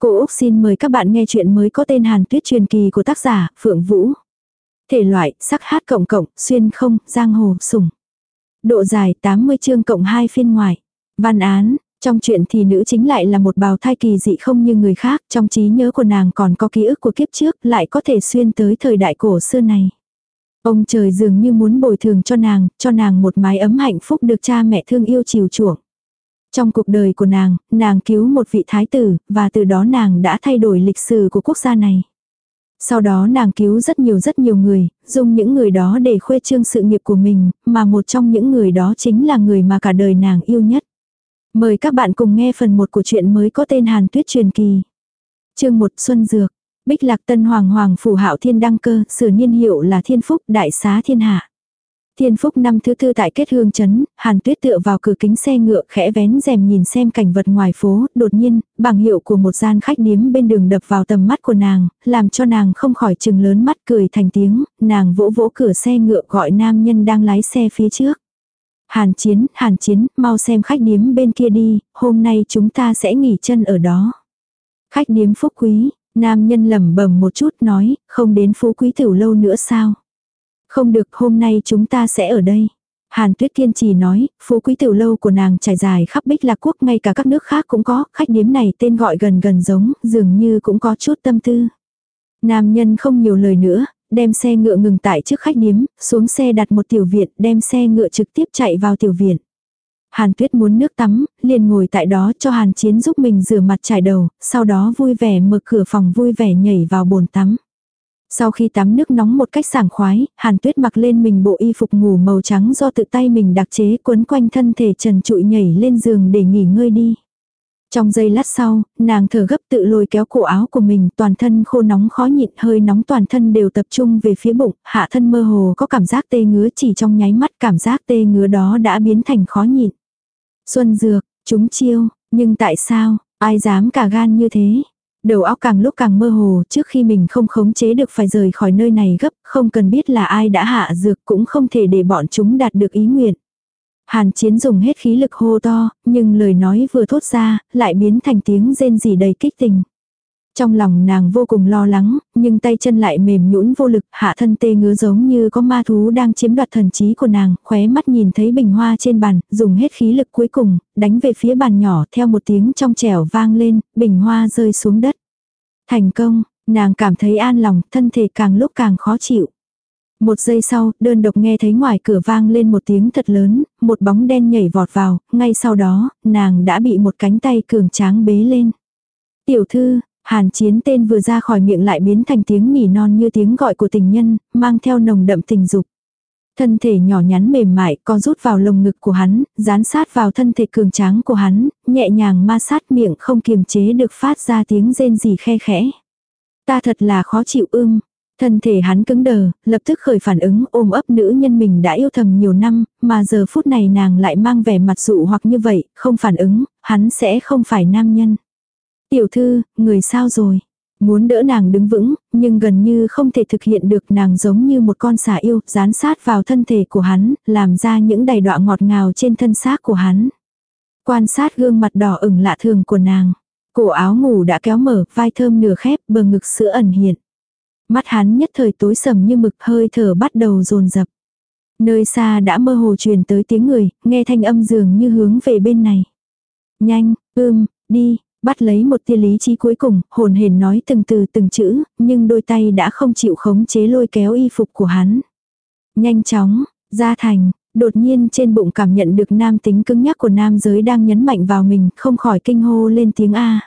Cô Úc xin mời các bạn nghe chuyện mới có tên Hàn Tuyết truyền kỳ của tác giả Phượng Vũ. Thể loại, sắc hát cộng cộng, xuyên không, giang hồ, sủng. Độ dài 80 chương cộng 2 phiên ngoài. Văn án, trong chuyện thì nữ chính lại là một bào thai kỳ dị không như người khác, trong trí nhớ của nàng còn có ký ức của kiếp trước, lại có thể xuyên tới thời đại cổ xưa này. Ông trời dường như muốn bồi thường cho nàng, cho nàng một mái ấm hạnh phúc được cha mẹ thương yêu chiều chuộng. Trong cuộc đời của nàng, nàng cứu một vị thái tử, và từ đó nàng đã thay đổi lịch sử của quốc gia này. Sau đó nàng cứu rất nhiều rất nhiều người, dùng những người đó để khuê trương sự nghiệp của mình, mà một trong những người đó chính là người mà cả đời nàng yêu nhất. Mời các bạn cùng nghe phần 1 của chuyện mới có tên Hàn Tuyết truyền kỳ. Chương 1 Xuân Dược, Bích Lạc Tân Hoàng Hoàng Phủ Hạo Thiên Đăng Cơ, sửa niên hiệu là Thiên Phúc Đại Xá Thiên Hạ. Thiên phúc năm thứ tư tại kết hương chấn, hàn tuyết tựa vào cửa kính xe ngựa khẽ vén rèm nhìn xem cảnh vật ngoài phố, đột nhiên, bảng hiệu của một gian khách điếm bên đường đập vào tầm mắt của nàng, làm cho nàng không khỏi chừng lớn mắt cười thành tiếng, nàng vỗ vỗ cửa xe ngựa gọi nam nhân đang lái xe phía trước. Hàn chiến, hàn chiến, mau xem khách điếm bên kia đi, hôm nay chúng ta sẽ nghỉ chân ở đó. Khách điếm phúc quý, nam nhân lẩm bẩm một chút nói, không đến phú quý tiểu lâu nữa sao. Không được, hôm nay chúng ta sẽ ở đây. Hàn Tuyết kiên trì nói, phú quý tiểu lâu của nàng trải dài khắp Bích Lạc Quốc ngay cả các nước khác cũng có, khách điếm này tên gọi gần gần giống, dường như cũng có chút tâm tư. Nam nhân không nhiều lời nữa, đem xe ngựa ngừng tại trước khách điếm, xuống xe đặt một tiểu viện, đem xe ngựa trực tiếp chạy vào tiểu viện. Hàn Tuyết muốn nước tắm, liền ngồi tại đó cho Hàn Chiến giúp mình rửa mặt trải đầu, sau đó vui vẻ mở cửa phòng vui vẻ nhảy vào bồn tắm. Sau khi tắm nước nóng một cách sảng khoái, Hàn Tuyết mặc lên mình bộ y phục ngủ màu trắng do tự tay mình đặc chế quấn quanh thân thể trần trụi nhảy lên giường để nghỉ ngơi đi. Trong giây lát sau, nàng thở gấp tự lôi kéo cổ áo của mình, toàn thân khô nóng khó nhịn, hơi nóng toàn thân đều tập trung về phía bụng, hạ thân mơ hồ có cảm giác tê ngứa chỉ trong nháy mắt cảm giác tê ngứa đó đã biến thành khó nhịn. Xuân dược, chúng chiêu, nhưng tại sao, ai dám cả gan như thế? Đầu óc càng lúc càng mơ hồ, trước khi mình không khống chế được phải rời khỏi nơi này gấp, không cần biết là ai đã hạ dược cũng không thể để bọn chúng đạt được ý nguyện. Hàn chiến dùng hết khí lực hô to, nhưng lời nói vừa thốt ra, lại biến thành tiếng rên rỉ đầy kích tình. Trong lòng nàng vô cùng lo lắng, nhưng tay chân lại mềm nhũn vô lực, hạ thân tê ngứa giống như có ma thú đang chiếm đoạt thần trí của nàng, khóe mắt nhìn thấy bình hoa trên bàn, dùng hết khí lực cuối cùng, đánh về phía bàn nhỏ theo một tiếng trong trẻo vang lên, bình hoa rơi xuống đất. Thành công, nàng cảm thấy an lòng, thân thể càng lúc càng khó chịu. Một giây sau, đơn độc nghe thấy ngoài cửa vang lên một tiếng thật lớn, một bóng đen nhảy vọt vào, ngay sau đó, nàng đã bị một cánh tay cường tráng bế lên. Tiểu thư, hàn chiến tên vừa ra khỏi miệng lại biến thành tiếng nỉ non như tiếng gọi của tình nhân, mang theo nồng đậm tình dục. Thân thể nhỏ nhắn mềm mại co rút vào lồng ngực của hắn, dán sát vào thân thể cường tráng của hắn, nhẹ nhàng ma sát miệng không kiềm chế được phát ra tiếng rên rỉ khe khẽ. Ta thật là khó chịu ưm. Thân thể hắn cứng đờ, lập tức khởi phản ứng ôm ấp nữ nhân mình đã yêu thầm nhiều năm, mà giờ phút này nàng lại mang vẻ mặt dụ hoặc như vậy, không phản ứng, hắn sẽ không phải nam nhân. Tiểu thư, người sao rồi? Muốn đỡ nàng đứng vững, nhưng gần như không thể thực hiện được nàng giống như một con xà yêu, dán sát vào thân thể của hắn, làm ra những đầy đọa ngọt ngào trên thân xác của hắn. Quan sát gương mặt đỏ ửng lạ thường của nàng. Cổ áo ngủ đã kéo mở, vai thơm nửa khép, bờ ngực sữa ẩn hiện. Mắt hắn nhất thời tối sầm như mực hơi thở bắt đầu dồn dập Nơi xa đã mơ hồ truyền tới tiếng người, nghe thanh âm dường như hướng về bên này. Nhanh, ưm, đi, Bắt lấy một tia lý trí cuối cùng, hồn hển nói từng từ từng chữ, nhưng đôi tay đã không chịu khống chế lôi kéo y phục của hắn. Nhanh chóng, ra thành, đột nhiên trên bụng cảm nhận được nam tính cứng nhắc của nam giới đang nhấn mạnh vào mình, không khỏi kinh hô lên tiếng A.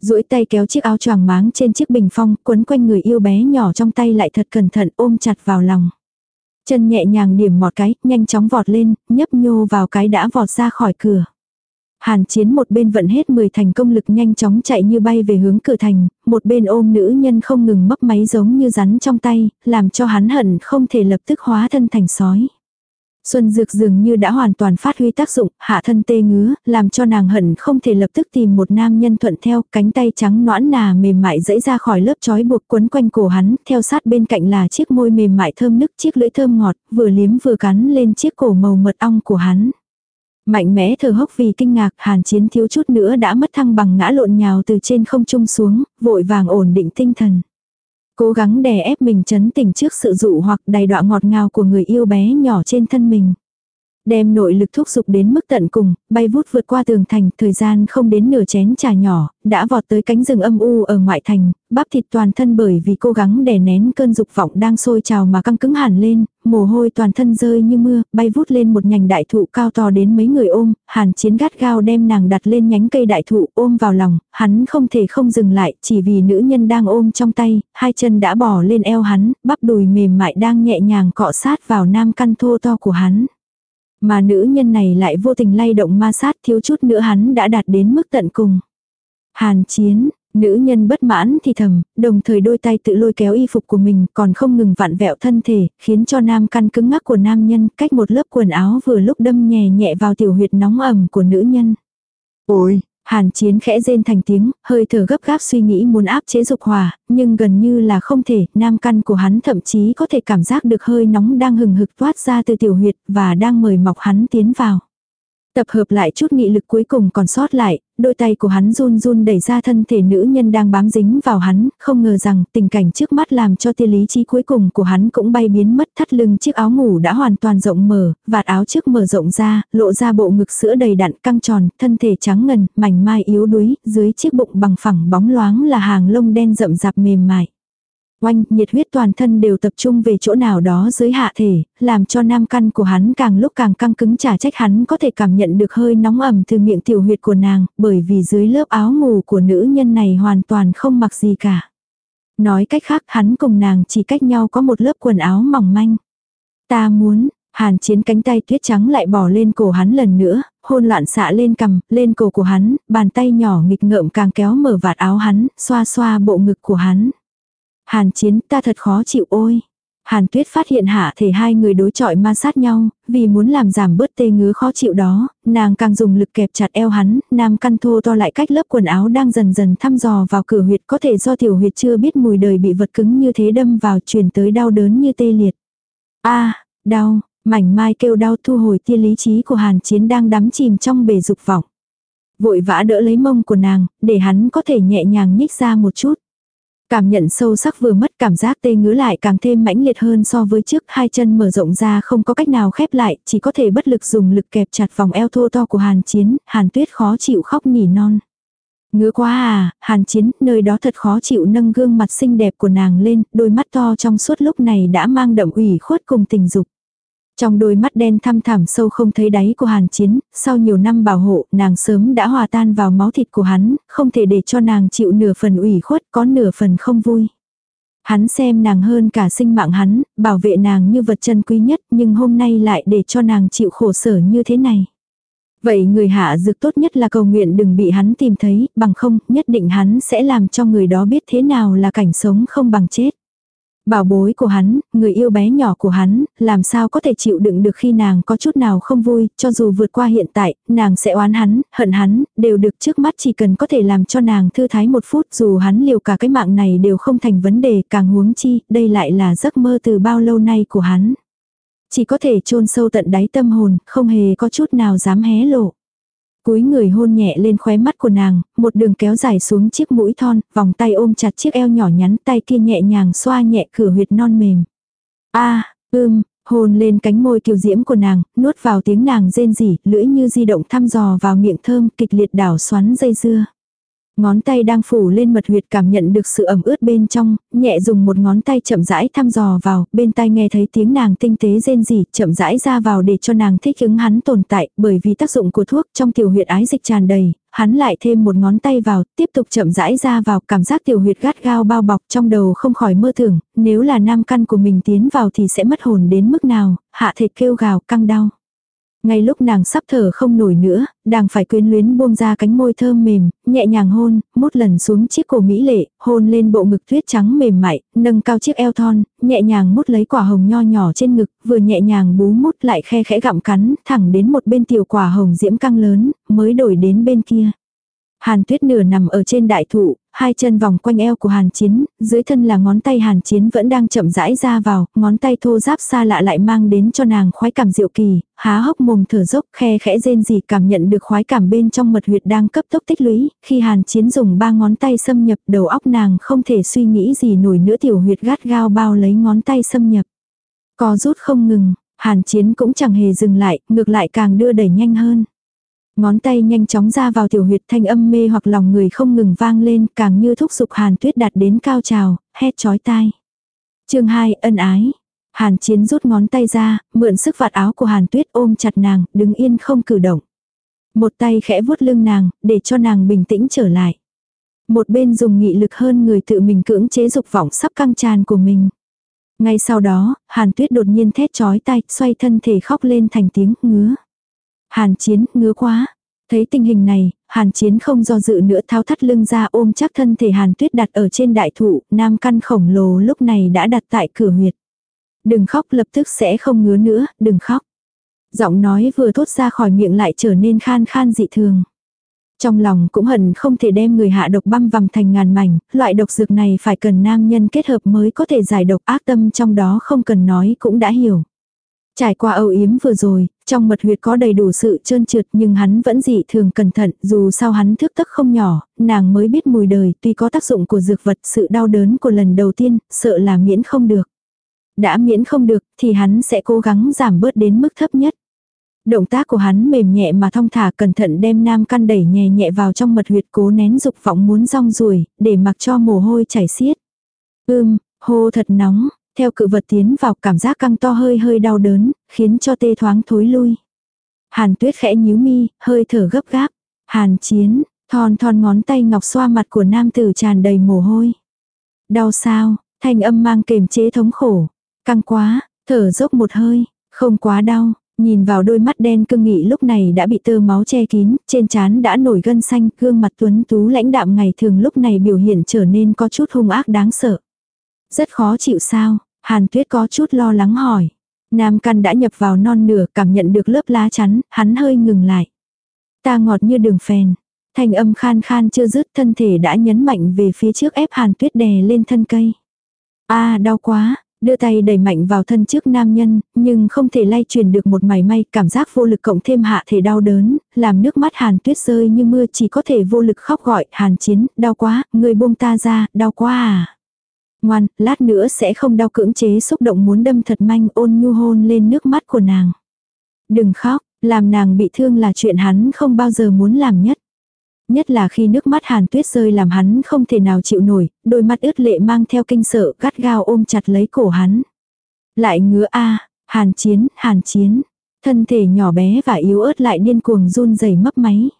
duỗi tay kéo chiếc áo choàng máng trên chiếc bình phong, quấn quanh người yêu bé nhỏ trong tay lại thật cẩn thận ôm chặt vào lòng. Chân nhẹ nhàng điểm một cái, nhanh chóng vọt lên, nhấp nhô vào cái đã vọt ra khỏi cửa. Hàn chiến một bên vận hết 10 thành công lực nhanh chóng chạy như bay về hướng cửa thành, một bên ôm nữ nhân không ngừng mấp máy giống như rắn trong tay, làm cho hắn hận không thể lập tức hóa thân thành sói. Xuân Dược dường như đã hoàn toàn phát huy tác dụng, hạ thân tê ngứa, làm cho nàng hận không thể lập tức tìm một nam nhân thuận theo, cánh tay trắng noãn nà mềm mại dẫy ra khỏi lớp trói buộc quấn quanh cổ hắn, theo sát bên cạnh là chiếc môi mềm mại thơm nức chiếc lưỡi thơm ngọt, vừa liếm vừa cắn lên chiếc cổ màu mật ong của hắn. Mạnh mẽ thở hốc vì kinh ngạc, hàn chiến thiếu chút nữa đã mất thăng bằng ngã lộn nhào từ trên không trung xuống, vội vàng ổn định tinh thần. Cố gắng đè ép mình chấn tỉnh trước sự dụ hoặc đầy đọa ngọt ngào của người yêu bé nhỏ trên thân mình. Đem nội lực thúc dục đến mức tận cùng, bay vút vượt qua tường thành, thời gian không đến nửa chén trà nhỏ, đã vọt tới cánh rừng âm u ở ngoại thành, bắp thịt toàn thân bởi vì cố gắng đè nén cơn dục vọng đang sôi trào mà căng cứng hẳn lên, mồ hôi toàn thân rơi như mưa, bay vút lên một nhành đại thụ cao to đến mấy người ôm, hàn chiến gắt gao đem nàng đặt lên nhánh cây đại thụ ôm vào lòng, hắn không thể không dừng lại, chỉ vì nữ nhân đang ôm trong tay, hai chân đã bỏ lên eo hắn, bắp đùi mềm mại đang nhẹ nhàng cọ sát vào nam căn thô to của hắn. Mà nữ nhân này lại vô tình lay động ma sát thiếu chút nữa hắn đã đạt đến mức tận cùng. Hàn chiến, nữ nhân bất mãn thì thầm, đồng thời đôi tay tự lôi kéo y phục của mình còn không ngừng vặn vẹo thân thể, khiến cho nam căn cứng ngắc của nam nhân cách một lớp quần áo vừa lúc đâm nhẹ nhẹ vào tiểu huyệt nóng ẩm của nữ nhân. Ôi, Hàn chiến khẽ rên thành tiếng, hơi thở gấp gáp suy nghĩ muốn áp chế dục hòa, nhưng gần như là không thể, nam căn của hắn thậm chí có thể cảm giác được hơi nóng đang hừng hực toát ra từ tiểu huyệt và đang mời mọc hắn tiến vào. Tập hợp lại chút nghị lực cuối cùng còn sót lại, đôi tay của hắn run run đẩy ra thân thể nữ nhân đang bám dính vào hắn, không ngờ rằng tình cảnh trước mắt làm cho tia lý trí cuối cùng của hắn cũng bay biến mất thắt lưng chiếc áo ngủ đã hoàn toàn rộng mở, vạt áo trước mở rộng ra, lộ ra bộ ngực sữa đầy đặn căng tròn, thân thể trắng ngần, mảnh mai yếu đuối, dưới chiếc bụng bằng phẳng bóng loáng là hàng lông đen rậm rạp mềm mại. Oanh, nhiệt huyết toàn thân đều tập trung về chỗ nào đó dưới hạ thể, làm cho nam căn của hắn càng lúc càng căng cứng trả trách hắn có thể cảm nhận được hơi nóng ẩm từ miệng tiểu huyệt của nàng, bởi vì dưới lớp áo ngủ của nữ nhân này hoàn toàn không mặc gì cả. Nói cách khác hắn cùng nàng chỉ cách nhau có một lớp quần áo mỏng manh. Ta muốn, Hàn chiến cánh tay tuyết trắng lại bỏ lên cổ hắn lần nữa, hôn loạn xạ lên cầm, lên cổ của hắn, bàn tay nhỏ nghịch ngợm càng kéo mở vạt áo hắn, xoa xoa bộ ngực của hắn. Hàn chiến ta thật khó chịu ôi. Hàn tuyết phát hiện hạ thể hai người đối chọi ma sát nhau, vì muốn làm giảm bớt tê ngứa khó chịu đó, nàng càng dùng lực kẹp chặt eo hắn, nam căn thô to lại cách lớp quần áo đang dần dần thăm dò vào cửa huyệt có thể do tiểu huyệt chưa biết mùi đời bị vật cứng như thế đâm vào truyền tới đau đớn như tê liệt. a đau, mảnh mai kêu đau thu hồi tia lý trí của hàn chiến đang đắm chìm trong bể dục vọng. Vội vã đỡ lấy mông của nàng, để hắn có thể nhẹ nhàng nhích ra một chút. Cảm nhận sâu sắc vừa mất cảm giác tê ngứa lại càng thêm mãnh liệt hơn so với trước hai chân mở rộng ra không có cách nào khép lại, chỉ có thể bất lực dùng lực kẹp chặt vòng eo thô to của Hàn Chiến, Hàn Tuyết khó chịu khóc nỉ non. Ngứa quá à, Hàn Chiến, nơi đó thật khó chịu nâng gương mặt xinh đẹp của nàng lên, đôi mắt to trong suốt lúc này đã mang đậm ủy khuất cùng tình dục. Trong đôi mắt đen thăm thẳm sâu không thấy đáy của hàn chiến, sau nhiều năm bảo hộ, nàng sớm đã hòa tan vào máu thịt của hắn, không thể để cho nàng chịu nửa phần ủy khuất, có nửa phần không vui. Hắn xem nàng hơn cả sinh mạng hắn, bảo vệ nàng như vật chân quý nhất, nhưng hôm nay lại để cho nàng chịu khổ sở như thế này. Vậy người hạ dược tốt nhất là cầu nguyện đừng bị hắn tìm thấy, bằng không, nhất định hắn sẽ làm cho người đó biết thế nào là cảnh sống không bằng chết. Bảo bối của hắn, người yêu bé nhỏ của hắn, làm sao có thể chịu đựng được khi nàng có chút nào không vui, cho dù vượt qua hiện tại, nàng sẽ oán hắn, hận hắn, đều được trước mắt chỉ cần có thể làm cho nàng thư thái một phút dù hắn liều cả cái mạng này đều không thành vấn đề càng huống chi, đây lại là giấc mơ từ bao lâu nay của hắn. Chỉ có thể chôn sâu tận đáy tâm hồn, không hề có chút nào dám hé lộ cúi người hôn nhẹ lên khóe mắt của nàng, một đường kéo dài xuống chiếc mũi thon, vòng tay ôm chặt chiếc eo nhỏ nhắn tay kia nhẹ nhàng xoa nhẹ cửa huyệt non mềm. a ưm, hôn lên cánh môi kiều diễm của nàng, nuốt vào tiếng nàng rên rỉ, lưỡi như di động thăm dò vào miệng thơm kịch liệt đảo xoắn dây dưa. Ngón tay đang phủ lên mật huyệt cảm nhận được sự ẩm ướt bên trong, nhẹ dùng một ngón tay chậm rãi thăm dò vào, bên tai nghe thấy tiếng nàng tinh tế rên rỉ, chậm rãi ra vào để cho nàng thích ứng hắn tồn tại, bởi vì tác dụng của thuốc trong tiểu huyệt ái dịch tràn đầy, hắn lại thêm một ngón tay vào, tiếp tục chậm rãi ra vào, cảm giác tiểu huyệt gắt gao bao bọc trong đầu không khỏi mơ tưởng, nếu là nam căn của mình tiến vào thì sẽ mất hồn đến mức nào, hạ thể kêu gào căng đau. Ngay lúc nàng sắp thở không nổi nữa, đang phải quyến luyến buông ra cánh môi thơm mềm, nhẹ nhàng hôn, mút lần xuống chiếc cổ mỹ lệ, hôn lên bộ ngực tuyết trắng mềm mại, nâng cao chiếc eo thon, nhẹ nhàng mút lấy quả hồng nho nhỏ trên ngực, vừa nhẹ nhàng bú mút lại khe khẽ gặm cắn, thẳng đến một bên tiểu quả hồng diễm căng lớn, mới đổi đến bên kia. Hàn tuyết nửa nằm ở trên đại thụ, hai chân vòng quanh eo của Hàn Chiến, dưới thân là ngón tay Hàn Chiến vẫn đang chậm rãi ra vào, ngón tay thô giáp xa lạ lại mang đến cho nàng khoái cảm diệu kỳ, há hốc mồm thở dốc khe khẽ rên gì cảm nhận được khoái cảm bên trong mật huyệt đang cấp tốc tích lũy, khi Hàn Chiến dùng ba ngón tay xâm nhập đầu óc nàng không thể suy nghĩ gì nổi nữa tiểu huyệt gắt gao bao lấy ngón tay xâm nhập. có rút không ngừng, Hàn Chiến cũng chẳng hề dừng lại, ngược lại càng đưa đẩy nhanh hơn. Ngón tay nhanh chóng ra vào tiểu huyệt thanh âm mê hoặc lòng người không ngừng vang lên càng như thúc giục Hàn Tuyết đạt đến cao trào, hét chói tai. chương 2 ân ái. Hàn Chiến rút ngón tay ra, mượn sức vạt áo của Hàn Tuyết ôm chặt nàng, đứng yên không cử động. Một tay khẽ vuốt lưng nàng, để cho nàng bình tĩnh trở lại. Một bên dùng nghị lực hơn người tự mình cưỡng chế dục vọng sắp căng tràn của mình. Ngay sau đó, Hàn Tuyết đột nhiên thét chói tai, xoay thân thể khóc lên thành tiếng ngứa. Hàn Chiến, ngứa quá. Thấy tình hình này, Hàn Chiến không do dự nữa tháo thắt lưng ra ôm chắc thân thể Hàn Tuyết đặt ở trên đại thụ, nam căn khổng lồ lúc này đã đặt tại cửa huyệt. Đừng khóc lập tức sẽ không ngứa nữa, đừng khóc. Giọng nói vừa thốt ra khỏi miệng lại trở nên khan khan dị thường. Trong lòng cũng hận không thể đem người hạ độc băm vằm thành ngàn mảnh, loại độc dược này phải cần nam nhân kết hợp mới có thể giải độc ác tâm trong đó không cần nói cũng đã hiểu. Trải qua âu yếm vừa rồi, trong mật huyệt có đầy đủ sự trơn trượt nhưng hắn vẫn dị thường cẩn thận dù sao hắn thức tức không nhỏ, nàng mới biết mùi đời tuy có tác dụng của dược vật sự đau đớn của lần đầu tiên, sợ là miễn không được. Đã miễn không được thì hắn sẽ cố gắng giảm bớt đến mức thấp nhất. Động tác của hắn mềm nhẹ mà thong thả cẩn thận đem nam căn đẩy nhẹ nhẹ vào trong mật huyệt cố nén dục vọng muốn rong ruổi, để mặc cho mồ hôi chảy xiết. Ưm, hô thật nóng, theo cự vật tiến vào cảm giác căng to hơi hơi đau đớn, khiến cho tê thoáng thối lui. Hàn tuyết khẽ nhíu mi, hơi thở gấp gáp. Hàn chiến, thon thon ngón tay ngọc xoa mặt của nam tử tràn đầy mồ hôi. Đau sao, thanh âm mang kềm chế thống khổ. Căng quá, thở dốc một hơi, không quá đau. Nhìn vào đôi mắt đen cương nghị lúc này đã bị tơ máu che kín, trên trán đã nổi gân xanh, gương mặt tuấn tú lãnh đạm ngày thường lúc này biểu hiện trở nên có chút hung ác đáng sợ. Rất khó chịu sao, Hàn Tuyết có chút lo lắng hỏi. Nam căn đã nhập vào non nửa cảm nhận được lớp lá chắn, hắn hơi ngừng lại. Ta ngọt như đường phèn. Thanh âm khan khan chưa dứt thân thể đã nhấn mạnh về phía trước ép Hàn Tuyết đè lên thân cây. a đau quá, đưa tay đẩy mạnh vào thân trước nam nhân, nhưng không thể lay truyền được một mảy may, cảm giác vô lực cộng thêm hạ thể đau đớn, làm nước mắt Hàn Tuyết rơi như mưa chỉ có thể vô lực khóc gọi, Hàn Chiến, đau quá, người buông ta ra, đau quá à. Ngoan, lát nữa sẽ không đau cưỡng chế xúc động muốn đâm thật manh ôn nhu hôn lên nước mắt của nàng. Đừng khóc, làm nàng bị thương là chuyện hắn không bao giờ muốn làm nhất. Nhất là khi nước mắt hàn tuyết rơi làm hắn không thể nào chịu nổi, đôi mắt ướt lệ mang theo kinh sợ gắt gao ôm chặt lấy cổ hắn. Lại ngứa a hàn chiến, hàn chiến. Thân thể nhỏ bé và yếu ớt lại điên cuồng run rẩy mấp máy.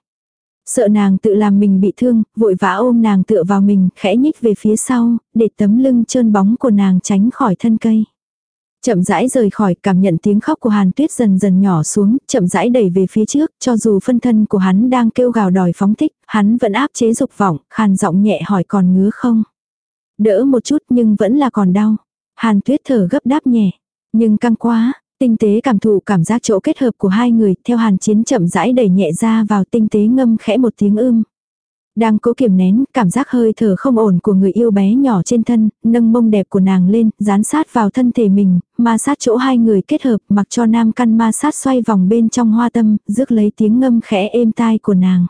Sợ nàng tự làm mình bị thương, vội vã ôm nàng tựa vào mình, khẽ nhích về phía sau, để tấm lưng trơn bóng của nàng tránh khỏi thân cây. Chậm rãi rời khỏi, cảm nhận tiếng khóc của Hàn Tuyết dần dần nhỏ xuống, chậm rãi đẩy về phía trước, cho dù phân thân của hắn đang kêu gào đòi phóng thích, hắn vẫn áp chế dục vọng, khàn giọng nhẹ hỏi còn ngứa không. Đỡ một chút nhưng vẫn là còn đau. Hàn Tuyết thở gấp đáp nhẹ, nhưng căng quá, Tinh tế cảm thụ cảm giác chỗ kết hợp của hai người, theo hàn chiến chậm rãi đẩy nhẹ ra vào tinh tế ngâm khẽ một tiếng ưm. Đang cố kiềm nén, cảm giác hơi thở không ổn của người yêu bé nhỏ trên thân, nâng mông đẹp của nàng lên, dán sát vào thân thể mình, ma sát chỗ hai người kết hợp, mặc cho nam căn ma sát xoay vòng bên trong hoa tâm, rước lấy tiếng ngâm khẽ êm tai của nàng.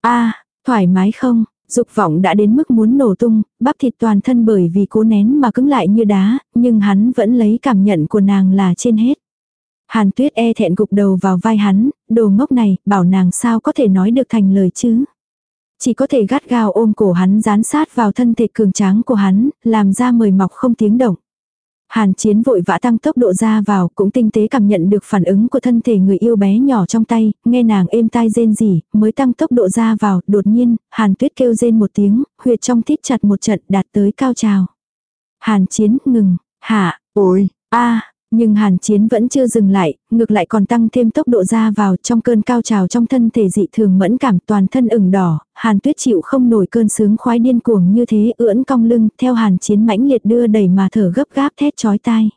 a thoải mái không? Dục vọng đã đến mức muốn nổ tung, bắp thịt toàn thân bởi vì cố nén mà cứng lại như đá, nhưng hắn vẫn lấy cảm nhận của nàng là trên hết. Hàn tuyết e thẹn gục đầu vào vai hắn, đồ ngốc này, bảo nàng sao có thể nói được thành lời chứ. Chỉ có thể gắt gao ôm cổ hắn dán sát vào thân thể cường tráng của hắn, làm ra mời mọc không tiếng động. Hàn chiến vội vã tăng tốc độ ra vào, cũng tinh tế cảm nhận được phản ứng của thân thể người yêu bé nhỏ trong tay, nghe nàng êm tai rên rỉ, mới tăng tốc độ ra vào, đột nhiên, hàn tuyết kêu rên một tiếng, huyệt trong thít chặt một trận đạt tới cao trào. Hàn chiến ngừng, hạ, ôi, a nhưng hàn chiến vẫn chưa dừng lại, ngược lại còn tăng thêm tốc độ ra vào trong cơn cao trào trong thân thể dị thường mẫn cảm toàn thân ửng đỏ, hàn tuyết chịu không nổi cơn sướng khoái điên cuồng như thế ưỡn cong lưng theo hàn chiến mãnh liệt đưa đẩy mà thở gấp gáp thét chói tai.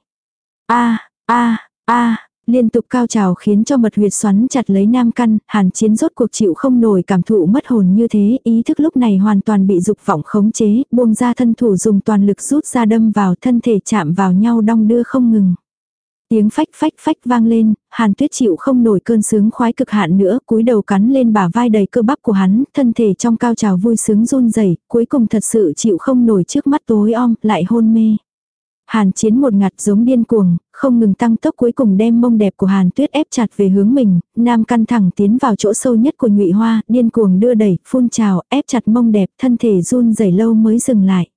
a a a Liên tục cao trào khiến cho mật huyệt xoắn chặt lấy nam căn, hàn chiến rốt cuộc chịu không nổi cảm thụ mất hồn như thế, ý thức lúc này hoàn toàn bị dục vọng khống chế, buông ra thân thủ dùng toàn lực rút ra đâm vào thân thể chạm vào nhau đong đưa không ngừng. Tiếng phách phách phách vang lên, hàn tuyết chịu không nổi cơn sướng khoái cực hạn nữa, cúi đầu cắn lên bả vai đầy cơ bắp của hắn, thân thể trong cao trào vui sướng run rẩy cuối cùng thật sự chịu không nổi trước mắt tối om, lại hôn mê. Hàn chiến một ngặt giống điên cuồng, không ngừng tăng tốc cuối cùng đem mông đẹp của Hàn Tuyết ép chặt về hướng mình, nam căn thẳng tiến vào chỗ sâu nhất của nhụy hoa, điên cuồng đưa đẩy, phun trào, ép chặt mông đẹp, thân thể run rẩy lâu mới dừng lại.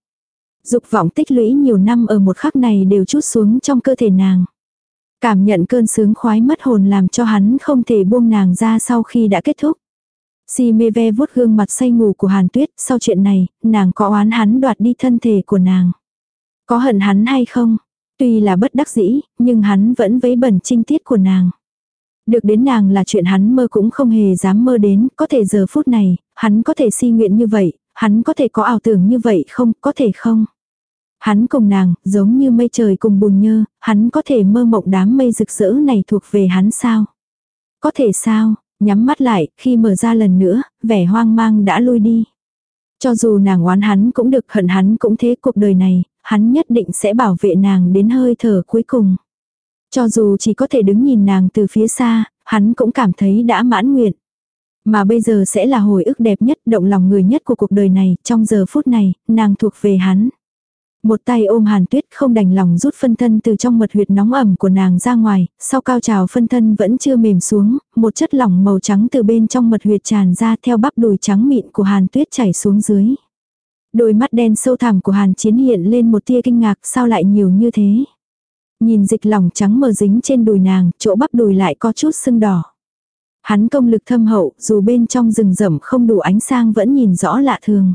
Dục vọng tích lũy nhiều năm ở một khắc này đều chút xuống trong cơ thể nàng. Cảm nhận cơn sướng khoái mất hồn làm cho hắn không thể buông nàng ra sau khi đã kết thúc. Si mê ve vuốt gương mặt say ngủ của Hàn Tuyết, sau chuyện này, nàng có oán hắn đoạt đi thân thể của nàng. Có hận hắn hay không? Tuy là bất đắc dĩ, nhưng hắn vẫn vấy bẩn trinh tiết của nàng. Được đến nàng là chuyện hắn mơ cũng không hề dám mơ đến, có thể giờ phút này, hắn có thể si nguyện như vậy, hắn có thể có ảo tưởng như vậy không, có thể không. Hắn cùng nàng, giống như mây trời cùng bùn nhơ, hắn có thể mơ mộng đám mây rực rỡ này thuộc về hắn sao? Có thể sao, nhắm mắt lại, khi mở ra lần nữa, vẻ hoang mang đã lui đi. Cho dù nàng oán hắn cũng được hận hắn cũng thế cuộc đời này, hắn nhất định sẽ bảo vệ nàng đến hơi thở cuối cùng. Cho dù chỉ có thể đứng nhìn nàng từ phía xa, hắn cũng cảm thấy đã mãn nguyện. Mà bây giờ sẽ là hồi ức đẹp nhất, động lòng người nhất của cuộc đời này, trong giờ phút này, nàng thuộc về hắn. Một tay ôm hàn tuyết không đành lòng rút phân thân từ trong mật huyệt nóng ẩm của nàng ra ngoài, sau cao trào phân thân vẫn chưa mềm xuống, một chất lỏng màu trắng từ bên trong mật huyệt tràn ra theo bắp đùi trắng mịn của hàn tuyết chảy xuống dưới. Đôi mắt đen sâu thẳm của hàn chiến hiện lên một tia kinh ngạc sao lại nhiều như thế. Nhìn dịch lỏng trắng mờ dính trên đùi nàng, chỗ bắp đùi lại có chút sưng đỏ. Hắn công lực thâm hậu, dù bên trong rừng rậm không đủ ánh sang vẫn nhìn rõ lạ thường.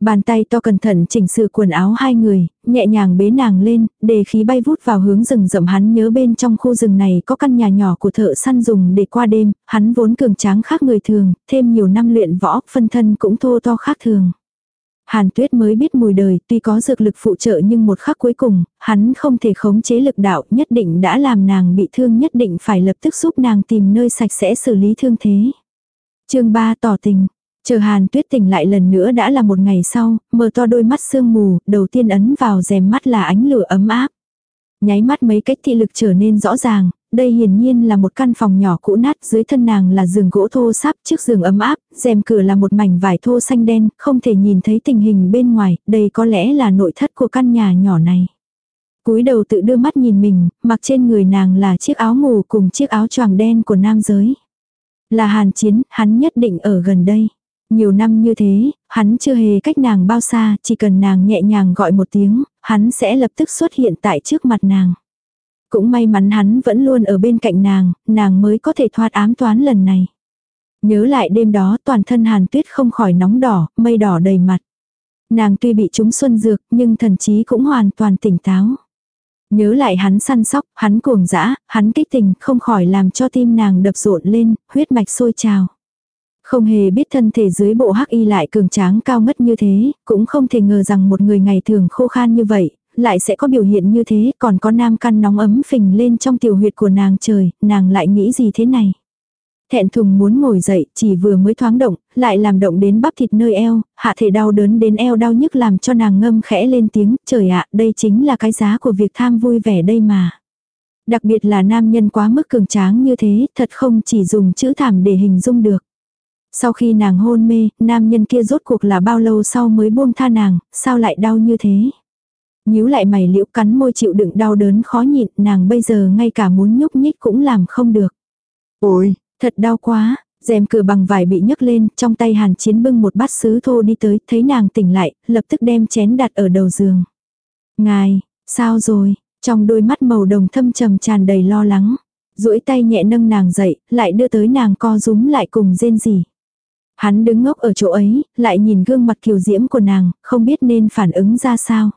Bàn tay to cẩn thận chỉnh sửa quần áo hai người, nhẹ nhàng bế nàng lên, để khí bay vút vào hướng rừng rậm hắn nhớ bên trong khu rừng này có căn nhà nhỏ của thợ săn dùng để qua đêm, hắn vốn cường tráng khác người thường, thêm nhiều năm luyện võ, phân thân cũng thô to khác thường. Hàn tuyết mới biết mùi đời, tuy có dược lực phụ trợ nhưng một khắc cuối cùng, hắn không thể khống chế lực đạo nhất định đã làm nàng bị thương nhất định phải lập tức giúp nàng tìm nơi sạch sẽ xử lý thương thế. chương 3 tỏ tình. Chờ hàn tuyết tỉnh lại lần nữa đã là một ngày sau, mở to đôi mắt sương mù, đầu tiên ấn vào rèm mắt là ánh lửa ấm áp. Nháy mắt mấy cách thị lực trở nên rõ ràng, đây hiển nhiên là một căn phòng nhỏ cũ nát, dưới thân nàng là giường gỗ thô sáp, trước giường ấm áp, rèm cửa là một mảnh vải thô xanh đen, không thể nhìn thấy tình hình bên ngoài, đây có lẽ là nội thất của căn nhà nhỏ này. cúi đầu tự đưa mắt nhìn mình, mặc trên người nàng là chiếc áo ngủ cùng chiếc áo choàng đen của nam giới. Là hàn chiến, hắn nhất định ở gần đây. Nhiều năm như thế, hắn chưa hề cách nàng bao xa, chỉ cần nàng nhẹ nhàng gọi một tiếng, hắn sẽ lập tức xuất hiện tại trước mặt nàng. Cũng may mắn hắn vẫn luôn ở bên cạnh nàng, nàng mới có thể thoát ám toán lần này. Nhớ lại đêm đó toàn thân hàn tuyết không khỏi nóng đỏ, mây đỏ đầy mặt. Nàng tuy bị trúng xuân dược nhưng thần trí cũng hoàn toàn tỉnh táo. Nhớ lại hắn săn sóc, hắn cuồng dã, hắn kích tình không khỏi làm cho tim nàng đập rộn lên, huyết mạch sôi trào. Không hề biết thân thể dưới bộ hắc y lại cường tráng cao ngất như thế, cũng không thể ngờ rằng một người ngày thường khô khan như vậy, lại sẽ có biểu hiện như thế, còn có nam căn nóng ấm phình lên trong tiểu huyệt của nàng trời, nàng lại nghĩ gì thế này. Thẹn thùng muốn ngồi dậy, chỉ vừa mới thoáng động, lại làm động đến bắp thịt nơi eo, hạ thể đau đớn đến eo đau nhức làm cho nàng ngâm khẽ lên tiếng, trời ạ, đây chính là cái giá của việc tham vui vẻ đây mà. Đặc biệt là nam nhân quá mức cường tráng như thế, thật không chỉ dùng chữ thảm để hình dung được. Sau khi nàng hôn mê, nam nhân kia rốt cuộc là bao lâu sau mới buông tha nàng, sao lại đau như thế? nhíu lại mày liễu cắn môi chịu đựng đau đớn khó nhịn, nàng bây giờ ngay cả muốn nhúc nhích cũng làm không được. Ôi, thật đau quá, rèm cửa bằng vải bị nhấc lên, trong tay hàn chiến bưng một bát sứ thô đi tới, thấy nàng tỉnh lại, lập tức đem chén đặt ở đầu giường. Ngài, sao rồi, trong đôi mắt màu đồng thâm trầm tràn đầy lo lắng. duỗi tay nhẹ nâng nàng dậy, lại đưa tới nàng co rúm lại cùng rên rỉ. Hắn đứng ngốc ở chỗ ấy, lại nhìn gương mặt kiều diễm của nàng, không biết nên phản ứng ra sao.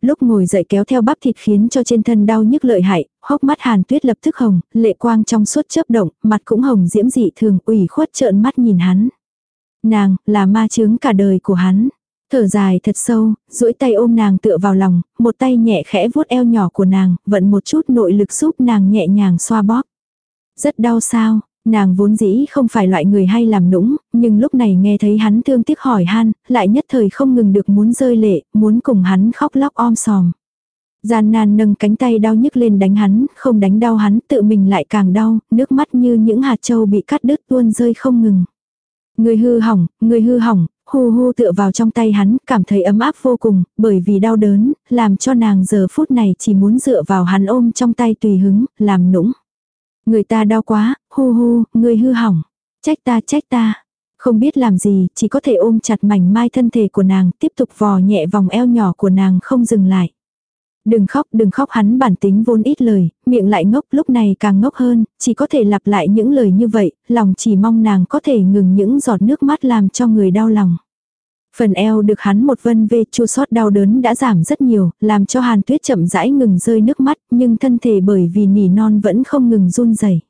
Lúc ngồi dậy kéo theo bắp thịt khiến cho trên thân đau nhức lợi hại, hốc mắt hàn tuyết lập tức hồng, lệ quang trong suốt chớp động, mặt cũng hồng diễm dị thường, ủy khuất trợn mắt nhìn hắn. Nàng, là ma chứng cả đời của hắn. Thở dài thật sâu, duỗi tay ôm nàng tựa vào lòng, một tay nhẹ khẽ vuốt eo nhỏ của nàng, vận một chút nội lực giúp nàng nhẹ nhàng xoa bóp. Rất đau sao, nàng vốn dĩ không phải loại người hay làm nũng, nhưng lúc này nghe thấy hắn thương tiếc hỏi han, lại nhất thời không ngừng được muốn rơi lệ, muốn cùng hắn khóc lóc om sòm. Gian nan nâng cánh tay đau nhức lên đánh hắn, không đánh đau hắn, tự mình lại càng đau, nước mắt như những hạt châu bị cắt đứt tuôn rơi không ngừng. Người hư hỏng, người hư hỏng, hù hù tựa vào trong tay hắn, cảm thấy ấm áp vô cùng, bởi vì đau đớn, làm cho nàng giờ phút này chỉ muốn dựa vào hắn ôm trong tay tùy hứng, làm nũng. Người ta đau quá, hu hu, người hư hỏng. Trách ta, trách ta. Không biết làm gì, chỉ có thể ôm chặt mảnh mai thân thể của nàng, tiếp tục vò nhẹ vòng eo nhỏ của nàng không dừng lại. Đừng khóc, đừng khóc hắn bản tính vốn ít lời, miệng lại ngốc lúc này càng ngốc hơn, chỉ có thể lặp lại những lời như vậy, lòng chỉ mong nàng có thể ngừng những giọt nước mắt làm cho người đau lòng. Phần eo được hắn một vân vê chua sót đau đớn đã giảm rất nhiều, làm cho hàn tuyết chậm rãi ngừng rơi nước mắt, nhưng thân thể bởi vì nỉ non vẫn không ngừng run rẩy.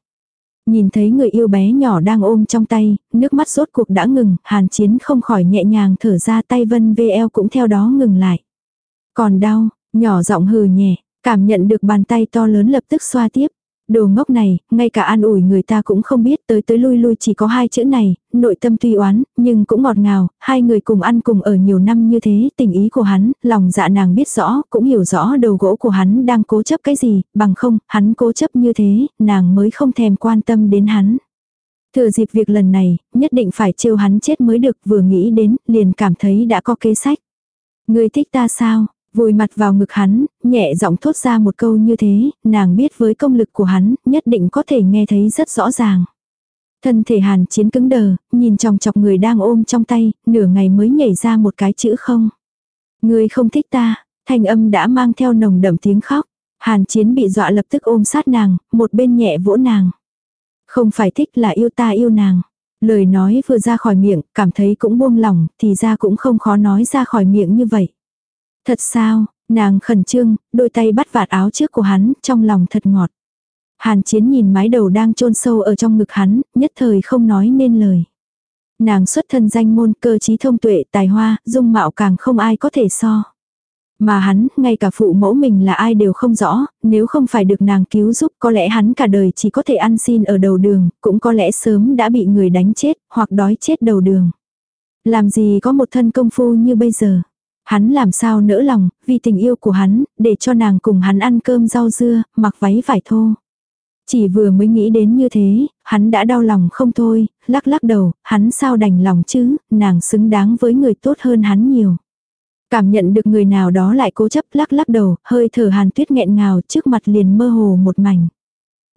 Nhìn thấy người yêu bé nhỏ đang ôm trong tay, nước mắt rốt cuộc đã ngừng, hàn chiến không khỏi nhẹ nhàng thở ra tay vân vê eo cũng theo đó ngừng lại. Còn đau, Nhỏ giọng hừ nhẹ, cảm nhận được bàn tay to lớn lập tức xoa tiếp. Đồ ngốc này, ngay cả an ủi người ta cũng không biết tới tới lui lui chỉ có hai chữ này, nội tâm tuy oán, nhưng cũng ngọt ngào, hai người cùng ăn cùng ở nhiều năm như thế, tình ý của hắn, lòng dạ nàng biết rõ, cũng hiểu rõ đầu gỗ của hắn đang cố chấp cái gì, bằng không, hắn cố chấp như thế, nàng mới không thèm quan tâm đến hắn. Thừa dịp việc lần này, nhất định phải trêu hắn chết mới được vừa nghĩ đến, liền cảm thấy đã có kế sách. Người thích ta sao? Vùi mặt vào ngực hắn, nhẹ giọng thốt ra một câu như thế, nàng biết với công lực của hắn, nhất định có thể nghe thấy rất rõ ràng. Thân thể hàn chiến cứng đờ, nhìn trong chọc người đang ôm trong tay, nửa ngày mới nhảy ra một cái chữ không. Người không thích ta, thanh âm đã mang theo nồng đậm tiếng khóc. Hàn chiến bị dọa lập tức ôm sát nàng, một bên nhẹ vỗ nàng. Không phải thích là yêu ta yêu nàng. Lời nói vừa ra khỏi miệng, cảm thấy cũng buông lòng, thì ra cũng không khó nói ra khỏi miệng như vậy. Thật sao, nàng khẩn trương, đôi tay bắt vạt áo trước của hắn, trong lòng thật ngọt. Hàn chiến nhìn mái đầu đang chôn sâu ở trong ngực hắn, nhất thời không nói nên lời. Nàng xuất thân danh môn cơ trí thông tuệ tài hoa, dung mạo càng không ai có thể so. Mà hắn, ngay cả phụ mẫu mình là ai đều không rõ, nếu không phải được nàng cứu giúp có lẽ hắn cả đời chỉ có thể ăn xin ở đầu đường, cũng có lẽ sớm đã bị người đánh chết, hoặc đói chết đầu đường. Làm gì có một thân công phu như bây giờ. Hắn làm sao nỡ lòng, vì tình yêu của hắn, để cho nàng cùng hắn ăn cơm rau dưa, mặc váy vải thô. Chỉ vừa mới nghĩ đến như thế, hắn đã đau lòng không thôi, lắc lắc đầu, hắn sao đành lòng chứ, nàng xứng đáng với người tốt hơn hắn nhiều. Cảm nhận được người nào đó lại cố chấp lắc lắc đầu, hơi thở hàn tuyết nghẹn ngào trước mặt liền mơ hồ một mảnh.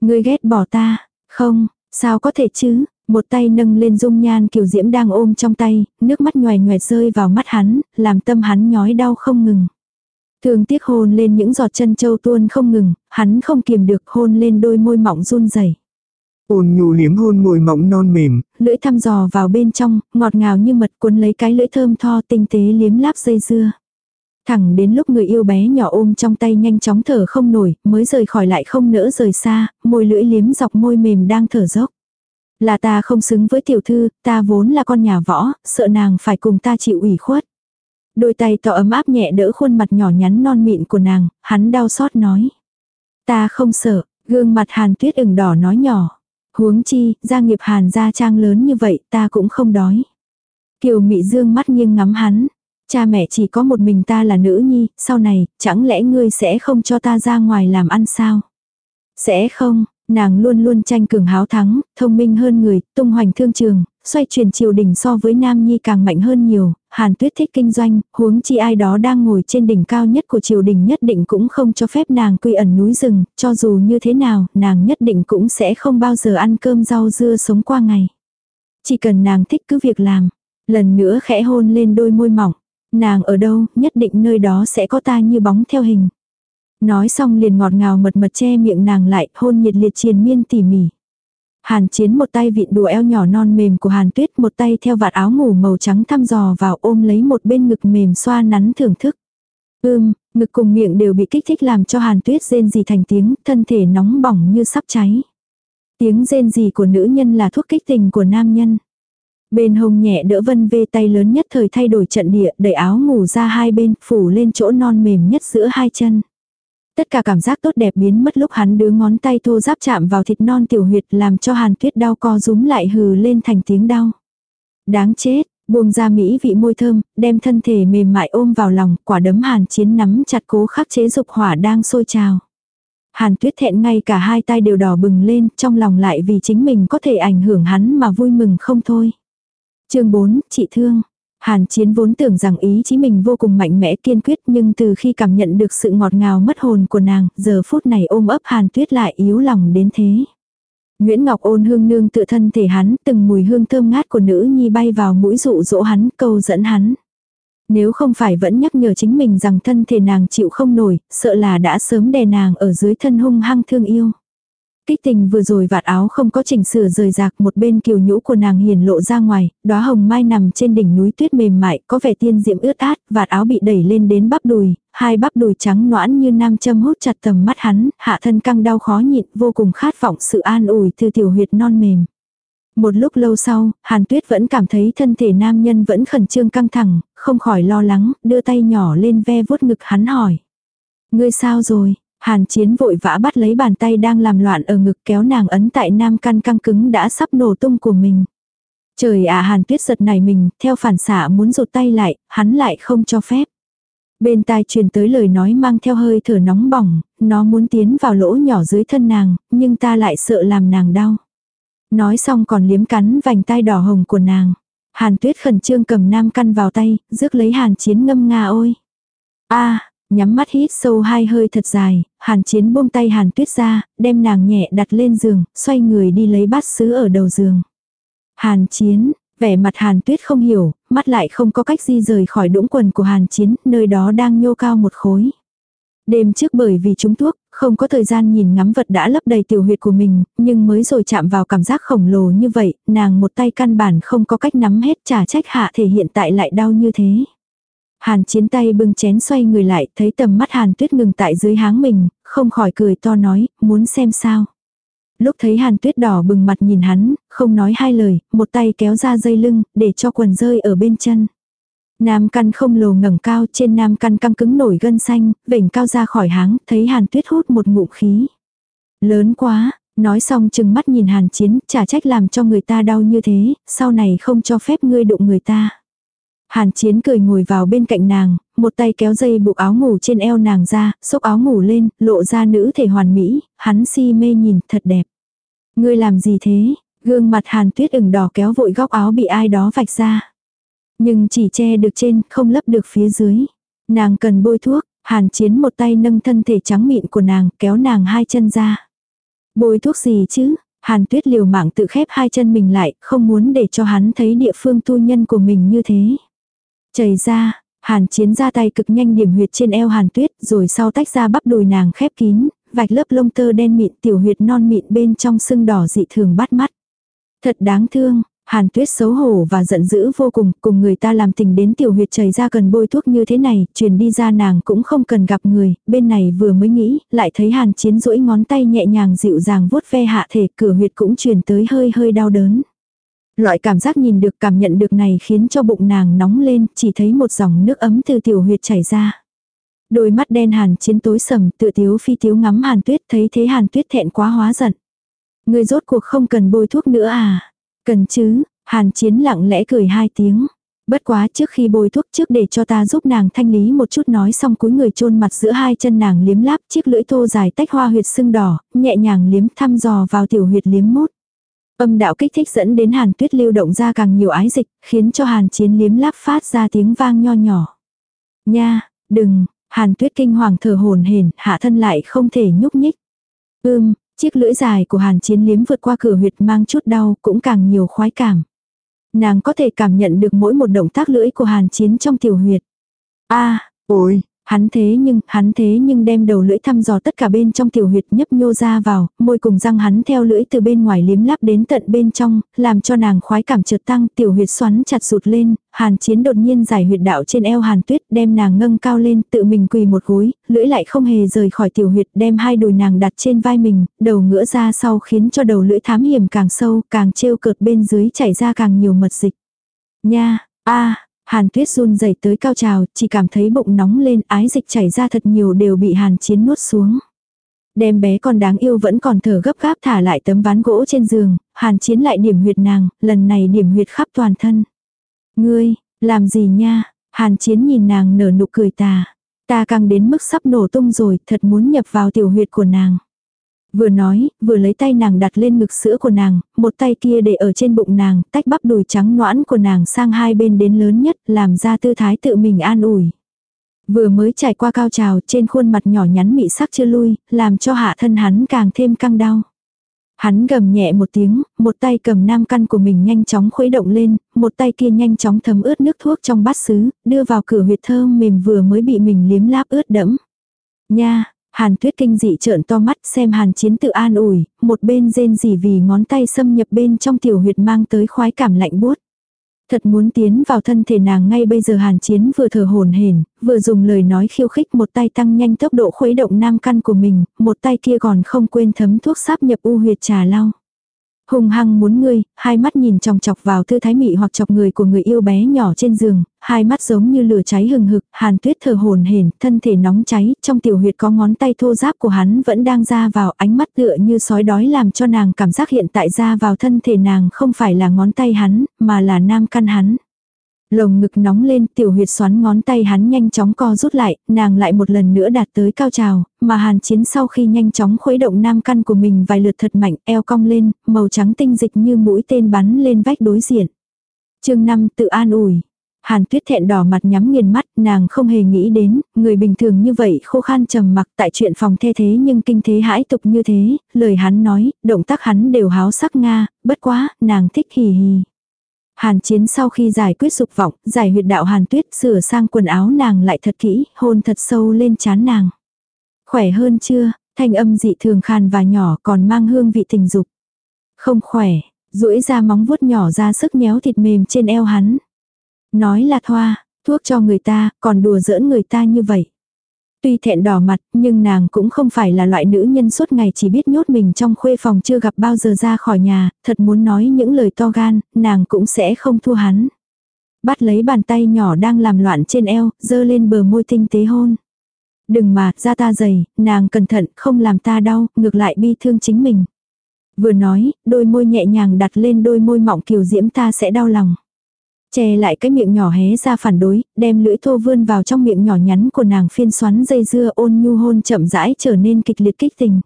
Ngươi ghét bỏ ta, không, sao có thể chứ, một tay nâng lên dung nhan kiều diễm đang ôm trong tay, nước mắt nhòe nhòe rơi vào mắt hắn, làm tâm hắn nhói đau không ngừng. Thường tiếc hôn lên những giọt chân châu tuôn không ngừng, hắn không kiềm được hôn lên đôi môi mỏng run rẩy. Ôn nhu liếm hôn môi mỏng non mềm. Lưỡi thăm dò vào bên trong, ngọt ngào như mật cuốn lấy cái lưỡi thơm tho tinh tế liếm láp dây dưa. Thẳng đến lúc người yêu bé nhỏ ôm trong tay nhanh chóng thở không nổi, mới rời khỏi lại không nỡ rời xa, môi lưỡi liếm dọc môi mềm đang thở dốc. Là ta không xứng với tiểu thư, ta vốn là con nhà võ, sợ nàng phải cùng ta chịu ủy khuất. Đôi tay to ấm áp nhẹ đỡ khuôn mặt nhỏ nhắn non mịn của nàng, hắn đau xót nói. Ta không sợ, gương mặt hàn tuyết ửng đỏ nói nhỏ. Huống chi, gia nghiệp hàn gia trang lớn như vậy, ta cũng không đói. Kiều mị dương mắt nghiêng ngắm hắn. Cha mẹ chỉ có một mình ta là nữ nhi, sau này, chẳng lẽ ngươi sẽ không cho ta ra ngoài làm ăn sao? Sẽ không, Nàng luôn luôn tranh cường háo thắng, thông minh hơn người, tung hoành thương trường, xoay chuyển triều đình so với Nam Nhi càng mạnh hơn nhiều, Hàn Tuyết thích kinh doanh, huống chi ai đó đang ngồi trên đỉnh cao nhất của triều đình nhất định cũng không cho phép nàng quy ẩn núi rừng, cho dù như thế nào, nàng nhất định cũng sẽ không bao giờ ăn cơm rau dưa sống qua ngày. Chỉ cần nàng thích cứ việc làm, lần nữa khẽ hôn lên đôi môi mỏng, nàng ở đâu, nhất định nơi đó sẽ có ta như bóng theo hình. Nói xong liền ngọt ngào mật mật che miệng nàng lại, hôn nhiệt liệt triền miên tỉ mỉ. Hàn chiến một tay vịn đùa eo nhỏ non mềm của hàn tuyết, một tay theo vạt áo ngủ màu trắng thăm dò vào ôm lấy một bên ngực mềm xoa nắn thưởng thức. Ưm, ngực cùng miệng đều bị kích thích làm cho hàn tuyết rên gì thành tiếng, thân thể nóng bỏng như sắp cháy. Tiếng rên gì của nữ nhân là thuốc kích tình của nam nhân. Bên hông nhẹ đỡ vân vê tay lớn nhất thời thay đổi trận địa, đẩy áo ngủ ra hai bên, phủ lên chỗ non mềm nhất giữa hai chân. Tất cả cảm giác tốt đẹp biến mất lúc hắn đưa ngón tay thô giáp chạm vào thịt non tiểu huyệt làm cho hàn tuyết đau co rúm lại hừ lên thành tiếng đau. Đáng chết, buông ra mỹ vị môi thơm, đem thân thể mềm mại ôm vào lòng, quả đấm hàn chiến nắm chặt cố khắc chế dục hỏa đang sôi trào. Hàn tuyết thẹn ngay cả hai tay đều đỏ bừng lên, trong lòng lại vì chính mình có thể ảnh hưởng hắn mà vui mừng không thôi. chương 4, chị thương. Hàn chiến vốn tưởng rằng ý chí mình vô cùng mạnh mẽ kiên quyết nhưng từ khi cảm nhận được sự ngọt ngào mất hồn của nàng, giờ phút này ôm ấp hàn tuyết lại yếu lòng đến thế. Nguyễn Ngọc ôn hương nương tự thân thể hắn, từng mùi hương thơm ngát của nữ nhi bay vào mũi dụ dỗ hắn, câu dẫn hắn. Nếu không phải vẫn nhắc nhở chính mình rằng thân thể nàng chịu không nổi, sợ là đã sớm đè nàng ở dưới thân hung hăng thương yêu. Kích tình vừa rồi vạt áo không có chỉnh sửa rời rạc một bên kiều nhũ của nàng hiền lộ ra ngoài, đóa hồng mai nằm trên đỉnh núi tuyết mềm mại, có vẻ tiên diệm ướt át, vạt áo bị đẩy lên đến bắp đùi, hai bắp đùi trắng noãn như nam châm hút chặt tầm mắt hắn, hạ thân căng đau khó nhịn, vô cùng khát vọng sự an ủi từ tiểu huyệt non mềm. Một lúc lâu sau, Hàn Tuyết vẫn cảm thấy thân thể nam nhân vẫn khẩn trương căng thẳng, không khỏi lo lắng, đưa tay nhỏ lên ve vuốt ngực hắn hỏi. Ngươi sao rồi? Hàn Chiến vội vã bắt lấy bàn tay đang làm loạn ở ngực kéo nàng ấn tại nam căn căng cứng đã sắp nổ tung của mình. Trời ạ Hàn Tuyết giật này mình, theo phản xạ muốn rụt tay lại, hắn lại không cho phép. Bên tai truyền tới lời nói mang theo hơi thở nóng bỏng, nó muốn tiến vào lỗ nhỏ dưới thân nàng, nhưng ta lại sợ làm nàng đau. Nói xong còn liếm cắn vành tai đỏ hồng của nàng. Hàn tuyết khẩn trương cầm nam căn vào tay, rước lấy hàn chiến ngâm nga ôi. a nhắm mắt hít sâu hai hơi thật dài, hàn chiến buông tay hàn tuyết ra, đem nàng nhẹ đặt lên giường, xoay người đi lấy bát sứ ở đầu giường. Hàn chiến, vẻ mặt hàn tuyết không hiểu, mắt lại không có cách di rời khỏi đũng quần của hàn chiến, nơi đó đang nhô cao một khối. Đêm trước bởi vì trúng thuốc, không có thời gian nhìn ngắm vật đã lấp đầy tiểu huyệt của mình, nhưng mới rồi chạm vào cảm giác khổng lồ như vậy, nàng một tay căn bản không có cách nắm hết trả trách hạ thể hiện tại lại đau như thế. Hàn chiến tay bưng chén xoay người lại, thấy tầm mắt hàn tuyết ngừng tại dưới háng mình, không khỏi cười to nói, muốn xem sao. Lúc thấy hàn tuyết đỏ bừng mặt nhìn hắn, không nói hai lời, một tay kéo ra dây lưng, để cho quần rơi ở bên chân. Nam căn không lồ ngẩng cao trên nam căn căng cứng nổi gân xanh, vểnh cao ra khỏi háng, thấy hàn tuyết hút một ngụm khí. Lớn quá, nói xong chừng mắt nhìn hàn chiến, trả trách làm cho người ta đau như thế, sau này không cho phép ngươi đụng người ta. Hàn chiến cười ngồi vào bên cạnh nàng, một tay kéo dây buộc áo ngủ trên eo nàng ra, xốc áo ngủ lên, lộ ra nữ thể hoàn mỹ, hắn si mê nhìn, thật đẹp. Ngươi làm gì thế? Gương mặt hàn tuyết ửng đỏ kéo vội góc áo bị ai đó vạch ra. Nhưng chỉ che được trên, không lấp được phía dưới. Nàng cần bôi thuốc, hàn chiến một tay nâng thân thể trắng mịn của nàng, kéo nàng hai chân ra. Bôi thuốc gì chứ? Hàn tuyết liều mạng tự khép hai chân mình lại, không muốn để cho hắn thấy địa phương tu nhân của mình như thế. Chảy ra, hàn chiến ra tay cực nhanh điểm huyệt trên eo hàn tuyết, rồi sau tách ra bắp đùi nàng khép kín, vạch lớp lông tơ đen mịn tiểu huyệt non mịn bên trong sưng đỏ dị thường bắt mắt. Thật đáng thương, Hàn tuyết xấu hổ và giận dữ vô cùng, cùng người ta làm tình đến tiểu huyệt chảy ra cần bôi thuốc như thế này, truyền đi ra nàng cũng không cần gặp người, bên này vừa mới nghĩ, lại thấy hàn chiến rũi ngón tay nhẹ nhàng dịu dàng vuốt ve hạ thể, cửa huyệt cũng truyền tới hơi hơi đau đớn. Loại cảm giác nhìn được cảm nhận được này khiến cho bụng nàng nóng lên, chỉ thấy một dòng nước ấm từ tiểu huyệt chảy ra. Đôi mắt đen hàn chiến tối sầm, tựa tiếu phi tiếu ngắm hàn tuyết, thấy thế hàn tuyết thẹn quá hóa giận. Người rốt cuộc không cần bôi thuốc nữa à? Cần chứ, hàn chiến lặng lẽ cười hai tiếng. Bất quá trước khi bôi thuốc trước để cho ta giúp nàng thanh lý một chút nói xong cúi người chôn mặt giữa hai chân nàng liếm láp chiếc lưỡi thô dài tách hoa huyệt sưng đỏ, nhẹ nhàng liếm thăm dò vào tiểu huyệt liếm mút. Âm đạo kích thích dẫn đến hàn tuyết lưu động ra càng nhiều ái dịch, khiến cho hàn chiến liếm láp phát ra tiếng vang nho nhỏ. Nha, đừng, hàn tuyết kinh hoàng thở hồn hển hạ thân lại không thể nhúc nhích. Ưm, Chiếc lưỡi dài của hàn chiến liếm vượt qua cửa huyệt mang chút đau cũng càng nhiều khoái cảm. Nàng có thể cảm nhận được mỗi một động tác lưỡi của hàn chiến trong tiểu huyệt. a ôi, Hắn thế nhưng, hắn thế nhưng đem đầu lưỡi thăm dò tất cả bên trong tiểu huyệt nhấp nhô ra vào, môi cùng răng hắn theo lưỡi từ bên ngoài liếm láp đến tận bên trong, làm cho nàng khoái cảm chợt tăng, tiểu huyệt xoắn chặt rụt lên, hàn chiến đột nhiên giải huyệt đạo trên eo hàn tuyết, đem nàng ngâng cao lên, tự mình quỳ một gối, lưỡi lại không hề rời khỏi tiểu huyệt, đem hai đùi nàng đặt trên vai mình, đầu ngửa ra sau khiến cho đầu lưỡi thám hiểm càng sâu, càng trêu cợt bên dưới chảy ra càng nhiều mật dịch. Nha, a Hàn tuyết run rẩy tới cao trào, chỉ cảm thấy bụng nóng lên, ái dịch chảy ra thật nhiều đều bị hàn chiến nuốt xuống. Đem bé con đáng yêu vẫn còn thở gấp gáp thả lại tấm ván gỗ trên giường, hàn chiến lại điểm huyệt nàng, lần này điểm huyệt khắp toàn thân. Ngươi, làm gì nha? Hàn chiến nhìn nàng nở nụ cười tà. Ta căng đến mức sắp nổ tung rồi, thật muốn nhập vào tiểu huyệt của nàng. Vừa nói, vừa lấy tay nàng đặt lên ngực sữa của nàng, một tay kia để ở trên bụng nàng, tách bắp đùi trắng noãn của nàng sang hai bên đến lớn nhất, làm ra tư thái tự mình an ủi. Vừa mới trải qua cao trào trên khuôn mặt nhỏ nhắn mị sắc chưa lui, làm cho hạ thân hắn càng thêm căng đau. Hắn gầm nhẹ một tiếng, một tay cầm nam căn của mình nhanh chóng khuấy động lên, một tay kia nhanh chóng thấm ướt nước thuốc trong bát sứ, đưa vào cửa huyệt thơm mềm vừa mới bị mình liếm láp ướt đẫm. Nha, Hàn tuyết kinh dị trợn to mắt xem hàn chiến tự an ủi, một bên rên rỉ vì ngón tay xâm nhập bên trong tiểu huyệt mang tới khoái cảm lạnh buốt. Thật muốn tiến vào thân thể nàng ngay bây giờ hàn chiến vừa thở hồn hển, vừa dùng lời nói khiêu khích một tay tăng nhanh tốc độ khuấy động nam căn của mình, một tay kia còn không quên thấm thuốc sáp nhập u huyệt trà lau. Hùng hăng muốn ngươi, hai mắt nhìn chòng chọc vào tư thái mị hoặc chọc người của người yêu bé nhỏ trên giường, hai mắt giống như lửa cháy hừng hực, hàn tuyết thở hồn hển, thân thể nóng cháy, trong tiểu huyệt có ngón tay thô giáp của hắn vẫn đang ra vào ánh mắt tựa như sói đói làm cho nàng cảm giác hiện tại ra vào thân thể nàng không phải là ngón tay hắn, mà là nam căn hắn. Lồng ngực nóng lên, tiểu huyệt xoắn ngón tay hắn nhanh chóng co rút lại, nàng lại một lần nữa đạt tới cao trào, mà hàn chiến sau khi nhanh chóng khuấy động nam căn của mình vài lượt thật mạnh, eo cong lên, màu trắng tinh dịch như mũi tên bắn lên vách đối diện. chương 5 tự an ủi. Hàn tuyết thẹn đỏ mặt nhắm nghiền mắt, nàng không hề nghĩ đến, người bình thường như vậy khô khan trầm mặc tại chuyện phòng the thế nhưng kinh thế hãi tục như thế, lời hắn nói, động tác hắn đều háo sắc nga, bất quá, nàng thích hì hì. Hàn chiến sau khi giải quyết dục vọng, giải huyệt đạo hàn tuyết sửa sang quần áo nàng lại thật kỹ, hôn thật sâu lên chán nàng. Khỏe hơn chưa, thanh âm dị thường khàn và nhỏ còn mang hương vị tình dục. Không khỏe, duỗi ra móng vuốt nhỏ ra sức nhéo thịt mềm trên eo hắn. Nói là thoa, thuốc cho người ta, còn đùa giỡn người ta như vậy. Tuy thẹn đỏ mặt, nhưng nàng cũng không phải là loại nữ nhân suốt ngày chỉ biết nhốt mình trong khuê phòng chưa gặp bao giờ ra khỏi nhà, thật muốn nói những lời to gan, nàng cũng sẽ không thua hắn. Bắt lấy bàn tay nhỏ đang làm loạn trên eo, dơ lên bờ môi tinh tế hôn. Đừng mà, ra ta dày, nàng cẩn thận, không làm ta đau, ngược lại bi thương chính mình. Vừa nói, đôi môi nhẹ nhàng đặt lên đôi môi mọng kiều diễm ta sẽ đau lòng. Che lại cái miệng nhỏ hé ra phản đối, đem lưỡi thô vươn vào trong miệng nhỏ nhắn của nàng phiên xoắn dây dưa ôn nhu hôn chậm rãi trở nên kịch liệt kích tình.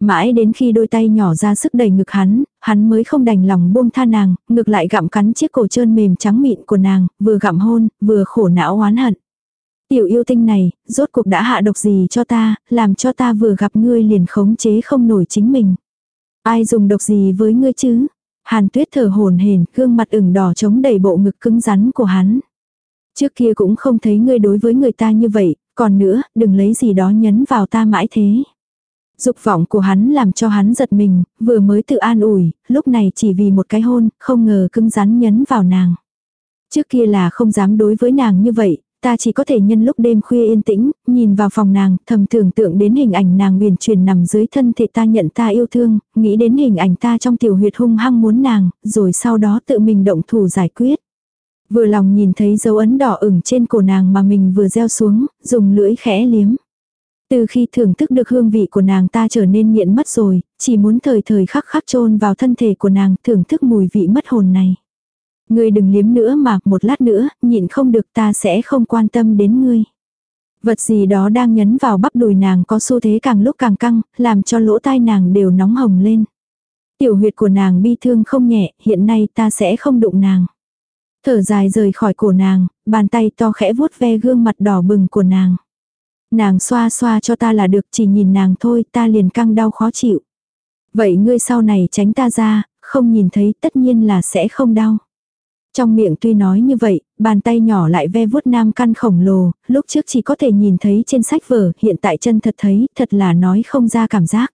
Mãi đến khi đôi tay nhỏ ra sức đẩy ngực hắn, hắn mới không đành lòng buông tha nàng, ngược lại gặm cắn chiếc cổ trơn mềm trắng mịn của nàng, vừa gặm hôn, vừa khổ não oán hận. Tiểu yêu tinh này, rốt cuộc đã hạ độc gì cho ta, làm cho ta vừa gặp ngươi liền khống chế không nổi chính mình. Ai dùng độc gì với ngươi chứ? Hàn tuyết thở hồn hển, gương mặt ửng đỏ chống đầy bộ ngực cứng rắn của hắn. Trước kia cũng không thấy ngươi đối với người ta như vậy, còn nữa, đừng lấy gì đó nhấn vào ta mãi thế. Dục vọng của hắn làm cho hắn giật mình, vừa mới tự an ủi, lúc này chỉ vì một cái hôn, không ngờ cứng rắn nhấn vào nàng. Trước kia là không dám đối với nàng như vậy, ta chỉ có thể nhân lúc đêm khuya yên tĩnh, nhìn vào phòng nàng, thầm tưởng tượng đến hình ảnh nàng uyển chuyển nằm dưới thân thể ta nhận ta yêu thương, nghĩ đến hình ảnh ta trong tiểu huyệt hung hăng muốn nàng, rồi sau đó tự mình động thủ giải quyết. Vừa lòng nhìn thấy dấu ấn đỏ ửng trên cổ nàng mà mình vừa gieo xuống, dùng lưỡi khẽ liếm. Từ khi thưởng thức được hương vị của nàng ta trở nên nghiện mất rồi, chỉ muốn thời thời khắc khắc chôn vào thân thể của nàng thưởng thức mùi vị mất hồn này. Ngươi đừng liếm nữa mà, một lát nữa, nhịn không được ta sẽ không quan tâm đến ngươi. Vật gì đó đang nhấn vào bắp đùi nàng có xu thế càng lúc càng căng, làm cho lỗ tai nàng đều nóng hồng lên. Tiểu huyệt của nàng bi thương không nhẹ, hiện nay ta sẽ không đụng nàng. Thở dài rời khỏi cổ nàng, bàn tay to khẽ vuốt ve gương mặt đỏ bừng của nàng. Nàng xoa xoa cho ta là được chỉ nhìn nàng thôi ta liền căng đau khó chịu. Vậy ngươi sau này tránh ta ra, không nhìn thấy tất nhiên là sẽ không đau. Trong miệng tuy nói như vậy, bàn tay nhỏ lại ve vuốt nam căn khổng lồ, lúc trước chỉ có thể nhìn thấy trên sách vở, hiện tại chân thật thấy, thật là nói không ra cảm giác.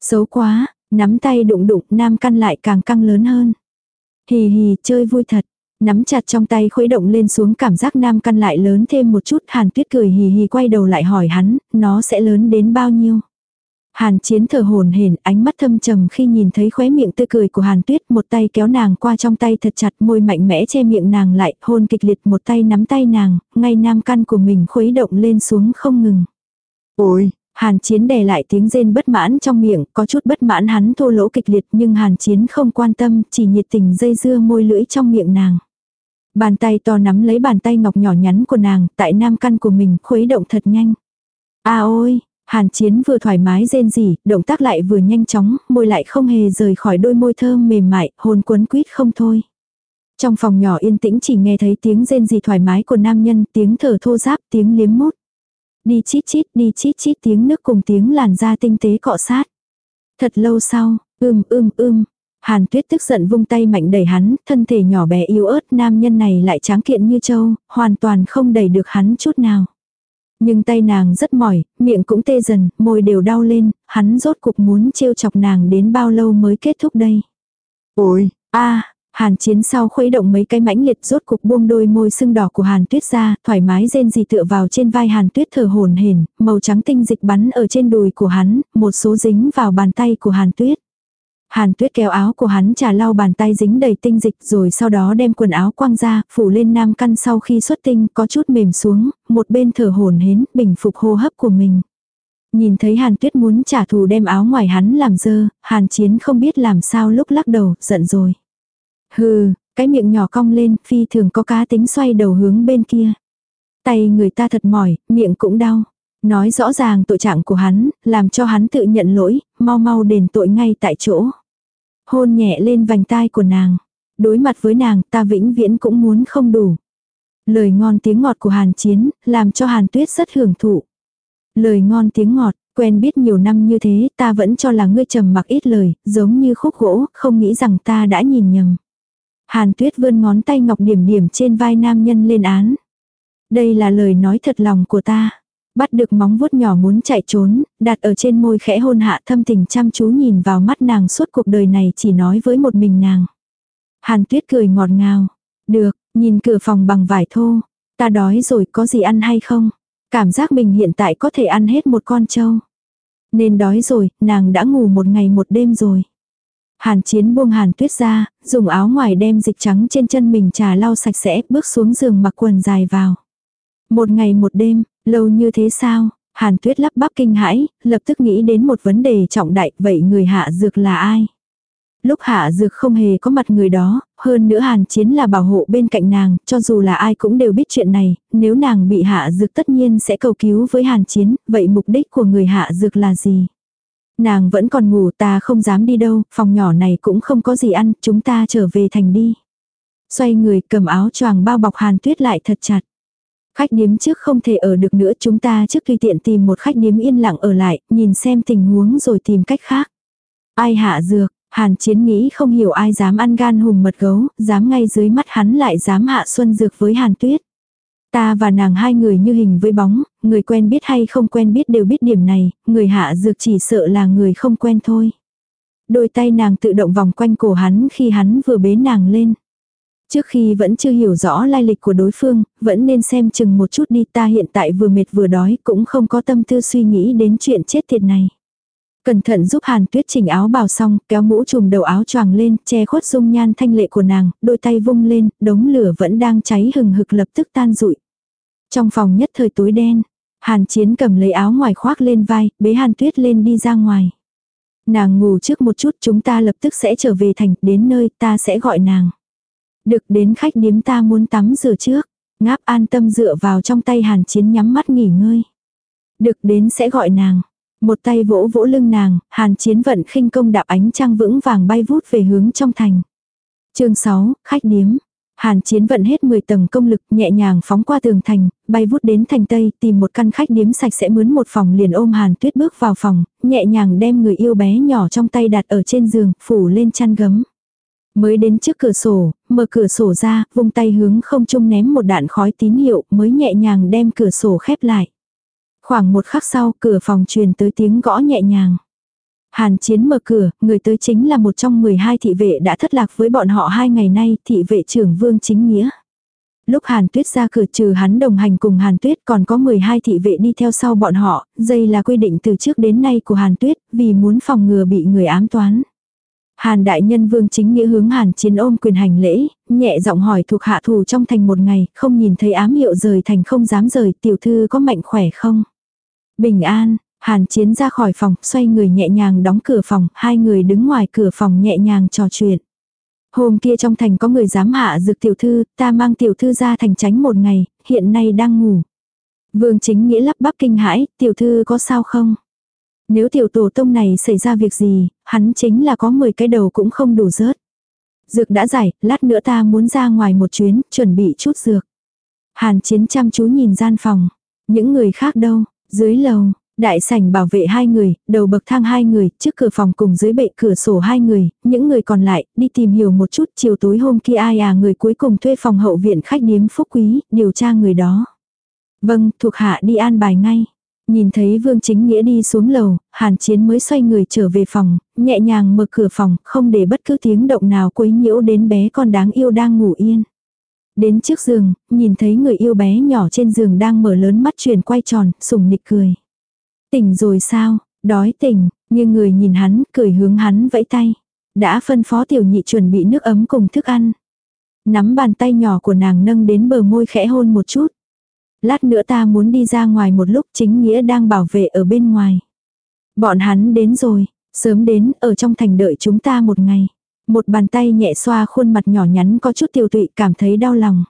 Xấu quá, nắm tay đụng đụng, nam căn lại càng căng lớn hơn. Hì hì, chơi vui thật. Nắm chặt trong tay khuấy động lên xuống cảm giác nam căn lại lớn thêm một chút, hàn tuyết cười hì hì quay đầu lại hỏi hắn, nó sẽ lớn đến bao nhiêu. Hàn chiến thở hồn hển, ánh mắt thâm trầm khi nhìn thấy khóe miệng tươi cười của Hàn Tuyết, một tay kéo nàng qua trong tay thật chặt, môi mạnh mẽ che miệng nàng lại, hôn kịch liệt một tay nắm tay nàng, ngay nam căn của mình khuấy động lên xuống không ngừng. Ôi, Hàn chiến đè lại tiếng rên bất mãn trong miệng, có chút bất mãn hắn thô lỗ kịch liệt nhưng hàn chiến không quan tâm, chỉ nhiệt tình dây dưa môi lưỡi trong miệng nàng. Bàn tay to nắm lấy bàn tay ngọc nhỏ nhắn của nàng, tại nam căn của mình khuấy động thật nhanh. À ôi, hàn chiến vừa thoải mái rên rỉ, động tác lại vừa nhanh chóng, môi lại không hề rời khỏi đôi môi thơm mềm mại, hồn cuốn quýt không thôi. Trong phòng nhỏ yên tĩnh chỉ nghe thấy tiếng rên rỉ thoải mái của nam nhân, tiếng thở thô giáp, tiếng liếm mút. Đi chít chít, đi chít chít tiếng nước cùng tiếng làn da tinh tế cọ sát. Thật lâu sau, ưm ưm ưm, Hàn tuyết tức giận vung tay mạnh đẩy hắn, thân thể nhỏ bé yếu ớt nam nhân này lại tráng kiện như trâu, hoàn toàn không đẩy được hắn chút nào. Nhưng tay nàng rất mỏi, miệng cũng tê dần, môi đều đau lên, hắn rốt cục muốn trêu chọc nàng đến bao lâu mới kết thúc đây. ôi, a Hàn chiến sau khuấy động mấy cái mãnh liệt rốt cục buông đôi môi sưng đỏ của Hàn tuyết ra, thoải mái rên gì tựa vào trên vai Hàn tuyết thở hồn hển, màu trắng tinh dịch bắn ở trên đùi của hắn, một số dính vào bàn tay của Hàn tuyết. Hàn tuyết kéo áo của hắn trà lau bàn tay dính đầy tinh dịch rồi sau đó đem quần áo quăng ra, phủ lên nam căn sau khi xuất tinh có chút mềm xuống, một bên thở hồn hến, bình phục hô hấp của mình. Nhìn thấy hàn tuyết muốn trả thù đem áo ngoài hắn làm dơ, hàn chiến không biết làm sao lúc lắc đầu, giận rồi. Hừ, cái miệng nhỏ cong lên, phi thường có cá tính xoay đầu hướng bên kia. Tay người ta thật mỏi, miệng cũng đau. Nói rõ ràng tội trạng của hắn, làm cho hắn tự nhận lỗi, mau mau đền tội ngay tại chỗ. Hôn nhẹ lên vành tai của nàng. Đối mặt với nàng, ta vĩnh viễn cũng muốn không đủ. Lời ngon tiếng ngọt của Hàn Chiến, làm cho Hàn Tuyết rất hưởng thụ. Lời ngon tiếng ngọt, quen biết nhiều năm như thế, ta vẫn cho là ngươi trầm mặc ít lời, giống như khúc gỗ, không nghĩ rằng ta đã nhìn nhầm. Hàn Tuyết vươn ngón tay ngọc điểm điểm trên vai nam nhân lên án. Đây là lời nói thật lòng của ta. Bắt được móng vuốt nhỏ muốn chạy trốn, đặt ở trên môi khẽ hôn hạ thâm tình chăm chú nhìn vào mắt nàng suốt cuộc đời này chỉ nói với một mình nàng. Hàn tuyết cười ngọt ngào. Được, nhìn cửa phòng bằng vải thô. Ta đói rồi có gì ăn hay không? Cảm giác mình hiện tại có thể ăn hết một con trâu. Nên đói rồi, nàng đã ngủ một ngày một đêm rồi. Hàn chiến buông hàn tuyết ra, dùng áo ngoài đem dịch trắng trên chân mình trà lau sạch sẽ, bước xuống giường mặc quần dài vào. Một ngày một đêm, lâu như thế sao? Hàn tuyết lắp bắp kinh hãi, lập tức nghĩ đến một vấn đề trọng đại, vậy người hạ dược là ai? Lúc hạ dược không hề có mặt người đó, hơn nữa hàn chiến là bảo hộ bên cạnh nàng, cho dù là ai cũng đều biết chuyện này, nếu nàng bị hạ dược tất nhiên sẽ cầu cứu với hàn chiến, vậy mục đích của người hạ dược là gì? Nàng vẫn còn ngủ ta không dám đi đâu, phòng nhỏ này cũng không có gì ăn, chúng ta trở về thành đi. Xoay người cầm áo choàng bao bọc hàn tuyết lại thật chặt. Khách điếm trước không thể ở được nữa chúng ta trước tùy tiện tìm một khách điếm yên lặng ở lại, nhìn xem tình huống rồi tìm cách khác. Ai hạ dược, hàn chiến nghĩ không hiểu ai dám ăn gan hùng mật gấu, dám ngay dưới mắt hắn lại dám hạ xuân dược với hàn tuyết. Ta và nàng hai người như hình với bóng, người quen biết hay không quen biết đều biết điểm này, người hạ dược chỉ sợ là người không quen thôi. Đôi tay nàng tự động vòng quanh cổ hắn khi hắn vừa bế nàng lên. Trước khi vẫn chưa hiểu rõ lai lịch của đối phương, vẫn nên xem chừng một chút đi ta hiện tại vừa mệt vừa đói cũng không có tâm tư suy nghĩ đến chuyện chết tiệt này. Cẩn thận giúp Hàn Tuyết chỉnh áo bào xong, kéo mũ trùm đầu áo choàng lên, che khuất dung nhan thanh lệ của nàng, đôi tay vung lên, đống lửa vẫn đang cháy hừng hực lập tức tan rụi. Trong phòng nhất thời tối đen, Hàn Chiến cầm lấy áo ngoài khoác lên vai, bế Hàn Tuyết lên đi ra ngoài. Nàng ngủ trước một chút chúng ta lập tức sẽ trở về thành, đến nơi ta sẽ gọi nàng. Được đến khách điếm ta muốn tắm rửa trước. Ngáp an tâm dựa vào trong tay hàn chiến nhắm mắt nghỉ ngơi. Được đến sẽ gọi nàng. Một tay vỗ vỗ lưng nàng, hàn chiến vận khinh công đạp ánh trăng vững vàng bay vút về hướng trong thành. chương 6, khách điếm. Hàn chiến vận hết 10 tầng công lực nhẹ nhàng phóng qua tường thành, bay vút đến thành Tây tìm một căn khách điếm sạch sẽ mướn một phòng liền ôm Hàn tuyết bước vào phòng, nhẹ nhàng đem người yêu bé nhỏ trong tay đặt ở trên giường, phủ lên chăn gấm. Mới đến trước cửa sổ, mở cửa sổ ra, vung tay hướng không trung ném một đạn khói tín hiệu mới nhẹ nhàng đem cửa sổ khép lại. Khoảng một khắc sau cửa phòng truyền tới tiếng gõ nhẹ nhàng. Hàn Chiến mở cửa, người tới chính là một trong 12 thị vệ đã thất lạc với bọn họ hai ngày nay, thị vệ trưởng Vương Chính Nghĩa. Lúc Hàn Tuyết ra cửa trừ hắn đồng hành cùng Hàn Tuyết còn có 12 thị vệ đi theo sau bọn họ, dây là quy định từ trước đến nay của Hàn Tuyết, vì muốn phòng ngừa bị người ám toán. Hàn đại nhân vương chính nghĩa hướng hàn chiến ôm quyền hành lễ, nhẹ giọng hỏi thuộc hạ thủ trong thành một ngày, không nhìn thấy ám hiệu rời thành không dám rời, tiểu thư có mạnh khỏe không? Bình an, hàn chiến ra khỏi phòng, xoay người nhẹ nhàng đóng cửa phòng, hai người đứng ngoài cửa phòng nhẹ nhàng trò chuyện. Hôm kia trong thành có người dám hạ dược tiểu thư, ta mang tiểu thư ra thành tránh một ngày, hiện nay đang ngủ. Vương chính nghĩa lắp bắp kinh hãi, tiểu thư có sao không? Nếu tiểu tổ tông này xảy ra việc gì, hắn chính là có 10 cái đầu cũng không đủ rớt. Dược đã giải, lát nữa ta muốn ra ngoài một chuyến, chuẩn bị chút dược. Hàn chiến chăm chú nhìn gian phòng. Những người khác đâu, dưới lầu, đại sảnh bảo vệ hai người, đầu bậc thang hai người, trước cửa phòng cùng dưới bệ cửa sổ hai người, những người còn lại, đi tìm hiểu một chút chiều tối hôm kia ai à người cuối cùng thuê phòng hậu viện khách điếm phúc quý, điều tra người đó. Vâng, thuộc hạ đi an bài ngay. Nhìn thấy Vương Chính Nghĩa đi xuống lầu, Hàn Chiến mới xoay người trở về phòng, nhẹ nhàng mở cửa phòng, không để bất cứ tiếng động nào quấy nhiễu đến bé con đáng yêu đang ngủ yên. Đến trước giường, nhìn thấy người yêu bé nhỏ trên giường đang mở lớn mắt truyền quay tròn, sùng nịch cười. Tỉnh rồi sao, đói tỉnh, nhưng người nhìn hắn, cười hướng hắn vẫy tay. Đã phân phó tiểu nhị chuẩn bị nước ấm cùng thức ăn. Nắm bàn tay nhỏ của nàng nâng đến bờ môi khẽ hôn một chút. Lát nữa ta muốn đi ra ngoài một lúc chính nghĩa đang bảo vệ ở bên ngoài. Bọn hắn đến rồi, sớm đến ở trong thành đợi chúng ta một ngày. Một bàn tay nhẹ xoa khuôn mặt nhỏ nhắn có chút tiêu tụy cảm thấy đau lòng.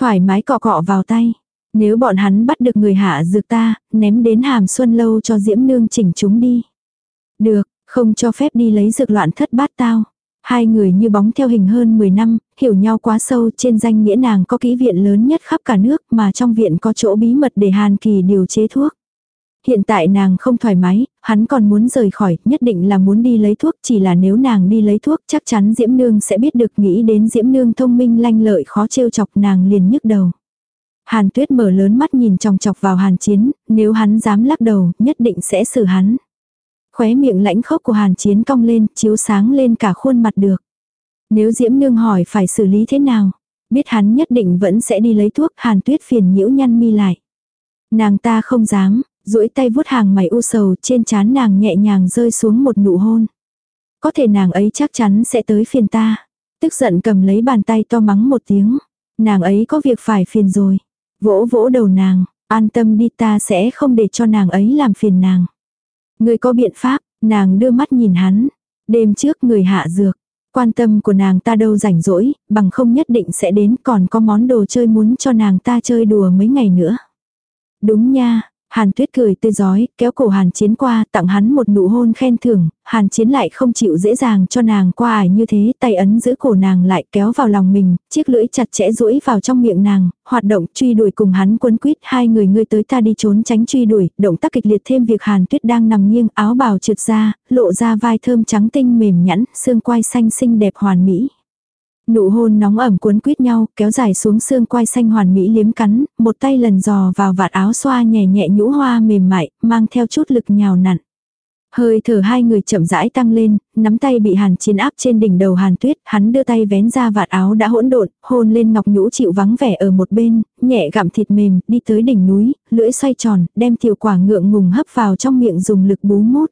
Thoải mái cọ cọ vào tay. Nếu bọn hắn bắt được người hạ dược ta, ném đến hàm xuân lâu cho diễm nương chỉnh chúng đi. Được, không cho phép đi lấy dược loạn thất bát tao. Hai người như bóng theo hình hơn 10 năm, hiểu nhau quá sâu trên danh nghĩa nàng có kỹ viện lớn nhất khắp cả nước mà trong viện có chỗ bí mật để Hàn Kỳ điều chế thuốc. Hiện tại nàng không thoải mái, hắn còn muốn rời khỏi, nhất định là muốn đi lấy thuốc, chỉ là nếu nàng đi lấy thuốc chắc chắn Diễm Nương sẽ biết được nghĩ đến Diễm Nương thông minh lanh lợi khó trêu chọc nàng liền nhức đầu. Hàn Tuyết mở lớn mắt nhìn chòng chọc vào Hàn Chiến, nếu hắn dám lắc đầu, nhất định sẽ xử hắn. Khóe miệng lãnh khốc của Hàn Chiến cong lên, chiếu sáng lên cả khuôn mặt được. Nếu Diễm Nương hỏi phải xử lý thế nào, biết hắn nhất định vẫn sẽ đi lấy thuốc, Hàn Tuyết phiền nhiễu nhăn mi lại. Nàng ta không dám, duỗi tay vuốt hàng mày u sầu trên trán nàng nhẹ nhàng rơi xuống một nụ hôn. Có thể nàng ấy chắc chắn sẽ tới phiền ta. Tức giận cầm lấy bàn tay to mắng một tiếng. Nàng ấy có việc phải phiền rồi. Vỗ vỗ đầu nàng, an tâm đi ta sẽ không để cho nàng ấy làm phiền nàng. Người có biện pháp, nàng đưa mắt nhìn hắn. Đêm trước người hạ dược. Quan tâm của nàng ta đâu rảnh rỗi, bằng không nhất định sẽ đến còn có món đồ chơi muốn cho nàng ta chơi đùa mấy ngày nữa. Đúng nha, Hàn Tuyết cười tươi giói, kéo cổ Hàn Chiến qua, tặng hắn một nụ hôn khen thưởng, Hàn Chiến lại không chịu dễ dàng cho nàng qua ải như thế, tay ấn giữ cổ nàng lại kéo vào lòng mình, chiếc lưỡi chặt chẽ duỗi vào trong miệng nàng, hoạt động truy đuổi cùng hắn quấn quýt hai người ngươi tới ta đi trốn tránh truy đuổi, động tác kịch liệt thêm việc Hàn Tuyết đang nằm nghiêng, áo bào trượt ra, lộ ra vai thơm trắng tinh mềm nhẵn, xương quai xanh xinh đẹp hoàn mỹ. Nụ hôn nóng ẩm cuốn quýt nhau, kéo dài xuống xương quai xanh hoàn mỹ liếm cắn, một tay lần dò vào vạt áo xoa nhẹ nhẹ nhũ hoa mềm mại, mang theo chút lực nhào nặn. Hơi thở hai người chậm rãi tăng lên, nắm tay bị hàn chiến áp trên đỉnh đầu hàn tuyết, hắn đưa tay vén ra vạt áo đã hỗn độn, hôn lên ngọc nhũ chịu vắng vẻ ở một bên, nhẹ gặm thịt mềm, đi tới đỉnh núi, lưỡi xoay tròn, đem tiểu quả ngượng ngùng hấp vào trong miệng dùng lực bú mút.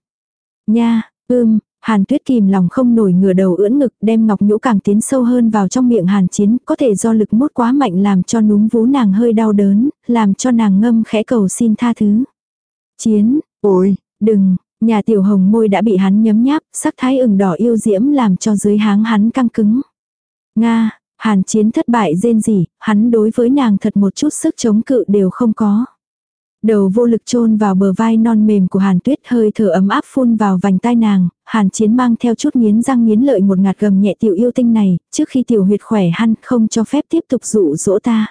Nha, ưm, Hàn tuyết kìm lòng không nổi ngửa đầu ưỡn ngực đem ngọc nhũ càng tiến sâu hơn vào trong miệng hàn chiến, có thể do lực mút quá mạnh làm cho núm vú nàng hơi đau đớn, làm cho nàng ngâm khẽ cầu xin tha thứ. Chiến, Ôi, đừng, nhà tiểu hồng môi đã bị hắn nhấm nháp, sắc thái ửng đỏ yêu diễm làm cho dưới háng hắn căng cứng. Nga, hàn chiến thất bại rên rỉ, hắn đối với nàng thật một chút sức chống cự đều không có. Đầu vô lực chôn vào bờ vai non mềm của Hàn Tuyết hơi thở ấm áp phun vào vành tai nàng, Hàn Chiến mang theo chút nghiến răng nghiến lợi một ngạt gầm nhẹ tiểu yêu tinh này, trước khi tiểu huyệt khỏe hăn không cho phép tiếp tục dụ dỗ ta.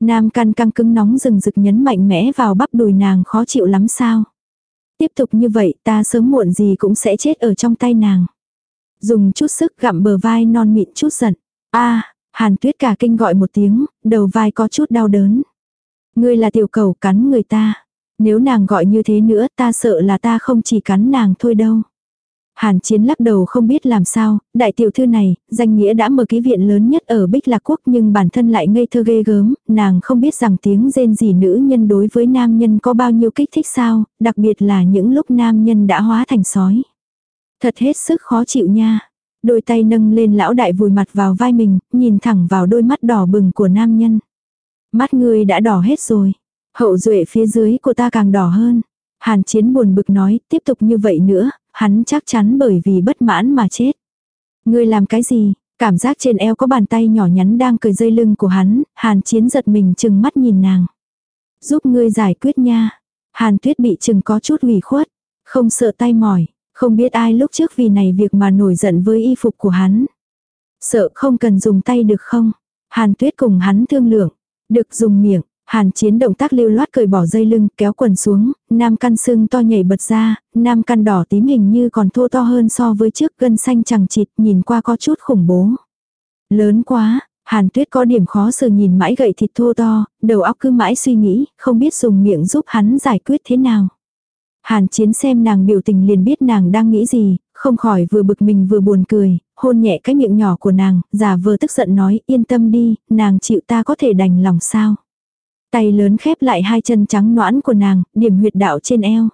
Nam căn căng cứng nóng rừng rực nhấn mạnh mẽ vào bắp đùi nàng khó chịu lắm sao. Tiếp tục như vậy ta sớm muộn gì cũng sẽ chết ở trong tay nàng. Dùng chút sức gặm bờ vai non mịn chút giận. a Hàn tuyết cả kinh gọi một tiếng, đầu vai có chút đau đớn. Ngươi là tiểu cầu cắn người ta. Nếu nàng gọi như thế nữa ta sợ là ta không chỉ cắn nàng thôi đâu. Hàn Chiến lắc đầu không biết làm sao, đại tiểu thư này, danh nghĩa đã mở ký viện lớn nhất ở Bích Lạc Quốc nhưng bản thân lại ngây thơ ghê gớm, nàng không biết rằng tiếng rên gì nữ nhân đối với nam nhân có bao nhiêu kích thích sao, đặc biệt là những lúc nam nhân đã hóa thành sói. Thật hết sức khó chịu nha. Đôi tay nâng lên lão đại vùi mặt vào vai mình, nhìn thẳng vào đôi mắt đỏ bừng của nam nhân. Mắt ngươi đã đỏ hết rồi. Hậu duệ phía dưới của ta càng đỏ hơn. Hàn chiến buồn bực nói, tiếp tục như vậy nữa, hắn chắc chắn bởi vì bất mãn mà chết. Ngươi làm cái gì? Cảm giác trên eo có bàn tay nhỏ nhắn đang cười dây lưng của hắn, hàn chiến giật mình chừng mắt nhìn nàng. Giúp ngươi giải quyết nha. Hàn tuyết bị chừng có chút ủy khuất, không sợ tay mỏi, không biết ai lúc trước vì này việc mà nổi giận với y phục của hắn. Sợ không cần dùng tay được không? Hàn tuyết cùng hắn thương lượng, được dùng miệng, Hàn chiến động tác lưu loát cởi bỏ dây lưng, kéo quần xuống, nam căn sưng to nhảy bật ra, nam căn đỏ tím hình như còn thô to hơn so với trước gân xanh chẳng chịt nhìn qua có chút khủng bố. Lớn quá, hàn tuyết có điểm khó xử nhìn mãi gậy thịt thô to, đầu óc cứ mãi suy nghĩ, không biết dùng miệng giúp hắn giải quyết thế nào. Hàn chiến xem nàng biểu tình liền biết nàng đang nghĩ gì, không khỏi vừa bực mình vừa buồn cười, hôn nhẹ cái miệng nhỏ của nàng, giả vờ tức giận nói yên tâm đi, nàng chịu ta có thể đành lòng sao. Tay lớn khép lại hai chân trắng noãn của nàng, điểm huyệt đạo trên eo.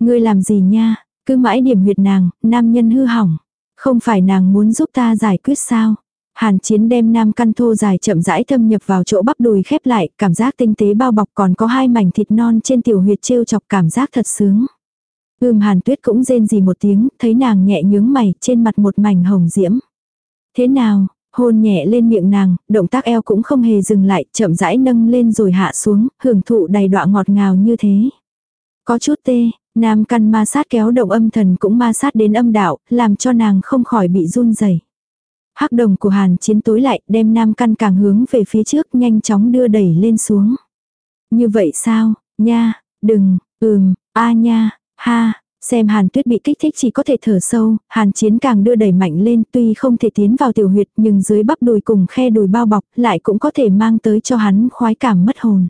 Ngươi làm gì nha, cứ mãi điểm huyệt nàng, nam nhân hư hỏng. Không phải nàng muốn giúp ta giải quyết sao. Hàn chiến đem nam căn thô dài chậm rãi thâm nhập vào chỗ bắp đùi khép lại, cảm giác tinh tế bao bọc còn có hai mảnh thịt non trên tiểu huyệt trêu chọc cảm giác thật sướng. Ưm hàn tuyết cũng rên gì một tiếng, thấy nàng nhẹ nhướng mày, trên mặt một mảnh hồng diễm. Thế nào, hôn nhẹ lên miệng nàng, động tác eo cũng không hề dừng lại, chậm rãi nâng lên rồi hạ xuống, hưởng thụ đầy đọa ngọt ngào như thế. Có chút tê, nam căn ma sát kéo động âm thần cũng ma sát đến âm đạo, làm cho nàng không khỏi bị run rẩy. Hắc đồng của hàn chiến tối lại, đem nam căn càng hướng về phía trước, nhanh chóng đưa đẩy lên xuống. Như vậy sao, nha, đừng, ừm, a nha, ha, Xem hàn tuyết bị kích thích chỉ có thể thở sâu, hàn chiến càng đưa đẩy mạnh lên tuy không thể tiến vào tiểu huyệt nhưng dưới bắp đùi cùng khe đùi bao bọc lại cũng có thể mang tới cho hắn khoái cảm mất hồn.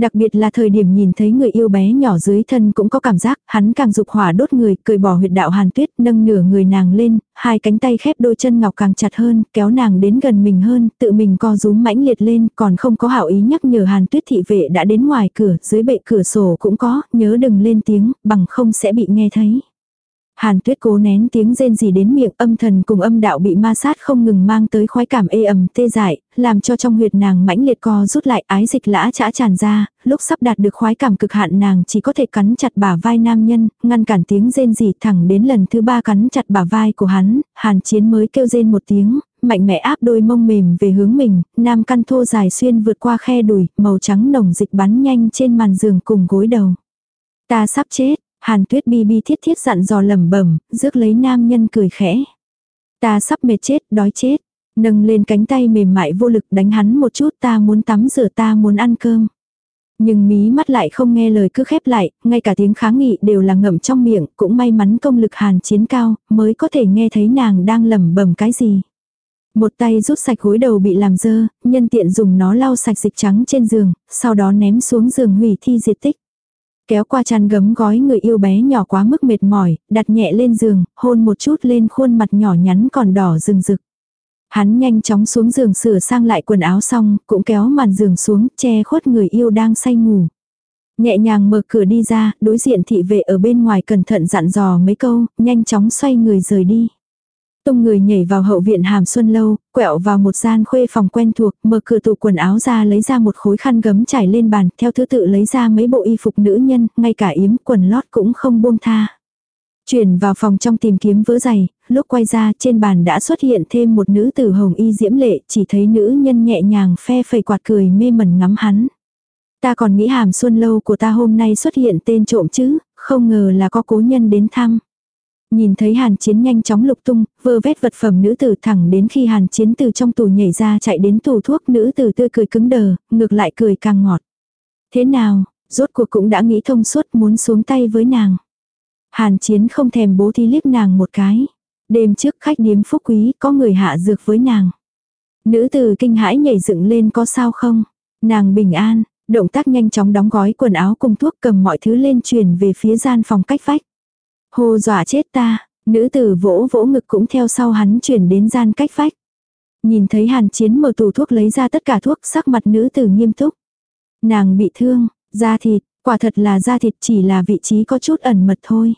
Đặc biệt là thời điểm nhìn thấy người yêu bé nhỏ dưới thân cũng có cảm giác, hắn càng dục hỏa đốt người, cười bỏ huyệt đạo hàn tuyết, nâng nửa người nàng lên, hai cánh tay khép đôi chân ngọc càng chặt hơn, kéo nàng đến gần mình hơn, tự mình co rúm mãnh liệt lên, còn không có hảo ý nhắc nhở hàn tuyết thị vệ đã đến ngoài cửa, dưới bệ cửa sổ cũng có, nhớ đừng lên tiếng, bằng không sẽ bị nghe thấy. Hàn tuyết cố nén tiếng rên gì đến miệng âm thần cùng âm đạo bị ma sát không ngừng mang tới khoái cảm ê ẩm tê dại, làm cho trong huyệt nàng mãnh liệt co rút lại ái dịch lã chã tràn ra, lúc sắp đạt được khoái cảm cực hạn nàng chỉ có thể cắn chặt bả vai nam nhân, ngăn cản tiếng rên gì thẳng đến lần thứ ba cắn chặt bả vai của hắn, hàn chiến mới kêu rên một tiếng, mạnh mẽ áp đôi mông mềm về hướng mình, nam căn thô dài xuyên vượt qua khe đùi, màu trắng nồng dịch bắn nhanh trên màn giường cùng gối đầu. Ta sắp chết, Hàn tuyết bi bi thiết thiết dặn dò lẩm bẩm, rước lấy nam nhân cười khẽ. Ta sắp mệt chết, đói chết. Nâng lên cánh tay mềm mại vô lực đánh hắn một chút ta muốn tắm rửa ta muốn ăn cơm. Nhưng mí mắt lại không nghe lời cứ khép lại, ngay cả tiếng kháng nghị đều là ngậm trong miệng, cũng may mắn công lực hàn chiến cao, mới có thể nghe thấy nàng đang lẩm bẩm cái gì. Một tay rút sạch gối đầu bị làm dơ, nhân tiện dùng nó lau sạch dịch trắng trên giường, sau đó ném xuống giường hủy thi diệt tích kéo qua chăn gấm gói người yêu bé nhỏ quá mức mệt mỏi, đặt nhẹ lên giường, hôn một chút lên khuôn mặt nhỏ nhắn còn đỏ rừng rực. Hắn nhanh chóng xuống giường sửa sang lại quần áo xong, cũng kéo màn giường xuống, che khuất người yêu đang say ngủ. Nhẹ nhàng mở cửa đi ra, đối diện thị vệ ở bên ngoài cẩn thận dặn dò mấy câu, nhanh chóng xoay người rời đi. Tung người nhảy vào hậu viện hàm xuân lâu, quẹo vào một gian khuê phòng quen thuộc, mở cửa tủ quần áo ra lấy ra một khối khăn gấm trải lên bàn, theo thứ tự lấy ra mấy bộ y phục nữ nhân, ngay cả yếm quần lót cũng không buông tha. Chuyển vào phòng trong tìm kiếm vỡ giày, lúc quay ra trên bàn đã xuất hiện thêm một nữ tử hồng y diễm lệ, chỉ thấy nữ nhân nhẹ nhàng phe phẩy quạt cười mê mẩn ngắm hắn. Ta còn nghĩ hàm xuân lâu của ta hôm nay xuất hiện tên trộm chứ, không ngờ là có cố nhân đến thăm. Nhìn thấy hàn chiến nhanh chóng lục tung, vơ vét vật phẩm nữ tử thẳng đến khi hàn chiến từ trong tù nhảy ra chạy đến tủ thuốc nữ tử tươi cười cứng đờ, ngược lại cười càng ngọt. Thế nào, rốt cuộc cũng đã nghĩ thông suốt muốn xuống tay với nàng. Hàn chiến không thèm bố thí liếc nàng một cái. Đêm trước khách điếm phúc quý có người hạ dược với nàng. Nữ tử kinh hãi nhảy dựng lên có sao không? Nàng bình an, động tác nhanh chóng đóng gói quần áo cùng thuốc cầm mọi thứ lên truyền về phía gian phòng cách vách hô dọa chết ta, nữ tử vỗ vỗ ngực cũng theo sau hắn chuyển đến gian cách vách. Nhìn thấy hàn chiến mở tủ thuốc lấy ra tất cả thuốc sắc mặt nữ tử nghiêm túc. Nàng bị thương, da thịt, quả thật là da thịt chỉ là vị trí có chút ẩn mật thôi.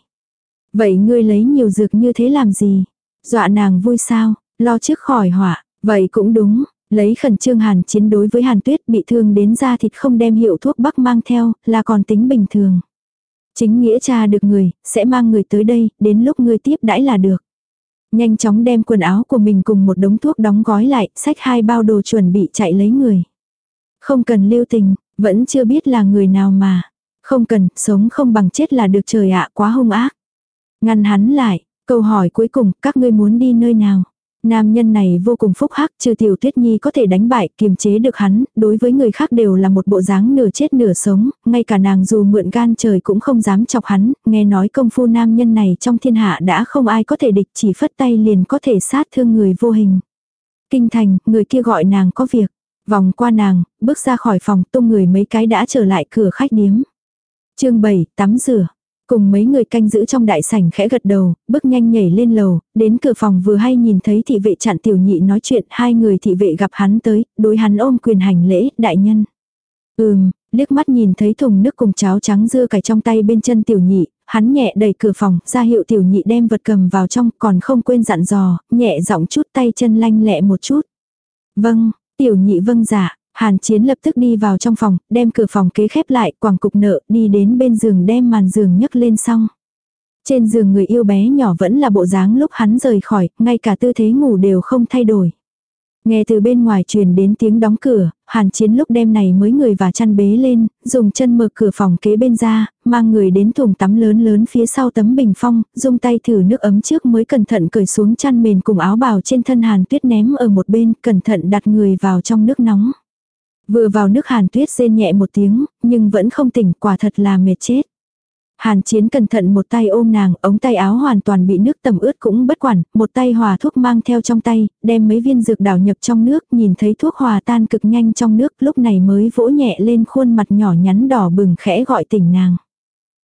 Vậy ngươi lấy nhiều dược như thế làm gì? Dọa nàng vui sao, lo trước khỏi họa, vậy cũng đúng, lấy khẩn trương hàn chiến đối với hàn tuyết bị thương đến da thịt không đem hiệu thuốc bắc mang theo, là còn tính bình thường. Chính nghĩa cha được người, sẽ mang người tới đây, đến lúc ngươi tiếp đãi là được. Nhanh chóng đem quần áo của mình cùng một đống thuốc đóng gói lại, xách hai bao đồ chuẩn bị chạy lấy người. Không cần lưu tình, vẫn chưa biết là người nào mà. Không cần, sống không bằng chết là được trời ạ quá hung ác. Ngăn hắn lại, câu hỏi cuối cùng, các ngươi muốn đi nơi nào? Nam nhân này vô cùng phúc hắc, trừ tiểu tuyết nhi có thể đánh bại, kiềm chế được hắn, đối với người khác đều là một bộ dáng nửa chết nửa sống, ngay cả nàng dù mượn gan trời cũng không dám chọc hắn, nghe nói công phu nam nhân này trong thiên hạ đã không ai có thể địch chỉ phất tay liền có thể sát thương người vô hình. Kinh thành, người kia gọi nàng có việc. Vòng qua nàng, bước ra khỏi phòng tung người mấy cái đã trở lại cửa khách điếm. chương 7, tắm rửa. Cùng mấy người canh giữ trong đại sảnh khẽ gật đầu, bước nhanh nhảy lên lầu, đến cửa phòng vừa hay nhìn thấy thị vệ chặn tiểu nhị nói chuyện, hai người thị vệ gặp hắn tới, đối hắn ôm quyền hành lễ, đại nhân. Ừm, liếc mắt nhìn thấy thùng nước cùng cháo trắng dưa cải trong tay bên chân tiểu nhị, hắn nhẹ đẩy cửa phòng, ra hiệu tiểu nhị đem vật cầm vào trong, còn không quên dặn dò, nhẹ giọng chút tay chân lanh lẹ một chút. Vâng, tiểu nhị vâng dạ, Hàn Chiến lập tức đi vào trong phòng, đem cửa phòng kế khép lại, quàng cục nợ, đi đến bên giường đem màn giường nhấc lên xong. Trên giường người yêu bé nhỏ vẫn là bộ dáng lúc hắn rời khỏi, ngay cả tư thế ngủ đều không thay đổi. Nghe từ bên ngoài truyền đến tiếng đóng cửa, hàn chiến lúc đêm này mới người và chăn bế lên, dùng chân mở cửa phòng kế bên ra, mang người đến thùng tắm lớn lớn phía sau tấm bình phong, dùng tay thử nước ấm trước mới cẩn thận cởi xuống chăn mền cùng áo bào trên thân hàn tuyết ném ở một bên, cẩn thận đặt người vào trong nước nóng. Vừa vào nước hàn tuyết rên nhẹ một tiếng, nhưng vẫn không tỉnh quả thật là mệt chết. Hàn chiến cẩn thận một tay ôm nàng, ống tay áo hoàn toàn bị nước tầm ướt cũng bất quản, một tay hòa thuốc mang theo trong tay, đem mấy viên dược đảo nhập trong nước, nhìn thấy thuốc hòa tan cực nhanh trong nước, lúc này mới vỗ nhẹ lên khuôn mặt nhỏ nhắn đỏ bừng khẽ gọi tỉnh nàng.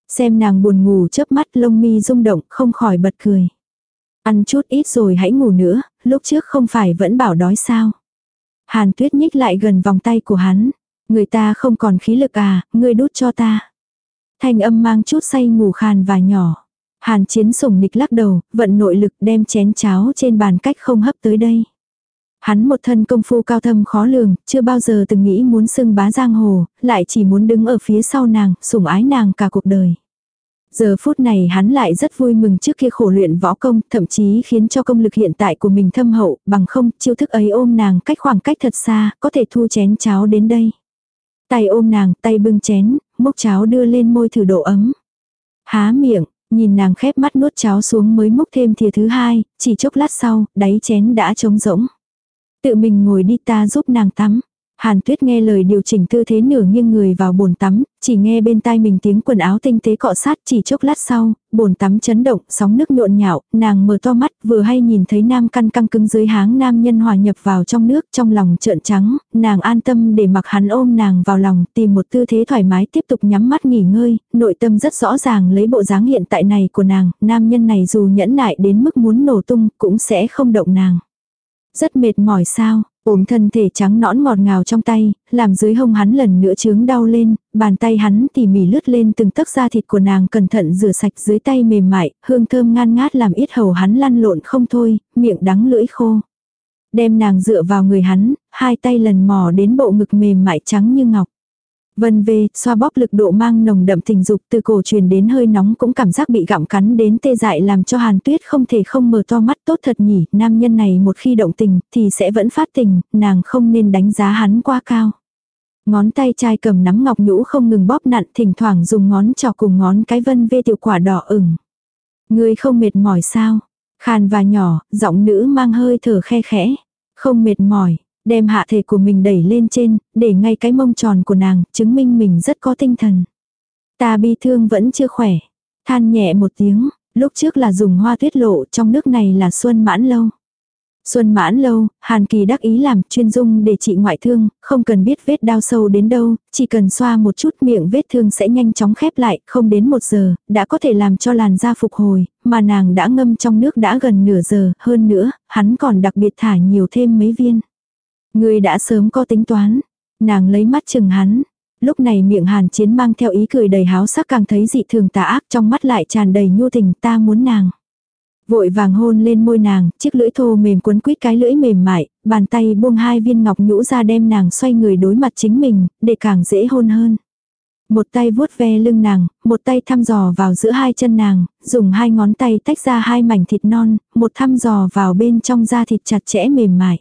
Xem nàng buồn ngủ chớp mắt lông mi rung động, không khỏi bật cười. Ăn chút ít rồi hãy ngủ nữa, lúc trước không phải vẫn bảo đói sao. Hàn tuyết nhích lại gần vòng tay của hắn. Người ta không còn khí lực à, ngươi đút cho ta. Thanh âm mang chút say ngủ khàn và nhỏ. Hàn chiến sủng nịch lắc đầu, vận nội lực đem chén cháo trên bàn cách không hấp tới đây. Hắn một thân công phu cao thâm khó lường, chưa bao giờ từng nghĩ muốn xưng bá giang hồ, lại chỉ muốn đứng ở phía sau nàng, sủng ái nàng cả cuộc đời. Giờ phút này hắn lại rất vui mừng trước kia khổ luyện võ công, thậm chí khiến cho công lực hiện tại của mình thâm hậu, bằng không, chiêu thức ấy ôm nàng cách khoảng cách thật xa, có thể thu chén cháo đến đây. Tay ôm nàng, tay bưng chén, múc cháo đưa lên môi thử độ ấm. Há miệng, nhìn nàng khép mắt nuốt cháo xuống mới múc thêm thìa thứ hai, chỉ chốc lát sau, đáy chén đã trống rỗng. Tự mình ngồi đi ta giúp nàng tắm. Hàn tuyết nghe lời điều chỉnh tư thế nửa nghiêng người vào bồn tắm, chỉ nghe bên tai mình tiếng quần áo tinh tế cọ sát chỉ chốc lát sau, bồn tắm chấn động, sóng nước nhộn nhạo, nàng mở to mắt vừa hay nhìn thấy nam căn căng cứng dưới háng nam nhân hòa nhập vào trong nước trong lòng trợn trắng, nàng an tâm để mặc hắn ôm nàng vào lòng tìm một tư thế thoải mái tiếp tục nhắm mắt nghỉ ngơi, nội tâm rất rõ ràng lấy bộ dáng hiện tại này của nàng, nam nhân này dù nhẫn nại đến mức muốn nổ tung cũng sẽ không động nàng. Rất mệt mỏi sao, ôm thân thể trắng nõn ngọt ngào trong tay, làm dưới hông hắn lần nữa chướng đau lên, bàn tay hắn tỉ mỉ lướt lên từng tấc da thịt của nàng cẩn thận rửa sạch dưới tay mềm mại, hương thơm ngan ngát làm ít hầu hắn lăn lộn không thôi, miệng đắng lưỡi khô. Đem nàng dựa vào người hắn, hai tay lần mò đến bộ ngực mềm mại trắng như ngọc. Vân về, xoa bóp lực độ mang nồng đậm tình dục từ cổ truyền đến hơi nóng cũng cảm giác bị gặm cắn đến tê dại làm cho Hàn Tuyết không thể không mở to mắt tốt thật nhỉ, nam nhân này một khi động tình thì sẽ vẫn phát tình, nàng không nên đánh giá hắn quá cao. Ngón tay trai cầm nắm ngọc nhũ không ngừng bóp nặn thỉnh thoảng dùng ngón trò cùng ngón cái vân vê tiểu quả đỏ ửng. Người không mệt mỏi sao? Khàn và nhỏ, giọng nữ mang hơi thở khe khẽ. Không mệt mỏi, đem hạ thể của mình đẩy lên trên, để ngay cái mông tròn của nàng, chứng minh mình rất có tinh thần. Ta bi thương vẫn chưa khỏe. Than nhẹ một tiếng, Lúc trước là dùng hoa tuyết lộ, trong nước này là xuân mãn lâu. Xuân mãn lâu, Hàn Kỳ đắc ý làm chuyên dung để trị ngoại thương, không cần biết vết đau sâu đến đâu, chỉ cần xoa một chút miệng vết thương sẽ nhanh chóng khép lại, không đến một giờ, đã có thể làm cho làn da phục hồi, mà nàng đã ngâm trong nước đã gần nửa giờ, hơn nữa, hắn còn đặc biệt thả nhiều thêm mấy viên ngươi đã sớm có tính toán, nàng lấy mắt chừng hắn. Lúc này miệng hàn chiến mang theo ý cười đầy háo sắc càng thấy dị thường tà ác trong mắt lại tràn đầy nhu tình ta muốn nàng. Vội vàng hôn lên môi nàng, chiếc lưỡi thô mềm cuốn quýt cái lưỡi mềm mại, bàn tay buông hai viên ngọc nhũ ra đem nàng xoay người đối mặt chính mình, để càng dễ hôn hơn. Một tay vuốt ve lưng nàng, một tay thăm dò vào giữa hai chân nàng, dùng hai ngón tay tách ra hai mảnh thịt non, một thăm dò vào bên trong da thịt chặt chẽ mềm mại.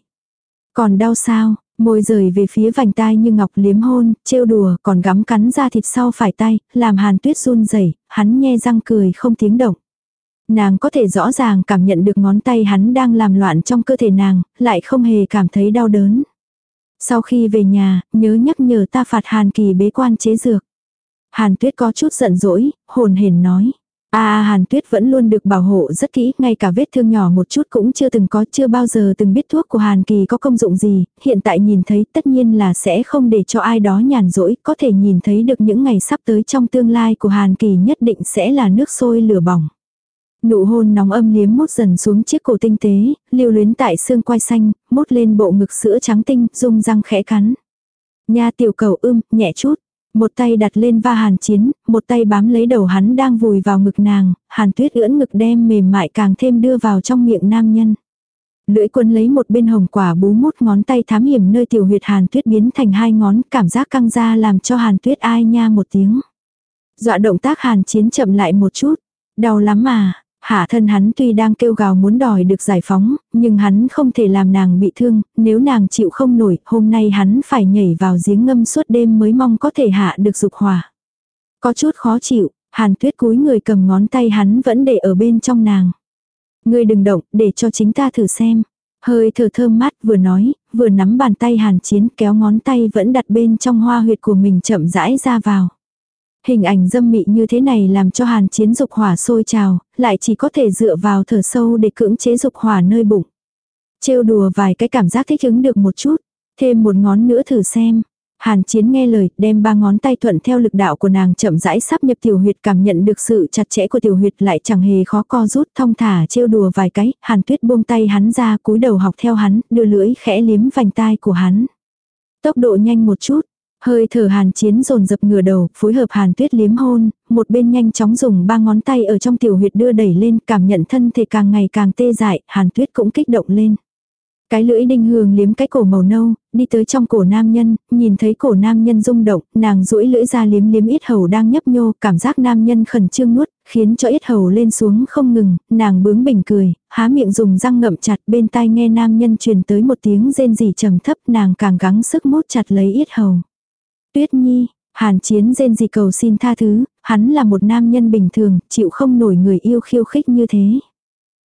Còn đau sao, môi rời về phía vành tai như ngọc liếm hôn, trêu đùa, còn gắm cắn ra thịt sau phải tay, làm hàn tuyết run rẩy hắn nhe răng cười không tiếng động. Nàng có thể rõ ràng cảm nhận được ngón tay hắn đang làm loạn trong cơ thể nàng, lại không hề cảm thấy đau đớn. Sau khi về nhà, nhớ nhắc nhở ta phạt Hàn Kỳ bế quan chế dược. Hàn Tuyết có chút giận dỗi, hồn hển nói. À Hàn Tuyết vẫn luôn được bảo hộ rất kỹ, ngay cả vết thương nhỏ một chút cũng chưa từng có, chưa bao giờ từng biết thuốc của Hàn Kỳ có công dụng gì, hiện tại nhìn thấy tất nhiên là sẽ không để cho ai đó nhàn rỗi, có thể nhìn thấy được những ngày sắp tới trong tương lai của Hàn Kỳ nhất định sẽ là nước sôi lửa bỏng. Nụ hôn nóng âm liếm mút dần xuống chiếc cổ tinh tế, lưu luyến tại xương quai xanh, mút lên bộ ngực sữa trắng tinh, rung răng khẽ cắn. Nha tiểu cầu ưm, nhẹ chút. Một tay đặt lên va hàn chiến, một tay bám lấy đầu hắn đang vùi vào ngực nàng, hàn tuyết ưỡn ngực đem mềm mại càng thêm đưa vào trong miệng nam nhân. Lưỡi quân lấy một bên hồng quả bú mút ngón tay thám hiểm nơi tiểu huyệt hàn tuyết biến thành hai ngón, cảm giác căng ra làm cho hàn tuyết ai nha một tiếng. Dọa động tác hàn chiến chậm lại một chút. Đau lắm mà, Hạ thân hắn tuy đang kêu gào muốn đòi được giải phóng, nhưng hắn không thể làm nàng bị thương, nếu nàng chịu không nổi, hôm nay hắn phải nhảy vào giếng ngâm suốt đêm mới mong có thể hạ được dục hỏa. Có chút khó chịu, hàn tuyết cúi người cầm ngón tay hắn vẫn để ở bên trong nàng. Ngươi đừng động, để cho chính ta thử xem. Hơi thở thơm mát vừa nói, vừa nắm bàn tay hàn chiến kéo ngón tay vẫn đặt bên trong hoa huyệt của mình chậm rãi ra vào. Hình ảnh dâm mị như thế này làm cho hàn chiến dục hỏa sôi trào, lại chỉ có thể dựa vào thở sâu để cưỡng chế dục hỏa nơi bụng. Trêu đùa vài cái cảm giác thích ứng được một chút, thêm một ngón nữa thử xem. Hàn Chiến nghe lời, đem ba ngón tay thuận theo lực đạo của nàng chậm rãi sắp nhập tiểu huyệt cảm nhận được sự chặt chẽ của tiểu huyệt lại chẳng hề khó co rút thong thả trêu đùa vài cái, Hàn Tuyết buông tay hắn ra cúi đầu học theo hắn, đưa lưỡi khẽ liếm vành tai của hắn. Tốc độ nhanh một chút, Hơi thở hàn chiến rồn dập ngửa đầu, phối hợp hàn tuyết liếm hôn, một bên nhanh chóng dùng ba ngón tay ở trong tiểu huyệt đưa đẩy lên, cảm nhận thân thể càng ngày càng tê dại, hàn tuyết cũng kích động lên. Cái lưỡi đinh hương liếm cái cổ màu nâu, đi tới trong cổ nam nhân, nhìn thấy cổ nam nhân rung động, nàng duỗi lưỡi ra liếm liếm ít hầu đang nhấp nhô, cảm giác nam nhân khẩn trương nuốt, khiến cho ít hầu lên xuống không ngừng, nàng bướng bỉnh cười, há miệng dùng răng ngậm chặt bên tai nghe nam nhân truyền tới một tiếng rên rỉ trầm thấp nàng càng gắng sức mút chặt lấy ít hầu. Tuyết Nhi, Hàn Chiến rên gì cầu xin tha thứ, hắn là một nam nhân bình thường, chịu không nổi người yêu khiêu khích như thế.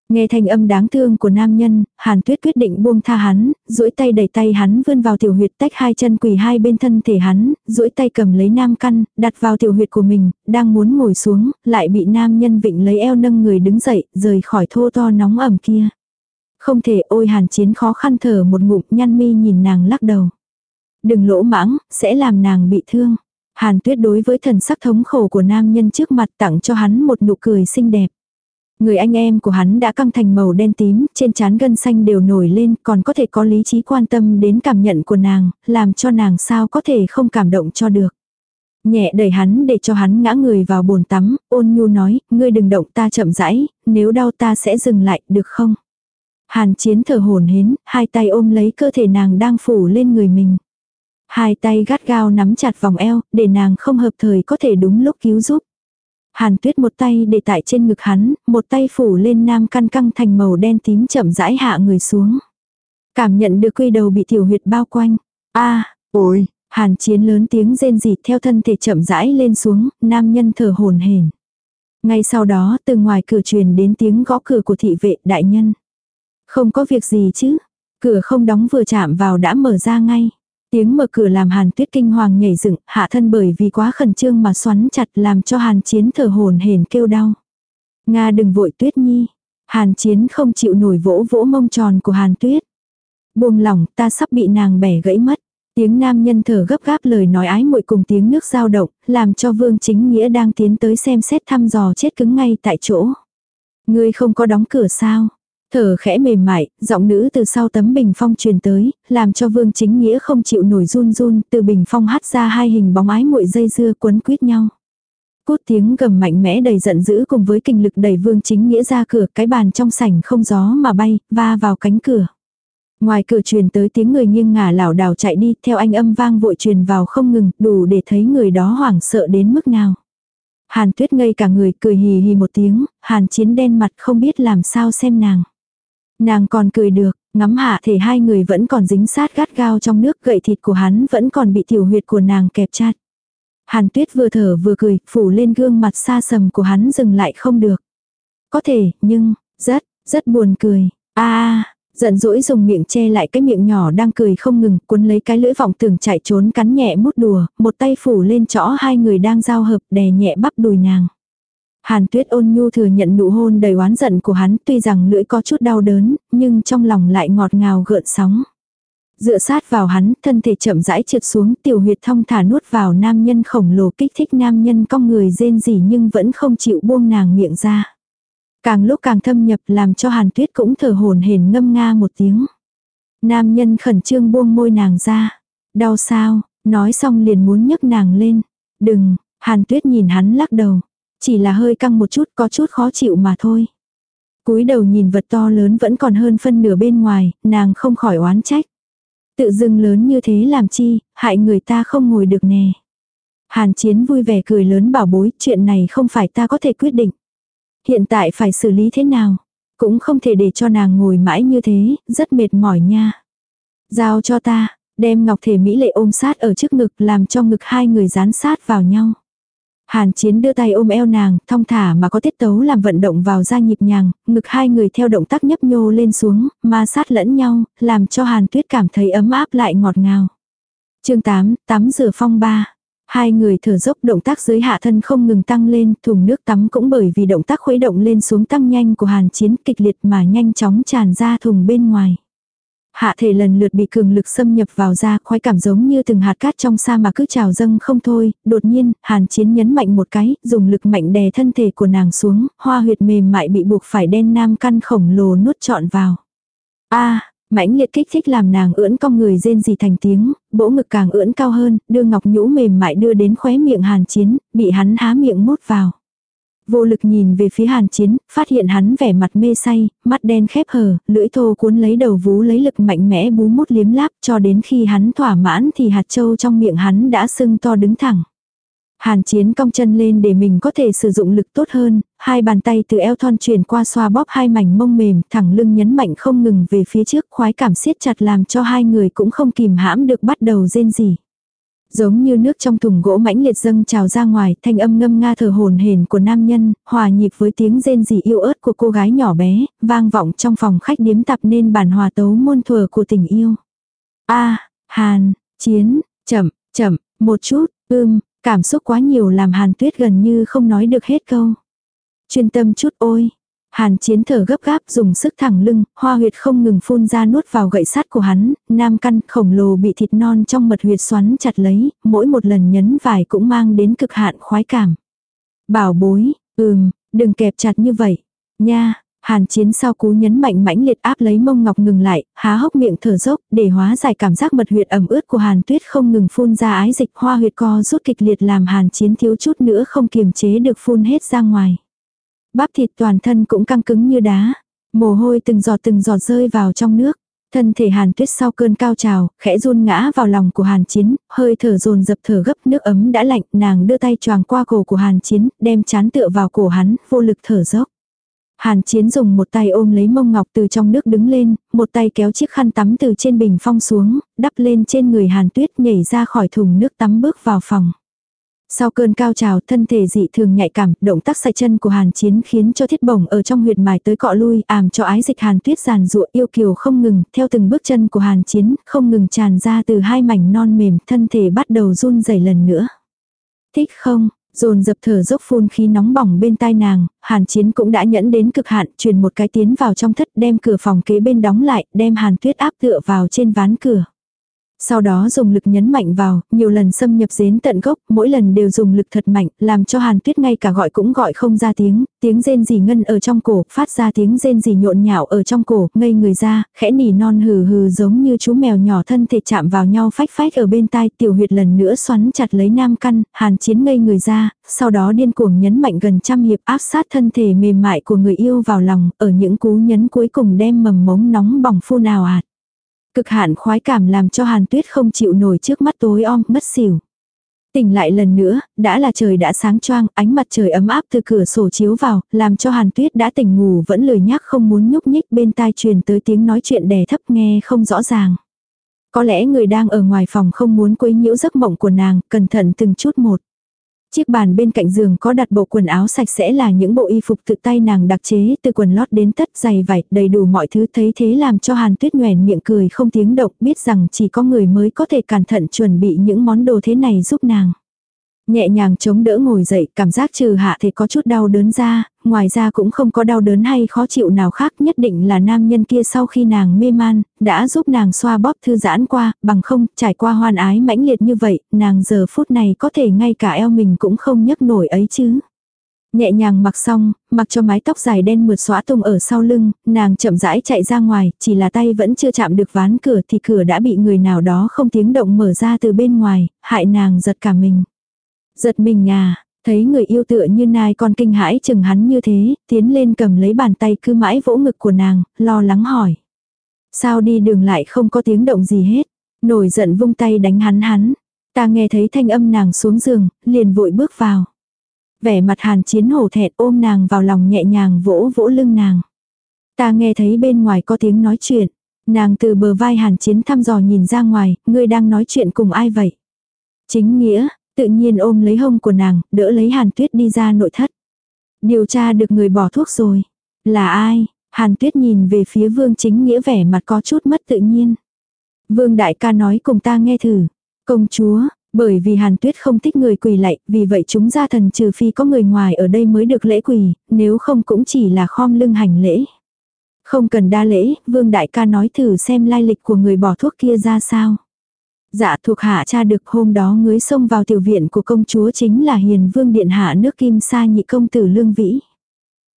Nghe thanh âm đáng thương của nam nhân, Hàn Tuyết quyết định buông tha hắn, duỗi tay đẩy tay hắn vươn vào tiểu huyệt tách hai chân quỳ hai bên thân thể hắn, duỗi tay cầm lấy nam căn, đặt vào tiểu huyệt của mình, đang muốn ngồi xuống, lại bị nam nhân vịnh lấy eo nâng người đứng dậy, rời khỏi thô to nóng ẩm kia. Không thể ôi Hàn Chiến khó khăn thở một ngụm nhăn mi nhìn nàng lắc đầu. Đừng lỗ mãng, sẽ làm nàng bị thương. Hàn tuyết đối với thần sắc thống khổ của nam nhân trước mặt tặng cho hắn một nụ cười xinh đẹp. Người anh em của hắn đã căng thành màu đen tím, trên trán gân xanh đều nổi lên, còn có thể có lý trí quan tâm đến cảm nhận của nàng, làm cho nàng sao có thể không cảm động cho được. Nhẹ đẩy hắn để cho hắn ngã người vào bồn tắm, ôn nhu nói, ngươi đừng động ta chậm rãi, nếu đau ta sẽ dừng lại, được không? Hàn chiến thở hồn hến, hai tay ôm lấy cơ thể nàng đang phủ lên người mình. Hai tay gắt gao nắm chặt vòng eo, để nàng không hợp thời có thể đúng lúc cứu giúp. Hàn tuyết một tay để tại trên ngực hắn, một tay phủ lên nam căn căng thành màu đen tím chậm rãi hạ người xuống. Cảm nhận được quy đầu bị tiểu huyệt bao quanh. a ôi, hàn chiến lớn tiếng rên rỉ theo thân thể chậm rãi lên xuống, nam nhân thở hồn hển. Ngay sau đó từ ngoài cửa truyền đến tiếng gõ cửa của thị vệ đại nhân. Không có việc gì chứ, cửa không đóng vừa chạm vào đã mở ra ngay. Tiếng mở cửa làm hàn tuyết kinh hoàng nhảy dựng, hạ thân bởi vì quá khẩn trương mà xoắn chặt làm cho hàn chiến thở hồn hển kêu đau. Nga đừng vội tuyết nhi. Hàn chiến không chịu nổi vỗ vỗ mông tròn của hàn tuyết. Buông lỏng ta sắp bị nàng bẻ gãy mất. Tiếng nam nhân thở gấp gáp lời nói ái muội cùng tiếng nước giao động, làm cho vương chính nghĩa đang tiến tới xem xét thăm dò chết cứng ngay tại chỗ. Ngươi không có đóng cửa sao? Thở khẽ mềm mại, giọng nữ từ sau tấm bình phong truyền tới, làm cho vương chính nghĩa không chịu nổi run run, từ bình phong hắt ra hai hình bóng ái muội dây dưa quấn quýt nhau. Cút tiếng gầm mạnh mẽ đầy giận dữ cùng với kinh lực đẩy vương chính nghĩa ra cửa, cái bàn trong sảnh không gió mà bay, va vào cánh cửa. Ngoài cửa truyền tới tiếng người nghiêng ngả lảo đảo chạy đi, theo anh âm vang vội truyền vào không ngừng, đủ để thấy người đó hoảng sợ đến mức nào. Hàn tuyết ngây cả người cười hì hì một tiếng, hàn chiến đen mặt không biết làm sao xem nàng. Nàng còn cười được, ngắm hạ thể hai người vẫn còn dính sát gắt gao trong nước gậy thịt của hắn vẫn còn bị tiểu huyệt của nàng kẹp chặt. Hàn tuyết vừa thở vừa cười, phủ lên gương mặt xa sầm của hắn dừng lại không được. Có thể, nhưng, rất, rất buồn cười. a giận dỗi dùng miệng che lại cái miệng nhỏ đang cười không ngừng, cuốn lấy cái lưỡi vọng tưởng chạy trốn cắn nhẹ mút đùa, một tay phủ lên chõ hai người đang giao hợp đè nhẹ bắp đùi nàng. Hàn tuyết ôn nhu thừa nhận nụ hôn đầy oán giận của hắn tuy rằng lưỡi có chút đau đớn, nhưng trong lòng lại ngọt ngào gợn sóng. Dựa sát vào hắn, thân thể chậm rãi trượt xuống tiểu huyệt thông thả nuốt vào nam nhân khổng lồ kích thích nam nhân cong người rên rỉ nhưng vẫn không chịu buông nàng miệng ra. Càng lúc càng thâm nhập làm cho hàn tuyết cũng thở hồn hển ngâm nga một tiếng. Nam nhân khẩn trương buông môi nàng ra. Đau sao, nói xong liền muốn nhấc nàng lên. Đừng, hàn tuyết nhìn hắn lắc đầu. Chỉ là hơi căng một chút có chút khó chịu mà thôi. cúi đầu nhìn vật to lớn vẫn còn hơn phân nửa bên ngoài, nàng không khỏi oán trách. Tự dưng lớn như thế làm chi, hại người ta không ngồi được nè. Hàn chiến vui vẻ cười lớn bảo bối, chuyện này không phải ta có thể quyết định. Hiện tại phải xử lý thế nào? Cũng không thể để cho nàng ngồi mãi như thế, rất mệt mỏi nha. Giao cho ta, đem ngọc thể mỹ lệ ôm sát ở trước ngực làm cho ngực hai người dán sát vào nhau. Hàn Chiến đưa tay ôm eo nàng, thong thả mà có tiết tấu làm vận động vào ra nhịp nhàng, ngực hai người theo động tác nhấp nhô lên xuống, ma sát lẫn nhau, làm cho Hàn Tuyết cảm thấy ấm áp lại ngọt ngào. chương 8, tắm rửa phong ba. Hai người thở dốc động tác dưới hạ thân không ngừng tăng lên, thùng nước tắm cũng bởi vì động tác khuấy động lên xuống tăng nhanh của Hàn Chiến kịch liệt mà nhanh chóng tràn ra thùng bên ngoài. Hạ thể lần lượt bị cường lực xâm nhập vào da, khoái cảm giống như từng hạt cát trong sa mà cứ trào dâng không thôi, đột nhiên, hàn chiến nhấn mạnh một cái, dùng lực mạnh đè thân thể của nàng xuống, hoa huyệt mềm mại bị buộc phải đen nam căn khổng lồ nuốt trọn vào. a mãnh liệt kích thích làm nàng ưỡn cong người rên gì thành tiếng, bỗ ngực càng ưỡn cao hơn, đưa ngọc nhũ mềm mại đưa đến khóe miệng hàn chiến, bị hắn há miệng mút vào. Vô lực nhìn về phía hàn chiến, phát hiện hắn vẻ mặt mê say, mắt đen khép hờ, lưỡi thô cuốn lấy đầu vú lấy lực mạnh mẽ bú mút liếm láp cho đến khi hắn thỏa mãn thì hạt châu trong miệng hắn đã sưng to đứng thẳng. Hàn chiến cong chân lên để mình có thể sử dụng lực tốt hơn, hai bàn tay từ eo thon chuyển qua xoa bóp hai mảnh mông mềm, thẳng lưng nhấn mạnh không ngừng về phía trước khoái cảm siết chặt làm cho hai người cũng không kìm hãm được bắt đầu rên rỉ. Giống như nước trong thùng gỗ mãnh liệt dâng trào ra ngoài, thanh âm ngâm nga thở hồn hển của nam nhân, hòa nhịp với tiếng rên rỉ yêu ớt của cô gái nhỏ bé, vang vọng trong phòng khách điếm tập nên bản hòa tấu môn thừa của tình yêu. A, Hàn, Chiến, chậm, chậm, một chút, ưm, cảm xúc quá nhiều làm Hàn Tuyết gần như không nói được hết câu. Chuyên tâm chút ôi, Hàn chiến thở gấp gáp dùng sức thẳng lưng, hoa huyệt không ngừng phun ra nuốt vào gậy sắt của hắn, nam căn khổng lồ bị thịt non trong mật huyệt xoắn chặt lấy, mỗi một lần nhấn vải cũng mang đến cực hạn khoái cảm. Bảo bối, ừm, đừng kẹp chặt như vậy. Nha, hàn chiến sau cú nhấn mạnh mãnh liệt áp lấy mông ngọc ngừng lại, há hốc miệng thở dốc, để hóa giải cảm giác mật huyệt ẩm ướt của hàn tuyết không ngừng phun ra ái dịch hoa huyệt co rút kịch liệt làm hàn chiến thiếu chút nữa không kiềm chế được phun hết ra ngoài. Bắp thịt toàn thân cũng căng cứng như đá. Mồ hôi từng giọt từng giọt rơi vào trong nước. Thân thể hàn tuyết sau cơn cao trào, khẽ run ngã vào lòng của hàn chiến, hơi thở dồn dập thở gấp nước ấm đã lạnh, nàng đưa tay choàng qua cổ của hàn chiến, đem chán tựa vào cổ hắn, vô lực thở dốc. Hàn chiến dùng một tay ôm lấy mông ngọc từ trong nước đứng lên, một tay kéo chiếc khăn tắm từ trên bình phong xuống, đắp lên trên người hàn tuyết nhảy ra khỏi thùng nước tắm bước vào phòng. Sau cơn cao trào thân thể dị thường nhạy cảm, động tác sải chân của hàn chiến khiến cho thiết bổng ở trong huyệt mài tới cọ lui, ảm cho ái dịch hàn tuyết giàn ruộng yêu kiều không ngừng, theo từng bước chân của hàn chiến, không ngừng tràn ra từ hai mảnh non mềm, thân thể bắt đầu run rẩy lần nữa. Thích không, Dồn dập thở dốc phun khí nóng bỏng bên tai nàng, hàn chiến cũng đã nhẫn đến cực hạn, truyền một cái tiến vào trong thất đem cửa phòng kế bên đóng lại, đem hàn tuyết áp tựa vào trên ván cửa. Sau đó dùng lực nhấn mạnh vào, nhiều lần xâm nhập dến tận gốc, mỗi lần đều dùng lực thật mạnh, làm cho Hàn Tuyết ngay cả gọi cũng gọi không ra tiếng, tiếng rên rỉ ngân ở trong cổ, phát ra tiếng rên rỉ nhộn nhạo ở trong cổ, ngây người ra, khẽ nỉ non hừ hừ giống như chú mèo nhỏ thân thể chạm vào nhau phách phách ở bên tai, tiểu huyệt lần nữa xoắn chặt lấy nam căn, Hàn Chiến ngây người ra, sau đó điên cuồng nhấn mạnh gần trăm hiệp áp sát thân thể mềm mại của người yêu vào lòng, ở những cú nhấn cuối cùng đem mầm mống nóng bỏng phun ào ạt. Cực hạn khoái cảm làm cho Hàn Tuyết không chịu nổi trước mắt tối om, mất xỉu. Tỉnh lại lần nữa, đã là trời đã sáng choang, ánh mặt trời ấm áp từ cửa sổ chiếu vào, làm cho Hàn Tuyết đã tỉnh ngủ vẫn lười nhác không muốn nhúc nhích bên tai truyền tới tiếng nói chuyện đè thấp nghe không rõ ràng. Có lẽ người đang ở ngoài phòng không muốn quấy nhiễu giấc mộng của nàng, cẩn thận từng chút một. Chiếc bàn bên cạnh giường có đặt bộ quần áo sạch sẽ là những bộ y phục tự tay nàng đặc chế, từ quần lót đến tất, giày vải, đầy đủ mọi thứ, thấy thế làm cho Hàn Tuyết nhoèn miệng cười không tiếng động, biết rằng chỉ có người mới có thể cẩn thận chuẩn bị những món đồ thế này giúp nàng. Nhẹ nhàng chống đỡ ngồi dậy, cảm giác trừ hạ thì có chút đau đớn ra, ngoài ra cũng không có đau đớn hay khó chịu nào khác nhất định là nam nhân kia sau khi nàng mê man, đã giúp nàng xoa bóp thư giãn qua, bằng không, trải qua hoan ái mãnh liệt như vậy, nàng giờ phút này có thể ngay cả eo mình cũng không nhấc nổi ấy chứ. Nhẹ nhàng mặc xong, mặc cho mái tóc dài đen mượt xóa tung ở sau lưng, nàng chậm rãi chạy ra ngoài, chỉ là tay vẫn chưa chạm được ván cửa thì cửa đã bị người nào đó không tiếng động mở ra từ bên ngoài, hại nàng giật cả mình. Giật mình à, thấy người yêu tựa như nai con kinh hãi chừng hắn như thế, tiến lên cầm lấy bàn tay cứ mãi vỗ ngực của nàng, lo lắng hỏi. Sao đi đường lại không có tiếng động gì hết, nổi giận vung tay đánh hắn hắn. Ta nghe thấy thanh âm nàng xuống giường, liền vội bước vào. Vẻ mặt hàn chiến hổ thẹn ôm nàng vào lòng nhẹ nhàng vỗ vỗ lưng nàng. Ta nghe thấy bên ngoài có tiếng nói chuyện. Nàng từ bờ vai hàn chiến thăm dò nhìn ra ngoài, ngươi đang nói chuyện cùng ai vậy? Chính nghĩa, Tự nhiên ôm lấy hông của nàng, đỡ lấy Hàn Tuyết đi ra nội thất. Điều tra được người bỏ thuốc rồi. Là ai? Hàn Tuyết nhìn về phía Vương Chính Nghĩa vẻ mặt có chút mất tự nhiên. Vương Đại ca nói cùng ta nghe thử. Công chúa, bởi vì Hàn Tuyết không thích người quỳ lạy, vì vậy chúng gia thần trừ phi có người ngoài ở đây mới được lễ quỳ, nếu không cũng chỉ là khom lưng hành lễ. Không cần đa lễ, Vương Đại ca nói thử xem lai lịch của người bỏ thuốc kia ra sao. Dạ thuộc hạ cha được hôm đó ngưới xông vào tiểu viện của công chúa chính là hiền vương điện hạ nước kim sa nhị công tử lương vĩ.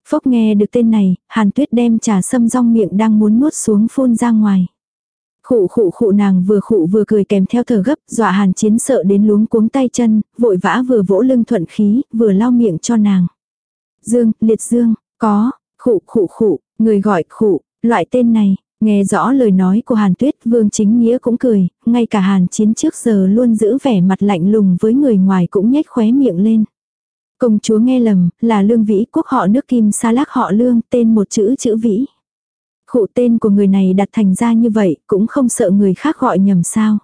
Phốc nghe được tên này, hàn tuyết đem trà sâm rong miệng đang muốn nuốt xuống phun ra ngoài. Khụ khụ khụ nàng vừa khụ vừa cười kèm theo thở gấp, dọa hàn chiến sợ đến luống cuống tay chân, vội vã vừa vỗ lưng thuận khí, vừa lau miệng cho nàng. Dương, liệt dương, có, khụ khụ khụ, người gọi khụ, loại tên này, Nghe rõ lời nói của Hàn Tuyết, Vương Chính Nghĩa cũng cười, ngay cả Hàn Chiến trước giờ luôn giữ vẻ mặt lạnh lùng với người ngoài cũng nhếch khóe miệng lên. Công chúa nghe lầm, là Lương Vĩ, quốc họ nước Kim Sa Lác họ Lương, tên một chữ chữ Vĩ. Khụ tên của người này đặt thành ra như vậy, cũng không sợ người khác gọi nhầm sao.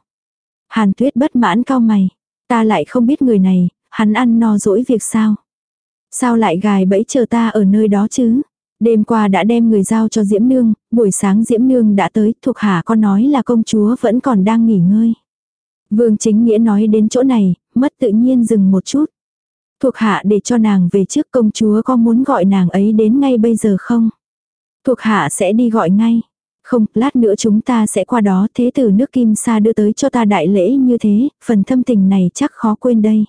Hàn Tuyết bất mãn cao mày, ta lại không biết người này, hắn ăn no dỗi việc sao. Sao lại gài bẫy chờ ta ở nơi đó chứ? Đêm qua đã đem người giao cho Diễm Nương, buổi sáng Diễm Nương đã tới, thuộc hạ con nói là công chúa vẫn còn đang nghỉ ngơi. Vương chính nghĩa nói đến chỗ này, mất tự nhiên dừng một chút. Thuộc hạ để cho nàng về trước công chúa có muốn gọi nàng ấy đến ngay bây giờ không? Thuộc hạ sẽ đi gọi ngay. Không, lát nữa chúng ta sẽ qua đó thế tử nước kim sa đưa tới cho ta đại lễ như thế, phần thâm tình này chắc khó quên đây.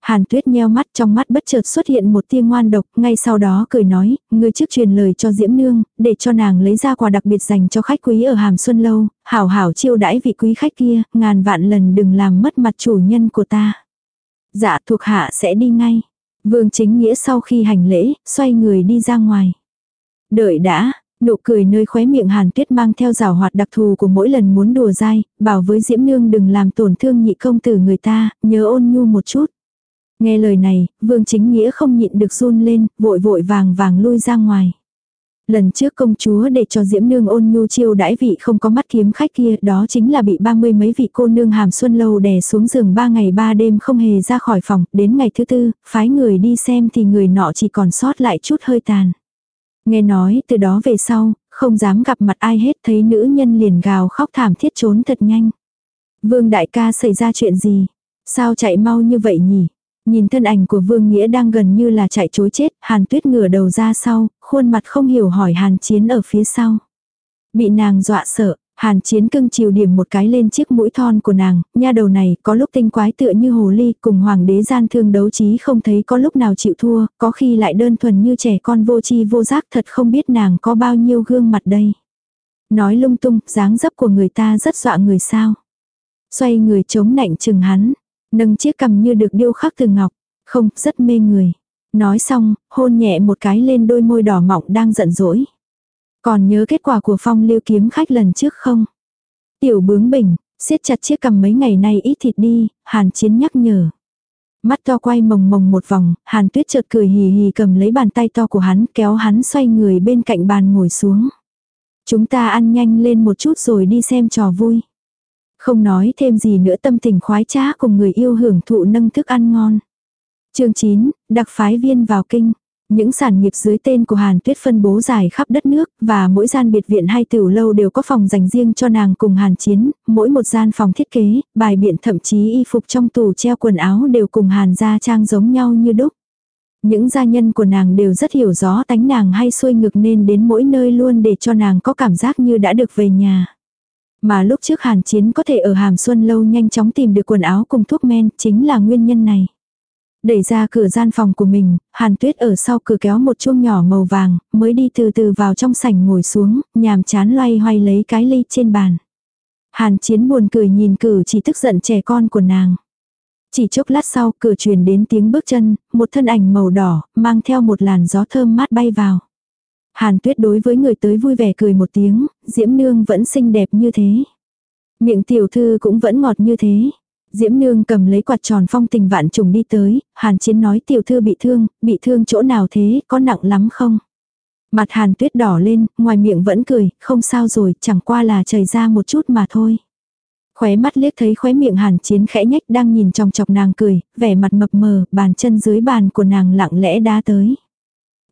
Hàn tuyết nheo mắt trong mắt bất chợt xuất hiện một tia ngoan độc, ngay sau đó cười nói, người trước truyền lời cho Diễm Nương, để cho nàng lấy ra quà đặc biệt dành cho khách quý ở Hàm Xuân Lâu, hảo hảo chiêu đãi vị quý khách kia, ngàn vạn lần đừng làm mất mặt chủ nhân của ta. Dạ thuộc hạ sẽ đi ngay. Vương chính nghĩa sau khi hành lễ, xoay người đi ra ngoài. Đợi đã, nụ cười nơi khóe miệng hàn tuyết mang theo rào hoạt đặc thù của mỗi lần muốn đùa dai, bảo với Diễm Nương đừng làm tổn thương nhị công tử người ta, nhớ ôn nhu một chút. Nghe lời này, vương chính nghĩa không nhịn được run lên, vội vội vàng vàng lui ra ngoài. Lần trước công chúa để cho Diễm Nương ôn nhu chiêu đãi vị không có mắt kiếm khách kia, đó chính là bị ba mươi mấy vị cô nương hàm xuân lâu đè xuống giường ba ngày ba đêm không hề ra khỏi phòng, đến ngày thứ tư, phái người đi xem thì người nọ chỉ còn sót lại chút hơi tàn. Nghe nói, từ đó về sau, không dám gặp mặt ai hết thấy nữ nhân liền gào khóc thảm thiết trốn thật nhanh. Vương đại ca xảy ra chuyện gì? Sao chạy mau như vậy nhỉ? Nhìn thân ảnh của Vương Nghĩa đang gần như là chạy chối chết, Hàn Tuyết ngửa đầu ra sau, khuôn mặt không hiểu hỏi Hàn Chiến ở phía sau. Bị nàng dọa sợ, Hàn Chiến cưng chiều điểm một cái lên chiếc mũi thon của nàng, nha đầu này có lúc tinh quái tựa như hồ ly cùng hoàng đế gian thương đấu trí không thấy có lúc nào chịu thua, có khi lại đơn thuần như trẻ con vô chi vô giác thật không biết nàng có bao nhiêu gương mặt đây. Nói lung tung, dáng dấp của người ta rất dọa người sao. Xoay người chống nạnh chừng hắn, nâng chiếc cầm như được điêu khắc từ ngọc, không, rất mê người. Nói xong, hôn nhẹ một cái lên đôi môi đỏ mọng đang giận dỗi. Còn nhớ kết quả của phong lưu kiếm khách lần trước không? Tiểu bướng bỉnh, siết chặt chiếc cầm mấy ngày nay ít thịt đi, hàn chiến nhắc nhở. Mắt to quay mồng mồng một vòng, hàn tuyết chợt cười hì hì cầm lấy bàn tay to của hắn kéo hắn xoay người bên cạnh bàn ngồi xuống. Chúng ta ăn nhanh lên một chút rồi đi xem trò vui. Không nói thêm gì nữa tâm tình khoái trá cùng người yêu hưởng thụ nâng thức ăn ngon. chương 9, đặc phái viên vào kinh. Những sản nghiệp dưới tên của Hàn Tuyết phân bố dài khắp đất nước, và mỗi gian biệt viện hay tiểu lâu đều có phòng dành riêng cho nàng cùng Hàn Chiến, mỗi một gian phòng thiết kế, bài biện thậm chí y phục trong tủ treo quần áo đều cùng Hàn gia trang giống nhau như đúc. Những gia nhân của nàng đều rất hiểu rõ tánh nàng hay xuôi ngược nên đến mỗi nơi luôn để cho nàng có cảm giác như đã được về nhà. Mà lúc trước Hàn Chiến có thể ở Hàm Xuân lâu nhanh chóng tìm được quần áo cùng thuốc men chính là nguyên nhân này. Đẩy ra cửa gian phòng của mình, Hàn Tuyết ở sau cửa kéo một chuông nhỏ màu vàng, mới đi từ từ vào trong sảnh ngồi xuống, nhàm chán loay hoay lấy cái ly trên bàn. Hàn Chiến buồn cười nhìn cử chỉ tức giận trẻ con của nàng. Chỉ chốc lát sau cửa truyền đến tiếng bước chân, một thân ảnh màu đỏ, mang theo một làn gió thơm mát bay vào. Hàn tuyết đối với người tới vui vẻ cười một tiếng, diễm nương vẫn xinh đẹp như thế. Miệng tiểu thư cũng vẫn ngọt như thế. Diễm nương cầm lấy quạt tròn phong tình vạn trùng đi tới, hàn chiến nói tiểu thư bị thương, bị thương chỗ nào thế, có nặng lắm không? Mặt hàn tuyết đỏ lên, ngoài miệng vẫn cười, không sao rồi, chẳng qua là chảy ra một chút mà thôi. Khóe mắt liếc thấy khóe miệng hàn chiến khẽ nhách đang nhìn trong chọc nàng cười, vẻ mặt mập mờ, bàn chân dưới bàn của nàng lặng lẽ đá tới.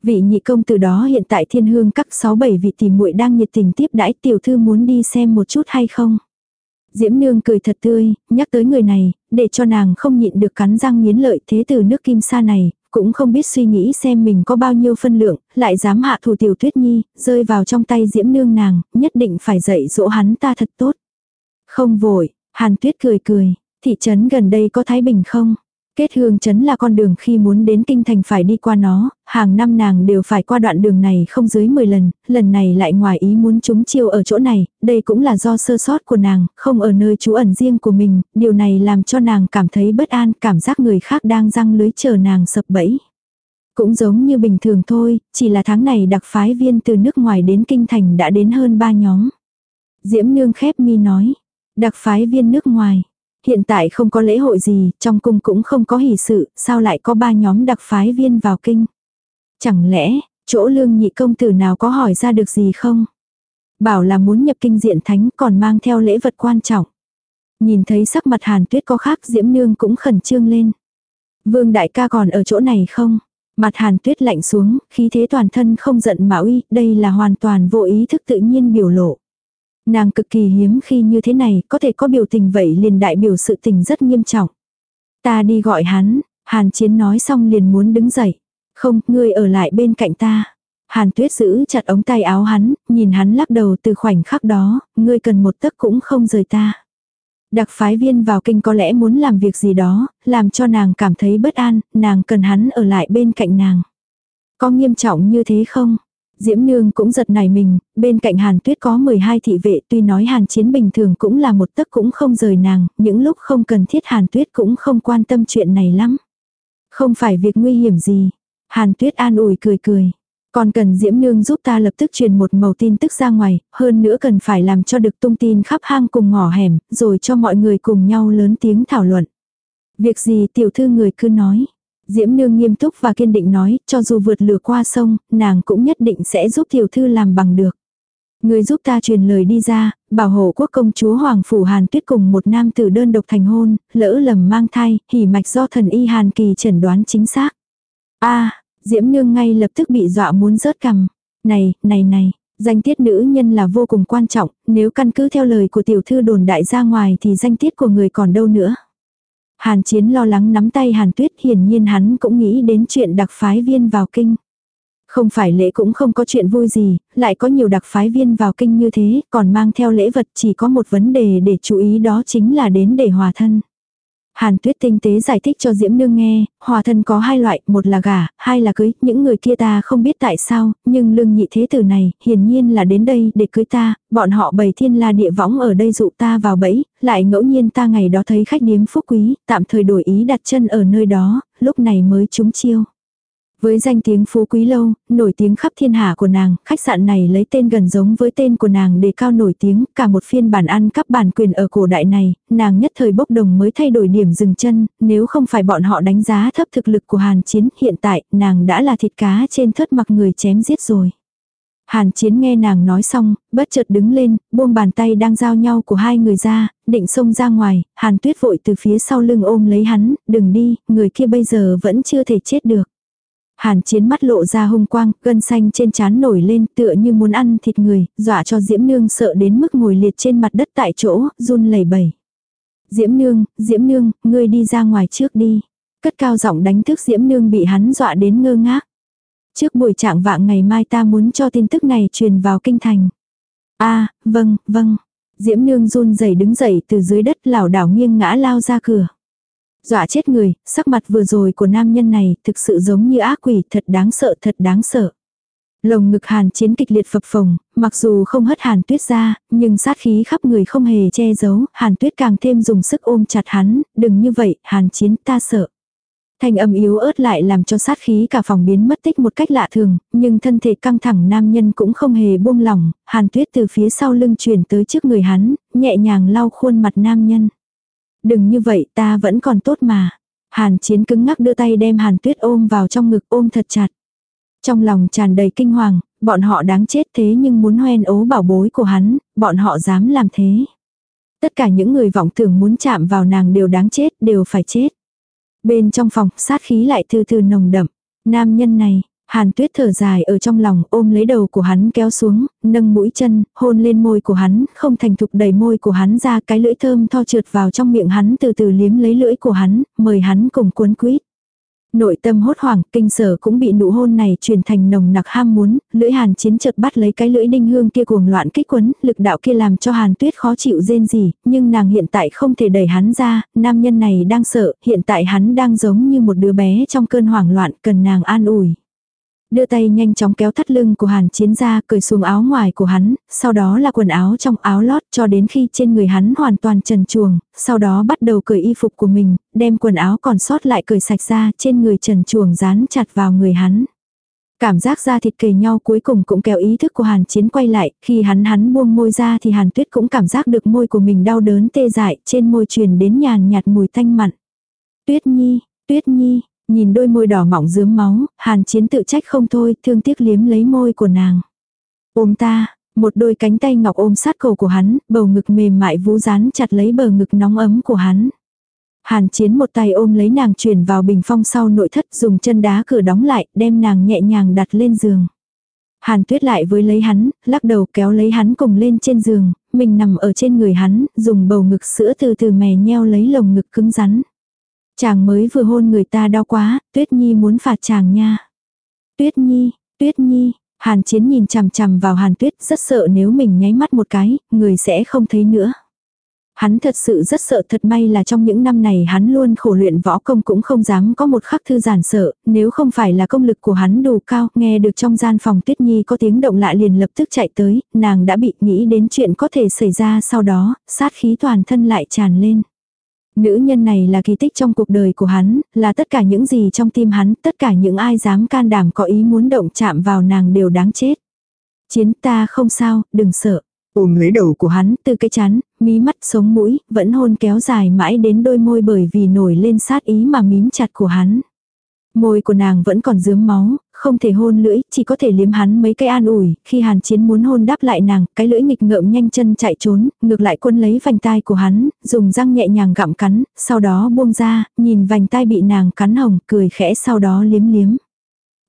Vị nhị công từ đó hiện tại thiên hương các 6-7 vị tỷ muội đang nhiệt tình tiếp đãi tiểu thư muốn đi xem một chút hay không. Diễm nương cười thật tươi, nhắc tới người này, để cho nàng không nhịn được cắn răng nghiến lợi thế từ nước kim sa này, cũng không biết suy nghĩ xem mình có bao nhiêu phân lượng, lại dám hạ thủ tiểu tuyết nhi, rơi vào trong tay diễm nương nàng, nhất định phải dạy dỗ hắn ta thật tốt. Không vội, hàn tuyết cười cười, thị trấn gần đây có Thái Bình không? Kết hương chấn là con đường khi muốn đến kinh thành phải đi qua nó, hàng năm nàng đều phải qua đoạn đường này không dưới 10 lần, lần này lại ngoài ý muốn chúng chiêu ở chỗ này, đây cũng là do sơ sót của nàng, không ở nơi trú ẩn riêng của mình, điều này làm cho nàng cảm thấy bất an, cảm giác người khác đang răng lưới chờ nàng sập bẫy. Cũng giống như bình thường thôi, chỉ là tháng này đặc phái viên từ nước ngoài đến kinh thành đã đến hơn ba nhóm. Diễm nương khép mi nói, đặc phái viên nước ngoài, Hiện tại không có lễ hội gì, trong cung cũng không có hỷ sự, sao lại có ba nhóm đặc phái viên vào kinh. Chẳng lẽ, chỗ lương nhị công tử nào có hỏi ra được gì không? Bảo là muốn nhập kinh diện thánh còn mang theo lễ vật quan trọng. Nhìn thấy sắc mặt hàn tuyết có khác diễm nương cũng khẩn trương lên. Vương đại ca còn ở chỗ này không? Mặt hàn tuyết lạnh xuống, khí thế toàn thân không giận mà uy, đây là hoàn toàn vô ý thức tự nhiên biểu lộ. Nàng cực kỳ hiếm khi như thế này, có thể có biểu tình vậy liền đại biểu sự tình rất nghiêm trọng. Ta đi gọi hắn, Hàn Chiến nói xong liền muốn đứng dậy. Không, ngươi ở lại bên cạnh ta. Hàn Tuyết giữ chặt ống tay áo hắn, nhìn hắn lắc đầu từ khoảnh khắc đó, ngươi cần một tấc cũng không rời ta. Đặc phái viên vào kinh có lẽ muốn làm việc gì đó, làm cho nàng cảm thấy bất an, nàng cần hắn ở lại bên cạnh nàng. Có nghiêm trọng như thế không? Diễm Nương cũng giật nảy mình, bên cạnh Hàn Tuyết có 12 thị vệ tuy nói Hàn Chiến bình thường cũng là một tấc cũng không rời nàng, những lúc không cần thiết Hàn Tuyết cũng không quan tâm chuyện này lắm. Không phải việc nguy hiểm gì. Hàn Tuyết an ủi cười cười. Còn cần Diễm Nương giúp ta lập tức truyền một màu tin tức ra ngoài, hơn nữa cần phải làm cho được tung tin khắp hang cùng ngõ hẻm, rồi cho mọi người cùng nhau lớn tiếng thảo luận. Việc gì tiểu thư người cứ nói. Diễm Nương nghiêm túc và kiên định nói, cho dù vượt lửa qua sông, nàng cũng nhất định sẽ giúp tiểu thư làm bằng được. Người giúp ta truyền lời đi ra, bảo hộ quốc công chúa Hoàng Phủ Hàn Tuyết cùng một nam tử đơn độc thành hôn, lỡ lầm mang thai, hỉ mạch do thần y Hàn Kỳ chẩn đoán chính xác. a Diễm Nương ngay lập tức bị dọa muốn rớt cằm. Này, này này, danh tiết nữ nhân là vô cùng quan trọng, nếu căn cứ theo lời của tiểu thư đồn đại ra ngoài thì danh tiết của người còn đâu nữa. Hàn Chiến lo lắng nắm tay Hàn Tuyết hiển nhiên hắn cũng nghĩ đến chuyện đặc phái viên vào kinh. Không phải lễ cũng không có chuyện vui gì, lại có nhiều đặc phái viên vào kinh như thế, còn mang theo lễ vật chỉ có một vấn đề để chú ý đó chính là đến để hòa thân. Hàn Tuyết tinh tế giải thích cho Diễm Nương nghe, hòa thân có hai loại, một là gả, hai là cưới, những người kia ta không biết tại sao, nhưng lương nhị thế tử này, hiển nhiên là đến đây để cưới ta, bọn họ bày thiên la địa võng ở đây dụ ta vào bẫy, lại ngẫu nhiên ta ngày đó thấy khách điếm phúc quý, tạm thời đổi ý đặt chân ở nơi đó, lúc này mới trúng chiêu. Với danh tiếng phú quý lâu, nổi tiếng khắp thiên hạ của nàng, khách sạn này lấy tên gần giống với tên của nàng để cao nổi tiếng, cả một phiên bản ăn cắp bản quyền ở cổ đại này, nàng nhất thời bốc đồng mới thay đổi điểm dừng chân, nếu không phải bọn họ đánh giá thấp thực lực của Hàn Chiến, hiện tại, nàng đã là thịt cá trên thớt mặc người chém giết rồi. Hàn Chiến nghe nàng nói xong, bất chợt đứng lên, buông bàn tay đang giao nhau của hai người ra, định xông ra ngoài, Hàn Tuyết vội từ phía sau lưng ôm lấy hắn, đừng đi, người kia bây giờ vẫn chưa thể chết được. Hàn chiến mắt lộ ra hung quang, gân xanh trên trán nổi lên tựa như muốn ăn thịt người, dọa cho Diễm Nương sợ đến mức ngồi liệt trên mặt đất tại chỗ, run lẩy bẩy. Diễm Nương, Diễm Nương, ngươi đi ra ngoài trước đi. Cất cao giọng đánh thức Diễm Nương bị hắn dọa đến ngơ ngác. Trước buổi trạng vạng ngày mai ta muốn cho tin tức này truyền vào kinh thành. a vâng, vâng. Diễm Nương run rẩy đứng dậy từ dưới đất lảo đảo nghiêng ngã lao ra cửa. Dọa chết người, sắc mặt vừa rồi của nam nhân này thực sự giống như ác quỷ, thật đáng sợ, thật đáng sợ. Lồng ngực hàn chiến kịch liệt phập phồng, mặc dù không hất hàn tuyết ra, nhưng sát khí khắp người không hề che giấu, hàn tuyết càng thêm dùng sức ôm chặt hắn, đừng như vậy, hàn chiến ta sợ. Thanh âm yếu ớt lại làm cho sát khí cả phòng biến mất tích một cách lạ thường, nhưng thân thể căng thẳng nam nhân cũng không hề buông lỏng, hàn tuyết từ phía sau lưng chuyển tới trước người hắn, nhẹ nhàng lau khuôn mặt nam nhân. Đừng như vậy ta vẫn còn tốt mà. Hàn chiến cứng ngắc đưa tay đem hàn tuyết ôm vào trong ngực ôm thật chặt. Trong lòng tràn đầy kinh hoàng, bọn họ đáng chết thế nhưng muốn hoen ố bảo bối của hắn, bọn họ dám làm thế. Tất cả những người vọng tưởng muốn chạm vào nàng đều đáng chết, đều phải chết. Bên trong phòng, sát khí lại thư thư nồng đậm. Nam nhân này, Hàn tuyết thở dài ở trong lòng ôm lấy đầu của hắn kéo xuống, nâng mũi chân, hôn lên môi của hắn, không thành thục đầy môi của hắn ra cái lưỡi thơm tho trượt vào trong miệng hắn từ từ liếm lấy lưỡi của hắn, mời hắn cùng cuốn quýt. Nội tâm hốt hoảng, kinh sở cũng bị nụ hôn này truyền thành nồng nặc ham muốn, lưỡi hàn chiến chợt bắt lấy cái lưỡi đinh hương kia cuồng loạn kích quấn, lực đạo kia làm cho hàn tuyết khó chịu rên gì, nhưng nàng hiện tại không thể đẩy hắn ra, nam nhân này đang sợ, hiện tại hắn đang giống như một đứa bé trong cơn hoảng loạn cần nàng an ủi đưa tay nhanh chóng kéo thắt lưng của hàn chiến ra cởi xuống áo ngoài của hắn, sau đó là quần áo trong áo lót cho đến khi trên người hắn hoàn toàn trần chuồng, sau đó bắt đầu cởi y phục của mình, đem quần áo còn sót lại cởi sạch ra trên người trần chuồng dán chặt vào người hắn. Cảm giác da thịt kề nhau cuối cùng cũng kéo ý thức của Hàn Chiến quay lại, khi hắn hắn buông môi ra thì Hàn Tuyết cũng cảm giác được môi của mình đau đớn tê dại, trên môi truyền đến nhàn nhạt mùi thanh mặn. Tuyết Nhi, Tuyết Nhi, Nhìn đôi môi đỏ mỏng dướm máu, hàn chiến tự trách không thôi, thương tiếc liếm lấy môi của nàng. Ôm ta, một đôi cánh tay ngọc ôm sát cổ của hắn, bầu ngực mềm mại vú rán chặt lấy bờ ngực nóng ấm của hắn. Hàn chiến một tay ôm lấy nàng chuyển vào bình phong sau nội thất dùng chân đá cửa đóng lại, đem nàng nhẹ nhàng đặt lên giường. Hàn tuyết lại với lấy hắn, lắc đầu kéo lấy hắn cùng lên trên giường, mình nằm ở trên người hắn, dùng bầu ngực sữa từ từ mè nheo lấy lồng ngực cứng rắn. Chàng mới vừa hôn người ta đau quá, Tuyết Nhi muốn phạt chàng nha. Tuyết Nhi, Tuyết Nhi, Hàn Chiến nhìn chằm chằm vào Hàn Tuyết rất sợ nếu mình nháy mắt một cái, người sẽ không thấy nữa. Hắn thật sự rất sợ thật may là trong những năm này hắn luôn khổ luyện võ công cũng không dám có một khắc thư giản sợ, nếu không phải là công lực của hắn đủ cao, nghe được trong gian phòng Tuyết Nhi có tiếng động lạ liền lập tức chạy tới, nàng đã bị nghĩ đến chuyện có thể xảy ra sau đó, sát khí toàn thân lại tràn lên. Nữ nhân này là kỳ tích trong cuộc đời của hắn, là tất cả những gì trong tim hắn, tất cả những ai dám can đảm có ý muốn động chạm vào nàng đều đáng chết. Chiến ta không sao, đừng sợ. Ôm lấy đầu của hắn từ cái chán, mí mắt sống mũi, vẫn hôn kéo dài mãi đến đôi môi bởi vì nổi lên sát ý mà mím chặt của hắn. Môi của nàng vẫn còn dướm máu, không thể hôn lưỡi, chỉ có thể liếm hắn mấy cái an ủi, khi hàn chiến muốn hôn đáp lại nàng, cái lưỡi nghịch ngợm nhanh chân chạy trốn, ngược lại quân lấy vành tai của hắn, dùng răng nhẹ nhàng gặm cắn, sau đó buông ra, nhìn vành tai bị nàng cắn hồng, cười khẽ sau đó liếm liếm.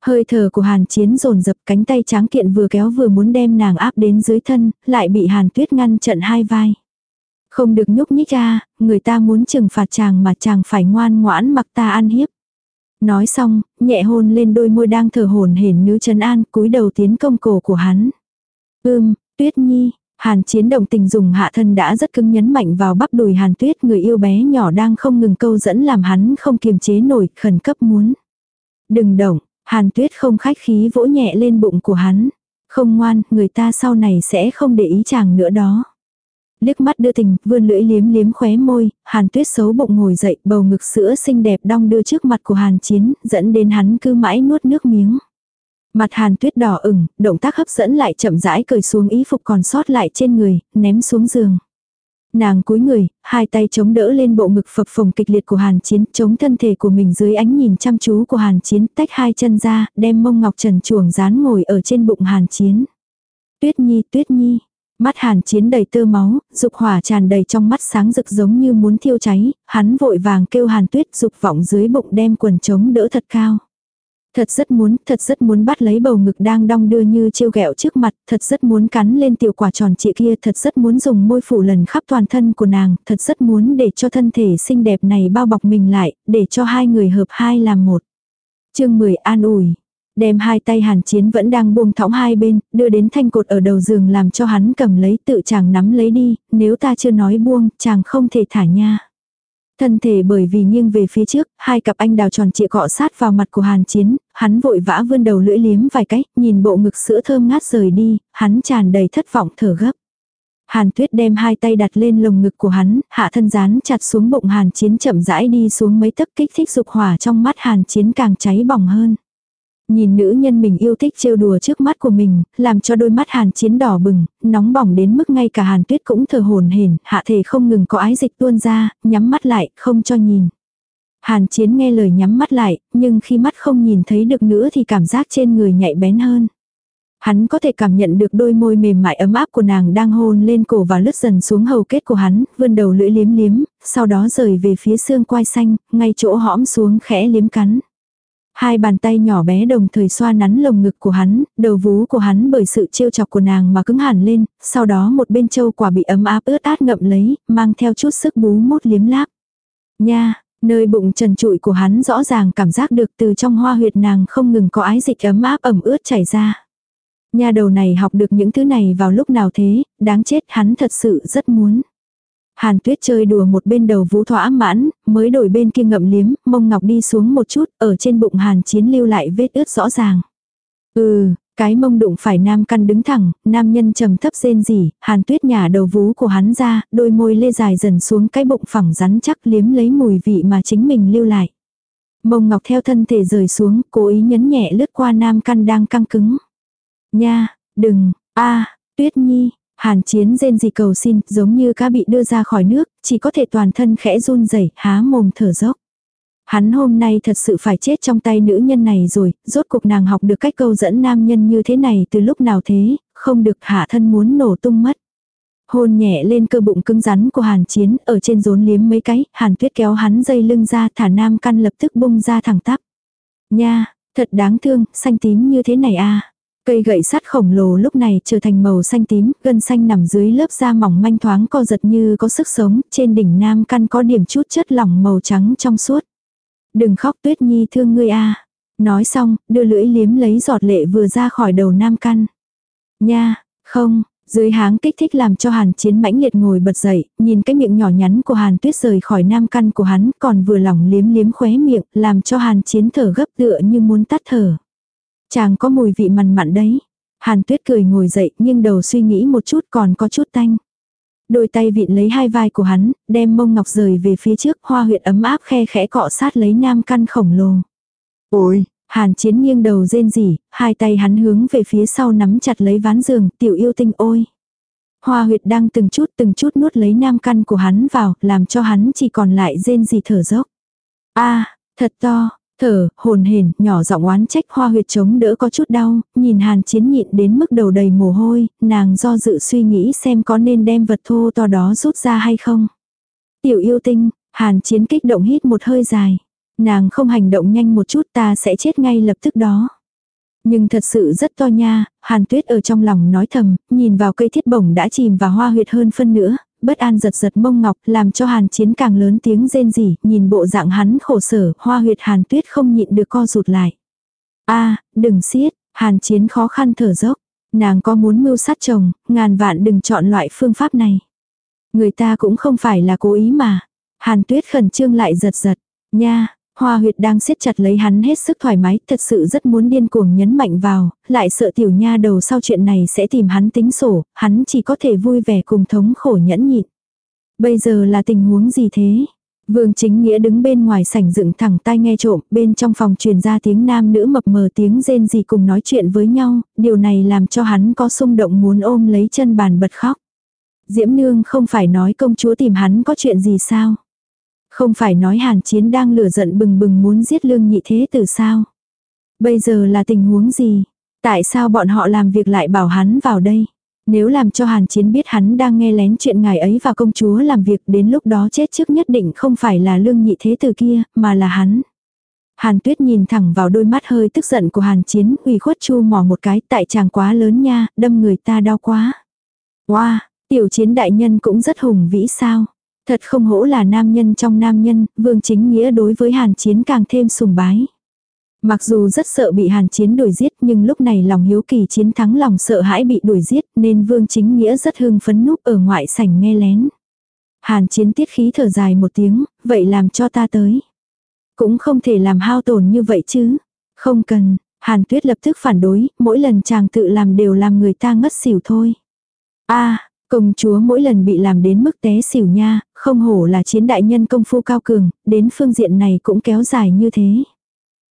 Hơi thở của hàn chiến rồn dập cánh tay tráng kiện vừa kéo vừa muốn đem nàng áp đến dưới thân, lại bị hàn tuyết ngăn trận hai vai. Không được nhúc nhích ra, người ta muốn trừng phạt chàng mà chàng phải ngoan ngoãn mặc ta ăn hiếp. Nói xong, nhẹ hôn lên đôi môi đang thở hổn hển nữ trấn an cúi đầu tiến công cổ của hắn. Ưm, tuyết nhi, hàn chiến động tình dùng hạ thân đã rất cứng nhấn mạnh vào bắp đùi hàn tuyết người yêu bé nhỏ đang không ngừng câu dẫn làm hắn không kiềm chế nổi khẩn cấp muốn. Đừng động, hàn tuyết không khách khí vỗ nhẹ lên bụng của hắn. Không ngoan, người ta sau này sẽ không để ý chàng nữa đó liếc mắt đưa tình, vươn lưỡi liếm liếm khóe môi, hàn tuyết xấu bụng ngồi dậy, bầu ngực sữa xinh đẹp đong đưa trước mặt của hàn chiến, dẫn đến hắn cứ mãi nuốt nước miếng. Mặt hàn tuyết đỏ ửng, động tác hấp dẫn lại chậm rãi cởi xuống ý phục còn sót lại trên người, ném xuống giường. Nàng cúi người, hai tay chống đỡ lên bộ ngực phập phồng kịch liệt của hàn chiến, chống thân thể của mình dưới ánh nhìn chăm chú của hàn chiến, tách hai chân ra, đem mông ngọc trần chuồng dán ngồi ở trên bụng hàn chiến. Tuyết nhi, tuyết nhi, Mắt hàn chiến đầy tơ máu, dục hỏa tràn đầy trong mắt sáng rực giống như muốn thiêu cháy, hắn vội vàng kêu hàn tuyết dục vọng dưới bụng đem quần trống đỡ thật cao. Thật rất muốn, thật rất muốn bắt lấy bầu ngực đang đong đưa như chiêu ghẹo trước mặt, thật rất muốn cắn lên tiểu quả tròn trịa kia, thật rất muốn dùng môi phủ lần khắp toàn thân của nàng, thật rất muốn để cho thân thể xinh đẹp này bao bọc mình lại, để cho hai người hợp hai làm một. chương 10 an ủi, đem hai tay hàn chiến vẫn đang buông thõng hai bên, đưa đến thanh cột ở đầu giường làm cho hắn cầm lấy tự chàng nắm lấy đi, nếu ta chưa nói buông, chàng không thể thả nha. Thân thể bởi vì nghiêng về phía trước, hai cặp anh đào tròn trịa cọ sát vào mặt của hàn chiến, hắn vội vã vươn đầu lưỡi liếm vài cách, nhìn bộ ngực sữa thơm ngát rời đi, hắn tràn đầy thất vọng thở gấp. Hàn tuyết đem hai tay đặt lên lồng ngực của hắn, hạ thân dán chặt xuống bụng hàn chiến chậm rãi đi xuống mấy tấc kích thích dục hỏa trong mắt hàn chiến càng cháy bỏng hơn. Nhìn nữ nhân mình yêu thích trêu đùa trước mắt của mình, làm cho đôi mắt hàn chiến đỏ bừng, nóng bỏng đến mức ngay cả hàn tuyết cũng thở hồn hển hạ thể không ngừng có ái dịch tuôn ra, nhắm mắt lại, không cho nhìn. Hàn chiến nghe lời nhắm mắt lại, nhưng khi mắt không nhìn thấy được nữa thì cảm giác trên người nhạy bén hơn. Hắn có thể cảm nhận được đôi môi mềm mại ấm áp của nàng đang hôn lên cổ và lướt dần xuống hầu kết của hắn, vươn đầu lưỡi liếm liếm, sau đó rời về phía xương quai xanh, ngay chỗ hõm xuống khẽ liếm cắn. Hai bàn tay nhỏ bé đồng thời xoa nắn lồng ngực của hắn, đầu vú của hắn bởi sự trêu chọc của nàng mà cứng hẳn lên, sau đó một bên châu quả bị ấm áp ướt át ngậm lấy, mang theo chút sức bú mút liếm láp. Nha, nơi bụng trần trụi của hắn rõ ràng cảm giác được từ trong hoa huyệt nàng không ngừng có ái dịch ấm áp ẩm ướt chảy ra. Nha đầu này học được những thứ này vào lúc nào thế, đáng chết hắn thật sự rất muốn. Hàn tuyết chơi đùa một bên đầu vũ thỏa mãn, mới đổi bên kia ngậm liếm, mông ngọc đi xuống một chút, ở trên bụng hàn chiến lưu lại vết ướt rõ ràng. Ừ, cái mông đụng phải nam căn đứng thẳng, nam nhân trầm thấp rên rỉ, hàn tuyết nhả đầu vú của hắn ra, đôi môi lê dài dần xuống cái bụng phẳng rắn chắc liếm lấy mùi vị mà chính mình lưu lại. Mông ngọc theo thân thể rời xuống, cố ý nhấn nhẹ lướt qua nam căn đang căng cứng. Nha, đừng, a tuyết nhi, Hàn chiến rên gì cầu xin, giống như cá bị đưa ra khỏi nước, chỉ có thể toàn thân khẽ run rẩy há mồm thở dốc. Hắn hôm nay thật sự phải chết trong tay nữ nhân này rồi, rốt cuộc nàng học được cách câu dẫn nam nhân như thế này từ lúc nào thế, không được hạ thân muốn nổ tung mất. Hôn nhẹ lên cơ bụng cứng rắn của hàn chiến, ở trên rốn liếm mấy cái, hàn tuyết kéo hắn dây lưng ra thả nam căn lập tức bung ra thẳng tắp. Nha, thật đáng thương, xanh tím như thế này à. Cây gậy sắt khổng lồ lúc này trở thành màu xanh tím, gân xanh nằm dưới lớp da mỏng manh thoáng co giật như có sức sống, trên đỉnh nam căn có điểm chút chất lỏng màu trắng trong suốt. Đừng khóc tuyết nhi thương ngươi a Nói xong, đưa lưỡi liếm lấy giọt lệ vừa ra khỏi đầu nam căn. Nha, không, dưới háng kích thích làm cho hàn chiến mãnh liệt ngồi bật dậy, nhìn cái miệng nhỏ nhắn của hàn tuyết rời khỏi nam căn của hắn còn vừa lỏng liếm liếm khóe miệng, làm cho hàn chiến thở gấp tựa như muốn tắt thở. Chàng có mùi vị mặn mặn đấy. Hàn tuyết cười ngồi dậy nhưng đầu suy nghĩ một chút còn có chút tanh. Đôi tay vịn lấy hai vai của hắn, đem mông ngọc rời về phía trước, hoa huyệt ấm áp khe khẽ cọ sát lấy nam căn khổng lồ. Ôi, Hàn chiến nghiêng đầu rên rỉ, hai tay hắn hướng về phía sau nắm chặt lấy ván giường, tiểu yêu tinh ôi. Hoa huyệt đang từng chút từng chút nuốt lấy nam căn của hắn vào, làm cho hắn chỉ còn lại rên rỉ thở dốc. a thật to, Thở, hồn hển, nhỏ giọng oán trách hoa huyệt chống đỡ có chút đau, nhìn hàn chiến nhịn đến mức đầu đầy mồ hôi, nàng do dự suy nghĩ xem có nên đem vật thô to đó rút ra hay không. Tiểu yêu tinh, hàn chiến kích động hít một hơi dài. Nàng không hành động nhanh một chút ta sẽ chết ngay lập tức đó. Nhưng thật sự rất to nha, hàn tuyết ở trong lòng nói thầm, nhìn vào cây thiết bổng đã chìm và hoa huyệt hơn phân nữa, bất an giật giật mông ngọc, làm cho hàn chiến càng lớn tiếng rên rỉ, nhìn bộ dạng hắn khổ sở, hoa huyệt hàn tuyết không nhịn được co rụt lại. a đừng xiết, hàn chiến khó khăn thở dốc, nàng có muốn mưu sát chồng, ngàn vạn đừng chọn loại phương pháp này. Người ta cũng không phải là cố ý mà. Hàn tuyết khẩn trương lại giật giật, nha, Hoa huyệt đang siết chặt lấy hắn hết sức thoải mái, thật sự rất muốn điên cuồng nhấn mạnh vào, lại sợ tiểu nha đầu sau chuyện này sẽ tìm hắn tính sổ, hắn chỉ có thể vui vẻ cùng thống khổ nhẫn nhịn. Bây giờ là tình huống gì thế? Vương chính nghĩa đứng bên ngoài sảnh dựng thẳng tai nghe trộm, bên trong phòng truyền ra tiếng nam nữ mập mờ tiếng rên gì cùng nói chuyện với nhau, điều này làm cho hắn có xung động muốn ôm lấy chân bàn bật khóc. Diễm nương không phải nói công chúa tìm hắn có chuyện gì sao? Không phải nói hàn chiến đang lửa giận bừng bừng muốn giết lương nhị thế từ sao? Bây giờ là tình huống gì? Tại sao bọn họ làm việc lại bảo hắn vào đây? Nếu làm cho hàn chiến biết hắn đang nghe lén chuyện ngài ấy và công chúa làm việc đến lúc đó chết trước nhất định không phải là lương nhị thế từ kia, mà là hắn. Hàn tuyết nhìn thẳng vào đôi mắt hơi tức giận của hàn chiến, ủy khuất chu mỏ một cái tại chàng quá lớn nha, đâm người ta đau quá. Wow, tiểu chiến đại nhân cũng rất hùng vĩ sao. Thật không hổ là nam nhân trong nam nhân, vương chính nghĩa đối với hàn chiến càng thêm sùng bái. Mặc dù rất sợ bị hàn chiến đuổi giết nhưng lúc này lòng hiếu kỳ chiến thắng lòng sợ hãi bị đuổi giết nên vương chính nghĩa rất hưng phấn núp ở ngoại sảnh nghe lén. Hàn chiến tiết khí thở dài một tiếng, vậy làm cho ta tới. Cũng không thể làm hao tổn như vậy chứ. Không cần, hàn tuyết lập tức phản đối, mỗi lần chàng tự làm đều làm người ta ngất xỉu thôi. a Công chúa mỗi lần bị làm đến mức té xỉu nha, không hổ là chiến đại nhân công phu cao cường, đến phương diện này cũng kéo dài như thế.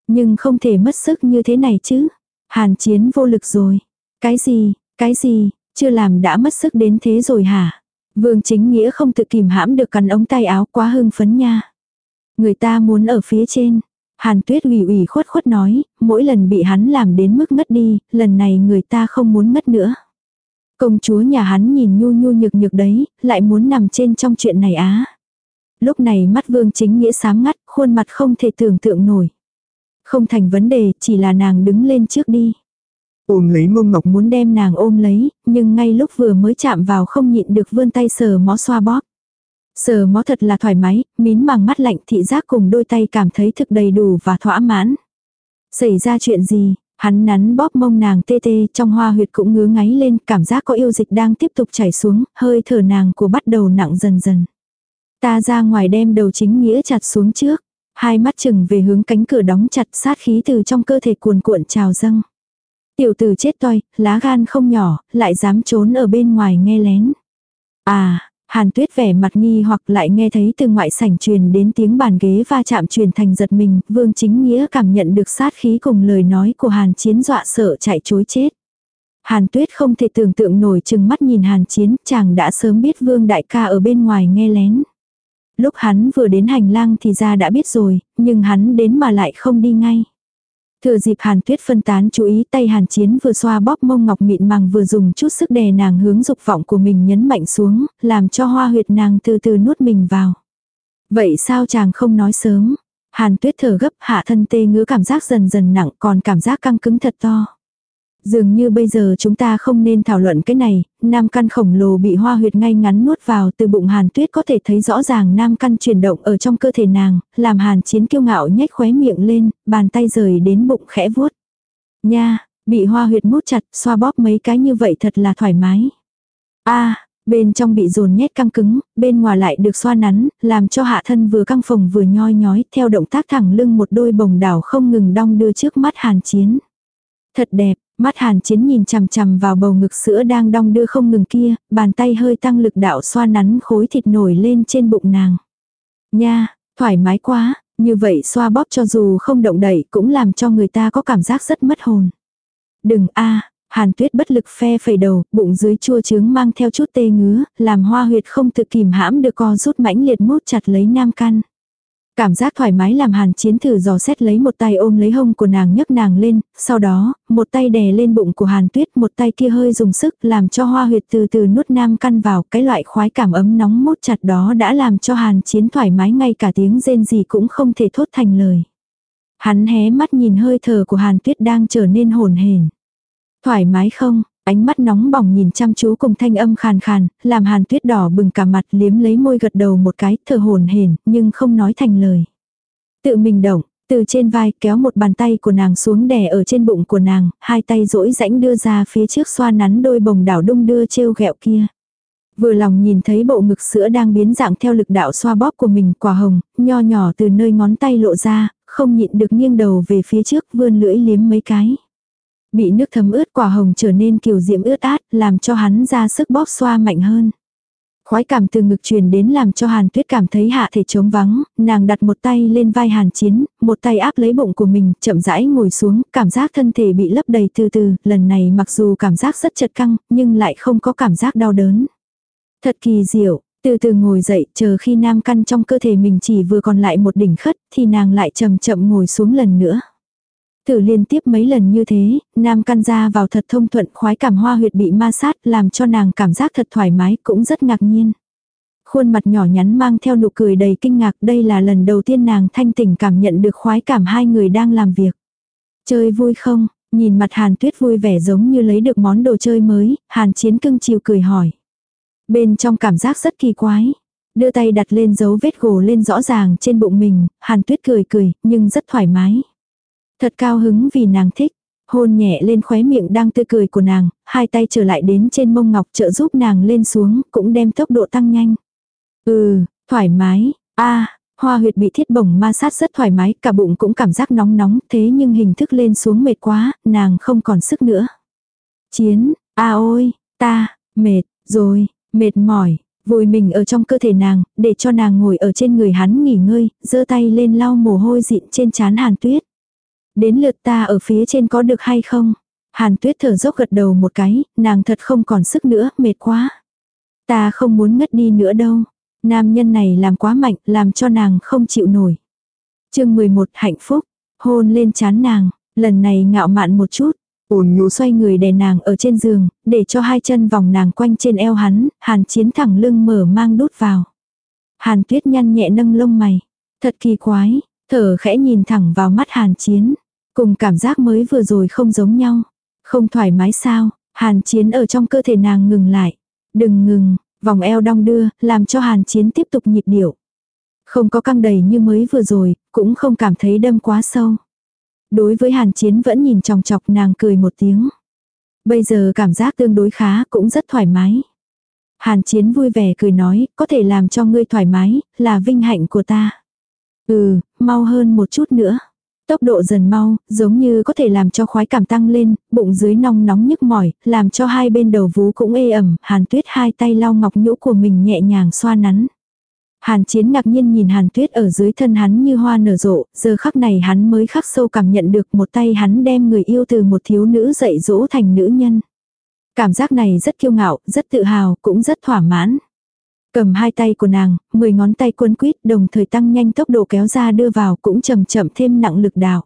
Nhưng không thể mất sức như thế này chứ. Hàn chiến vô lực rồi. Cái gì, cái gì, chưa làm đã mất sức đến thế rồi hả? Vương chính nghĩa không tự kìm hãm được cắn ống tay áo quá hưng phấn nha. Người ta muốn ở phía trên. Hàn tuyết ủy ủy khuất khuất nói, mỗi lần bị hắn làm đến mức ngất đi, lần này người ta không muốn ngất nữa. Công chúa nhà hắn nhìn nhu nhu nhược nhược đấy, lại muốn nằm trên trong chuyện này á. Lúc này mắt vương chính nghĩa sám ngắt, khuôn mặt không thể tưởng tượng nổi. Không thành vấn đề, chỉ là nàng đứng lên trước đi. Ôm lấy mông ngọc muốn đem nàng ôm lấy, nhưng ngay lúc vừa mới chạm vào không nhịn được vươn tay sờ mó xoa bóp. Sờ mó thật là thoải mái, mín màng mắt lạnh thị giác cùng đôi tay cảm thấy thực đầy đủ và thỏa mãn. Xảy ra chuyện gì, Hắn nắn bóp mông nàng tê tê trong hoa huyệt cũng ngứa ngáy lên cảm giác có yêu dịch đang tiếp tục chảy xuống, hơi thở nàng của bắt đầu nặng dần dần. Ta ra ngoài đem đầu chính nghĩa chặt xuống trước, hai mắt chừng về hướng cánh cửa đóng chặt sát khí từ trong cơ thể cuồn cuộn trào dâng. Tiểu tử chết toi, lá gan không nhỏ, lại dám trốn ở bên ngoài nghe lén. À, Hàn tuyết vẻ mặt nghi hoặc lại nghe thấy từ ngoại sảnh truyền đến tiếng bàn ghế va chạm truyền thành giật mình, vương chính nghĩa cảm nhận được sát khí cùng lời nói của hàn chiến dọa sợ chạy chối chết. Hàn tuyết không thể tưởng tượng nổi chừng mắt nhìn hàn chiến, chàng đã sớm biết vương đại ca ở bên ngoài nghe lén. Lúc hắn vừa đến hành lang thì ra đã biết rồi, nhưng hắn đến mà lại không đi ngay. Thừa dịp hàn tuyết phân tán chú ý tay hàn chiến vừa xoa bóp mông ngọc mịn màng vừa dùng chút sức đè nàng hướng dục vọng của mình nhấn mạnh xuống, làm cho hoa huyệt nàng từ từ nuốt mình vào. Vậy sao chàng không nói sớm? Hàn tuyết thở gấp hạ thân tê ngứa cảm giác dần dần nặng còn cảm giác căng cứng thật to. Dường như bây giờ chúng ta không nên thảo luận cái này, nam căn khổng lồ bị hoa huyệt ngay ngắn nuốt vào từ bụng hàn tuyết có thể thấy rõ ràng nam căn chuyển động ở trong cơ thể nàng, làm hàn chiến kiêu ngạo nhếch khóe miệng lên, bàn tay rời đến bụng khẽ vuốt. Nha, bị hoa huyệt mút chặt, xoa bóp mấy cái như vậy thật là thoải mái. a bên trong bị dồn nhét căng cứng, bên ngoài lại được xoa nắn, làm cho hạ thân vừa căng phồng vừa nhoi nhói, theo động tác thẳng lưng một đôi bồng đảo không ngừng đong đưa trước mắt hàn chiến. Thật đẹp, Mắt hàn chiến nhìn chằm chằm vào bầu ngực sữa đang đong đưa không ngừng kia, bàn tay hơi tăng lực đạo xoa nắn khối thịt nổi lên trên bụng nàng. Nha, thoải mái quá, như vậy xoa bóp cho dù không động đẩy cũng làm cho người ta có cảm giác rất mất hồn. Đừng a hàn tuyết bất lực phe phẩy đầu, bụng dưới chua trướng mang theo chút tê ngứa, làm hoa huyệt không tự kìm hãm được co rút mãnh liệt mút chặt lấy nam căn. Cảm giác thoải mái làm hàn chiến thử dò xét lấy một tay ôm lấy hông của nàng nhấc nàng lên, sau đó, một tay đè lên bụng của hàn tuyết, một tay kia hơi dùng sức làm cho hoa huyệt từ từ nuốt nam căn vào, cái loại khoái cảm ấm nóng mốt chặt đó đã làm cho hàn chiến thoải mái ngay cả tiếng rên gì cũng không thể thốt thành lời. Hắn hé mắt nhìn hơi thở của hàn tuyết đang trở nên hồn hển. Thoải mái không, Ánh mắt nóng bỏng nhìn chăm chú cùng thanh âm khàn khàn, làm hàn tuyết đỏ bừng cả mặt liếm lấy môi gật đầu một cái thở hồn hển nhưng không nói thành lời. Tự mình động, từ trên vai kéo một bàn tay của nàng xuống đè ở trên bụng của nàng, hai tay rỗi rãnh đưa ra phía trước xoa nắn đôi bồng đảo đung đưa trêu ghẹo kia. Vừa lòng nhìn thấy bộ ngực sữa đang biến dạng theo lực đạo xoa bóp của mình quả hồng, nho nhỏ từ nơi ngón tay lộ ra, không nhịn được nghiêng đầu về phía trước vươn lưỡi liếm mấy cái. Bị nước thấm ướt quả hồng trở nên kiều diễm ướt át, làm cho hắn ra sức bóp xoa mạnh hơn. Khoái cảm từ ngực truyền đến làm cho Hàn Tuyết cảm thấy hạ thể trống vắng, nàng đặt một tay lên vai Hàn Chiến, một tay áp lấy bụng của mình, chậm rãi ngồi xuống, cảm giác thân thể bị lấp đầy từ từ, lần này mặc dù cảm giác rất chật căng, nhưng lại không có cảm giác đau đớn. Thật kỳ diệu, từ từ ngồi dậy, chờ khi nam căn trong cơ thể mình chỉ vừa còn lại một đỉnh khất, thì nàng lại chậm chậm ngồi xuống lần nữa. Thử liên tiếp mấy lần như thế, nam căn ra vào thật thông thuận khoái cảm hoa huyệt bị ma sát làm cho nàng cảm giác thật thoải mái cũng rất ngạc nhiên. Khuôn mặt nhỏ nhắn mang theo nụ cười đầy kinh ngạc đây là lần đầu tiên nàng thanh tỉnh cảm nhận được khoái cảm hai người đang làm việc. Chơi vui không? Nhìn mặt Hàn Tuyết vui vẻ giống như lấy được món đồ chơi mới, Hàn Chiến cưng chiều cười hỏi. Bên trong cảm giác rất kỳ quái. Đưa tay đặt lên dấu vết gồ lên rõ ràng trên bụng mình, Hàn Tuyết cười cười, nhưng rất thoải mái. Thật cao hứng vì nàng thích. Hôn nhẹ lên khóe miệng đang tươi cười của nàng, hai tay trở lại đến trên mông ngọc trợ giúp nàng lên xuống, cũng đem tốc độ tăng nhanh. Ừ, thoải mái, a hoa huyệt bị thiết bổng ma sát rất thoải mái, cả bụng cũng cảm giác nóng nóng, thế nhưng hình thức lên xuống mệt quá, nàng không còn sức nữa. Chiến, a ôi, ta, mệt, rồi, mệt mỏi, vùi mình ở trong cơ thể nàng, để cho nàng ngồi ở trên người hắn nghỉ ngơi, giơ tay lên lau mồ hôi dịn trên trán hàn tuyết. Đến lượt ta ở phía trên có được hay không? Hàn tuyết thở dốc gật đầu một cái, nàng thật không còn sức nữa, mệt quá. Ta không muốn ngất đi nữa đâu. Nam nhân này làm quá mạnh, làm cho nàng không chịu nổi. chương 11 hạnh phúc, hôn lên chán nàng, lần này ngạo mạn một chút. Ổn nhú xoay người đè nàng ở trên giường, để cho hai chân vòng nàng quanh trên eo hắn, hàn chiến thẳng lưng mở mang đút vào. Hàn tuyết nhăn nhẹ nâng lông mày. Thật kỳ quái, thở khẽ nhìn thẳng vào mắt hàn chiến. Cùng cảm giác mới vừa rồi không giống nhau. Không thoải mái sao, hàn chiến ở trong cơ thể nàng ngừng lại. Đừng ngừng, vòng eo đong đưa, làm cho hàn chiến tiếp tục nhịp điệu. Không có căng đầy như mới vừa rồi, cũng không cảm thấy đâm quá sâu. Đối với hàn chiến vẫn nhìn tròng chọc nàng cười một tiếng. Bây giờ cảm giác tương đối khá, cũng rất thoải mái. Hàn chiến vui vẻ cười nói, có thể làm cho ngươi thoải mái, là vinh hạnh của ta. Ừ, mau hơn một chút nữa. Tốc độ dần mau, giống như có thể làm cho khoái cảm tăng lên, bụng dưới nong nóng nhức mỏi, làm cho hai bên đầu vú cũng ê ẩm, hàn tuyết hai tay lau ngọc nhũ của mình nhẹ nhàng xoa nắn. Hàn chiến ngạc nhiên nhìn hàn tuyết ở dưới thân hắn như hoa nở rộ, giờ khắc này hắn mới khắc sâu cảm nhận được một tay hắn đem người yêu từ một thiếu nữ dạy dỗ thành nữ nhân. Cảm giác này rất kiêu ngạo, rất tự hào, cũng rất thỏa mãn. Cầm hai tay của nàng, mười ngón tay cuốn quýt đồng thời tăng nhanh tốc độ kéo ra đưa vào cũng chậm chậm thêm nặng lực đạo.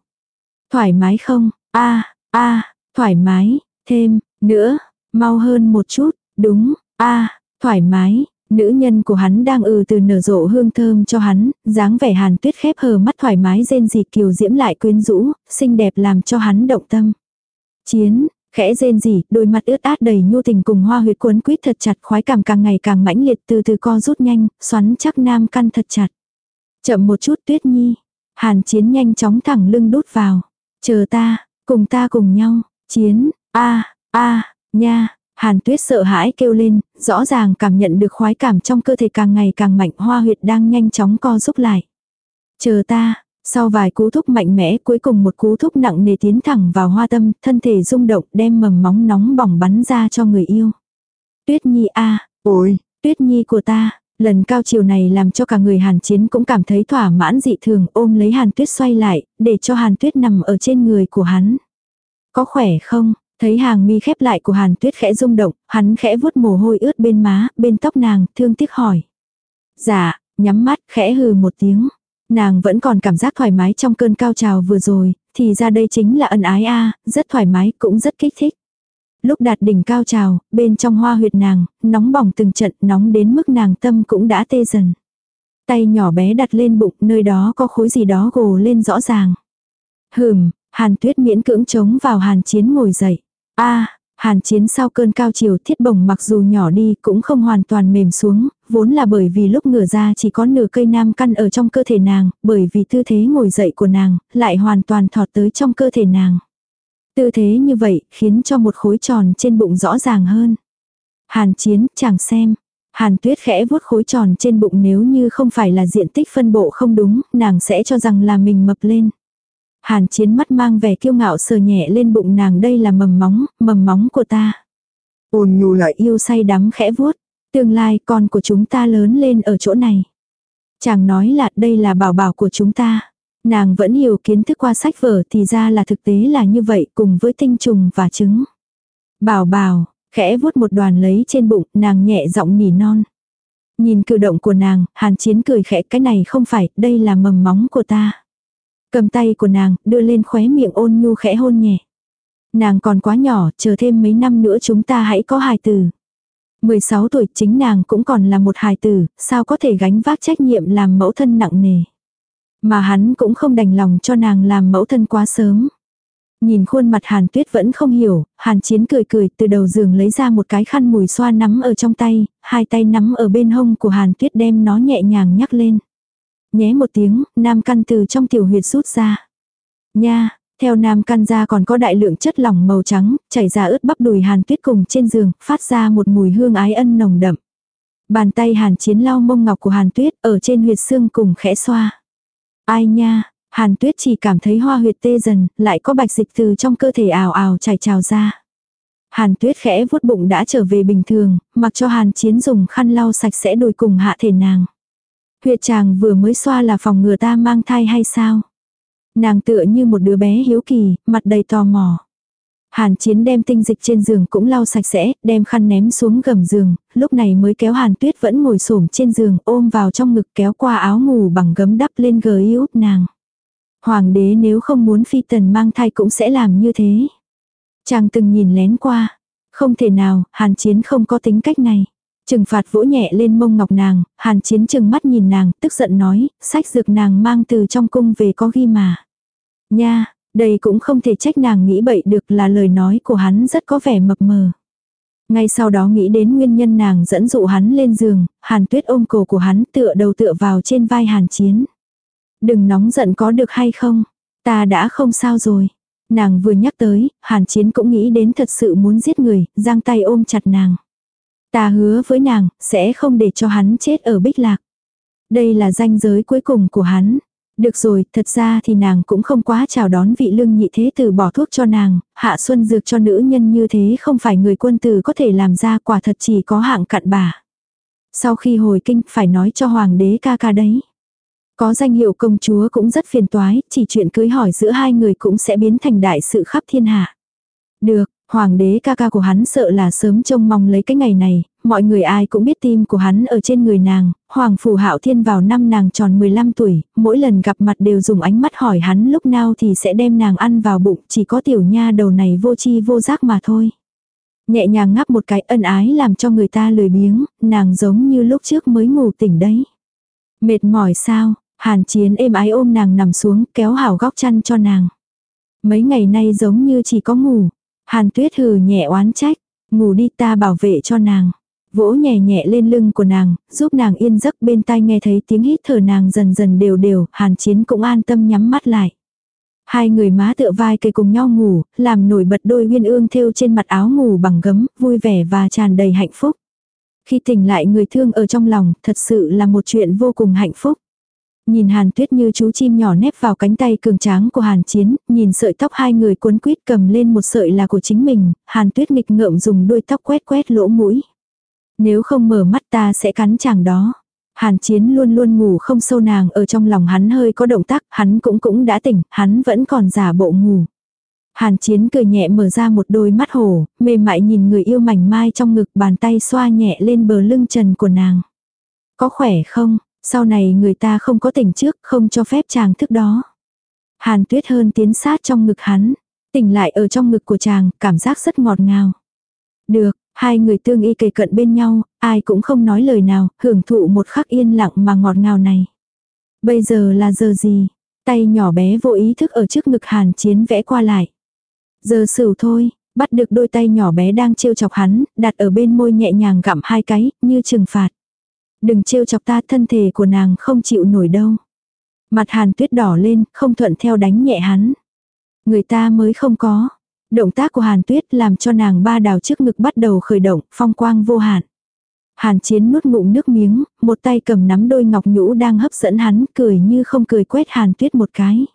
Thoải mái không? a a thoải mái, thêm, nữa, mau hơn một chút, đúng, a thoải mái. Nữ nhân của hắn đang ừ từ nở rộ hương thơm cho hắn, dáng vẻ hàn tuyết khép hờ mắt thoải mái rên rỉ kiều diễm lại quyến rũ, xinh đẹp làm cho hắn động tâm. Chiến, Khẽ rên rỉ, đôi mặt ướt át đầy nhu tình cùng hoa huyệt cuốn quýt thật chặt khoái cảm càng ngày càng mãnh liệt từ từ co rút nhanh, xoắn chắc nam căn thật chặt. Chậm một chút tuyết nhi. Hàn chiến nhanh chóng thẳng lưng đút vào. Chờ ta, cùng ta cùng nhau, chiến, a a nha. Hàn tuyết sợ hãi kêu lên, rõ ràng cảm nhận được khoái cảm trong cơ thể càng ngày càng mạnh hoa huyệt đang nhanh chóng co rút lại. Chờ ta, sau vài cú thúc mạnh mẽ cuối cùng một cú thúc nặng nề tiến thẳng vào hoa tâm, thân thể rung động đem mầm móng nóng bỏng bắn ra cho người yêu. Tuyết Nhi a ôi, Tuyết Nhi của ta, lần cao chiều này làm cho cả người Hàn Chiến cũng cảm thấy thỏa mãn dị thường ôm lấy Hàn Tuyết xoay lại, để cho Hàn Tuyết nằm ở trên người của hắn. Có khỏe không? Thấy hàng mi khép lại của Hàn Tuyết khẽ rung động, hắn khẽ vuốt mồ hôi ướt bên má, bên tóc nàng, thương tiếc hỏi. Dạ, nhắm mắt, khẽ hừ một tiếng. Nàng vẫn còn cảm giác thoải mái trong cơn cao trào vừa rồi, thì ra đây chính là ân ái a, rất thoải mái cũng rất kích thích. Lúc đạt đỉnh cao trào, bên trong hoa huyệt nàng, nóng bỏng từng trận nóng đến mức nàng tâm cũng đã tê dần. Tay nhỏ bé đặt lên bụng, nơi đó có khối gì đó gồ lên rõ ràng. Hừm, hàn tuyết miễn cưỡng chống vào hàn chiến ngồi dậy. a Hàn chiến sau cơn cao chiều thiết bổng mặc dù nhỏ đi cũng không hoàn toàn mềm xuống, vốn là bởi vì lúc ngửa ra chỉ có nửa cây nam căn ở trong cơ thể nàng, bởi vì tư thế ngồi dậy của nàng, lại hoàn toàn thọt tới trong cơ thể nàng. Tư thế như vậy khiến cho một khối tròn trên bụng rõ ràng hơn. Hàn chiến, chẳng xem. Hàn tuyết khẽ vuốt khối tròn trên bụng nếu như không phải là diện tích phân bộ không đúng, nàng sẽ cho rằng là mình mập lên. Hàn chiến mắt mang vẻ kiêu ngạo sờ nhẹ lên bụng nàng đây là mầm móng, mầm móng của ta. Ôn nhu lại yêu say đắm khẽ vuốt. Tương lai con của chúng ta lớn lên ở chỗ này. Chàng nói là đây là bảo bảo của chúng ta. Nàng vẫn hiểu kiến thức qua sách vở thì ra là thực tế là như vậy cùng với tinh trùng và trứng. Bảo bảo, khẽ vuốt một đoàn lấy trên bụng, nàng nhẹ giọng nỉ non. Nhìn cử động của nàng, hàn chiến cười khẽ cái này không phải, đây là mầm móng của ta. Cầm tay của nàng, đưa lên khóe miệng ôn nhu khẽ hôn nhẹ. Nàng còn quá nhỏ, chờ thêm mấy năm nữa chúng ta hãy có hài tử. 16 tuổi chính nàng cũng còn là một hài tử, sao có thể gánh vác trách nhiệm làm mẫu thân nặng nề. Mà hắn cũng không đành lòng cho nàng làm mẫu thân quá sớm. Nhìn khuôn mặt Hàn Tuyết vẫn không hiểu, Hàn Chiến cười cười từ đầu giường lấy ra một cái khăn mùi xoa nắm ở trong tay, hai tay nắm ở bên hông của Hàn Tuyết đem nó nhẹ nhàng nhắc lên. Nhé một tiếng, nam căn từ trong tiểu huyệt rút ra. Nha, theo nam căn ra còn có đại lượng chất lỏng màu trắng, chảy ra ướt bắp đùi Hàn Tuyết cùng trên giường, phát ra một mùi hương ái ân nồng đậm. Bàn tay Hàn Chiến lau mông ngọc của Hàn Tuyết ở trên huyệt xương cùng khẽ xoa. Ai nha, Hàn Tuyết chỉ cảm thấy hoa huyệt tê dần, lại có bạch dịch từ trong cơ thể ảo ảo chảy trào ra. Hàn Tuyết khẽ vuốt bụng đã trở về bình thường, mặc cho Hàn Chiến dùng khăn lau sạch sẽ đùi cùng hạ thể nàng. Huyệt chàng vừa mới xoa là phòng ngừa ta mang thai hay sao? Nàng tựa như một đứa bé hiếu kỳ, mặt đầy tò mò. Hàn Chiến đem tinh dịch trên giường cũng lau sạch sẽ, đem khăn ném xuống gầm giường, lúc này mới kéo Hàn Tuyết vẫn ngồi xổm trên giường ôm vào trong ngực kéo qua áo ngủ bằng gấm đắp lên gờ yếu nàng. Hoàng đế nếu không muốn phi tần mang thai cũng sẽ làm như thế. Chàng từng nhìn lén qua. Không thể nào, Hàn Chiến không có tính cách này. Trừng phạt vỗ nhẹ lên mông ngọc nàng, hàn chiến trừng mắt nhìn nàng, tức giận nói, sách dược nàng mang từ trong cung về có ghi mà. Nha, đây cũng không thể trách nàng nghĩ bậy được là lời nói của hắn rất có vẻ mập mờ. Ngay sau đó nghĩ đến nguyên nhân nàng dẫn dụ hắn lên giường, hàn tuyết ôm cổ của hắn tựa đầu tựa vào trên vai hàn chiến. Đừng nóng giận có được hay không, ta đã không sao rồi. Nàng vừa nhắc tới, hàn chiến cũng nghĩ đến thật sự muốn giết người, giang tay ôm chặt nàng. Ta hứa với nàng, sẽ không để cho hắn chết ở bích lạc. Đây là danh giới cuối cùng của hắn. Được rồi, thật ra thì nàng cũng không quá chào đón vị lương nhị thế tử bỏ thuốc cho nàng, hạ xuân dược cho nữ nhân như thế không phải người quân tử có thể làm ra quả thật chỉ có hạng cặn bà. Sau khi hồi kinh phải nói cho hoàng đế ca ca đấy. Có danh hiệu công chúa cũng rất phiền toái, chỉ chuyện cưới hỏi giữa hai người cũng sẽ biến thành đại sự khắp thiên hạ. Được, Hoàng đế ca ca của hắn sợ là sớm trông mong lấy cái ngày này, mọi người ai cũng biết tim của hắn ở trên người nàng, Hoàng Phủ Hạo Thiên vào năm nàng tròn 15 tuổi, mỗi lần gặp mặt đều dùng ánh mắt hỏi hắn lúc nào thì sẽ đem nàng ăn vào bụng, chỉ có tiểu nha đầu này vô chi vô giác mà thôi. Nhẹ nhàng ngắp một cái ân ái làm cho người ta lười biếng, nàng giống như lúc trước mới ngủ tỉnh đấy. Mệt mỏi sao, hàn chiến êm ái ôm nàng nằm xuống kéo hảo góc chăn cho nàng. Mấy ngày nay giống như chỉ có ngủ, Hàn tuyết hừ nhẹ oán trách, ngủ đi ta bảo vệ cho nàng. Vỗ nhẹ nhẹ lên lưng của nàng, giúp nàng yên giấc bên tai nghe thấy tiếng hít thở nàng dần dần đều đều, hàn chiến cũng an tâm nhắm mắt lại. Hai người má tựa vai cây cùng nhau ngủ, làm nổi bật đôi uyên ương thêu trên mặt áo ngủ bằng gấm, vui vẻ và tràn đầy hạnh phúc. Khi tỉnh lại người thương ở trong lòng, thật sự là một chuyện vô cùng hạnh phúc. Nhìn Hàn Tuyết như chú chim nhỏ nép vào cánh tay cường tráng của Hàn Chiến, nhìn sợi tóc hai người cuốn quýt cầm lên một sợi là của chính mình, Hàn Tuyết nghịch ngợm dùng đuôi tóc quét quét lỗ mũi. Nếu không mở mắt ta sẽ cắn chàng đó. Hàn Chiến luôn luôn ngủ không sâu nàng ở trong lòng hắn hơi có động tác, hắn cũng cũng đã tỉnh, hắn vẫn còn giả bộ ngủ. Hàn Chiến cười nhẹ mở ra một đôi mắt hổ, mềm mại nhìn người yêu mảnh mai trong ngực bàn tay xoa nhẹ lên bờ lưng trần của nàng. Có khỏe không? Sau này người ta không có tỉnh trước, không cho phép chàng thức đó. Hàn tuyết hơn tiến sát trong ngực hắn. Tỉnh lại ở trong ngực của chàng, cảm giác rất ngọt ngào. Được, hai người tương y kề cận bên nhau, ai cũng không nói lời nào, hưởng thụ một khắc yên lặng mà ngọt ngào này. Bây giờ là giờ gì? Tay nhỏ bé vô ý thức ở trước ngực hàn chiến vẽ qua lại. Giờ sửu thôi, Bắt được đôi tay nhỏ bé đang trêu chọc hắn, đặt ở bên môi nhẹ nhàng gặm hai cái, như trừng phạt. Đừng trêu chọc ta thân thể của nàng không chịu nổi đâu. Mặt hàn tuyết đỏ lên, không thuận theo đánh nhẹ hắn. Người ta mới không có. Động tác của hàn tuyết làm cho nàng ba đào trước ngực bắt đầu khởi động, phong quang vô hạn. Hàn chiến nuốt ngụm nước miếng, một tay cầm nắm đôi ngọc nhũ đang hấp dẫn hắn, cười như không cười quét hàn tuyết một cái.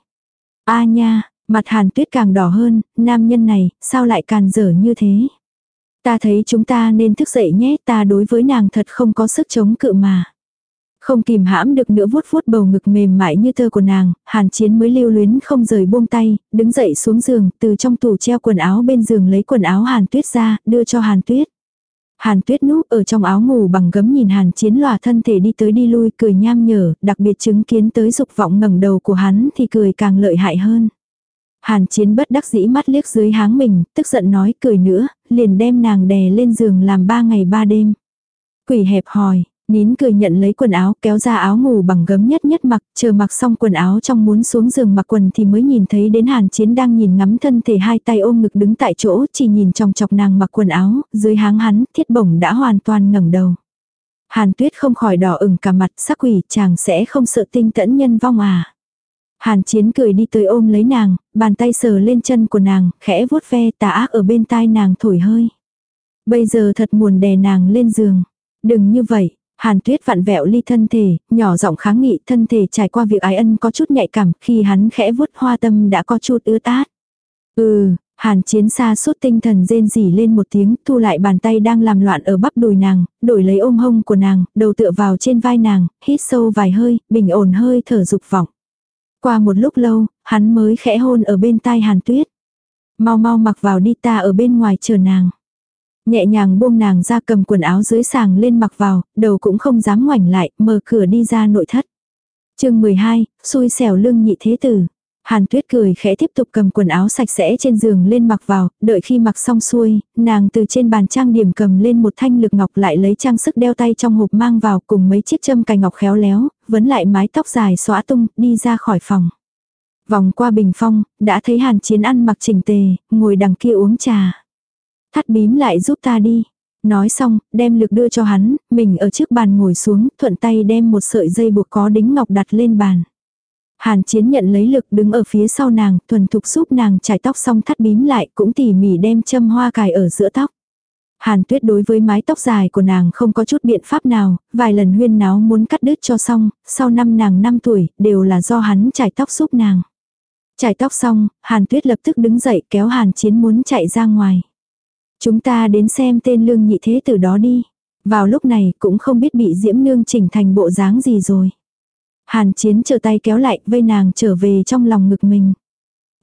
A nha, mặt hàn tuyết càng đỏ hơn, nam nhân này, sao lại càn dở như thế? Ta thấy chúng ta nên thức dậy nhé, ta đối với nàng thật không có sức chống cự mà. Không kìm hãm được nữa vuốt vuốt bầu ngực mềm mại như thơ của nàng, hàn chiến mới lưu luyến không rời buông tay, đứng dậy xuống giường, từ trong tủ treo quần áo bên giường lấy quần áo hàn tuyết ra, đưa cho hàn tuyết. Hàn tuyết núp ở trong áo ngủ bằng gấm nhìn hàn chiến lòa thân thể đi tới đi lui cười nham nhở, đặc biệt chứng kiến tới dục vọng ngẩng đầu của hắn thì cười càng lợi hại hơn. Hàn chiến bất đắc dĩ mắt liếc dưới háng mình, tức giận nói cười nữa, liền đem nàng đè lên giường làm ba ngày ba đêm. Quỷ hẹp hòi, nín cười nhận lấy quần áo kéo ra áo ngủ bằng gấm nhất nhất mặc, chờ mặc xong quần áo trong muốn xuống giường mặc quần thì mới nhìn thấy đến hàn chiến đang nhìn ngắm thân thể hai tay ôm ngực đứng tại chỗ chỉ nhìn trong chọc nàng mặc quần áo, dưới háng hắn thiết bổng đã hoàn toàn ngẩng đầu. Hàn tuyết không khỏi đỏ ửng cả mặt sắc quỷ chàng sẽ không sợ tinh tẫn nhân vong à. Hàn chiến cười đi tới ôm lấy nàng, bàn tay sờ lên chân của nàng, khẽ vuốt ve tà ác ở bên tai nàng thổi hơi. Bây giờ thật buồn đè nàng lên giường. Đừng như vậy, Hàn tuyết vặn vẹo ly thân thể, nhỏ giọng kháng nghị thân thể trải qua việc ái ân có chút nhạy cảm khi hắn khẽ vuốt hoa tâm đã có chút ứa tát. Ừ, hàn chiến xa suốt tinh thần rên rỉ lên một tiếng thu lại bàn tay đang làm loạn ở bắp đùi nàng, đổi lấy ôm hông của nàng, đầu tựa vào trên vai nàng, hít sâu vài hơi, bình ổn hơi thở dục vọng. Qua một lúc lâu, hắn mới khẽ hôn ở bên tai hàn tuyết. Mau mau mặc vào đi ta ở bên ngoài chờ nàng. Nhẹ nhàng buông nàng ra cầm quần áo dưới sàng lên mặc vào, đầu cũng không dám ngoảnh lại, mở cửa đi ra nội thất. chương 12, xui xẻo lưng nhị thế tử. Hàn tuyết cười khẽ tiếp tục cầm quần áo sạch sẽ trên giường lên mặc vào, đợi khi mặc xong xuôi, nàng từ trên bàn trang điểm cầm lên một thanh lực ngọc lại lấy trang sức đeo tay trong hộp mang vào cùng mấy chiếc châm cài ngọc khéo léo, vấn lại mái tóc dài xóa tung, đi ra khỏi phòng. Vòng qua bình phong, đã thấy hàn chiến ăn mặc chỉnh tề, ngồi đằng kia uống trà. Thắt bím lại giúp ta đi. Nói xong, đem lực đưa cho hắn, mình ở trước bàn ngồi xuống, thuận tay đem một sợi dây buộc có đính ngọc đặt lên bàn. Hàn chiến nhận lấy lực đứng ở phía sau nàng, thuần thục giúp nàng trải tóc xong thắt bím lại, cũng tỉ mỉ đem châm hoa cài ở giữa tóc. Hàn tuyết đối với mái tóc dài của nàng không có chút biện pháp nào, vài lần huyên náo muốn cắt đứt cho xong, sau năm nàng 5 tuổi, đều là do hắn chải tóc giúp nàng. Chải tóc xong, Hàn tuyết lập tức đứng dậy kéo Hàn chiến muốn chạy ra ngoài. Chúng ta đến xem tên lương nhị thế từ đó đi. Vào lúc này cũng không biết bị diễm nương chỉnh thành bộ dáng gì rồi. Hàn chiến trở tay kéo lại vây nàng trở về trong lòng ngực mình.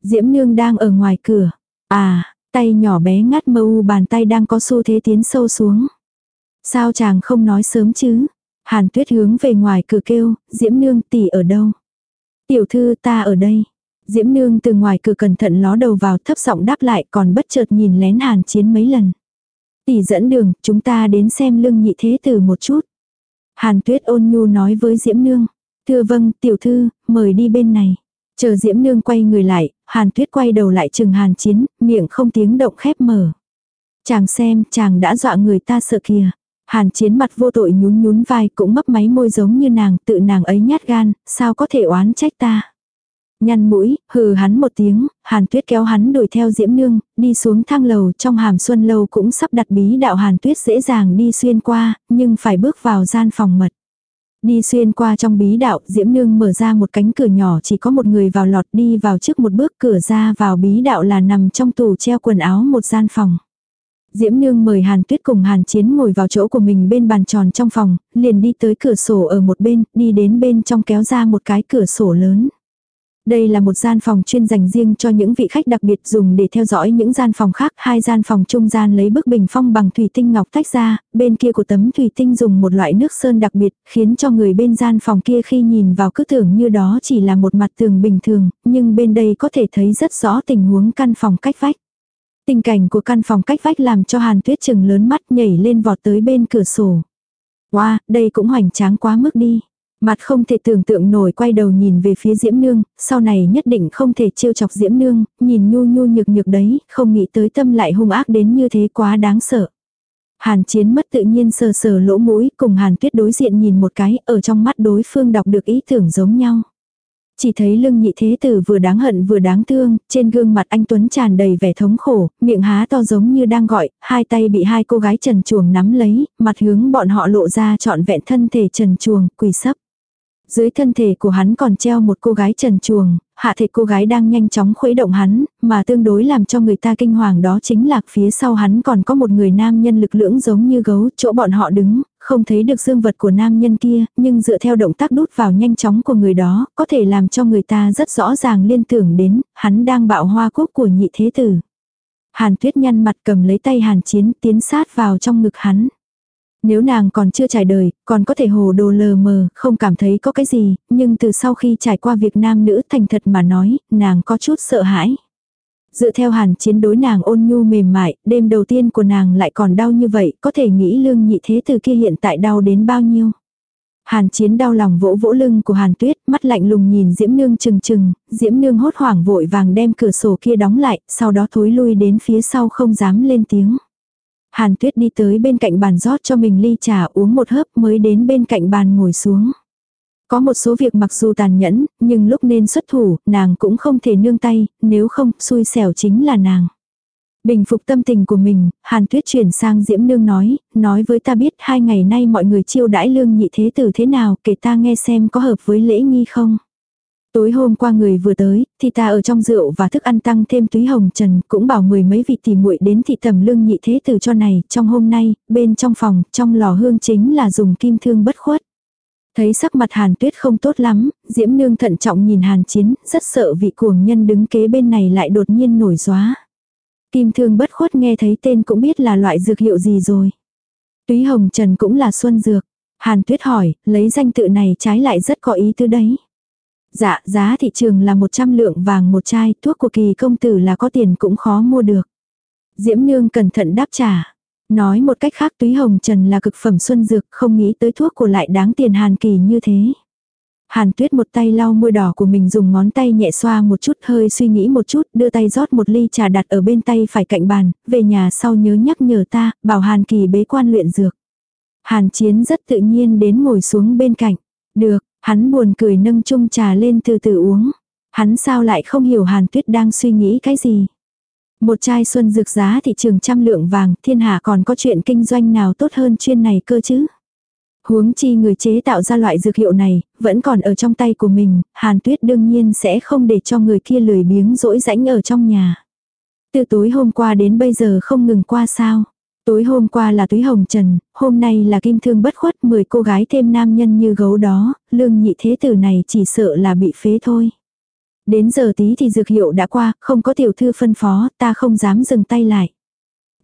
Diễm nương đang ở ngoài cửa. À, tay nhỏ bé ngắt mơ u bàn tay đang có xu thế tiến sâu xuống. Sao chàng không nói sớm chứ? Hàn tuyết hướng về ngoài cửa kêu, Diễm nương tỷ ở đâu? Tiểu thư ta ở đây. Diễm Nương từ ngoài cửa cẩn thận ló đầu vào thấp giọng đáp lại còn bất chợt nhìn lén hàn chiến mấy lần. Tỷ dẫn đường, chúng ta đến xem lưng nhị thế tử một chút. Hàn tuyết ôn nhu nói với Diễm Nương. Thưa vâng, tiểu thư, mời đi bên này. Chờ Diễm Nương quay người lại, Hàn tuyết quay đầu lại chừng hàn chiến, miệng không tiếng động khép mở. Chàng xem, chàng đã dọa người ta sợ kìa. Hàn chiến mặt vô tội nhún nhún vai cũng mấp máy môi giống như nàng, tự nàng ấy nhát gan, sao có thể oán trách ta. Nhăn mũi, hừ hắn một tiếng, hàn tuyết kéo hắn đuổi theo diễm nương, đi xuống thang lầu trong hàm xuân lâu cũng sắp đặt bí đạo hàn tuyết dễ dàng đi xuyên qua, nhưng phải bước vào gian phòng mật. Đi xuyên qua trong bí đạo, Diễm Nương mở ra một cánh cửa nhỏ chỉ có một người vào lọt đi vào trước một bước cửa ra vào bí đạo là nằm trong tủ treo quần áo một gian phòng. Diễm Nương mời Hàn Tuyết cùng Hàn Chiến ngồi vào chỗ của mình bên bàn tròn trong phòng, liền đi tới cửa sổ ở một bên, đi đến bên trong kéo ra một cái cửa sổ lớn. Đây là một gian phòng chuyên dành riêng cho những vị khách đặc biệt dùng để theo dõi những gian phòng khác. Hai gian phòng trung gian lấy bức bình phong bằng thủy tinh ngọc tách ra, bên kia của tấm thủy tinh dùng một loại nước sơn đặc biệt, khiến cho người bên gian phòng kia khi nhìn vào cứ tưởng như đó chỉ là một mặt tường bình thường, nhưng bên đây có thể thấy rất rõ tình huống căn phòng cách vách. Tình cảnh của căn phòng cách vách làm cho Hàn Tuyết chừng lớn mắt nhảy lên vọt tới bên cửa sổ. Wow, đây cũng hoành tráng quá mức đi. Mặt không thể tưởng tượng nổi quay đầu nhìn về phía Diễm Nương, sau này nhất định không thể trêu chọc Diễm Nương, nhìn nhu nhu nhược nhược đấy, không nghĩ tới tâm lại hung ác đến như thế quá đáng sợ. Hàn chiến mất tự nhiên sờ sờ lỗ mũi cùng hàn tuyết đối diện nhìn một cái ở trong mắt đối phương đọc được ý tưởng giống nhau. Chỉ thấy lưng nhị thế tử vừa đáng hận vừa đáng thương, trên gương mặt anh Tuấn tràn đầy vẻ thống khổ, miệng há to giống như đang gọi, hai tay bị hai cô gái trần chuồng nắm lấy, mặt hướng bọn họ lộ ra trọn vẹn thân thể trần chuồng, quỳ sấp. Dưới thân thể của hắn còn treo một cô gái trần chuồng, hạ thể cô gái đang nhanh chóng khuấy động hắn, mà tương đối làm cho người ta kinh hoàng đó chính là phía sau hắn còn có một người nam nhân lực lưỡng giống như gấu, chỗ bọn họ đứng, không thấy được dương vật của nam nhân kia, nhưng dựa theo động tác đút vào nhanh chóng của người đó, có thể làm cho người ta rất rõ ràng liên tưởng đến, hắn đang bạo hoa quốc của nhị thế tử. Hàn tuyết nhăn mặt cầm lấy tay hàn chiến tiến sát vào trong ngực hắn. Nếu nàng còn chưa trải đời, còn có thể hồ đồ lờ mờ, không cảm thấy có cái gì, nhưng từ sau khi trải qua việc nam nữ thành thật mà nói, nàng có chút sợ hãi. Dựa theo hàn chiến đối nàng ôn nhu mềm mại, đêm đầu tiên của nàng lại còn đau như vậy, có thể nghĩ lương nhị thế từ kia hiện tại đau đến bao nhiêu. Hàn chiến đau lòng vỗ vỗ lưng của hàn tuyết, mắt lạnh lùng nhìn diễm nương chừng chừng, diễm nương hốt hoảng vội vàng đem cửa sổ kia đóng lại, sau đó thối lui đến phía sau không dám lên tiếng. Hàn tuyết đi tới bên cạnh bàn rót cho mình ly trà uống một hớp mới đến bên cạnh bàn ngồi xuống. Có một số việc mặc dù tàn nhẫn, nhưng lúc nên xuất thủ, nàng cũng không thể nương tay, nếu không, xui xẻo chính là nàng. Bình phục tâm tình của mình, Hàn Tuyết chuyển sang Diễm Nương nói, nói với ta biết hai ngày nay mọi người chiêu đãi lương nhị thế tử thế nào, kể ta nghe xem có hợp với lễ nghi không. Tối hôm qua người vừa tới, thì ta ở trong rượu và thức ăn tăng thêm túy hồng trần, cũng bảo mười mấy vị tỷ muội đến thị tầm lương nhị thế tử cho này, trong hôm nay, bên trong phòng, trong lò hương chính là dùng kim thương bất khuất. Thấy sắc mặt hàn tuyết không tốt lắm, diễm nương thận trọng nhìn hàn chiến, rất sợ vị cuồng nhân đứng kế bên này lại đột nhiên nổi gióa. Kim thương bất khuất nghe thấy tên cũng biết là loại dược hiệu gì rồi. Túy hồng trần cũng là xuân dược. Hàn tuyết hỏi, lấy danh tự này trái lại rất có ý tư đấy. Dạ, giá thị trường là 100 lượng vàng một chai, thuốc của kỳ công tử là có tiền cũng khó mua được. Diễm Nương cẩn thận đáp trả. Nói một cách khác túy hồng trần là cực phẩm xuân dược, không nghĩ tới thuốc của lại đáng tiền hàn kỳ như thế. Hàn tuyết một tay lau môi đỏ của mình dùng ngón tay nhẹ xoa một chút hơi suy nghĩ một chút, đưa tay rót một ly trà đặt ở bên tay phải cạnh bàn, về nhà sau nhớ nhắc nhở ta, bảo hàn kỳ bế quan luyện dược. Hàn chiến rất tự nhiên đến ngồi xuống bên cạnh. Được, Hắn buồn cười nâng chung trà lên từ từ uống. Hắn sao lại không hiểu Hàn Tuyết đang suy nghĩ cái gì. Một chai xuân dược giá thị trường trăm lượng vàng, thiên hạ còn có chuyện kinh doanh nào tốt hơn chuyên này cơ chứ. Huống chi người chế tạo ra loại dược hiệu này, vẫn còn ở trong tay của mình, Hàn Tuyết đương nhiên sẽ không để cho người kia lười biếng rỗi rãnh ở trong nhà. Từ tối hôm qua đến bây giờ không ngừng qua sao. Tối hôm qua là túy hồng trần, hôm nay là kim thương bất khuất 10 cô gái thêm nam nhân như gấu đó, lương nhị thế tử này chỉ sợ là bị phế thôi. Đến giờ tí thì dược hiệu đã qua, không có tiểu thư phân phó, ta không dám dừng tay lại.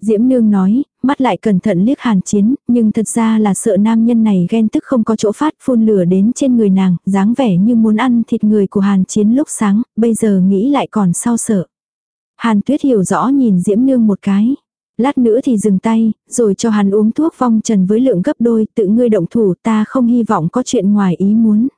Diễm Nương nói, mắt lại cẩn thận liếc hàn chiến, nhưng thật ra là sợ nam nhân này ghen tức không có chỗ phát phun lửa đến trên người nàng, dáng vẻ như muốn ăn thịt người của hàn chiến lúc sáng, bây giờ nghĩ lại còn sao sợ. Hàn tuyết hiểu rõ nhìn Diễm Nương một cái. Lát nữa thì dừng tay, rồi cho hắn uống thuốc vong trần với lượng gấp đôi, tự ngươi động thủ ta không hy vọng có chuyện ngoài ý muốn.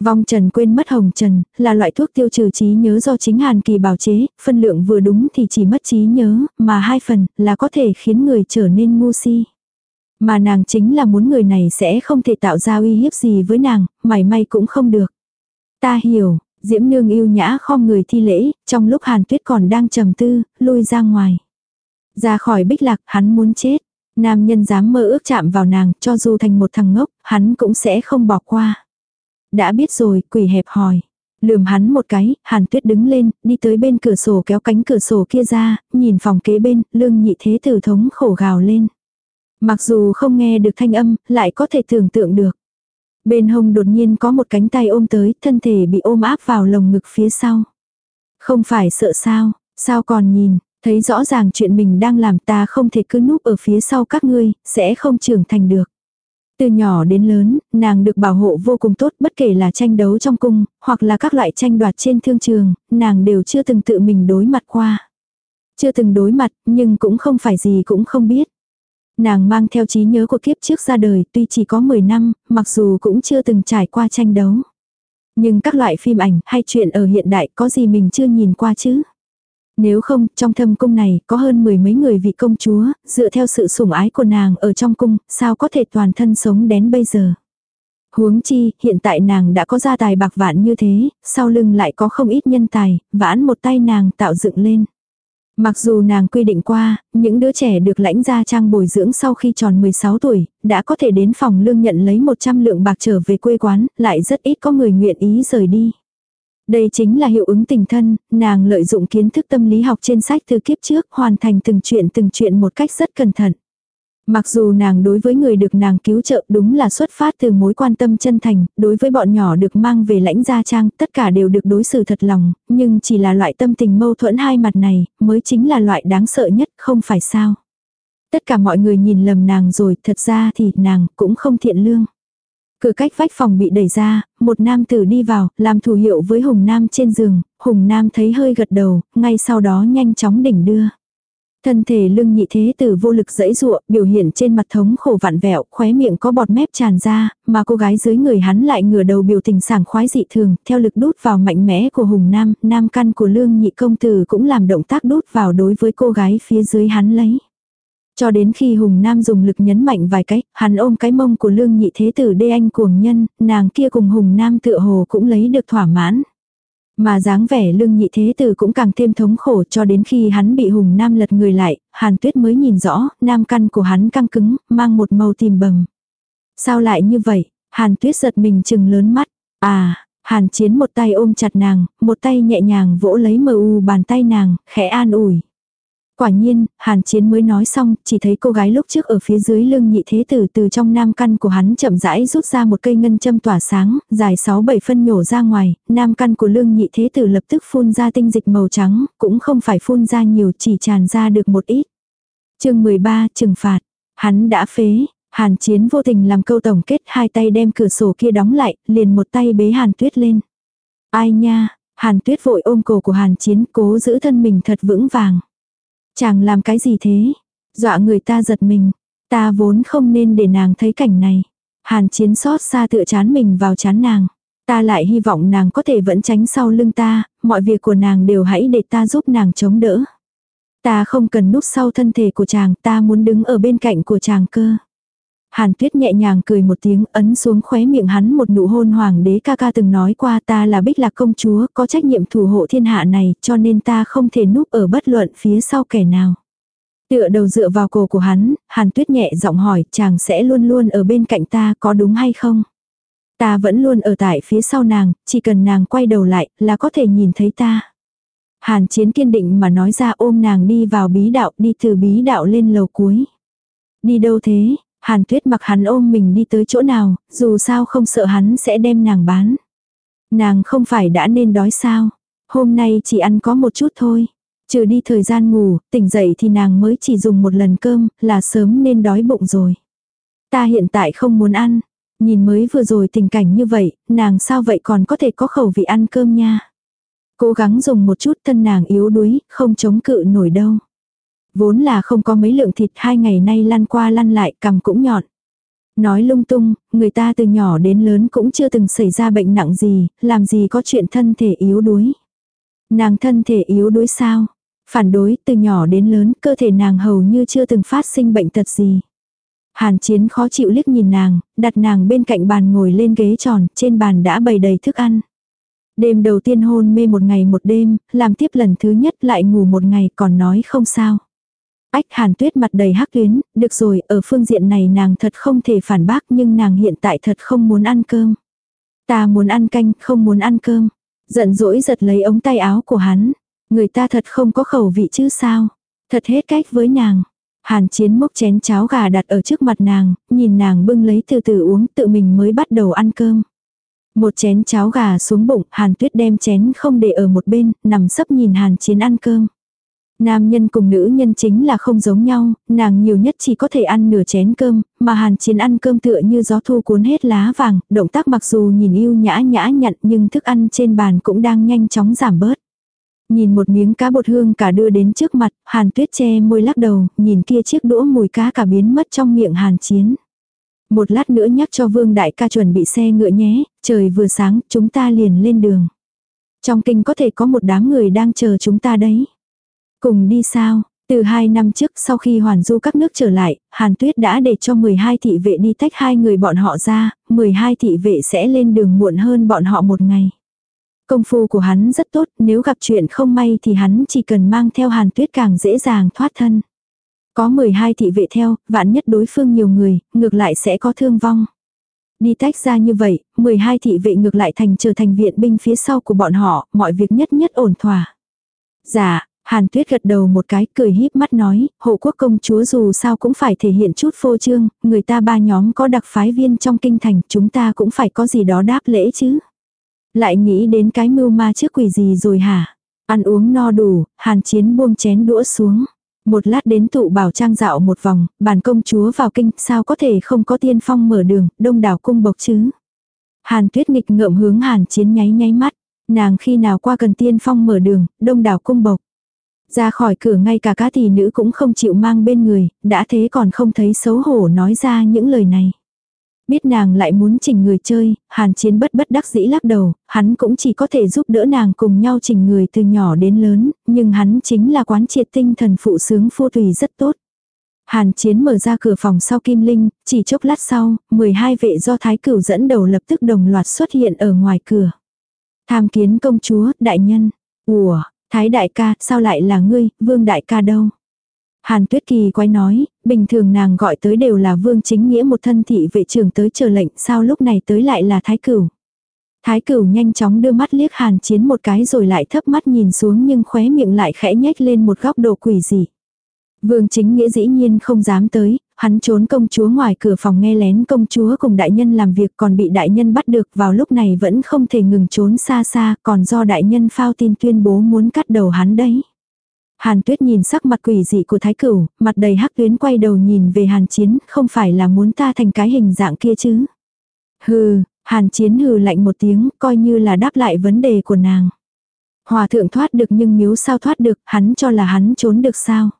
Vong trần quên mất hồng trần, là loại thuốc tiêu trừ trí nhớ do chính Hàn Kỳ bào chế, phân lượng vừa đúng thì chỉ mất trí nhớ, mà hai phần là có thể khiến người trở nên ngu si. Mà nàng chính là muốn người này sẽ không thể tạo ra uy hiếp gì với nàng, mảy may cũng không được. Ta hiểu, Diễm Nương yêu nhã khom người thi lễ, trong lúc Hàn Tuyết còn đang trầm tư, lui ra ngoài. Ra khỏi bích lạc, hắn muốn chết. Nam nhân dám mơ ước chạm vào nàng, cho dù thành một thằng ngốc, hắn cũng sẽ không bỏ qua. Đã biết rồi, quỷ hẹp hòi. Lườm hắn một cái, hàn tuyết đứng lên, đi tới bên cửa sổ kéo cánh cửa sổ kia ra, nhìn phòng kế bên, lương nhị thế tử thống khổ gào lên. Mặc dù không nghe được thanh âm, lại có thể tưởng tượng được. Bên hông đột nhiên có một cánh tay ôm tới, thân thể bị ôm áp vào lồng ngực phía sau. Không phải sợ sao, sao còn nhìn, Thấy rõ ràng chuyện mình đang làm ta không thể cứ núp ở phía sau các ngươi, sẽ không trưởng thành được. Từ nhỏ đến lớn, nàng được bảo hộ vô cùng tốt bất kể là tranh đấu trong cung, hoặc là các loại tranh đoạt trên thương trường, nàng đều chưa từng tự mình đối mặt qua. Chưa từng đối mặt, nhưng cũng không phải gì cũng không biết. Nàng mang theo trí nhớ của kiếp trước ra đời tuy chỉ có 10 năm, mặc dù cũng chưa từng trải qua tranh đấu. Nhưng các loại phim ảnh hay chuyện ở hiện đại có gì mình chưa nhìn qua chứ? Nếu không, trong thâm cung này có hơn mười mấy người vị công chúa, dựa theo sự sủng ái của nàng ở trong cung, sao có thể toàn thân sống đến bây giờ? Huống chi, hiện tại nàng đã có gia tài bạc vạn như thế, sau lưng lại có không ít nhân tài, vãn một tay nàng tạo dựng lên. Mặc dù nàng quy định qua, những đứa trẻ được lãnh gia trang bồi dưỡng sau khi tròn 16 tuổi, đã có thể đến phòng lương nhận lấy 100 lượng bạc trở về quê quán, lại rất ít có người nguyện ý rời đi. Đây chính là hiệu ứng tình thân, nàng lợi dụng kiến thức tâm lý học trên sách từ kiếp trước, hoàn thành từng chuyện từng chuyện một cách rất cẩn thận. Mặc dù nàng đối với người được nàng cứu trợ đúng là xuất phát từ mối quan tâm chân thành, đối với bọn nhỏ được mang về lãnh gia trang, tất cả đều được đối xử thật lòng, nhưng chỉ là loại tâm tình mâu thuẫn hai mặt này, mới chính là loại đáng sợ nhất, không phải sao. Tất cả mọi người nhìn lầm nàng rồi, thật ra thì nàng cũng không thiện lương. Cửa cách vách phòng bị đẩy ra, một nam tử đi vào, làm thủ hiệu với Hùng Nam trên giường, Hùng Nam thấy hơi gật đầu, ngay sau đó nhanh chóng đỉnh đưa. Thân thể lưng nhị thế tử vô lực dẫy dụa, biểu hiện trên mặt thống khổ vặn vẹo, khóe miệng có bọt mép tràn ra, mà cô gái dưới người hắn lại ngửa đầu biểu tình sảng khoái dị thường, theo lực đút vào mạnh mẽ của Hùng Nam, nam căn của lương nhị công tử cũng làm động tác đút vào đối với cô gái phía dưới hắn lấy. Cho đến khi Hùng Nam dùng lực nhấn mạnh vài cái, hắn ôm cái mông của lương nhị thế tử đê anh cuồng nhân, nàng kia cùng Hùng Nam tựa hồ cũng lấy được thỏa mãn. Mà dáng vẻ lương nhị thế tử cũng càng thêm thống khổ cho đến khi hắn bị Hùng Nam lật người lại, Hàn Tuyết mới nhìn rõ, nam căn của hắn căng cứng, mang một màu tìm bầm. Sao lại như vậy? Hàn Tuyết giật mình chừng lớn mắt. À, Hàn Chiến một tay ôm chặt nàng, một tay nhẹ nhàng vỗ lấy mờ u bàn tay nàng, khẽ an ủi. Quả nhiên, hàn chiến mới nói xong, chỉ thấy cô gái lúc trước ở phía dưới lưng nhị thế tử từ trong nam căn của hắn chậm rãi rút ra một cây ngân châm tỏa sáng, dài 6-7 phân nhổ ra ngoài, nam căn của lưng nhị thế tử lập tức phun ra tinh dịch màu trắng, cũng không phải phun ra nhiều chỉ tràn ra được một ít. chương 13 trừng phạt, hắn đã phế, hàn chiến vô tình làm câu tổng kết hai tay đem cửa sổ kia đóng lại, liền một tay bế hàn tuyết lên. Ai nha, hàn tuyết vội ôm cổ của hàn chiến cố giữ thân mình thật vững vàng. Chàng làm cái gì thế? Dọa người ta giật mình. Ta vốn không nên để nàng thấy cảnh này. Hàn chiến xót xa tựa chán mình vào chán nàng. Ta lại hy vọng nàng có thể vẫn tránh sau lưng ta, mọi việc của nàng đều hãy để ta giúp nàng chống đỡ. Ta không cần núp sau thân thể của chàng, ta muốn đứng ở bên cạnh của chàng cơ. Hàn tuyết nhẹ nhàng cười một tiếng ấn xuống khóe miệng hắn một nụ hôn hoàng đế ca ca từng nói qua ta là bích lạc công chúa có trách nhiệm thủ hộ thiên hạ này cho nên ta không thể núp ở bất luận phía sau kẻ nào. Tựa đầu dựa vào cổ của hắn, hàn tuyết nhẹ giọng hỏi chàng sẽ luôn luôn ở bên cạnh ta có đúng hay không? Ta vẫn luôn ở tại phía sau nàng, chỉ cần nàng quay đầu lại là có thể nhìn thấy ta. Hàn chiến kiên định mà nói ra ôm nàng đi vào bí đạo đi từ bí đạo lên lầu cuối. Đi đâu thế, Hàn tuyết mặc hắn ôm mình đi tới chỗ nào, dù sao không sợ hắn sẽ đem nàng bán. Nàng không phải đã nên đói sao. Hôm nay chỉ ăn có một chút thôi. Trừ đi thời gian ngủ, tỉnh dậy thì nàng mới chỉ dùng một lần cơm, là sớm nên đói bụng rồi. Ta hiện tại không muốn ăn. Nhìn mới vừa rồi tình cảnh như vậy, nàng sao vậy còn có thể có khẩu vị ăn cơm nha. Cố gắng dùng một chút thân nàng yếu đuối, không chống cự nổi đâu. Vốn là không có mấy lượng thịt hai ngày nay lăn qua lăn lại cầm cũng nhọn. Nói lung tung, người ta từ nhỏ đến lớn cũng chưa từng xảy ra bệnh nặng gì, làm gì có chuyện thân thể yếu đuối. Nàng thân thể yếu đuối sao? Phản đối, từ nhỏ đến lớn, cơ thể nàng hầu như chưa từng phát sinh bệnh tật gì. Hàn chiến khó chịu liếc nhìn nàng, đặt nàng bên cạnh bàn ngồi lên ghế tròn, trên bàn đã bày đầy thức ăn. Đêm đầu tiên hôn mê một ngày một đêm, làm tiếp lần thứ nhất lại ngủ một ngày còn nói không sao. Ách hàn tuyết mặt đầy hắc tuyến, được rồi, ở phương diện này nàng thật không thể phản bác nhưng nàng hiện tại thật không muốn ăn cơm. Ta muốn ăn canh, không muốn ăn cơm. Giận dỗi giật lấy ống tay áo của hắn. Người ta thật không có khẩu vị chứ sao. Thật hết cách với nàng. Hàn chiến mốc chén cháo gà đặt ở trước mặt nàng, nhìn nàng bưng lấy từ từ uống tự mình mới bắt đầu ăn cơm. Một chén cháo gà xuống bụng, hàn tuyết đem chén không để ở một bên, nằm sấp nhìn hàn chiến ăn cơm. Nam nhân cùng nữ nhân chính là không giống nhau, nàng nhiều nhất chỉ có thể ăn nửa chén cơm, mà hàn chiến ăn cơm tựa như gió thu cuốn hết lá vàng, động tác mặc dù nhìn yêu nhã nhã nhặn nhưng thức ăn trên bàn cũng đang nhanh chóng giảm bớt. Nhìn một miếng cá bột hương cả đưa đến trước mặt, hàn tuyết che môi lắc đầu, nhìn kia chiếc đũa mùi cá cả biến mất trong miệng hàn chiến. Một lát nữa nhắc cho vương đại ca chuẩn bị xe ngựa nhé, trời vừa sáng, chúng ta liền lên đường. Trong kinh có thể có một đám người đang chờ chúng ta đấy. Cùng đi sao? Từ hai năm trước sau khi hoàn du các nước trở lại, Hàn Tuyết đã để cho 12 thị vệ đi tách hai người bọn họ ra, 12 thị vệ sẽ lên đường muộn hơn bọn họ một ngày. Công phu của hắn rất tốt, nếu gặp chuyện không may thì hắn chỉ cần mang theo Hàn Tuyết càng dễ dàng thoát thân. Có 12 thị vệ theo, vạn nhất đối phương nhiều người, ngược lại sẽ có thương vong. Đi tách ra như vậy, 12 thị vệ ngược lại thành trở thành viện binh phía sau của bọn họ, mọi việc nhất nhất ổn thỏa. Dạ, Hàn Tuyết gật đầu một cái cười híp mắt nói, hộ quốc công chúa dù sao cũng phải thể hiện chút phô trương, người ta ba nhóm có đặc phái viên trong kinh thành, chúng ta cũng phải có gì đó đáp lễ chứ. Lại nghĩ đến cái mưu ma trước quỷ gì rồi hả? Ăn uống no đủ, hàn chiến buông chén đũa xuống. Một lát đến tụ bảo trang dạo một vòng, bàn công chúa vào kinh, sao có thể không có tiên phong mở đường, đông đảo cung bộc chứ. Hàn tuyết nghịch ngợm hướng hàn chiến nháy nháy mắt. Nàng khi nào qua cần tiên phong mở đường, đông đảo cung bộc. Ra khỏi cửa ngay cả cá tỷ nữ cũng không chịu mang bên người, đã thế còn không thấy xấu hổ nói ra những lời này. Biết nàng lại muốn chỉnh người chơi, hàn chiến bất bất đắc dĩ lắc đầu, hắn cũng chỉ có thể giúp đỡ nàng cùng nhau chỉnh người từ nhỏ đến lớn, nhưng hắn chính là quán triệt tinh thần phụ sướng phu tùy rất tốt. Hàn chiến mở ra cửa phòng sau kim linh, chỉ chốc lát sau, 12 vệ do thái cửu dẫn đầu lập tức đồng loạt xuất hiện ở ngoài cửa. Tham kiến công chúa, đại nhân. Ủa, thái đại ca, sao lại là ngươi, vương đại ca đâu? Hàn Tuyết Kỳ quay nói, bình thường nàng gọi tới đều là vương chính nghĩa một thân thị vệ trưởng tới chờ lệnh, sao lúc này tới lại là thái cửu. Thái cửu nhanh chóng đưa mắt liếc hàn chiến một cái rồi lại thấp mắt nhìn xuống nhưng khóe miệng lại khẽ nhếch lên một góc độ quỷ dị. Vương chính nghĩa dĩ nhiên không dám tới, hắn trốn công chúa ngoài cửa phòng nghe lén công chúa cùng đại nhân làm việc còn bị đại nhân bắt được vào lúc này vẫn không thể ngừng trốn xa xa còn do đại nhân phao tin tuyên bố muốn cắt đầu hắn đấy. Hàn tuyết nhìn sắc mặt quỷ dị của thái cửu, mặt đầy hắc tuyến quay đầu nhìn về hàn chiến, không phải là muốn ta thành cái hình dạng kia chứ. Hừ, hàn chiến hừ lạnh một tiếng, coi như là đáp lại vấn đề của nàng. Hòa thượng thoát được nhưng miếu sao thoát được, hắn cho là hắn trốn được sao.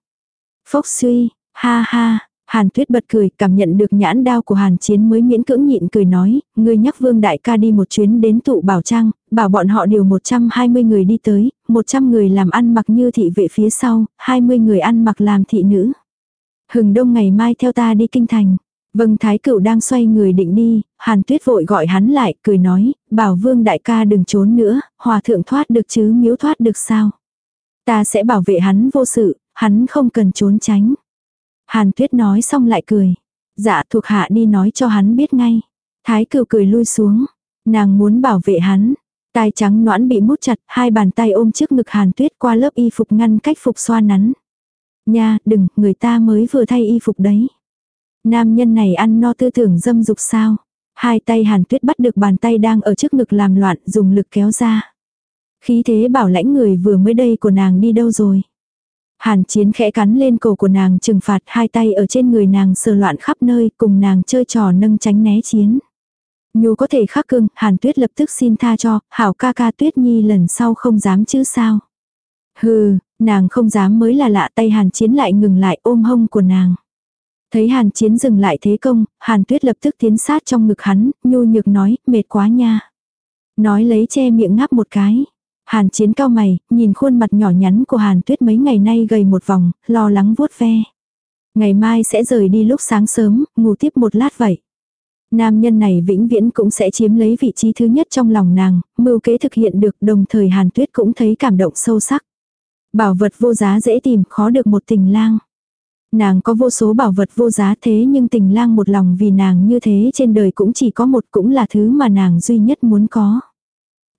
Phốc suy, ha ha, Hàn tuyết bật cười, cảm nhận được nhãn đao của hàn chiến mới miễn cưỡng nhịn cười nói, ngươi nhắc vương đại ca đi một chuyến đến tụ bảo trang, bảo bọn họ điều 120 người đi tới, 100 người làm ăn mặc như thị vệ phía sau, 20 người ăn mặc làm thị nữ. Hừng đông ngày mai theo ta đi kinh thành. Vâng thái cựu đang xoay người định đi, hàn tuyết vội gọi hắn lại, cười nói, bảo vương đại ca đừng trốn nữa, hòa thượng thoát được chứ miếu thoát được sao. Ta sẽ bảo vệ hắn vô sự, hắn không cần trốn tránh. Hàn tuyết nói xong lại cười. Dạ thuộc hạ đi nói cho hắn biết ngay. Thái cửu cười lui xuống. Nàng muốn bảo vệ hắn. Tai trắng noãn bị mút chặt, hai bàn tay ôm trước ngực hàn tuyết qua lớp y phục ngăn cách phục xoa nắn. Nha, đừng, người ta mới vừa thay y phục đấy. Nam nhân này ăn no tư tưởng dâm dục sao. Hai tay hàn tuyết bắt được bàn tay đang ở trước ngực làm loạn, dùng lực kéo ra. Khí thế bảo lãnh người vừa mới đây của nàng đi đâu rồi. Hàn chiến khẽ cắn lên cổ của nàng trừng phạt hai tay ở trên người nàng sờ loạn khắp nơi cùng nàng chơi trò nâng tránh né chiến. Nhu có thể khắc cưng, hàn tuyết lập tức xin tha cho, hảo ca ca tuyết nhi lần sau không dám chứ sao. Hừ, nàng không dám mới là lạ tay hàn chiến lại ngừng lại ôm hông của nàng. Thấy hàn chiến dừng lại thế công, hàn tuyết lập tức tiến sát trong ngực hắn, nhu nhược nói, mệt quá nha. Nói lấy che miệng ngáp một cái. Hàn chiến cao mày, nhìn khuôn mặt nhỏ nhắn của Hàn tuyết mấy ngày nay gầy một vòng, lo lắng vuốt ve. Ngày mai sẽ rời đi lúc sáng sớm, ngủ tiếp một lát vậy. Nam nhân này vĩnh viễn cũng sẽ chiếm lấy vị trí thứ nhất trong lòng nàng, mưu kế thực hiện được đồng thời Hàn tuyết cũng thấy cảm động sâu sắc. Bảo vật vô giá dễ tìm, khó được một tình lang. Nàng có vô số bảo vật vô giá thế nhưng tình lang một lòng vì nàng như thế trên đời cũng chỉ có một cũng là thứ mà nàng duy nhất muốn có.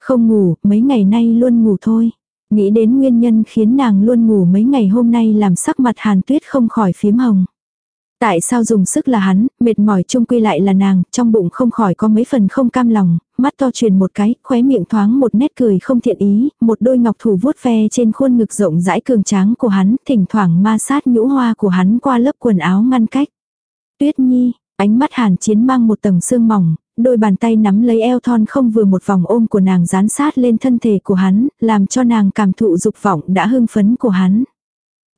Không ngủ, mấy ngày nay luôn ngủ thôi. Nghĩ đến nguyên nhân khiến nàng luôn ngủ mấy ngày hôm nay làm sắc mặt hàn tuyết không khỏi phím hồng. Tại sao dùng sức là hắn, mệt mỏi chung quy lại là nàng, trong bụng không khỏi có mấy phần không cam lòng, mắt to truyền một cái, khóe miệng thoáng một nét cười không thiện ý, một đôi ngọc thủ vuốt ve trên khuôn ngực rộng rãi cường tráng của hắn, thỉnh thoảng ma sát nhũ hoa của hắn qua lớp quần áo ngăn cách. Tuyết nhi, ánh mắt hàn chiến mang một tầng sương mỏng, đôi bàn tay nắm lấy eo thon không vừa một vòng ôm của nàng dán sát lên thân thể của hắn, làm cho nàng cảm thụ dục vọng đã hưng phấn của hắn.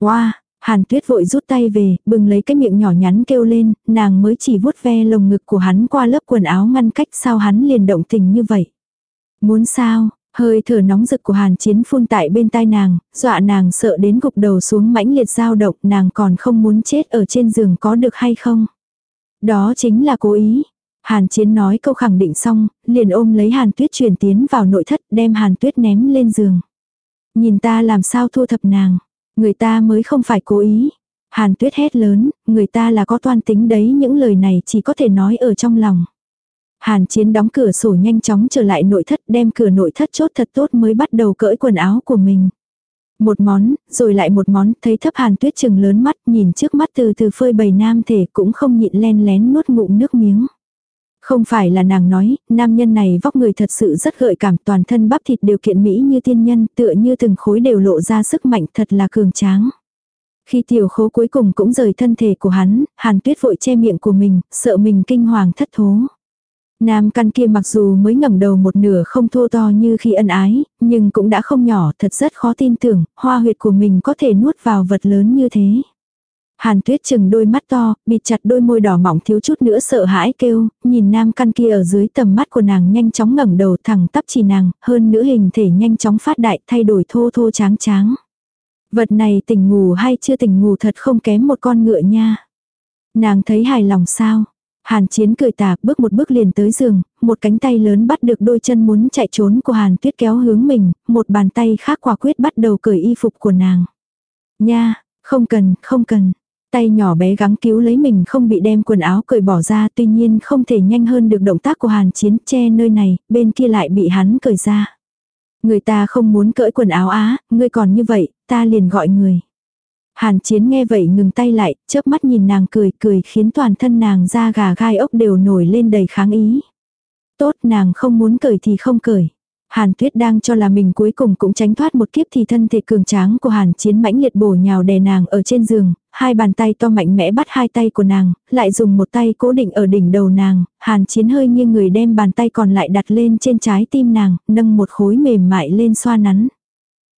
Wow, Hàn Tuyết vội rút tay về, bừng lấy cái miệng nhỏ nhắn kêu lên, nàng mới chỉ vuốt ve lồng ngực của hắn qua lớp quần áo ngăn cách sao hắn liền động tình như vậy. Muốn sao, hơi thở nóng rực của Hàn Chiến phun tại bên tai nàng, dọa nàng sợ đến gục đầu xuống mãnh liệt dao động, nàng còn không muốn chết ở trên giường có được hay không. Đó chính là cố ý. Hàn Chiến nói câu khẳng định xong, liền ôm lấy Hàn Tuyết truyền tiến vào nội thất đem Hàn Tuyết ném lên giường. Nhìn ta làm sao thu thập nàng. Người ta mới không phải cố ý. Hàn tuyết hét lớn, người ta là có toan tính đấy những lời này chỉ có thể nói ở trong lòng. Hàn chiến đóng cửa sổ nhanh chóng trở lại nội thất đem cửa nội thất chốt thật tốt mới bắt đầu cởi quần áo của mình. Một món, rồi lại một món, thấy thấp hàn tuyết chừng lớn mắt nhìn trước mắt từ từ phơi bầy nam thể cũng không nhịn len lén nuốt ngụm nước miếng. Không phải là nàng nói, nam nhân này vóc người thật sự rất gợi cảm toàn thân bắp thịt đều kiện mỹ như tiên nhân, tựa như từng khối đều lộ ra sức mạnh thật là cường tráng. Khi tiểu khố cuối cùng cũng rời thân thể của hắn, hàn tuyết vội che miệng của mình, sợ mình kinh hoàng thất thố. Nam căn kia mặc dù mới ngẩng đầu một nửa không thô to như khi ân ái, nhưng cũng đã không nhỏ, thật rất khó tin tưởng, hoa huyệt của mình có thể nuốt vào vật lớn như thế. Hàn tuyết chừng đôi mắt to, bịt chặt đôi môi đỏ mỏng thiếu chút nữa sợ hãi kêu, nhìn nam căn kia ở dưới tầm mắt của nàng nhanh chóng ngẩng đầu thẳng tắp chỉ nàng, hơn nữ hình thể nhanh chóng phát đại thay đổi thô thô tráng tráng. Vật này tỉnh ngủ hay chưa tỉnh ngủ thật không kém một con ngựa nha. Nàng thấy hài lòng sao? Hàn chiến cười tà bước một bước liền tới giường, một cánh tay lớn bắt được đôi chân muốn chạy trốn của hàn tuyết kéo hướng mình, một bàn tay khác quả quyết bắt đầu cởi y phục của nàng. Nha, không cần, không cần. Tay nhỏ bé gắng cứu lấy mình không bị đem quần áo cởi bỏ ra tuy nhiên không thể nhanh hơn được động tác của hàn chiến che nơi này, bên kia lại bị hắn cởi ra. Người ta không muốn cởi quần áo á, ngươi còn như vậy, ta liền gọi người. Hàn chiến nghe vậy ngừng tay lại, chớp mắt nhìn nàng cười cười khiến toàn thân nàng da gà gai ốc đều nổi lên đầy kháng ý. Tốt nàng không muốn cởi thì không cởi. Hàn Tuyết đang cho là mình cuối cùng cũng tránh thoát một kiếp thì thân thể cường tráng của Hàn Chiến mãnh liệt bổ nhào đè nàng ở trên giường, hai bàn tay to mạnh mẽ bắt hai tay của nàng, lại dùng một tay cố định ở đỉnh đầu nàng, Hàn Chiến hơi nghiêng người đem bàn tay còn lại đặt lên trên trái tim nàng, nâng một khối mềm mại lên xoa nắn.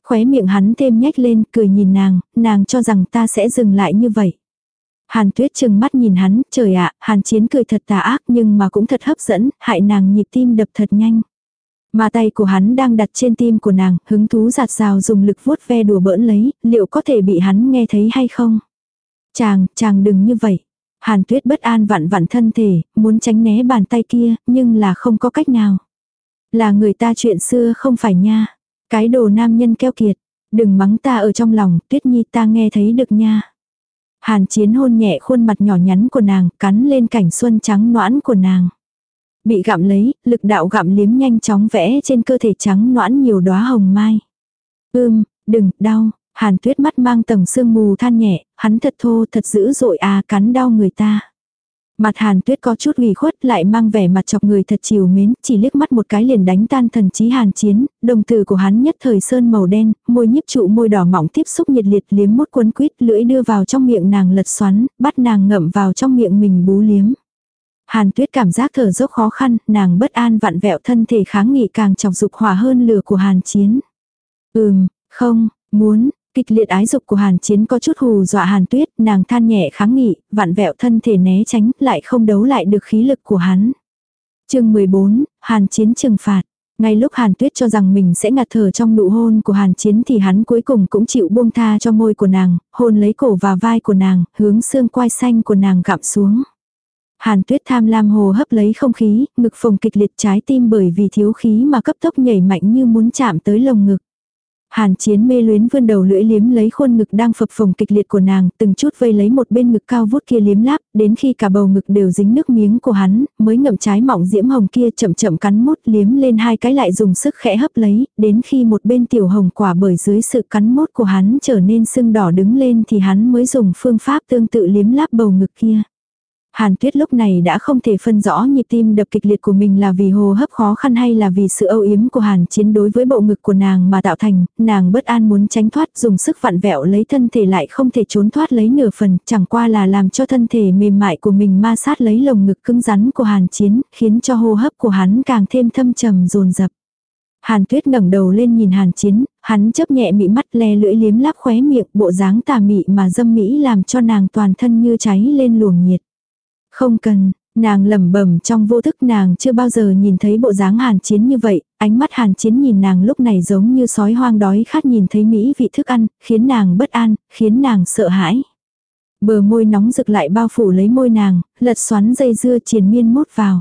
Khóe miệng hắn thêm nhếch lên, cười nhìn nàng, nàng cho rằng ta sẽ dừng lại như vậy. Hàn Tuyết chừng mắt nhìn hắn, trời ạ, Hàn Chiến cười thật tà ác nhưng mà cũng thật hấp dẫn, hại nàng nhịp tim đập thật nhanh. Mà tay của hắn đang đặt trên tim của nàng, hứng thú giạt rào dùng lực vuốt ve đùa bỡn lấy, liệu có thể bị hắn nghe thấy hay không? Chàng, chàng đừng như vậy. Hàn tuyết bất an vặn vặn thân thể, muốn tránh né bàn tay kia, nhưng là không có cách nào. Là người ta chuyện xưa không phải nha. Cái đồ nam nhân keo kiệt. Đừng mắng ta ở trong lòng, tuyết nhi ta nghe thấy được nha. Hàn chiến hôn nhẹ khuôn mặt nhỏ nhắn của nàng, cắn lên cảnh xuân trắng noãn của nàng. Bị gặm lấy, lực đạo gặm liếm nhanh chóng vẽ trên cơ thể trắng noãn nhiều đóa hồng mai. Ưm, đừng, đau. Hàn tuyết mắt mang tầng sương mù than nhẹ, hắn thật thô thật dữ dội à cắn đau người ta. Mặt hàn tuyết có chút ủy khuất lại mang vẻ mặt chọc người thật chiều mến, chỉ liếc mắt một cái liền đánh tan thần trí hàn chiến, đồng tử của hắn nhất thời sơn màu đen, môi nhíp trụ môi đỏ mỏng tiếp xúc nhiệt liệt liếm mút cuốn quýt lưỡi đưa vào trong miệng nàng lật xoắn, bắt nàng ngậm vào trong miệng mình bú liếm. Hàn tuyết cảm giác thở dốc khó khăn, nàng bất an vặn vẹo thân thể kháng nghị càng chọc dục hỏa hơn lửa của hàn chiến. Ừm, không, muốn, kịch liệt ái dục của hàn chiến có chút hù dọa hàn tuyết, nàng than nhẹ kháng nghị, vặn vẹo thân thể né tránh, lại không đấu lại được khí lực của hắn. chương 14, hàn chiến trừng phạt. Ngay lúc Hàn Tuyết cho rằng mình sẽ ngạt thở trong nụ hôn của Hàn Chiến thì hắn cuối cùng cũng chịu buông tha cho môi của nàng, hôn lấy cổ và vai của nàng, hướng xương quai xanh của nàng gặm xuống. Hàn tuyết tham lam hồ hấp lấy không khí, ngực phồng kịch liệt trái tim bởi vì thiếu khí mà cấp tốc nhảy mạnh như muốn chạm tới lồng ngực. Hàn chiến mê luyến vươn đầu lưỡi liếm lấy khuôn ngực đang phập phồng kịch liệt của nàng, từng chút vây lấy một bên ngực cao vút kia liếm láp, đến khi cả bầu ngực đều dính nước miếng của hắn, mới ngậm trái mỏng diễm hồng kia chậm chậm cắn mút liếm lên hai cái lại dùng sức khẽ hấp lấy, đến khi một bên tiểu hồng quả bởi dưới sự cắn mút của hắn trở nên sưng đỏ đứng lên thì hắn mới dùng phương pháp tương tự liếm láp bầu ngực kia. Hàn Tuyết lúc này đã không thể phân rõ nhịp tim đập kịch liệt của mình là vì hô hấp khó khăn hay là vì sự âu yếm của Hàn Chiến đối với bộ ngực của nàng mà tạo thành, nàng bất an muốn tránh thoát dùng sức vặn vẹo lấy thân thể lại không thể trốn thoát lấy nửa phần, chẳng qua là làm cho thân thể mềm mại của mình ma sát lấy lồng ngực cứng rắn của Hàn Chiến, khiến cho hô hấp của hắn càng thêm thâm trầm dồn dập. Hàn Tuyết ngẩng đầu lên nhìn Hàn Chiến, hắn chớp nhẹ mị mắt le lưỡi liếm láp khóe miệng, bộ dáng tà mị mà dâm mỹ làm cho nàng toàn thân như cháy lên luồng nhiệt. Không cần, nàng lẩm bẩm trong vô thức nàng chưa bao giờ nhìn thấy bộ dáng hàn chiến như vậy, ánh mắt hàn chiến nhìn nàng lúc này giống như sói hoang đói khát nhìn thấy mỹ vị thức ăn, khiến nàng bất an, khiến nàng sợ hãi. Bờ môi nóng rực lại bao phủ lấy môi nàng, lật xoắn dây dưa triền miên mốt vào.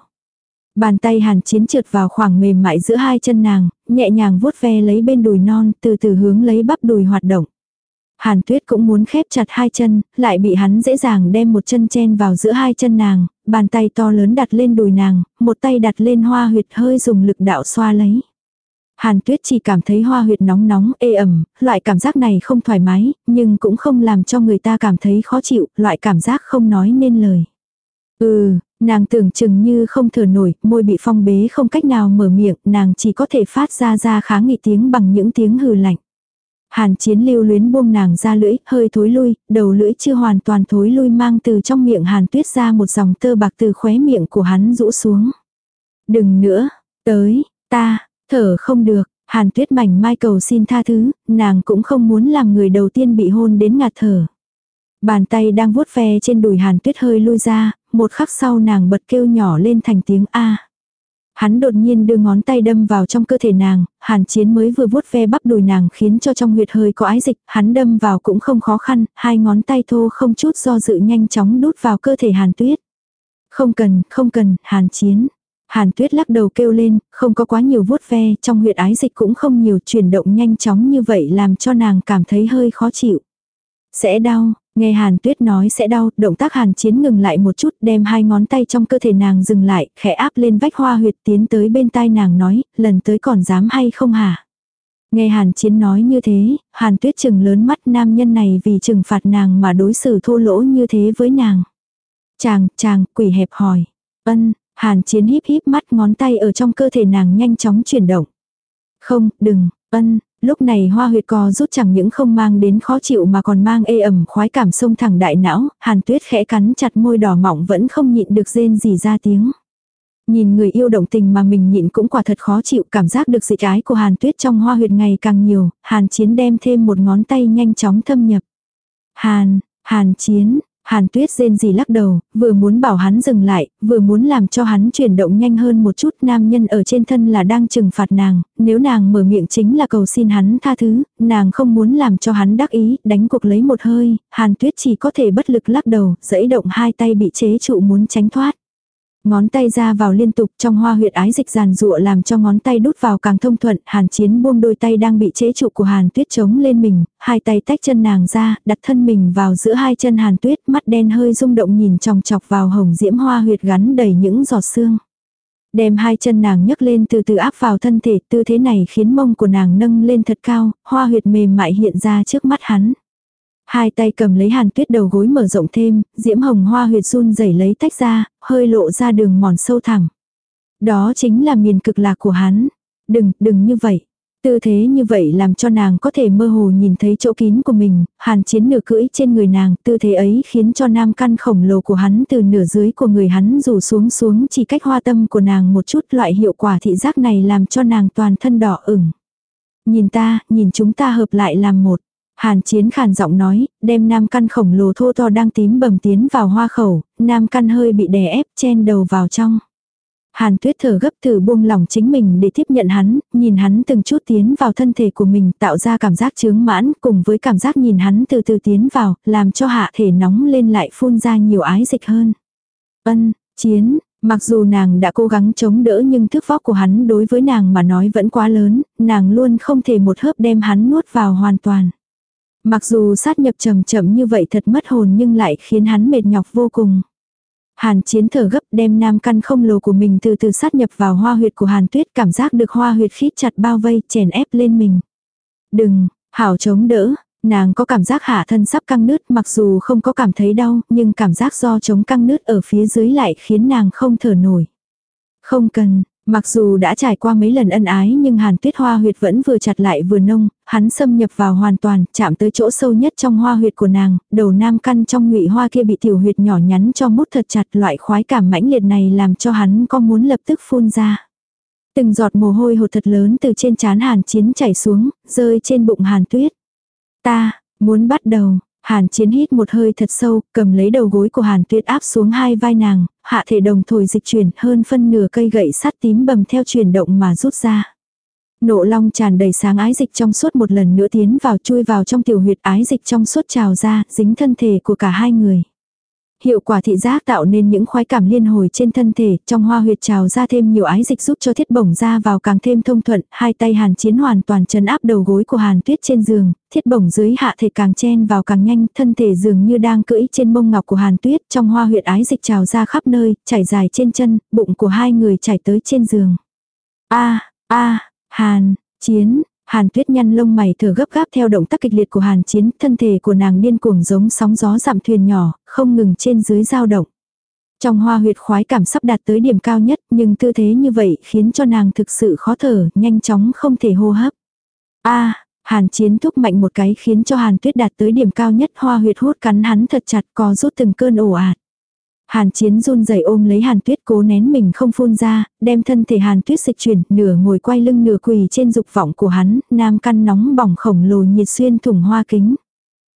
Bàn tay hàn chiến trượt vào khoảng mềm mại giữa hai chân nàng, nhẹ nhàng vuốt ve lấy bên đùi non, từ từ hướng lấy bắp đùi hoạt động. Hàn tuyết cũng muốn khép chặt hai chân, lại bị hắn dễ dàng đem một chân chen vào giữa hai chân nàng, bàn tay to lớn đặt lên đùi nàng, một tay đặt lên hoa huyệt hơi dùng lực đạo xoa lấy. Hàn tuyết chỉ cảm thấy hoa huyệt nóng nóng, ê ẩm, loại cảm giác này không thoải mái, nhưng cũng không làm cho người ta cảm thấy khó chịu, loại cảm giác không nói nên lời. Ừ, nàng tưởng chừng như không thở nổi, môi bị phong bế không cách nào mở miệng, nàng chỉ có thể phát ra ra kháng nghị tiếng bằng những tiếng hừ lạnh. Hàn chiến lưu luyến buông nàng ra lưỡi, hơi thối lui, đầu lưỡi chưa hoàn toàn thối lui mang từ trong miệng hàn tuyết ra một dòng tơ bạc từ khóe miệng của hắn rũ xuống. Đừng nữa, tới, ta, thở không được, hàn tuyết mảnh mai cầu xin tha thứ, nàng cũng không muốn làm người đầu tiên bị hôn đến ngạt thở. Bàn tay đang vuốt ve trên đùi hàn tuyết hơi lui ra, một khắc sau nàng bật kêu nhỏ lên thành tiếng A. Hắn đột nhiên đưa ngón tay đâm vào trong cơ thể nàng, hàn chiến mới vừa vuốt ve bắp đùi nàng khiến cho trong huyệt hơi có ái dịch, hắn đâm vào cũng không khó khăn, hai ngón tay thô không chút do dự nhanh chóng đút vào cơ thể hàn tuyết. Không cần, không cần, hàn chiến. Hàn tuyết lắc đầu kêu lên, không có quá nhiều vuốt ve, trong huyệt ái dịch cũng không nhiều chuyển động nhanh chóng như vậy làm cho nàng cảm thấy hơi khó chịu. Sẽ đau, Nghe Hàn Tuyết nói sẽ đau, động tác Hàn Chiến ngừng lại một chút, đem hai ngón tay trong cơ thể nàng dừng lại, khẽ áp lên vách hoa huyệt tiến tới bên tai nàng nói, lần tới còn dám hay không hả? Nghe Hàn Chiến nói như thế, Hàn Tuyết chừng lớn mắt nam nhân này vì trừng phạt nàng mà đối xử thô lỗ như thế với nàng. Chàng, chàng, quỷ hẹp hỏi. Ân, Hàn Chiến híp híp mắt ngón tay ở trong cơ thể nàng nhanh chóng chuyển động. Không, đừng, ân, Lúc này hoa huyệt co rút chẳng những không mang đến khó chịu mà còn mang ê ẩm khoái cảm sông thẳng đại não, hàn tuyết khẽ cắn chặt môi đỏ mỏng vẫn không nhịn được rên gì ra tiếng. Nhìn người yêu động tình mà mình nhịn cũng quả thật khó chịu cảm giác được dịch ái của hàn tuyết trong hoa huyệt ngày càng nhiều, hàn chiến đem thêm một ngón tay nhanh chóng thâm nhập. Hàn, hàn chiến, Hàn tuyết rên gì lắc đầu, vừa muốn bảo hắn dừng lại, vừa muốn làm cho hắn chuyển động nhanh hơn một chút. Nam nhân ở trên thân là đang trừng phạt nàng, nếu nàng mở miệng chính là cầu xin hắn tha thứ, nàng không muốn làm cho hắn đắc ý, đánh cuộc lấy một hơi, hàn tuyết chỉ có thể bất lực lắc đầu, dẫy động hai tay bị chế trụ muốn tránh thoát. Ngón tay ra vào liên tục trong hoa huyệt ái dịch giàn rụa làm cho ngón tay đút vào càng thông thuận, hàn chiến buông đôi tay đang bị chế trụ của hàn tuyết chống lên mình, hai tay tách chân nàng ra, đặt thân mình vào giữa hai chân hàn tuyết, mắt đen hơi rung động nhìn chòng chọc vào hồng diễm hoa huyệt gắn đầy những giọt xương. Đem hai chân nàng nhấc lên từ từ áp vào thân thể, tư thế này khiến mông của nàng nâng lên thật cao, hoa huyệt mềm mại hiện ra trước mắt hắn. Hai tay cầm lấy hàn tuyết đầu gối mở rộng thêm, diễm hồng hoa huyệt run rẩy lấy tách ra, hơi lộ ra đường mòn sâu thẳm. Đó chính là miền cực lạc của hắn. Đừng, đừng như vậy. Tư thế như vậy làm cho nàng có thể mơ hồ nhìn thấy chỗ kín của mình, hàn chiến nửa cưỡi trên người nàng, tư thế ấy khiến cho nam căn khổng lồ của hắn từ nửa dưới của người hắn rủ xuống xuống chỉ cách hoa tâm của nàng một chút loại hiệu quả thị giác này làm cho nàng toàn thân đỏ ửng. Nhìn ta, nhìn chúng ta hợp lại làm một. Hàn chiến khàn giọng nói, đem nam căn khổng lồ thô to đang tím bầm tiến vào hoa khẩu, nam căn hơi bị đè ép chen đầu vào trong. Hàn tuyết thở gấp thử buông lỏng chính mình để tiếp nhận hắn, nhìn hắn từng chút tiến vào thân thể của mình tạo ra cảm giác chướng mãn cùng với cảm giác nhìn hắn từ từ tiến vào, làm cho hạ thể nóng lên lại phun ra nhiều ái dịch hơn. Ân, chiến, mặc dù nàng đã cố gắng chống đỡ nhưng thức vóc của hắn đối với nàng mà nói vẫn quá lớn, nàng luôn không thể một hớp đem hắn nuốt vào hoàn toàn. Mặc dù sát nhập chậm chậm như vậy thật mất hồn nhưng lại khiến hắn mệt nhọc vô cùng. Hàn chiến thở gấp đem nam căn không lồ của mình từ từ sát nhập vào hoa huyệt của hàn tuyết cảm giác được hoa huyệt khít chặt bao vây chèn ép lên mình. Đừng, hảo chống đỡ, Nàng có cảm giác hạ thân sắp căng nứt mặc dù không có cảm thấy đau nhưng cảm giác do chống căng nứt ở phía dưới lại khiến nàng không thở nổi. Không cần, Mặc dù đã trải qua mấy lần ân ái nhưng hàn tuyết hoa huyệt vẫn vừa chặt lại vừa nông, hắn xâm nhập vào hoàn toàn, chạm tới chỗ sâu nhất trong hoa huyệt của nàng, đầu nam căn trong ngụy hoa kia bị tiểu huyệt nhỏ nhắn cho mút thật chặt loại khoái cảm mãnh liệt này làm cho hắn có muốn lập tức phun ra. Từng giọt mồ hôi hột thật lớn từ trên trán hàn chiến chảy xuống, rơi trên bụng hàn tuyết. Ta, muốn bắt đầu, Hàn chiến hít một hơi thật sâu, cầm lấy đầu gối của hàn tuyết áp xuống hai vai nàng, hạ thể đồng thổi dịch chuyển hơn phân nửa cây gậy sắt tím bầm theo chuyển động mà rút ra. Nộ long tràn đầy sáng ái dịch trong suốt một lần nữa tiến vào chui vào trong tiểu huyệt ái dịch trong suốt trào ra, dính thân thể của cả hai người. Hiệu quả thị giác tạo nên những khoái cảm liên hồi trên thân thể, trong hoa huyệt trào ra thêm nhiều ái dịch giúp cho thiết bổng ra vào càng thêm thông thuận, hai tay hàn chiến hoàn toàn chấn áp đầu gối của hàn tuyết trên giường, thiết bổng dưới hạ thể càng chen vào càng nhanh, thân thể dường như đang cưỡi trên mông ngọc của hàn tuyết, trong hoa huyệt ái dịch trào ra khắp nơi, chảy dài trên chân, bụng của hai người chảy tới trên giường. a a hàn, chiến, Hàn tuyết nhăn lông mày thở gấp gáp theo động tác kịch liệt của hàn chiến, thân thể của nàng điên cuồng giống sóng gió dặm thuyền nhỏ, không ngừng trên dưới dao động. Trong hoa huyệt khoái cảm sắp đạt tới điểm cao nhất, nhưng tư thế như vậy khiến cho nàng thực sự khó thở, nhanh chóng không thể hô hấp. a hàn chiến thúc mạnh một cái khiến cho hàn tuyết đạt tới điểm cao nhất hoa huyệt hút cắn hắn thật chặt có rút từng cơn ổ ạt. Hàn chiến run rẩy ôm lấy hàn tuyết cố nén mình không phun ra, đem thân thể hàn tuyết dịch chuyển, nửa ngồi quay lưng nửa quỳ trên dục vọng của hắn, nam căn nóng bỏng khổng lồ nhiệt xuyên thủng hoa kính.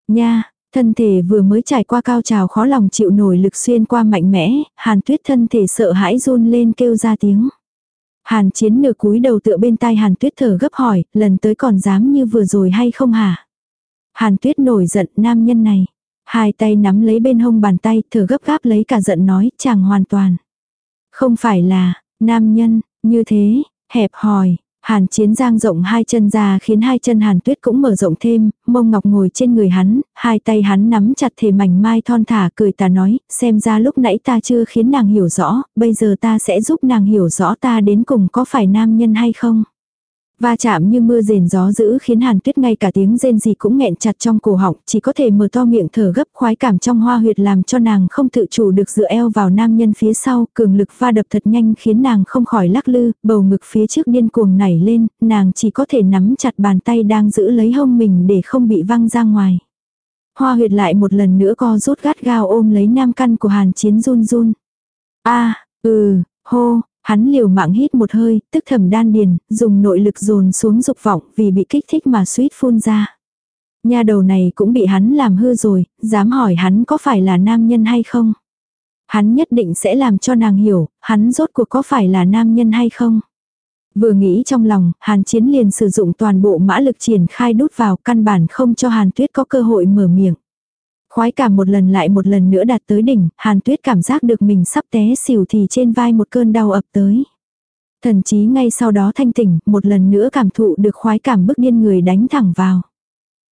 Nha, thân thể vừa mới trải qua cao trào khó lòng chịu nổi lực xuyên qua mạnh mẽ, hàn tuyết thân thể sợ hãi run lên kêu ra tiếng. Hàn chiến nửa cúi đầu tựa bên tai hàn tuyết thở gấp hỏi, lần tới còn dám như vừa rồi hay không hả? Hàn tuyết nổi giận nam nhân này. Hai tay nắm lấy bên hông bàn tay, thở gấp gáp lấy cả giận nói, chàng hoàn toàn. Không phải là, nam nhân, như thế, hẹp hòi. Hàn chiến giang rộng hai chân ra khiến hai chân hàn tuyết cũng mở rộng thêm, mông ngọc ngồi trên người hắn, hai tay hắn nắm chặt thể mảnh mai thon thả cười ta nói, xem ra lúc nãy ta chưa khiến nàng hiểu rõ, bây giờ ta sẽ giúp nàng hiểu rõ ta đến cùng có phải nam nhân hay không. Va chạm như mưa rền gió dữ khiến Hàn Tuyết ngay cả tiếng rên gì cũng nghẹn chặt trong cổ họng, chỉ có thể mở to miệng thở gấp khoái cảm trong hoa huyệt làm cho nàng không tự chủ được dựa eo vào nam nhân phía sau, cường lực va đập thật nhanh khiến nàng không khỏi lắc lư, bầu ngực phía trước điên cuồng nảy lên, nàng chỉ có thể nắm chặt bàn tay đang giữ lấy hông mình để không bị văng ra ngoài. Hoa huyệt lại một lần nữa co rút gắt gao ôm lấy nam căn của Hàn Chiến run run. a ừ, hô, Hắn liều mạng hít một hơi, tức thầm đan điền, dùng nội lực dồn xuống dục vọng vì bị kích thích mà suýt phun ra. Nha đầu này cũng bị hắn làm hư rồi, dám hỏi hắn có phải là nam nhân hay không. Hắn nhất định sẽ làm cho nàng hiểu, hắn rốt cuộc có phải là nam nhân hay không. Vừa nghĩ trong lòng, Hàn Chiến liền sử dụng toàn bộ mã lực triển khai đút vào căn bản không cho Hàn Tuyết có cơ hội mở miệng. Khoái cảm một lần lại một lần nữa đạt tới đỉnh, Hàn Tuyết cảm giác được mình sắp té xỉu thì trên vai một cơn đau ập tới. Thần chí ngay sau đó thanh tỉnh, một lần nữa cảm thụ được khoái cảm bức điên người đánh thẳng vào.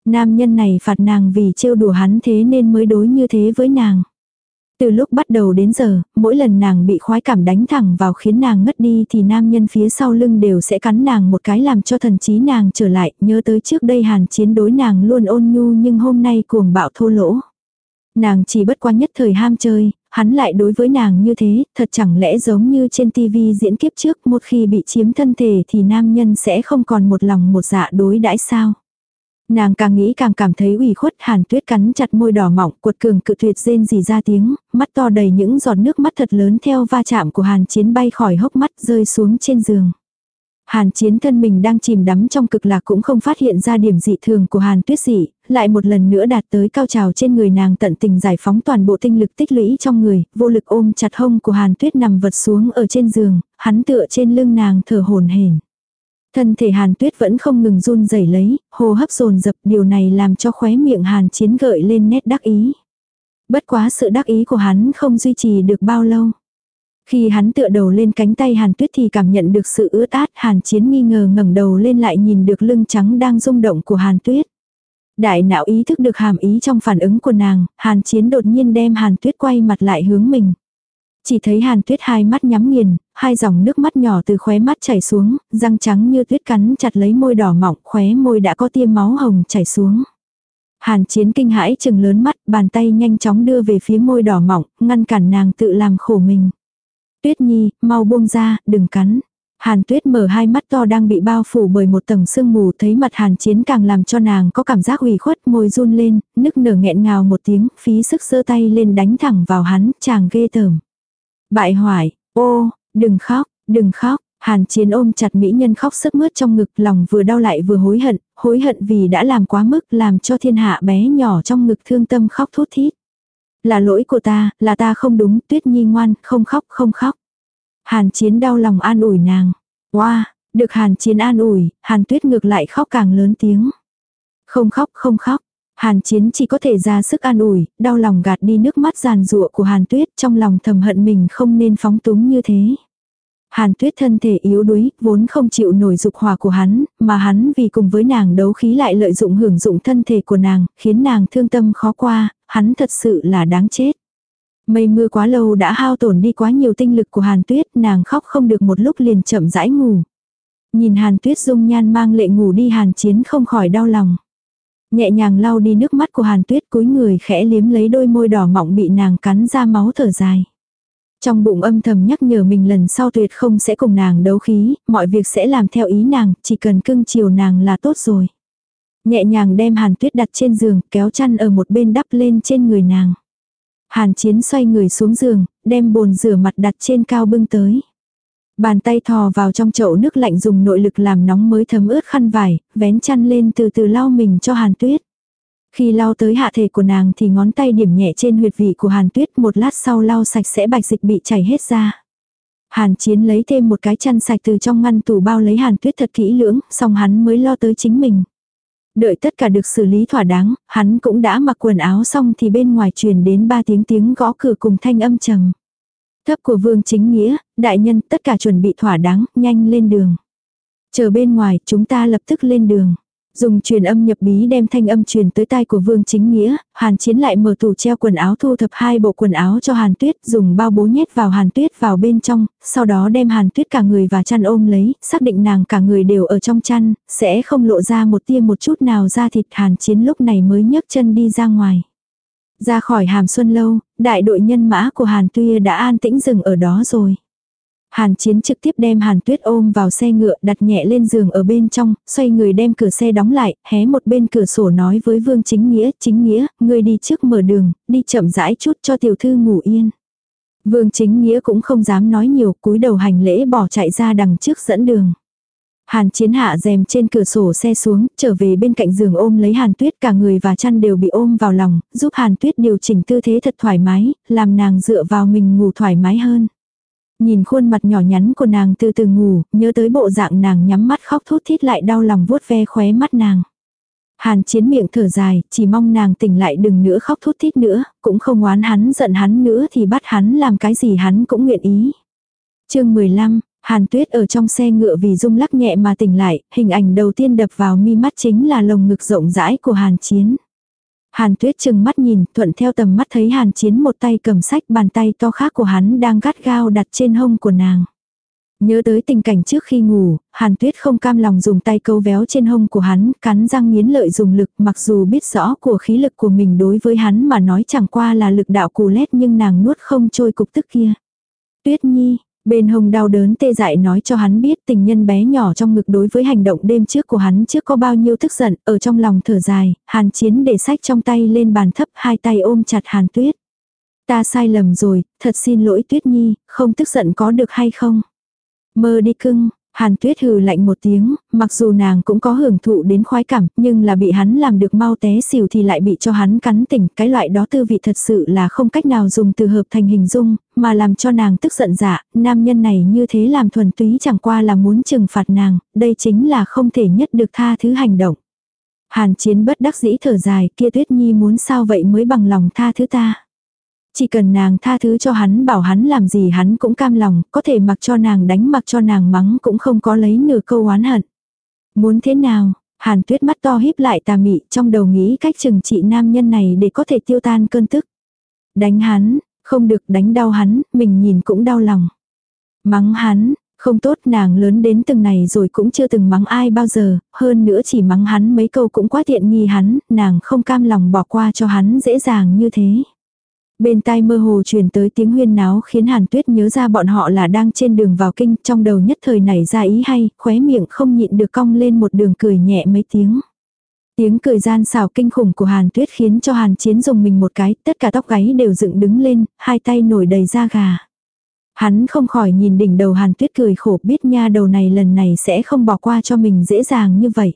Nam nhân này phạt nàng vì trêu đùa hắn thế nên mới đối như thế với nàng. Từ lúc bắt đầu đến giờ, mỗi lần nàng bị khoái cảm đánh thẳng vào khiến nàng ngất đi thì nam nhân phía sau lưng đều sẽ cắn nàng một cái làm cho thần trí nàng trở lại, nhớ tới trước đây hàn chiến đối nàng luôn ôn nhu nhưng hôm nay cuồng bạo thô lỗ. Nàng chỉ bất quá nhất thời ham chơi, hắn lại đối với nàng như thế, thật chẳng lẽ giống như trên tivi diễn kiếp trước một khi bị chiếm thân thể thì nam nhân sẽ không còn một lòng một dạ đối đãi sao. Nàng càng nghĩ càng cảm thấy ủy khuất hàn tuyết cắn chặt môi đỏ mỏng cuột cường cự tuyệt rên gì ra tiếng, mắt to đầy những giọt nước mắt thật lớn theo va chạm của hàn chiến bay khỏi hốc mắt rơi xuống trên giường. Hàn chiến thân mình đang chìm đắm trong cực lạc cũng không phát hiện ra điểm dị thường của hàn tuyết dị, lại một lần nữa đạt tới cao trào trên người nàng tận tình giải phóng toàn bộ tinh lực tích lũy trong người, vô lực ôm chặt hông của hàn tuyết nằm vật xuống ở trên giường, hắn tựa trên lưng nàng thở hồn hển. Thân thể hàn tuyết vẫn không ngừng run rẩy lấy, hô hấp dồn dập điều này làm cho khóe miệng hàn chiến gợi lên nét đắc ý. Bất quá sự đắc ý của hắn không duy trì được bao lâu. Khi hắn tựa đầu lên cánh tay Hàn Tuyết thì cảm nhận được sự ướt át Hàn Chiến nghi ngờ ngẩng đầu lên lại nhìn được lưng trắng đang rung động của Hàn Tuyết. Đại não ý thức được hàm ý trong phản ứng của nàng, Hàn Chiến đột nhiên đem Hàn Tuyết quay mặt lại hướng mình. Chỉ thấy Hàn Tuyết hai mắt nhắm nghiền, hai dòng nước mắt nhỏ từ khóe mắt chảy xuống, răng trắng như tuyết cắn chặt lấy môi đỏ mọng, khóe môi đã có tiêm máu hồng chảy xuống. Hàn chiến kinh hãi chừng lớn mắt, bàn tay nhanh chóng đưa về phía môi đỏ mỏng, ngăn cản nàng tự làm khổ mình. Tuyết nhi, mau buông ra, đừng cắn. Hàn tuyết mở hai mắt to đang bị bao phủ bởi một tầng sương mù thấy mặt hàn chiến càng làm cho nàng có cảm giác ủy khuất môi run lên, nức nở nghẹn ngào một tiếng, phí sức giơ tay lên đánh thẳng vào hắn, chàng ghê tởm. Bại hoại, ô, đừng khóc, đừng khóc, hàn chiến ôm chặt mỹ nhân khóc sức mướt trong ngực lòng vừa đau lại vừa hối hận, hối hận vì đã làm quá mức làm cho thiên hạ bé nhỏ trong ngực thương tâm khóc thút thít. Là lỗi của ta, là ta không đúng, tuyết nhi ngoan, không khóc, không khóc. Hàn chiến đau lòng an ủi nàng. Wow, được hàn chiến an ủi, hàn tuyết ngược lại khóc càng lớn tiếng. Không khóc, không khóc. Hàn chiến chỉ có thể ra sức an ủi, đau lòng gạt đi nước mắt giàn rụa của hàn tuyết trong lòng thầm hận mình không nên phóng túng như thế. Hàn tuyết thân thể yếu đuối, vốn không chịu nổi dục hòa của hắn, mà hắn vì cùng với nàng đấu khí lại lợi dụng hưởng dụng thân thể của nàng, khiến nàng thương tâm khó qua, hắn thật sự là đáng chết. Mây mưa quá lâu đã hao tổn đi quá nhiều tinh lực của Hàn Tuyết, nàng khóc không được một lúc liền chậm rãi ngủ. Nhìn Hàn Tuyết dung nhan mang lệ ngủ đi Hàn Chiến không khỏi đau lòng. Nhẹ nhàng lau đi nước mắt của Hàn Tuyết cúi người khẽ liếm lấy đôi môi đỏ mọng bị nàng cắn ra máu thở dài. Trong bụng âm thầm nhắc nhở mình lần sau tuyệt không sẽ cùng nàng đấu khí, mọi việc sẽ làm theo ý nàng, chỉ cần cưng chiều nàng là tốt rồi. Nhẹ nhàng đem Hàn Tuyết đặt trên giường, kéo chăn ở một bên đắp lên trên người nàng. Hàn chiến xoay người xuống giường, đem bồn rửa mặt đặt trên cao bưng tới. Bàn tay thò vào trong chậu nước lạnh dùng nội lực làm nóng mới thấm ướt khăn vải, vén chăn lên từ từ lau mình cho hàn tuyết. Khi lau tới hạ thể của nàng thì ngón tay điểm nhẹ trên huyệt vị của hàn tuyết một lát sau lau sạch sẽ bạch dịch bị chảy hết ra. Hàn chiến lấy thêm một cái chăn sạch từ trong ngăn tủ bao lấy hàn tuyết thật kỹ lưỡng, xong hắn mới lo tới chính mình. Đợi tất cả được xử lý thỏa đáng, hắn cũng đã mặc quần áo xong thì bên ngoài truyền đến ba tiếng tiếng gõ cửa cùng thanh âm trầm. Thấp của vương chính nghĩa, đại nhân tất cả chuẩn bị thỏa đáng, nhanh lên đường. Chờ bên ngoài, chúng ta lập tức lên đường. Dùng truyền âm nhập bí đem thanh âm truyền tới tai của Vương Chính Nghĩa, Hàn Chiến lại mở tủ treo quần áo thu thập hai bộ quần áo cho Hàn Tuyết, dùng bao bố nhét vào Hàn Tuyết vào bên trong, sau đó đem Hàn Tuyết cả người và chăn ôm lấy, xác định nàng cả người đều ở trong chăn, sẽ không lộ ra một tia một chút nào ra thịt Hàn Chiến lúc này mới nhấc chân đi ra ngoài. Ra khỏi hàm xuân lâu, đại đội nhân mã của Hàn Tuyê đã an tĩnh dừng ở đó rồi. Hàn Chiến trực tiếp đem Hàn Tuyết ôm vào xe ngựa đặt nhẹ lên giường ở bên trong, xoay người đem cửa xe đóng lại, hé một bên cửa sổ nói với Vương Chính Nghĩa, Chính Nghĩa, ngươi đi trước mở đường, đi chậm rãi chút cho tiểu thư ngủ yên. Vương Chính Nghĩa cũng không dám nói nhiều, cúi đầu hành lễ bỏ chạy ra đằng trước dẫn đường. Hàn chiến hạ rèm trên cửa sổ xe xuống, trở về bên cạnh giường ôm lấy hàn tuyết cả người và chăn đều bị ôm vào lòng, giúp hàn tuyết điều chỉnh tư thế thật thoải mái, làm nàng dựa vào mình ngủ thoải mái hơn. Nhìn khuôn mặt nhỏ nhắn của nàng từ từ ngủ, nhớ tới bộ dạng nàng nhắm mắt khóc thút thít lại đau lòng vuốt ve khóe mắt nàng. Hàn chiến miệng thở dài, chỉ mong nàng tỉnh lại đừng nữa khóc thút thít nữa, cũng không oán hắn giận hắn nữa thì bắt hắn làm cái gì hắn cũng nguyện ý. chương 15, Hàn tuyết ở trong xe ngựa vì rung lắc nhẹ mà tỉnh lại, hình ảnh đầu tiên đập vào mi mắt chính là lồng ngực rộng rãi của hàn chiến. Hàn tuyết chừng mắt nhìn, thuận theo tầm mắt thấy hàn chiến một tay cầm sách bàn tay to khác của hắn đang gắt gao đặt trên hông của nàng. Nhớ tới tình cảnh trước khi ngủ, Hàn Tuyết không cam lòng dùng tay câu véo trên hông của hắn, cắn răng nghiến lợi dùng lực mặc dù biết rõ của khí lực của mình đối với hắn mà nói chẳng qua là lực đạo cù lét nhưng nàng nuốt không trôi cục tức kia. Tuyết Nhi, Bên hông đau đớn tê dại nói cho hắn biết tình nhân bé nhỏ trong ngực đối với hành động đêm trước của hắn trước có bao nhiêu tức giận, ở trong lòng thở dài, hàn chiến để sách trong tay lên bàn thấp hai tay ôm chặt hàn tuyết. Ta sai lầm rồi, thật xin lỗi tuyết nhi, không tức giận có được hay không? Mơ đi cưng, Hàn tuyết hừ lạnh một tiếng, mặc dù nàng cũng có hưởng thụ đến khoái cảm, nhưng là bị hắn làm được mau té xỉu thì lại bị cho hắn cắn tỉnh, cái loại đó tư vị thật sự là không cách nào dùng từ hợp thành hình dung, mà làm cho nàng tức giận dạ, nam nhân này như thế làm thuần túy chẳng qua là muốn trừng phạt nàng, đây chính là không thể nhất được tha thứ hành động. Hàn chiến bất đắc dĩ thở dài, kia tuyết nhi muốn sao vậy mới bằng lòng tha thứ ta. Chỉ cần nàng tha thứ cho hắn bảo hắn làm gì hắn cũng cam lòng, có thể mặc cho nàng đánh mặc cho nàng mắng cũng không có lấy nửa câu oán hận. Muốn thế nào, hàn tuyết mắt to híp lại tà mị trong đầu nghĩ cách trừng trị nam nhân này để có thể tiêu tan cơn tức. Đánh hắn, không được đánh đau hắn, mình nhìn cũng đau lòng. Mắng hắn, Không tốt nàng lớn đến từng này rồi cũng chưa từng mắng ai bao giờ, hơn nữa chỉ mắng hắn mấy câu cũng quá tiện nghi hắn, nàng không cam lòng bỏ qua cho hắn dễ dàng như thế. Bên tai mơ hồ truyền tới tiếng huyên náo khiến Hàn Tuyết nhớ ra bọn họ là đang trên đường vào kinh trong đầu nhất thời nảy ra ý hay, khóe miệng không nhịn được cong lên một đường cười nhẹ mấy tiếng. Tiếng cười gian xào kinh khủng của Hàn Tuyết khiến cho Hàn Chiến dùng mình một cái, tất cả tóc gáy đều dựng đứng lên, hai tay nổi đầy da gà. Hắn không khỏi nhìn đỉnh đầu Hàn Tuyết cười khổ biết nha đầu này lần này sẽ không bỏ qua cho mình dễ dàng như vậy.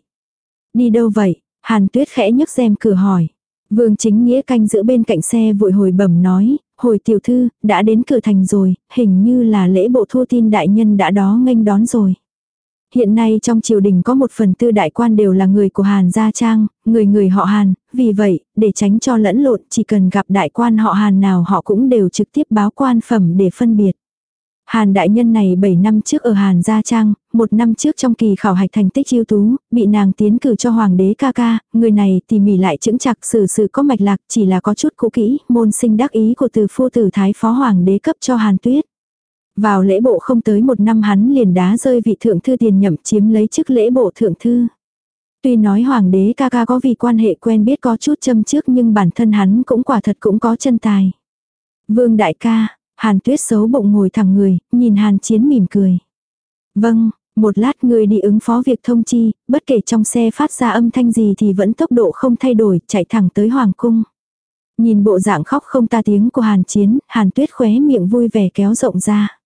Đi đâu vậy? Hàn Tuyết khẽ nhấc rèm cửa hỏi. Vương chính nghĩa canh giữa bên cạnh xe vội hồi bẩm nói, hồi tiểu thư, đã đến cửa thành rồi, hình như là lễ bộ thu tin đại nhân đã đó nghênh đón rồi. Hiện nay trong triều đình có một phần tư đại quan đều là người của Hàn Gia Trang, người người họ Hàn, vì vậy, để tránh cho lẫn lộn chỉ cần gặp đại quan họ Hàn nào họ cũng đều trực tiếp báo quan phẩm để phân biệt. Hàn đại nhân này 7 năm trước ở Hàn Gia Trang, một năm trước trong kỳ khảo hạch thành tích ưu tú, bị nàng tiến cử cho hoàng đế ca ca, người này tỉ mỉ lại chững chặt xử sự có mạch lạc chỉ là có chút cũ kỹ, môn sinh đắc ý của từ phu tử thái phó hoàng đế cấp cho Hàn Tuyết. Vào lễ bộ không tới một năm hắn liền đá rơi vị thượng thư tiền nhậm chiếm lấy chức lễ bộ thượng thư. Tuy nói hoàng đế ca ca có vì quan hệ quen biết có chút châm trước nhưng bản thân hắn cũng quả thật cũng có chân tài. Vương đại ca, Hàn tuyết xấu bụng ngồi thẳng người, nhìn hàn chiến mỉm cười. Vâng, một lát người đi ứng phó việc thông chi, bất kể trong xe phát ra âm thanh gì thì vẫn tốc độ không thay đổi, chạy thẳng tới hoàng cung. Nhìn bộ dạng khóc không ta tiếng của hàn chiến, hàn tuyết khóe miệng vui vẻ kéo rộng ra.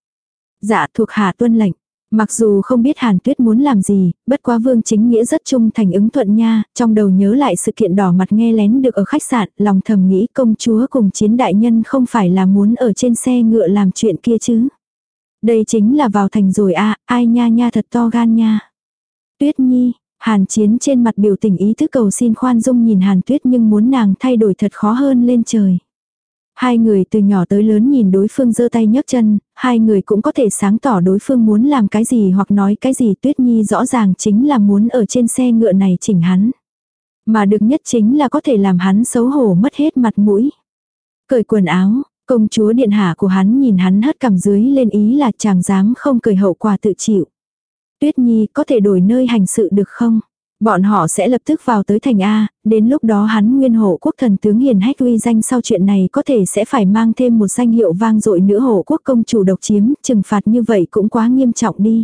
Dạ thuộc hạ tuân lệnh. Mặc dù không biết Hàn Tuyết muốn làm gì, bất quá Vương Chính Nghĩa rất trung thành ứng thuận nha, trong đầu nhớ lại sự kiện đỏ mặt nghe lén được ở khách sạn, lòng thầm nghĩ công chúa cùng chiến đại nhân không phải là muốn ở trên xe ngựa làm chuyện kia chứ. Đây chính là vào thành rồi a ai nha nha thật to gan nha. Tuyết Nhi, Hàn Chiến trên mặt biểu tình ý thức cầu xin khoan dung nhìn Hàn Tuyết nhưng muốn nàng thay đổi thật khó hơn lên trời. Hai người từ nhỏ tới lớn nhìn đối phương giơ tay nhấc chân, hai người cũng có thể sáng tỏ đối phương muốn làm cái gì hoặc nói cái gì Tuyết Nhi rõ ràng chính là muốn ở trên xe ngựa này chỉnh hắn. Mà được nhất chính là có thể làm hắn xấu hổ mất hết mặt mũi. Cởi quần áo, công chúa điện hạ của hắn nhìn hắn hất cằm dưới lên ý là chàng dám không cởi hậu quả tự chịu. Tuyết Nhi có thể đổi nơi hành sự được không? Bọn họ sẽ lập tức vào tới thành A, đến lúc đó hắn nguyên hộ quốc thần tướng hiền hách uy danh sau chuyện này có thể sẽ phải mang thêm một danh hiệu vang dội nữa hộ quốc công chủ độc chiếm, trừng phạt như vậy cũng quá nghiêm trọng đi.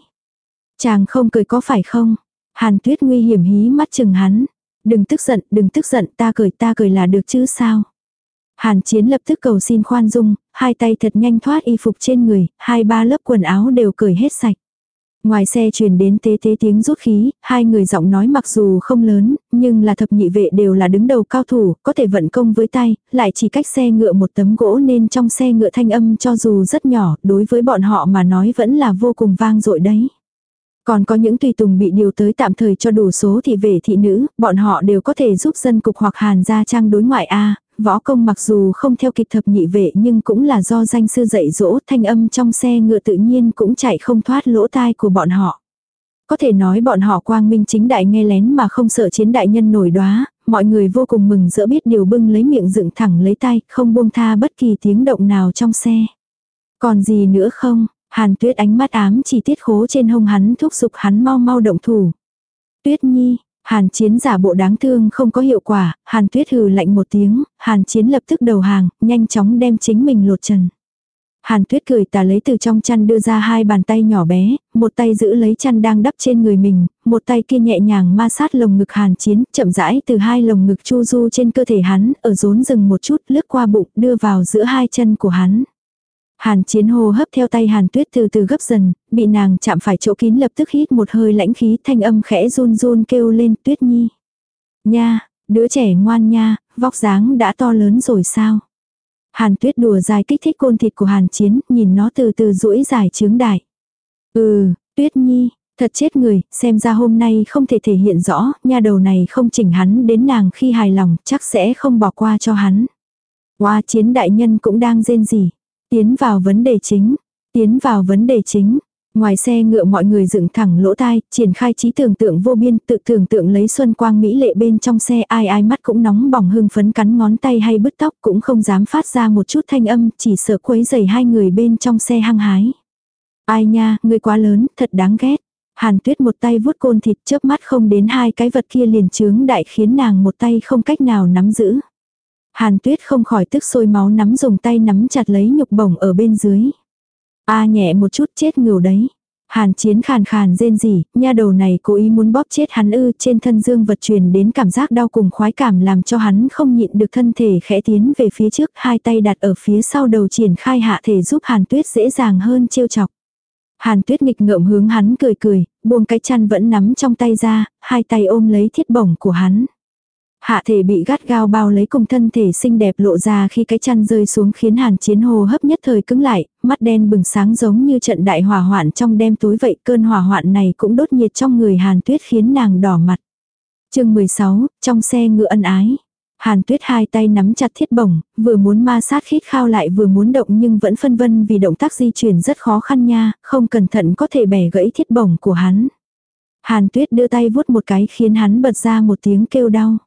Chàng không cười có phải không? Hàn tuyết nguy hiểm hí mắt chừng hắn. Đừng tức giận, đừng tức giận, ta cười ta cười là được chứ sao? Hàn chiến lập tức cầu xin khoan dung, hai tay thật nhanh thoát y phục trên người, hai ba lớp quần áo đều cởi hết sạch. Ngoài xe truyền đến tế tế tiếng rút khí, hai người giọng nói mặc dù không lớn, nhưng là thập nhị vệ đều là đứng đầu cao thủ, có thể vận công với tay, lại chỉ cách xe ngựa một tấm gỗ nên trong xe ngựa thanh âm cho dù rất nhỏ, đối với bọn họ mà nói vẫn là vô cùng vang dội đấy. Còn có những tùy tùng bị điều tới tạm thời cho đủ số thị vệ thị nữ, bọn họ đều có thể giúp dân cục hoặc hàn gia trang đối ngoại A, võ công mặc dù không theo kịp thập nhị vệ nhưng cũng là do danh sư dạy dỗ thanh âm trong xe ngựa tự nhiên cũng chạy không thoát lỗ tai của bọn họ. Có thể nói bọn họ quang minh chính đại nghe lén mà không sợ chiến đại nhân nổi đoá, mọi người vô cùng mừng dỡ biết điều bưng lấy miệng dựng thẳng lấy tay, không buông tha bất kỳ tiếng động nào trong xe. Còn gì nữa không? Hàn tuyết ánh mắt ám chỉ tiết khố trên hông hắn thúc giục hắn mau mau động thủ. Tuyết nhi, Hàn chiến giả bộ đáng thương không có hiệu quả, hàn tuyết hừ lạnh một tiếng, hàn chiến lập tức đầu hàng, nhanh chóng đem chính mình lột trần. Hàn tuyết cười tà lấy từ trong chăn đưa ra hai bàn tay nhỏ bé, một tay giữ lấy chăn đang đắp trên người mình, một tay kia nhẹ nhàng ma sát lồng ngực hàn chiến, chậm rãi từ hai lồng ngực chu du trên cơ thể hắn, ở rốn rừng một chút lướt qua bụng đưa vào giữa hai chân của hắn. Hàn chiến hô hấp theo tay hàn tuyết từ từ gấp dần, bị nàng chạm phải chỗ kín lập tức hít một hơi lãnh khí thanh âm khẽ run run kêu lên tuyết nhi. Nha, đứa trẻ ngoan nha, vóc dáng đã to lớn rồi sao? Hàn tuyết đùa dài kích thích côn thịt của hàn chiến, nhìn nó từ từ duỗi dài trướng đại. Ừ, tuyết nhi, thật chết người, xem ra hôm nay không thể thể hiện rõ, nha đầu này không chỉnh hắn đến nàng khi hài lòng, chắc sẽ không bỏ qua cho hắn. Hoa chiến đại nhân cũng đang rên gì. Tiến vào vấn đề chính. Tiến vào vấn đề chính. Ngoài xe ngựa mọi người dựng thẳng lỗ tai, triển khai trí tưởng tượng vô biên, tự tưởng tượng lấy xuân quang mỹ lệ bên trong xe ai ai mắt cũng nóng bỏng hưng phấn cắn ngón tay hay bứt tóc cũng không dám phát ra một chút thanh âm, chỉ sợ quấy giày hai người bên trong xe hăng hái. Ai nha, ngươi quá lớn, thật đáng ghét. Hàn tuyết một tay vuốt côn thịt chớp mắt không đến hai cái vật kia liền chướng đại khiến nàng một tay không cách nào nắm giữ. Hàn tuyết không khỏi tức sôi máu nắm dùng tay nắm chặt lấy nhục bổng ở bên dưới. A nhẹ một chút chết ngửu đấy. Hàn chiến khàn khàn rên rỉ, nha đầu này cố ý muốn bóp chết hắn ư trên thân dương vật truyền đến cảm giác đau cùng khoái cảm làm cho hắn không nhịn được thân thể khẽ tiến về phía trước hai tay đặt ở phía sau đầu triển khai hạ thể giúp hàn tuyết dễ dàng hơn trêu chọc. Hàn tuyết nghịch ngợm hướng hắn cười cười, buông cái chăn vẫn nắm trong tay ra, hai tay ôm lấy thiết bổng của hắn. Hạ thể bị gắt gao bao lấy cùng thân thể xinh đẹp lộ ra khi cái chăn rơi xuống khiến hàn chiến hồ hấp nhất thời cứng lại, mắt đen bừng sáng giống như trận đại hỏa hoạn trong đêm tối vậy cơn hỏa hoạn này cũng đốt nhiệt trong người hàn tuyết khiến nàng đỏ mặt. chương 16, trong xe ngựa ân ái. Hàn tuyết hai tay nắm chặt thiết bổng, vừa muốn ma sát khít khao lại vừa muốn động nhưng vẫn phân vân vì động tác di chuyển rất khó khăn nha, không cẩn thận có thể bẻ gãy thiết bổng của hắn. Hàn tuyết đưa tay vuốt một cái khiến hắn bật ra một tiếng kêu đau.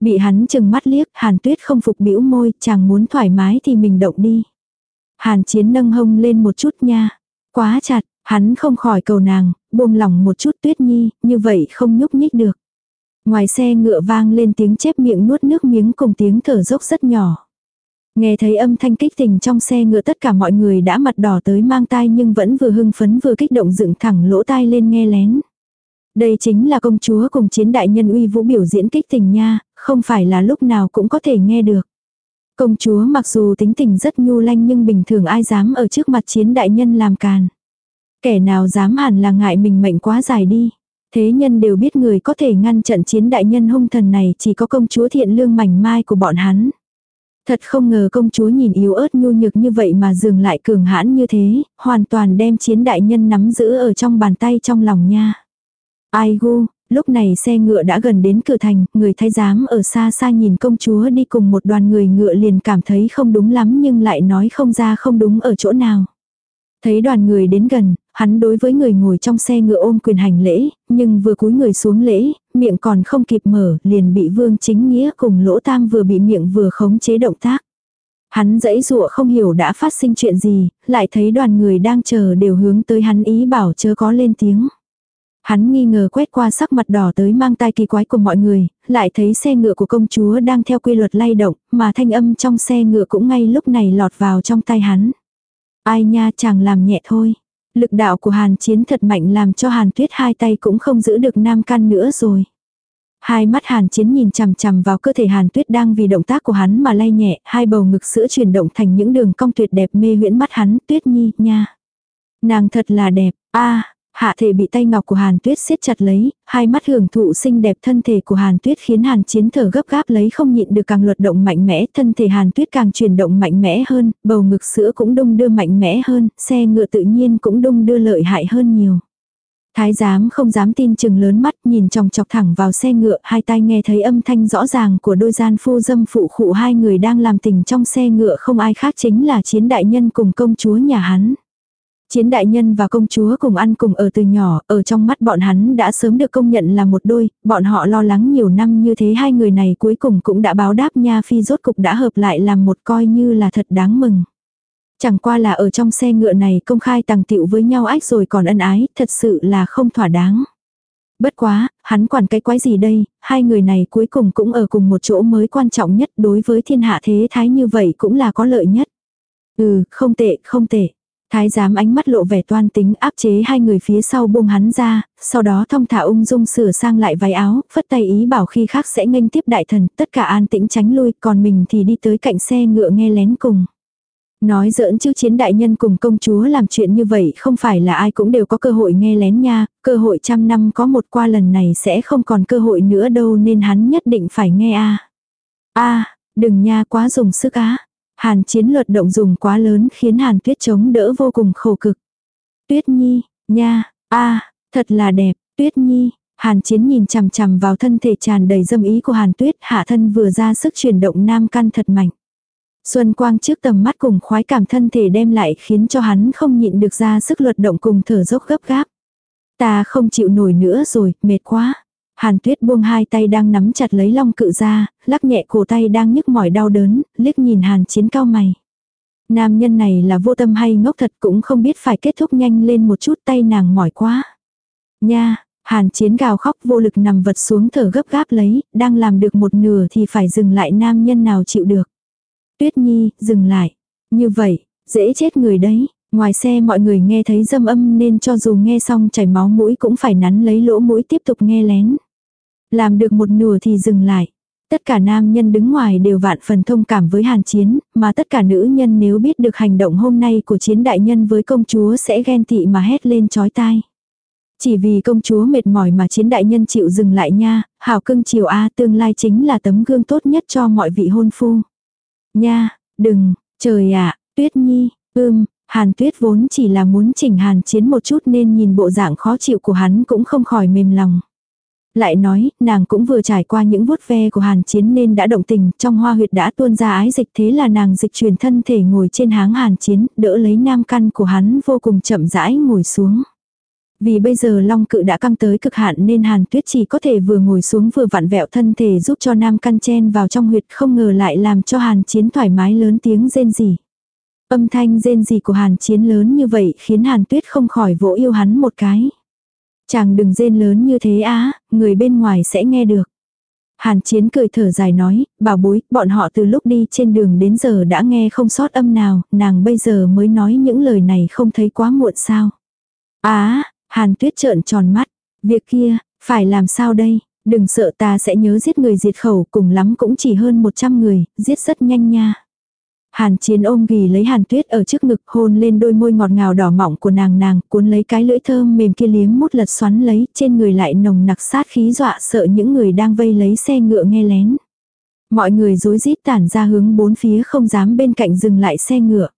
Bị hắn chừng mắt liếc, hàn tuyết không phục bĩu môi, chàng muốn thoải mái thì mình động đi. Hàn chiến nâng hông lên một chút nha. Quá chặt, hắn không khỏi cầu nàng, buông lỏng một chút tuyết nhi, như vậy không nhúc nhích được. Ngoài xe ngựa vang lên tiếng chép miệng nuốt nước miếng cùng tiếng thở dốc rất nhỏ. Nghe thấy âm thanh kích tình trong xe ngựa tất cả mọi người đã mặt đỏ tới mang tai nhưng vẫn vừa hưng phấn vừa kích động dựng thẳng lỗ tai lên nghe lén. Đây chính là công chúa cùng chiến đại nhân uy vũ biểu diễn kích tình nha, không phải là lúc nào cũng có thể nghe được. Công chúa mặc dù tính tình rất nhu lanh nhưng bình thường ai dám ở trước mặt chiến đại nhân làm càn. Kẻ nào dám hẳn là ngại mình mệnh quá dài đi. Thế nhân đều biết người có thể ngăn trận chiến đại nhân hung thần này chỉ có công chúa thiện lương mảnh mai của bọn hắn. Thật không ngờ công chúa nhìn yếu ớt nhu nhược như vậy mà dừng lại cường hãn như thế, hoàn toàn đem chiến đại nhân nắm giữ ở trong bàn tay trong lòng nha. Ai gu, lúc này xe ngựa đã gần đến cửa thành, người thái giám ở xa xa nhìn công chúa đi cùng một đoàn người ngựa liền cảm thấy không đúng lắm nhưng lại nói không ra không đúng ở chỗ nào. Thấy đoàn người đến gần, hắn đối với người ngồi trong xe ngựa ôm quyền hành lễ, nhưng vừa cúi người xuống lễ, miệng còn không kịp mở, liền bị vương chính nghĩa cùng lỗ tang vừa bị miệng vừa khống chế động tác. Hắn dãy dụa không hiểu đã phát sinh chuyện gì, lại thấy đoàn người đang chờ đều hướng tới hắn ý bảo chớ có lên tiếng. Hắn nghi ngờ quét qua sắc mặt đỏ tới mang tai kỳ quái của mọi người, lại thấy xe ngựa của công chúa đang theo quy luật lay động, mà thanh âm trong xe ngựa cũng ngay lúc này lọt vào trong tay hắn. Ai nha chàng làm nhẹ thôi. Lực đạo của hàn chiến thật mạnh làm cho hàn tuyết hai tay cũng không giữ được nam căn nữa rồi. Hai mắt hàn chiến nhìn chằm chằm vào cơ thể hàn tuyết đang vì động tác của hắn mà lay nhẹ, hai bầu ngực sữa chuyển động thành những đường cong tuyệt đẹp mê huyễn mắt hắn, tuyết nhi, nha. Nàng thật là đẹp, a Hạ thể bị tay ngọc của Hàn Tuyết siết chặt lấy, hai mắt hưởng thụ xinh đẹp thân thể của Hàn Tuyết khiến Hàn Chiến thở gấp gáp lấy không nhịn được càng luật động mạnh mẽ, thân thể Hàn Tuyết càng chuyển động mạnh mẽ hơn, bầu ngực sữa cũng đung đưa mạnh mẽ hơn, xe ngựa tự nhiên cũng đung đưa lợi hại hơn nhiều. Thái giám không dám tin chừng lớn mắt nhìn chòng chọc thẳng vào xe ngựa, hai tai nghe thấy âm thanh rõ ràng của đôi gian phu dâm phụ khụ hai người đang làm tình trong xe ngựa không ai khác chính là chiến đại nhân cùng công chúa nhà hắn. Chiến đại nhân và công chúa cùng ăn cùng ở từ nhỏ, ở trong mắt bọn hắn đã sớm được công nhận là một đôi, bọn họ lo lắng nhiều năm như thế hai người này cuối cùng cũng đã báo đáp nha phi rốt cục đã hợp lại làm một coi như là thật đáng mừng. Chẳng qua là ở trong xe ngựa này công khai tàng tiệu với nhau ách rồi còn ân ái, thật sự là không thỏa đáng. Bất quá, hắn quản cái quái gì đây, hai người này cuối cùng cũng ở cùng một chỗ mới quan trọng nhất đối với thiên hạ thế thái như vậy cũng là có lợi nhất. Ừ, không tệ, không tệ. Thái giám ánh mắt lộ vẻ toan tính áp chế hai người phía sau buông hắn ra, sau đó thông thả ung dung sửa sang lại váy áo, phất tay ý bảo khi khác sẽ nghênh tiếp đại thần, tất cả an tĩnh tránh lui, còn mình thì đi tới cạnh xe ngựa nghe lén cùng. Nói giỡn chứ chiến đại nhân cùng công chúa làm chuyện như vậy không phải là ai cũng đều có cơ hội nghe lén nha, cơ hội trăm năm có một qua lần này sẽ không còn cơ hội nữa đâu nên hắn nhất định phải nghe a a đừng nha quá dùng sức á. Hàn chiến luật động dùng quá lớn khiến hàn tuyết chống đỡ vô cùng khổ cực. Tuyết nhi, nha, a thật là đẹp, tuyết nhi. Hàn chiến nhìn chằm chằm vào thân thể tràn đầy dâm ý của hàn tuyết hạ thân vừa ra sức chuyển động nam căn thật mạnh. Xuân quang trước tầm mắt cùng khoái cảm thân thể đem lại khiến cho hắn không nhịn được ra sức luật động cùng thở dốc gấp gáp. Ta không chịu nổi nữa rồi, mệt quá. Hàn tuyết buông hai tay đang nắm chặt lấy long cự ra, lắc nhẹ cổ tay đang nhức mỏi đau đớn, liếc nhìn hàn chiến cao mày. Nam nhân này là vô tâm hay ngốc thật cũng không biết phải kết thúc nhanh lên một chút tay nàng mỏi quá. Nha, hàn chiến gào khóc vô lực nằm vật xuống thở gấp gáp lấy, đang làm được một nửa thì phải dừng lại nam nhân nào chịu được. Tuyết Nhi, dừng lại. Như vậy, dễ chết người đấy. Ngoài xe mọi người nghe thấy dâm âm nên cho dù nghe xong chảy máu mũi cũng phải nắn lấy lỗ mũi tiếp tục nghe lén. Làm được một nửa thì dừng lại. Tất cả nam nhân đứng ngoài đều vạn phần thông cảm với hàn chiến, mà tất cả nữ nhân nếu biết được hành động hôm nay của chiến đại nhân với công chúa sẽ ghen tị mà hét lên chói tai. Chỉ vì công chúa mệt mỏi mà chiến đại nhân chịu dừng lại nha, hảo cưng chiều A tương lai chính là tấm gương tốt nhất cho mọi vị hôn phu. Nha, đừng, trời ạ, tuyết nhi, ưm, hàn tuyết vốn chỉ là muốn chỉnh hàn chiến một chút nên nhìn bộ dạng khó chịu của hắn cũng không khỏi mềm lòng. Lại nói, nàng cũng vừa trải qua những vuốt ve của hàn chiến nên đã động tình, trong hoa huyệt đã tuôn ra ái dịch thế là nàng dịch chuyển thân thể ngồi trên háng hàn chiến, đỡ lấy nam căn của hắn vô cùng chậm rãi ngồi xuống. Vì bây giờ long cự đã căng tới cực hạn nên hàn tuyết chỉ có thể vừa ngồi xuống vừa vặn vẹo thân thể giúp cho nam căn chen vào trong huyệt không ngờ lại làm cho hàn chiến thoải mái lớn tiếng rên rỉ. Âm thanh rên rỉ của hàn chiến lớn như vậy khiến hàn tuyết không khỏi vỗ yêu hắn một cái. Chàng đừng rên lớn như thế á, người bên ngoài sẽ nghe được. Hàn Chiến cười thở dài nói, bảo bối, bọn họ từ lúc đi trên đường đến giờ đã nghe không sót âm nào, nàng bây giờ mới nói những lời này không thấy quá muộn sao. Á, Hàn Tuyết trợn tròn mắt, việc kia, phải làm sao đây, đừng sợ ta sẽ nhớ giết người diệt khẩu cùng lắm cũng chỉ hơn 100 người, giết rất nhanh nha. Hàn chiến ôm ghì lấy hàn tuyết ở trước ngực hôn lên đôi môi ngọt ngào đỏ mọng của nàng nàng, cuốn lấy cái lưỡi thơm mềm kia liếm mút lật xoắn lấy, trên người lại nồng nặc sát khí dọa sợ những người đang vây lấy xe ngựa nghe lén. Mọi người rối rít tản ra hướng bốn phía không dám bên cạnh dừng lại xe ngựa.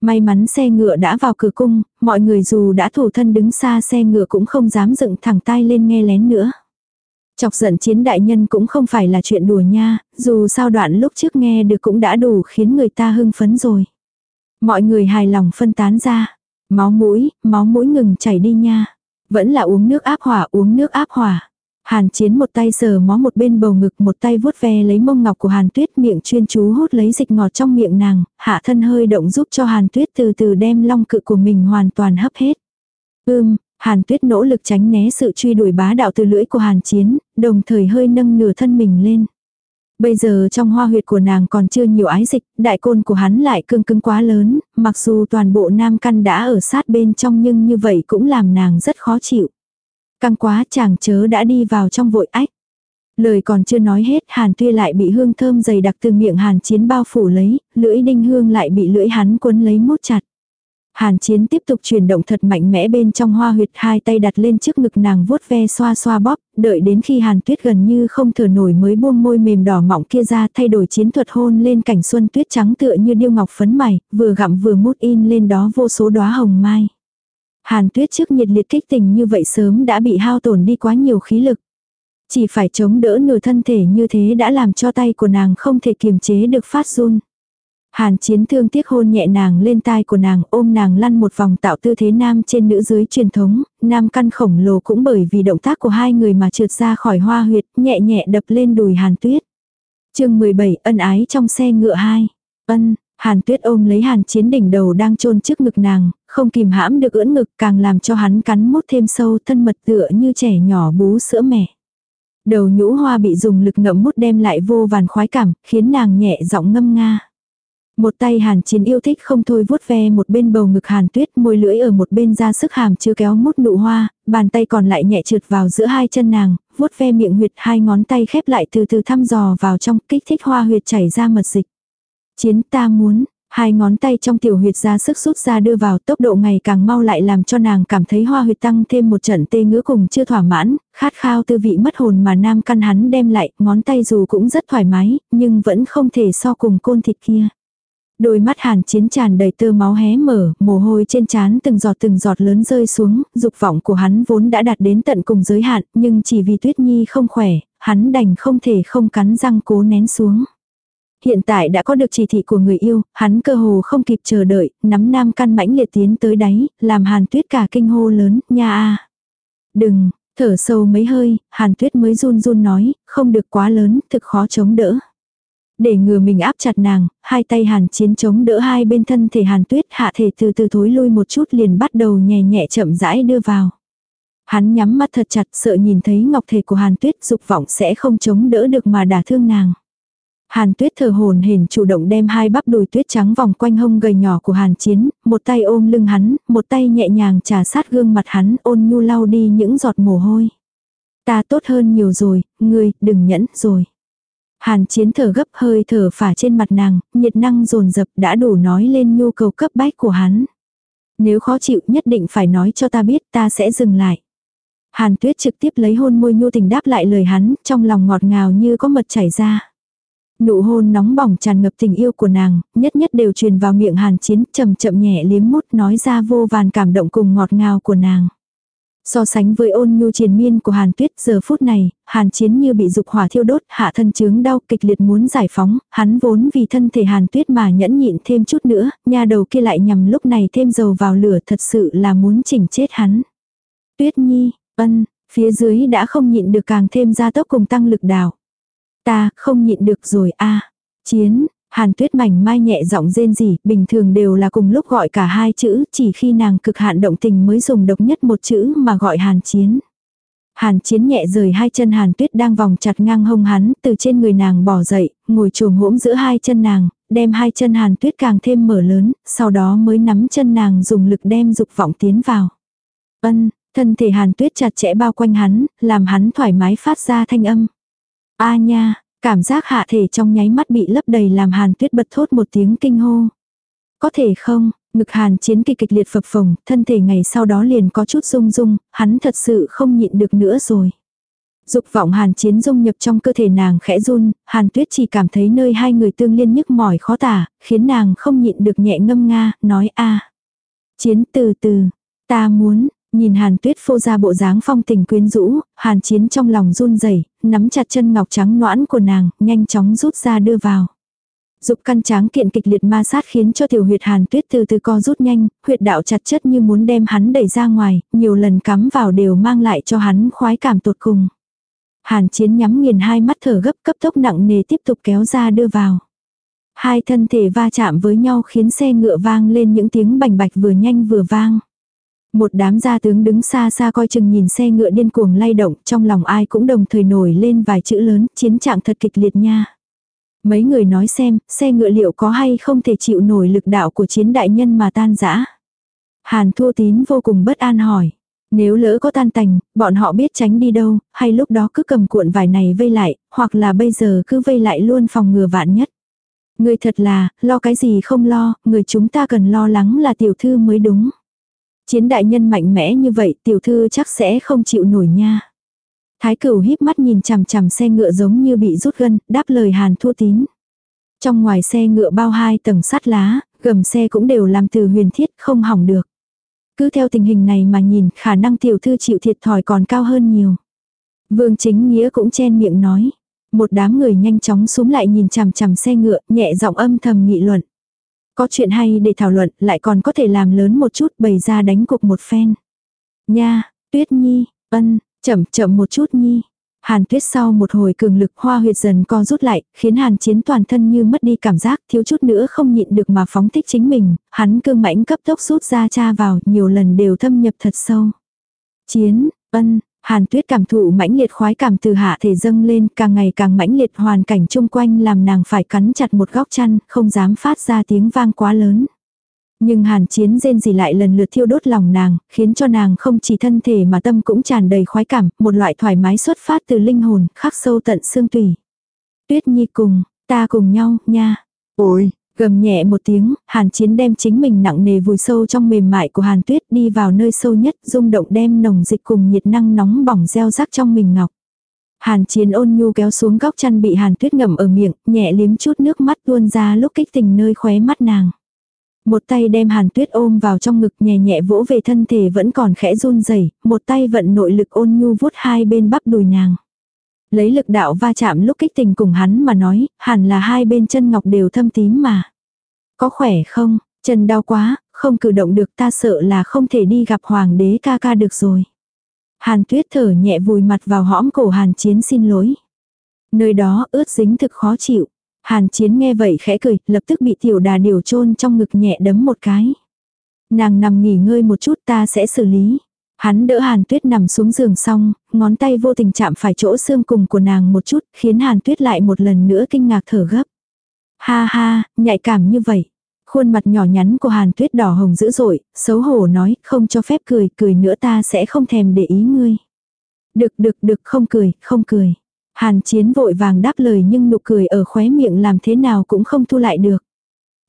May mắn xe ngựa đã vào cửa cung, mọi người dù đã thủ thân đứng xa xe ngựa cũng không dám dựng thẳng tay lên nghe lén nữa. Chọc giận chiến đại nhân cũng không phải là chuyện đùa nha, dù sao đoạn lúc trước nghe được cũng đã đủ khiến người ta hưng phấn rồi. Mọi người hài lòng phân tán ra. Máu mũi, máu mũi ngừng chảy đi nha. Vẫn là uống nước áp hỏa, uống nước áp hỏa. Hàn chiến một tay sờ mó một bên bầu ngực một tay vuốt ve lấy mông ngọc của hàn tuyết miệng chuyên chú hút lấy dịch ngọt trong miệng nàng, hạ thân hơi động giúp cho hàn tuyết từ từ đem long cự của mình hoàn toàn hấp hết. Ưm, Hàn Tuyết nỗ lực tránh né sự truy đuổi bá đạo từ lưỡi của Hàn Chiến, đồng thời hơi nâng nửa thân mình lên. Bây giờ trong hoa huyệt của nàng còn chưa nhiều ái dịch, đại côn của hắn lại cương cứng quá lớn, mặc dù toàn bộ nam căn đã ở sát bên trong nhưng như vậy cũng làm nàng rất khó chịu. Căng quá chàng chớ đã đi vào trong vội ách. Lời còn chưa nói hết hàn tuy lại bị hương thơm dày đặc từ miệng hàn chiến bao phủ lấy, lưỡi đinh hương lại bị lưỡi hắn cuốn lấy mốt chặt. Hàn chiến tiếp tục chuyển động thật mạnh mẽ bên trong hoa huyệt hai tay đặt lên trước ngực nàng vuốt ve xoa xoa bóp, đợi đến khi hàn tuyết gần như không thở nổi mới buông môi mềm đỏ mọng kia ra thay đổi chiến thuật hôn lên cảnh xuân tuyết trắng tựa như điêu ngọc phấn mày, vừa gặm vừa mút in lên đó vô số đóa hồng mai. Hàn tuyết trước nhiệt liệt kích tình như vậy sớm đã bị hao tổn đi quá nhiều khí lực. Chỉ phải chống đỡ nửa thân thể như thế đã làm cho tay của nàng không thể kiềm chế được phát run. Hàn chiến thương tiếc hôn nhẹ nàng lên tai của nàng ôm nàng lăn một vòng tạo tư thế nam trên nữ dưới truyền thống, nam căn khổng lồ cũng bởi vì động tác của hai người mà trượt ra khỏi hoa huyệt, nhẹ nhẹ đập lên đùi hàn tuyết. chương 17 ân ái trong xe ngựa hai. Ân, hàn tuyết ôm lấy hàn chiến đỉnh đầu đang chôn trước ngực nàng, không kìm hãm được ưỡn ngực càng làm cho hắn cắn mút thêm sâu thân mật tựa như trẻ nhỏ bú sữa mẹ. Đầu nhũ hoa bị dùng lực ngậm mút đem lại vô vàn khoái cảm, khiến nàng nhẹ giọng ngâm nga. Một tay hàn chiến yêu thích không thôi vuốt ve một bên bầu ngực hàn tuyết môi lưỡi ở một bên ra sức hàm chưa kéo mút nụ hoa, bàn tay còn lại nhẹ trượt vào giữa hai chân nàng, vuốt ve miệng huyệt hai ngón tay khép lại từ từ thăm dò vào trong kích thích hoa huyệt chảy ra mật dịch. Chiến ta muốn, hai ngón tay trong tiểu huyệt ra sức rút ra đưa vào tốc độ ngày càng mau lại làm cho nàng cảm thấy hoa huyệt tăng thêm một trận tê ngứa cùng chưa thỏa mãn, khát khao tư vị mất hồn mà nam căn hắn đem lại, ngón tay dù cũng rất thoải mái, nhưng vẫn không thể so cùng côn thịt kia. Đôi mắt hàn chiến tràn đầy tơ máu hé mở, mồ hôi trên trán từng giọt từng giọt lớn rơi xuống, dục vọng của hắn vốn đã đạt đến tận cùng giới hạn, nhưng chỉ vì Tuyết Nhi không khỏe, hắn đành không thể không cắn răng cố nén xuống. Hiện tại đã có được chỉ thị của người yêu, hắn cơ hồ không kịp chờ đợi, nắm nam căn mãnh liệt tiến tới đáy, làm hàn tuyết cả kinh hô lớn, nha a Đừng, thở sâu mấy hơi, hàn tuyết mới run run nói, không được quá lớn, thực khó chống đỡ. Để ngừa mình áp chặt nàng, hai tay hàn chiến chống đỡ hai bên thân thể hàn tuyết hạ thể từ từ thối lui một chút liền bắt đầu nhẹ nhẹ chậm rãi đưa vào. Hắn nhắm mắt thật chặt sợ nhìn thấy ngọc thể của hàn tuyết dục vọng sẽ không chống đỡ được mà đả thương nàng. Hàn tuyết thờ hồn hển chủ động đem hai bắp đùi tuyết trắng vòng quanh hông gầy nhỏ của hàn chiến, một tay ôm lưng hắn, một tay nhẹ nhàng trà sát gương mặt hắn ôn nhu lau đi những giọt mồ hôi. Ta tốt hơn nhiều rồi, ngươi, đừng nhẫn, rồi. Hàn chiến thở gấp hơi thở phả trên mặt nàng, nhiệt năng dồn dập đã đủ nói lên nhu cầu cấp bách của hắn. Nếu khó chịu nhất định phải nói cho ta biết ta sẽ dừng lại. Hàn tuyết trực tiếp lấy hôn môi nhu tình đáp lại lời hắn, trong lòng ngọt ngào như có mật chảy ra. Nụ hôn nóng bỏng tràn ngập tình yêu của nàng, nhất nhất đều truyền vào miệng hàn chiến, chậm chậm nhẹ liếm mút nói ra vô vàn cảm động cùng ngọt ngào của nàng. So sánh với ôn nhu triền miên của Hàn Tuyết giờ phút này, Hàn Chiến như bị dục hỏa thiêu đốt, hạ thân chướng đau kịch liệt muốn giải phóng, hắn vốn vì thân thể Hàn Tuyết mà nhẫn nhịn thêm chút nữa, nha đầu kia lại nhằm lúc này thêm dầu vào lửa thật sự là muốn chỉnh chết hắn. Tuyết Nhi, ân, phía dưới đã không nhịn được càng thêm ra tốc cùng tăng lực đào Ta, không nhịn được rồi a Chiến, Hàn tuyết mảnh mai nhẹ giọng rên rỉ, bình thường đều là cùng lúc gọi cả hai chữ, chỉ khi nàng cực hạn động tình mới dùng độc nhất một chữ mà gọi hàn chiến. Hàn chiến nhẹ rời hai chân hàn tuyết đang vòng chặt ngang hông hắn, từ trên người nàng bỏ dậy, ngồi trồm hỗn giữa hai chân nàng, đem hai chân hàn tuyết càng thêm mở lớn, sau đó mới nắm chân nàng dùng lực đem dục vọng tiến vào. Ân, thân thể hàn tuyết chặt chẽ bao quanh hắn, làm hắn thoải mái phát ra thanh âm. A nha, Cảm giác hạ thể trong nháy mắt bị lấp đầy làm hàn tuyết bật thốt một tiếng kinh hô. Có thể không, ngực hàn chiến kỳ kịch liệt phập phồng, thân thể ngày sau đó liền có chút rung rung, hắn thật sự không nhịn được nữa rồi. Dục vọng hàn chiến dung nhập trong cơ thể nàng khẽ run, hàn tuyết chỉ cảm thấy nơi hai người tương liên nhức mỏi khó tả, khiến nàng không nhịn được nhẹ ngâm nga, nói a Chiến từ từ, ta muốn, Nhìn hàn tuyết phô ra bộ dáng phong tình quyến rũ, hàn chiến trong lòng run rẩy nắm chặt chân ngọc trắng noãn của nàng, nhanh chóng rút ra đưa vào. Dục căn tráng kiện kịch liệt ma sát khiến cho tiểu huyệt hàn tuyết từ từ co rút nhanh, huyệt đạo chặt chất như muốn đem hắn đẩy ra ngoài, nhiều lần cắm vào đều mang lại cho hắn khoái cảm tột cùng. Hàn chiến nhắm nghiền hai mắt thở gấp cấp tốc nặng nề tiếp tục kéo ra đưa vào. Hai thân thể va chạm với nhau khiến xe ngựa vang lên những tiếng bành bạch vừa nhanh vừa vang. Một đám gia tướng đứng xa xa coi chừng nhìn xe ngựa điên cuồng lay động, trong lòng ai cũng đồng thời nổi lên vài chữ lớn, chiến trạng thật kịch liệt nha. Mấy người nói xem, xe ngựa liệu có hay không thể chịu nổi lực đạo của chiến đại nhân mà tan rã. Hàn thua tín vô cùng bất an hỏi. Nếu lỡ có tan tành, bọn họ biết tránh đi đâu, hay lúc đó cứ cầm cuộn vải này vây lại, hoặc là bây giờ cứ vây lại luôn phòng ngừa vạn nhất. Người thật là, lo cái gì không lo, người chúng ta cần lo lắng là tiểu thư mới đúng. Chiến đại nhân mạnh mẽ như vậy tiểu thư chắc sẽ không chịu nổi nha. Thái cửu híp mắt nhìn chằm chằm xe ngựa giống như bị rút gân, đáp lời hàn thua tín. Trong ngoài xe ngựa bao hai tầng sắt lá, gầm xe cũng đều làm từ huyền thiết không hỏng được. Cứ theo tình hình này mà nhìn khả năng tiểu thư chịu thiệt thòi còn cao hơn nhiều. Vương chính nghĩa cũng chen miệng nói. Một đám người nhanh chóng xuống lại nhìn chằm chằm xe ngựa, nhẹ giọng âm thầm nghị luận. Có chuyện hay để thảo luận, lại còn có thể làm lớn một chút bày ra đánh cuộc một phen. Nha, tuyết nhi, ân, chậm chậm một chút nhi. Hàn tuyết sau một hồi cường lực hoa huyệt dần co rút lại, khiến hàn chiến toàn thân như mất đi cảm giác thiếu chút nữa không nhịn được mà phóng thích chính mình, hắn cương mãnh cấp tốc rút ra cha vào nhiều lần đều thâm nhập thật sâu. Chiến, ân, Hàn tuyết cảm thụ mãnh liệt khoái cảm từ hạ thể dâng lên càng ngày càng mãnh liệt hoàn cảnh chung quanh làm nàng phải cắn chặt một góc chăn, không dám phát ra tiếng vang quá lớn. Nhưng hàn chiến rên gì lại lần lượt thiêu đốt lòng nàng, khiến cho nàng không chỉ thân thể mà tâm cũng tràn đầy khoái cảm, một loại thoải mái xuất phát từ linh hồn, khắc sâu tận xương tủy. Tuyết nhi cùng, ta cùng nhau, nha. Ôi, Gầm nhẹ một tiếng, hàn chiến đem chính mình nặng nề vùi sâu trong mềm mại của hàn tuyết đi vào nơi sâu nhất, rung động đem nồng dịch cùng nhiệt năng nóng bỏng gieo rắc trong mình ngọc. Hàn chiến ôn nhu kéo xuống góc chăn bị hàn tuyết ngậm ở miệng, nhẹ liếm chút nước mắt tuôn ra lúc kích tình nơi khóe mắt nàng. Một tay đem hàn tuyết ôm vào trong ngực nhẹ nhẹ vỗ về thân thể vẫn còn khẽ run rẩy một tay vận nội lực ôn nhu vuốt hai bên bắp đùi nàng. Lấy lực đạo va chạm lúc kích tình cùng hắn mà nói, hẳn là hai bên chân ngọc đều thâm tím mà. Có khỏe không, chân đau quá, không cử động được ta sợ là không thể đi gặp hoàng đế ca ca được rồi. Hàn tuyết thở nhẹ vùi mặt vào hõm cổ hàn chiến xin lỗi. Nơi đó ướt dính thực khó chịu. Hàn chiến nghe vậy khẽ cười, lập tức bị tiểu đà điều chôn trong ngực nhẹ đấm một cái. Nàng nằm nghỉ ngơi một chút ta sẽ xử lý. Hắn đỡ Hàn Tuyết nằm xuống giường xong, ngón tay vô tình chạm phải chỗ xương cùng của nàng một chút, khiến Hàn Tuyết lại một lần nữa kinh ngạc thở gấp. Ha ha, nhạy cảm như vậy. Khuôn mặt nhỏ nhắn của Hàn Tuyết đỏ hồng dữ dội, xấu hổ nói, không cho phép cười, cười nữa ta sẽ không thèm để ý ngươi. Được được được không cười, không cười. Hàn Chiến vội vàng đáp lời nhưng nụ cười ở khóe miệng làm thế nào cũng không thu lại được.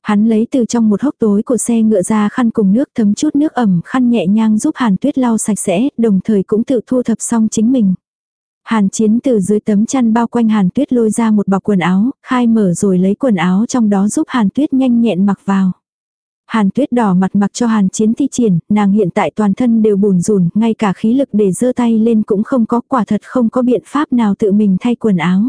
Hắn lấy từ trong một hốc tối của xe ngựa ra khăn cùng nước thấm chút nước ẩm khăn nhẹ nhàng giúp Hàn Tuyết lau sạch sẽ, đồng thời cũng tự thu thập xong chính mình. Hàn Chiến từ dưới tấm chăn bao quanh Hàn Tuyết lôi ra một bọc quần áo, khai mở rồi lấy quần áo trong đó giúp Hàn Tuyết nhanh nhẹn mặc vào. Hàn Tuyết đỏ mặt mặc cho Hàn Chiến thi triển, nàng hiện tại toàn thân đều bùn rùn, ngay cả khí lực để giơ tay lên cũng không có, quả thật không có biện pháp nào tự mình thay quần áo.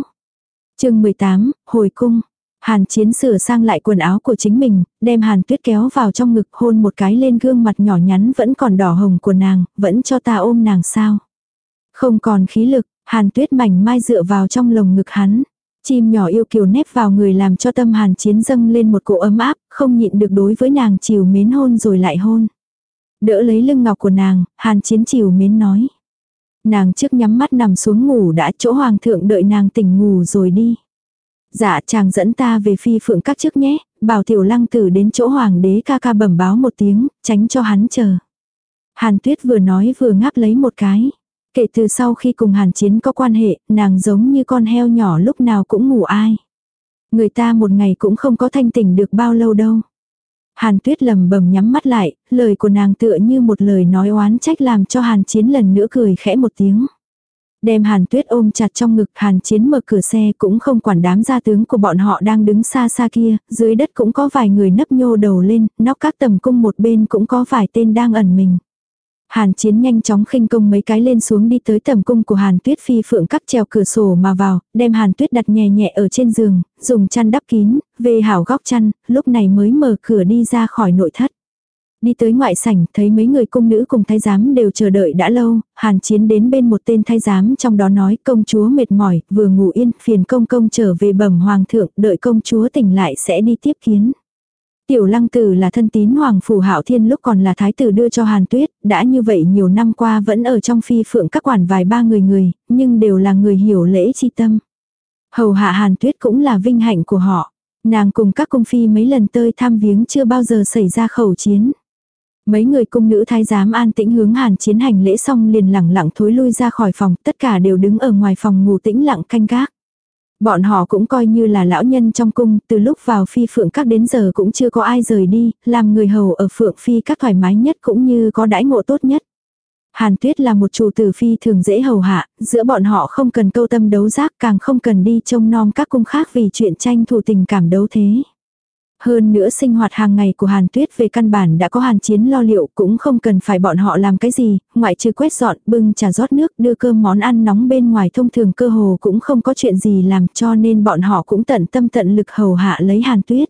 chương 18, hồi cung. Hàn Chiến sửa sang lại quần áo của chính mình, đem Hàn Tuyết kéo vào trong ngực hôn một cái lên gương mặt nhỏ nhắn vẫn còn đỏ hồng của nàng, vẫn cho ta ôm nàng sao. Không còn khí lực, Hàn Tuyết mảnh mai dựa vào trong lồng ngực hắn. Chim nhỏ yêu kiều nép vào người làm cho tâm Hàn Chiến dâng lên một cỗ ấm áp, không nhịn được đối với nàng chiều mến hôn rồi lại hôn. Đỡ lấy lưng ngọc của nàng, Hàn Chiến chiều mến nói. Nàng trước nhắm mắt nằm xuống ngủ đã chỗ hoàng thượng đợi nàng tỉnh ngủ rồi đi. Dạ chàng dẫn ta về phi phượng các trước nhé, bảo tiểu lăng tử đến chỗ hoàng đế ca ca bẩm báo một tiếng, tránh cho hắn chờ. Hàn tuyết vừa nói vừa ngáp lấy một cái. Kể từ sau khi cùng hàn chiến có quan hệ, nàng giống như con heo nhỏ lúc nào cũng ngủ ai. Người ta một ngày cũng không có thanh tỉnh được bao lâu đâu. Hàn tuyết lầm bầm nhắm mắt lại, lời của nàng tựa như một lời nói oán trách làm cho hàn chiến lần nữa cười khẽ một tiếng. Đem hàn tuyết ôm chặt trong ngực hàn chiến mở cửa xe cũng không quản đám gia tướng của bọn họ đang đứng xa xa kia, dưới đất cũng có vài người nấp nhô đầu lên, nóc các tầm cung một bên cũng có vài tên đang ẩn mình. Hàn Chiến nhanh chóng khinh công mấy cái lên xuống đi tới tầm cung của Hàn Tuyết phi phượng cắt treo cửa sổ mà vào, đem Hàn Tuyết đặt nhẹ nhẹ ở trên giường, dùng chăn đắp kín, về hảo góc chăn, lúc này mới mở cửa đi ra khỏi nội thất. Đi tới ngoại sảnh, thấy mấy người cung nữ cùng thái giám đều chờ đợi đã lâu, Hàn Chiến đến bên một tên thái giám trong đó nói công chúa mệt mỏi, vừa ngủ yên, phiền công công trở về bẩm hoàng thượng, đợi công chúa tỉnh lại sẽ đi tiếp kiến. Tiểu lăng tử là thân tín hoàng phủ hạo thiên lúc còn là thái tử đưa cho hàn tuyết, đã như vậy nhiều năm qua vẫn ở trong phi phượng các quản vài ba người người, nhưng đều là người hiểu lễ chi tâm. Hầu hạ hàn tuyết cũng là vinh hạnh của họ. Nàng cùng các cung phi mấy lần tơi tham viếng chưa bao giờ xảy ra khẩu chiến. Mấy người cung nữ thái giám an tĩnh hướng hàn chiến hành lễ xong liền lẳng lặng thối lui ra khỏi phòng, tất cả đều đứng ở ngoài phòng ngủ tĩnh lặng canh gác. Bọn họ cũng coi như là lão nhân trong cung, từ lúc vào phi phượng các đến giờ cũng chưa có ai rời đi, làm người hầu ở phượng phi các thoải mái nhất cũng như có đãi ngộ tốt nhất. Hàn Tuyết là một chủ tử phi thường dễ hầu hạ, giữa bọn họ không cần câu tâm đấu giác càng không cần đi trông nom các cung khác vì chuyện tranh thủ tình cảm đấu thế. Hơn nữa sinh hoạt hàng ngày của Hàn Tuyết về căn bản đã có Hàn Chiến lo liệu cũng không cần phải bọn họ làm cái gì, ngoại trừ quét dọn, bưng trà rót nước, đưa cơm món ăn nóng bên ngoài thông thường cơ hồ cũng không có chuyện gì làm cho nên bọn họ cũng tận tâm tận lực hầu hạ lấy Hàn Tuyết.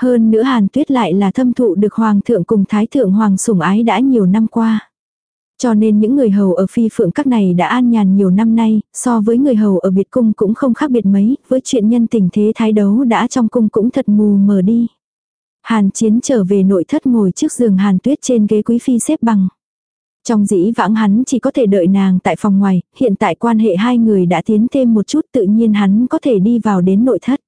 Hơn nữa Hàn Tuyết lại là thâm thụ được Hoàng thượng cùng Thái thượng Hoàng sủng ái đã nhiều năm qua. Cho nên những người hầu ở phi phượng các này đã an nhàn nhiều năm nay, so với người hầu ở biệt cung cũng không khác biệt mấy, với chuyện nhân tình thế thái đấu đã trong cung cũng thật mù mờ đi. Hàn chiến trở về nội thất ngồi trước giường hàn tuyết trên ghế quý phi xếp bằng. Trong dĩ vãng hắn chỉ có thể đợi nàng tại phòng ngoài, hiện tại quan hệ hai người đã tiến thêm một chút tự nhiên hắn có thể đi vào đến nội thất.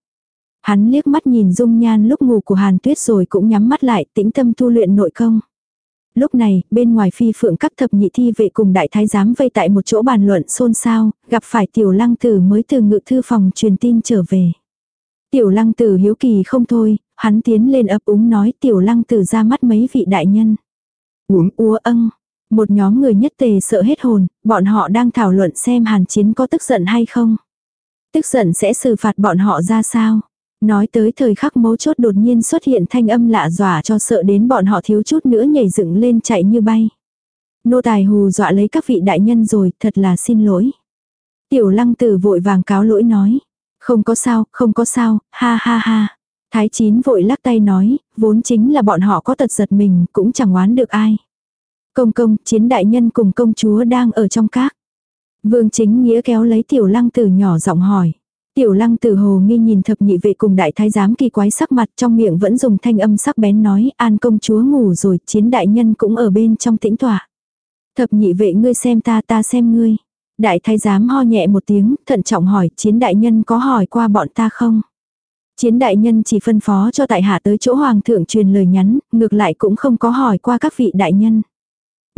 Hắn liếc mắt nhìn dung nhan lúc ngủ của hàn tuyết rồi cũng nhắm mắt lại tĩnh tâm tu luyện nội công lúc này, bên ngoài phi phượng các thập nhị thi vệ cùng đại thái giám vây tại một chỗ bàn luận xôn xao, gặp phải tiểu lăng tử mới từ ngự thư phòng truyền tin trở về. Tiểu lăng tử hiếu kỳ không thôi, hắn tiến lên ấp úng nói tiểu lăng tử ra mắt mấy vị đại nhân. Uống úa âng, một nhóm người nhất tề sợ hết hồn, bọn họ đang thảo luận xem hàn chiến có tức giận hay không. Tức giận sẽ xử phạt bọn họ ra sao. Nói tới thời khắc mấu chốt đột nhiên xuất hiện thanh âm lạ dọa cho sợ đến bọn họ thiếu chút nữa nhảy dựng lên chạy như bay. Nô tài hù dọa lấy các vị đại nhân rồi, thật là xin lỗi. Tiểu lăng tử vội vàng cáo lỗi nói. Không có sao, không có sao, ha ha ha. Thái chín vội lắc tay nói, vốn chính là bọn họ có tật giật mình, cũng chẳng oán được ai. Công công, chiến đại nhân cùng công chúa đang ở trong các. Vương chính nghĩa kéo lấy tiểu lăng tử nhỏ giọng hỏi. Tiểu lăng tử hồ nghi nhìn thập nhị vệ cùng đại thái giám kỳ quái sắc mặt trong miệng vẫn dùng thanh âm sắc bén nói an công chúa ngủ rồi chiến đại nhân cũng ở bên trong tĩnh tỏa. Thập nhị vệ ngươi xem ta ta xem ngươi. Đại thái giám ho nhẹ một tiếng thận trọng hỏi chiến đại nhân có hỏi qua bọn ta không? Chiến đại nhân chỉ phân phó cho tại hạ tới chỗ hoàng thượng truyền lời nhắn, ngược lại cũng không có hỏi qua các vị đại nhân.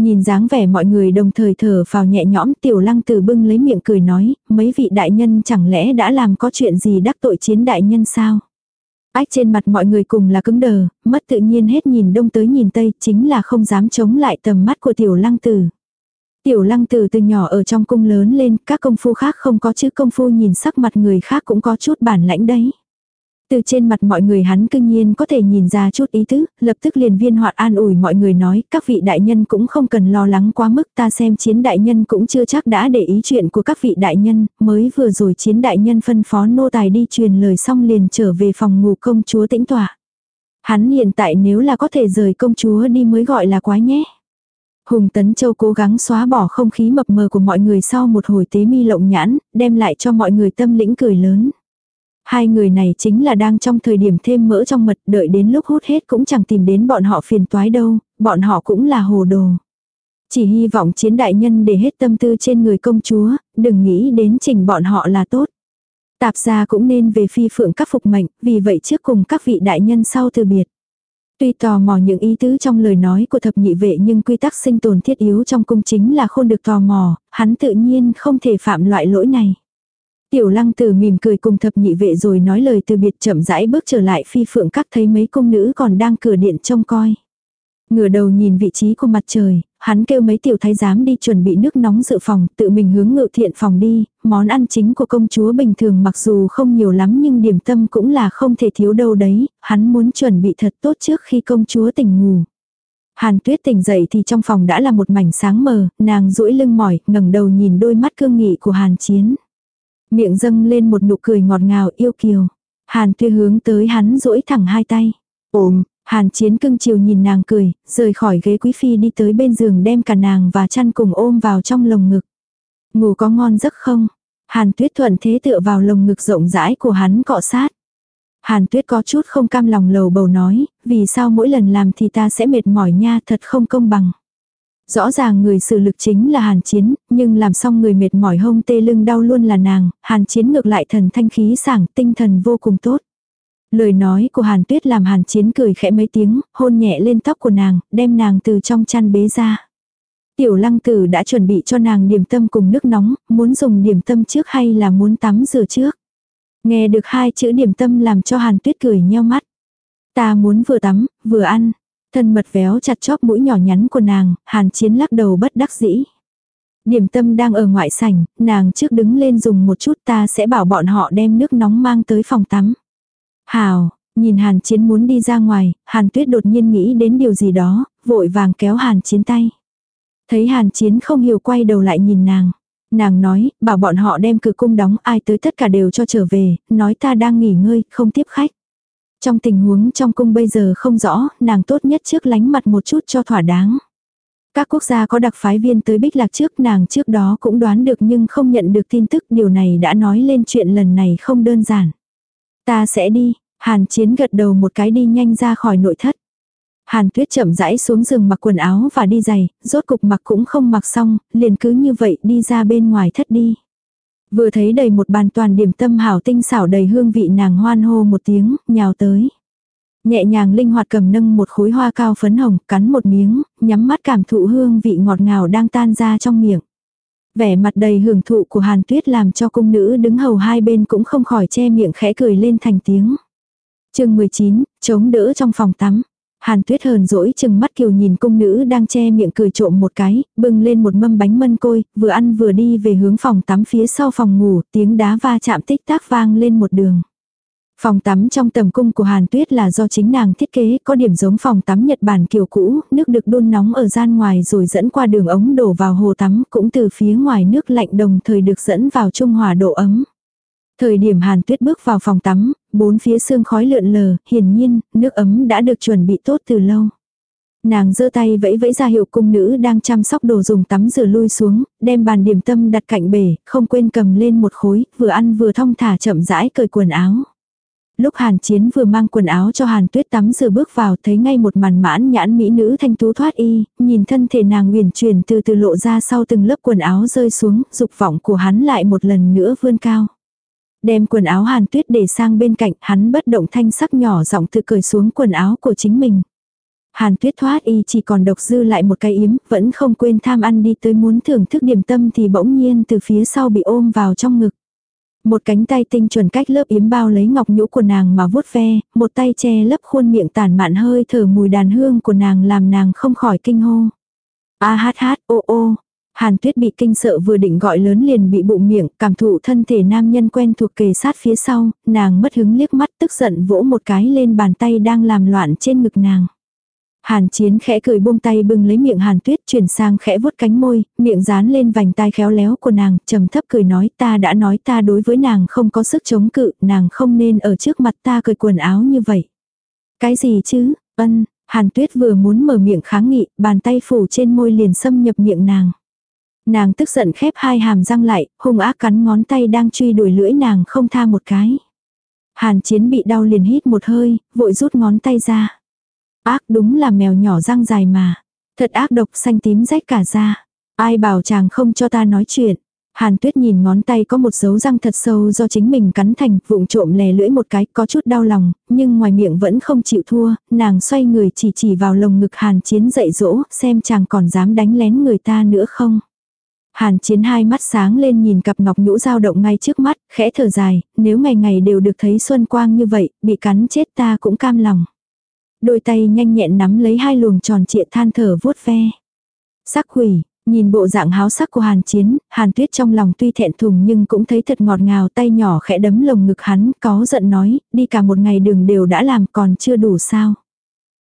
Nhìn dáng vẻ mọi người đồng thời thở vào nhẹ nhõm tiểu lăng tử bưng lấy miệng cười nói, mấy vị đại nhân chẳng lẽ đã làm có chuyện gì đắc tội chiến đại nhân sao? Ách trên mặt mọi người cùng là cứng đờ, mất tự nhiên hết nhìn đông tới nhìn tây, chính là không dám chống lại tầm mắt của tiểu lăng tử. Tiểu lăng tử từ nhỏ ở trong cung lớn lên, các công phu khác không có chứ công phu nhìn sắc mặt người khác cũng có chút bản lãnh đấy. Từ trên mặt mọi người hắn cương nhiên có thể nhìn ra chút ý tứ, lập tức liền viên hoạt an ủi mọi người nói, các vị đại nhân cũng không cần lo lắng quá mức ta xem chiến đại nhân cũng chưa chắc đã để ý chuyện của các vị đại nhân, mới vừa rồi chiến đại nhân phân phó nô tài đi truyền lời xong liền trở về phòng ngủ công chúa tĩnh tỏa. Hắn hiện tại nếu là có thể rời công chúa đi mới gọi là quái nhé. Hùng Tấn Châu cố gắng xóa bỏ không khí mập mờ của mọi người sau một hồi tế mi lộng nhãn, đem lại cho mọi người tâm lĩnh cười lớn. Hai người này chính là đang trong thời điểm thêm mỡ trong mật đợi đến lúc hút hết cũng chẳng tìm đến bọn họ phiền toái đâu, bọn họ cũng là hồ đồ. Chỉ hy vọng chiến đại nhân để hết tâm tư trên người công chúa, đừng nghĩ đến trình bọn họ là tốt. Tạp gia cũng nên về phi phượng các phục mệnh, vì vậy trước cùng các vị đại nhân sau từ biệt. Tuy tò mò những ý tứ trong lời nói của thập nhị vệ nhưng quy tắc sinh tồn thiết yếu trong cung chính là khôn được tò mò, hắn tự nhiên không thể phạm loại lỗi này. Tiểu lăng tử mỉm cười cùng thập nhị vệ rồi nói lời từ biệt chậm rãi bước trở lại phi phượng các thấy mấy công nữ còn đang cửa điện trông coi. Ngửa đầu nhìn vị trí của mặt trời, hắn kêu mấy tiểu thái giám đi chuẩn bị nước nóng dự phòng, tự mình hướng ngự thiện phòng đi, món ăn chính của công chúa bình thường mặc dù không nhiều lắm nhưng điểm tâm cũng là không thể thiếu đâu đấy, hắn muốn chuẩn bị thật tốt trước khi công chúa tỉnh ngủ. Hàn tuyết tỉnh dậy thì trong phòng đã là một mảnh sáng mờ, nàng duỗi lưng mỏi, ngẩng đầu nhìn đôi mắt cương nghị của hàn chiến. Miệng dâng lên một nụ cười ngọt ngào yêu kiều. Hàn tuyết hướng tới hắn duỗi thẳng hai tay. Ôm, Hàn chiến cưng chiều nhìn nàng cười, rời khỏi ghế quý phi đi tới bên giường đem cả nàng và chăn cùng ôm vào trong lồng ngực. Ngủ có ngon giấc không? Hàn tuyết thuận thế tựa vào lồng ngực rộng rãi của hắn cọ sát. Hàn tuyết có chút không cam lòng lầu bầu nói, vì sao mỗi lần làm thì ta sẽ mệt mỏi nha thật không công bằng. Rõ ràng người sự lực chính là hàn chiến, nhưng làm xong người mệt mỏi hông tê lưng đau luôn là nàng, hàn chiến ngược lại thần thanh khí sảng, tinh thần vô cùng tốt. Lời nói của hàn tuyết làm hàn chiến cười khẽ mấy tiếng, hôn nhẹ lên tóc của nàng, đem nàng từ trong chăn bế ra. Tiểu lăng tử đã chuẩn bị cho nàng điểm tâm cùng nước nóng, muốn dùng điểm tâm trước hay là muốn tắm rửa trước. Nghe được hai chữ điểm tâm làm cho hàn tuyết cười nheo mắt. Ta muốn vừa tắm, vừa ăn. Thân mật véo chặt chóp mũi nhỏ nhắn của nàng, hàn chiến lắc đầu bất đắc dĩ. Điểm tâm đang ở ngoại sảnh, nàng trước đứng lên dùng một chút ta sẽ bảo bọn họ đem nước nóng mang tới phòng tắm. Hào, nhìn hàn chiến muốn đi ra ngoài, hàn tuyết đột nhiên nghĩ đến điều gì đó, vội vàng kéo hàn chiến tay. Thấy hàn chiến không hiểu quay đầu lại nhìn nàng. Nàng nói, bảo bọn họ đem cửa cung đóng ai tới tất cả đều cho trở về, nói ta đang nghỉ ngơi, không tiếp khách. Trong tình huống trong cung bây giờ không rõ, nàng tốt nhất trước lánh mặt một chút cho thỏa đáng. Các quốc gia có đặc phái viên tới Bích Lạc trước nàng trước đó cũng đoán được nhưng không nhận được tin tức điều này đã nói lên chuyện lần này không đơn giản. Ta sẽ đi, Hàn Chiến gật đầu một cái đi nhanh ra khỏi nội thất. Hàn Tuyết chậm rãi xuống giường mặc quần áo và đi giày, rốt cục mặc cũng không mặc xong, liền cứ như vậy đi ra bên ngoài thất đi. Vừa thấy đầy một bàn toàn điểm tâm hảo tinh xảo đầy hương vị nàng hoan hô một tiếng, nhào tới. Nhẹ nhàng linh hoạt cầm nâng một khối hoa cao phấn hồng, cắn một miếng, nhắm mắt cảm thụ hương vị ngọt ngào đang tan ra trong miệng. Vẻ mặt đầy hưởng thụ của Hàn Tuyết làm cho cung nữ đứng hầu hai bên cũng không khỏi che miệng khẽ cười lên thành tiếng. chương 19, chống đỡ trong phòng tắm. Hàn tuyết hờn dỗi chừng mắt kiều nhìn cung nữ đang che miệng cười trộm một cái, bưng lên một mâm bánh mân côi, vừa ăn vừa đi về hướng phòng tắm phía sau phòng ngủ, tiếng đá va chạm tích tác vang lên một đường. Phòng tắm trong tầm cung của Hàn Tuyết là do chính nàng thiết kế, có điểm giống phòng tắm Nhật Bản kiểu cũ, nước được đun nóng ở gian ngoài rồi dẫn qua đường ống đổ vào hồ tắm, cũng từ phía ngoài nước lạnh đồng thời được dẫn vào trung hòa độ ấm. Thời điểm Hàn Tuyết bước vào phòng tắm, bốn phía sương khói lượn lờ, hiển nhiên, nước ấm đã được chuẩn bị tốt từ lâu. Nàng giơ tay vẫy vẫy ra hiệu cung nữ đang chăm sóc đồ dùng tắm rửa lui xuống, đem bàn điểm tâm đặt cạnh bể, không quên cầm lên một khối, vừa ăn vừa thong thả chậm rãi cởi quần áo. Lúc Hàn Chiến vừa mang quần áo cho Hàn Tuyết tắm rửa bước vào thấy ngay một màn mãn nhãn mỹ nữ thanh tú thoát y, nhìn thân thể nàng uyển chuyển từ từ lộ ra sau từng lớp quần áo rơi xuống, dục vọng của hắn lại một lần nữa vươn cao. Đem quần áo Hàn Tuyết để sang bên cạnh, hắn bất động thanh sắc nhỏ giọng tự cởi xuống quần áo của chính mình. Hàn tuyết thoát y chỉ còn độc dư lại một cái yếm, vẫn không quên tham ăn đi tới muốn thưởng thức điểm tâm thì bỗng nhiên từ phía sau bị ôm vào trong ngực. Một cánh tay tinh chuẩn cách lớp yếm bao lấy ngọc nhũ của nàng mà vuốt ve, một tay che lấp khuôn miệng tàn mạn hơi thở mùi đàn hương của nàng làm nàng không khỏi kinh hô. A hát hát ô ô. Hàn tuyết bị kinh sợ vừa định gọi lớn liền bị bụng miệng, cảm thụ thân thể nam nhân quen thuộc kề sát phía sau, nàng mất hứng liếc mắt tức giận vỗ một cái lên bàn tay đang làm loạn trên ngực nàng. Hàn chiến khẽ cười buông tay bưng lấy miệng hàn tuyết chuyển sang khẽ vuốt cánh môi, miệng dán lên vành tai khéo léo của nàng, trầm thấp cười nói ta đã nói ta đối với nàng không có sức chống cự, nàng không nên ở trước mặt ta cười quần áo như vậy. Cái gì chứ, ân, hàn tuyết vừa muốn mở miệng kháng nghị, bàn tay phủ trên môi liền xâm nhập miệng nàng. Nàng tức giận khép hai hàm răng lại, hung ác cắn ngón tay đang truy đuổi lưỡi nàng không tha một cái. Hàn chiến bị đau liền hít một hơi, vội rút ngón tay ra. Ác đúng là mèo nhỏ răng dài mà. Thật ác độc xanh tím rách cả da. Ai bảo chàng không cho ta nói chuyện. Hàn tuyết nhìn ngón tay có một dấu răng thật sâu do chính mình cắn thành, vụng trộm lè lưỡi một cái, có chút đau lòng, nhưng ngoài miệng vẫn không chịu thua, nàng xoay người chỉ chỉ vào lồng ngực hàn chiến dạy dỗ, xem chàng còn dám đánh lén người ta nữa không. Hàn chiến hai mắt sáng lên nhìn cặp ngọc nhũ dao động ngay trước mắt, khẽ thở dài, nếu ngày ngày đều được thấy xuân quang như vậy, bị cắn chết ta cũng cam lòng. Đôi tay nhanh nhẹn nắm lấy hai luồng tròn trịa than thở vuốt ve. Sắc quỷ, nhìn bộ dạng háo sắc của Hàn Chiến, Hàn Tuyết trong lòng tuy thẹn thùng nhưng cũng thấy thật ngọt ngào tay nhỏ khẽ đấm lồng ngực hắn, có giận nói, đi cả một ngày đường đều đã làm còn chưa đủ sao.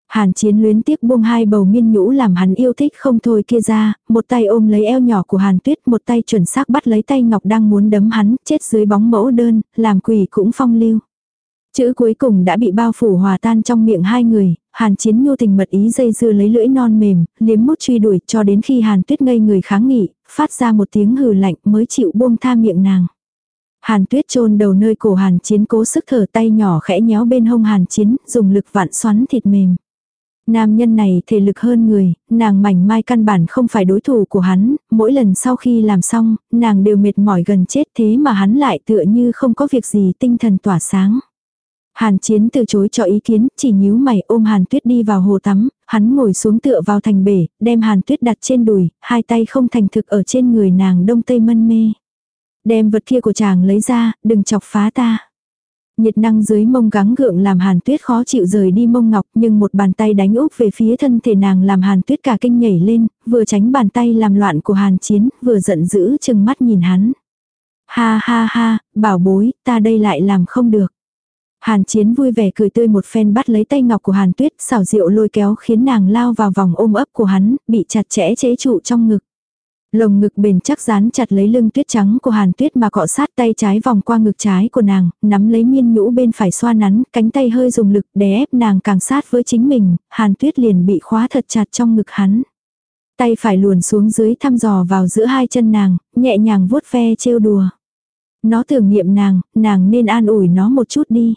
Hàn Chiến luyến tiếc buông hai bầu miên nhũ làm hắn yêu thích không thôi kia ra, một tay ôm lấy eo nhỏ của Hàn Tuyết, một tay chuẩn xác bắt lấy tay Ngọc đang muốn đấm hắn, chết dưới bóng mẫu đơn, làm quỷ cũng phong lưu. Chữ cuối cùng đã bị bao phủ hòa tan trong miệng hai người, hàn chiến nhu tình mật ý dây dưa lấy lưỡi non mềm, liếm mút truy đuổi cho đến khi hàn tuyết ngây người kháng nghị, phát ra một tiếng hừ lạnh mới chịu buông tha miệng nàng. Hàn tuyết chôn đầu nơi cổ hàn chiến cố sức thở tay nhỏ khẽ nhéo bên hông hàn chiến, dùng lực vạn xoắn thịt mềm. Nam nhân này thể lực hơn người, nàng mảnh mai căn bản không phải đối thủ của hắn, mỗi lần sau khi làm xong, nàng đều mệt mỏi gần chết thế mà hắn lại tựa như không có việc gì tinh thần tỏa sáng. Hàn Chiến từ chối cho ý kiến, chỉ nhíu mày ôm Hàn Tuyết đi vào hồ tắm, hắn ngồi xuống tựa vào thành bể, đem Hàn Tuyết đặt trên đùi, hai tay không thành thực ở trên người nàng đông tây mân mê. Đem vật kia của chàng lấy ra, đừng chọc phá ta. Nhiệt năng dưới mông gắng gượng làm Hàn Tuyết khó chịu rời đi mông ngọc nhưng một bàn tay đánh úp về phía thân thể nàng làm Hàn Tuyết cả kinh nhảy lên, vừa tránh bàn tay làm loạn của Hàn Chiến, vừa giận dữ chừng mắt nhìn hắn. Ha ha ha, bảo bối, ta đây lại làm không được. Hàn Chiến vui vẻ cười tươi một phen bắt lấy tay ngọc của Hàn Tuyết, xảo diệu lôi kéo khiến nàng lao vào vòng ôm ấp của hắn, bị chặt chẽ chế trụ trong ngực. Lồng ngực bền chắc dán chặt lấy lưng tuyết trắng của Hàn Tuyết mà cọ sát tay trái vòng qua ngực trái của nàng, nắm lấy miên nhũ bên phải xoa nắn, cánh tay hơi dùng lực để ép nàng càng sát với chính mình, Hàn Tuyết liền bị khóa thật chặt trong ngực hắn. Tay phải luồn xuống dưới thăm dò vào giữa hai chân nàng, nhẹ nhàng vuốt ve trêu đùa. Nó tưởng niệm nàng, nàng nên an ủi nó một chút đi.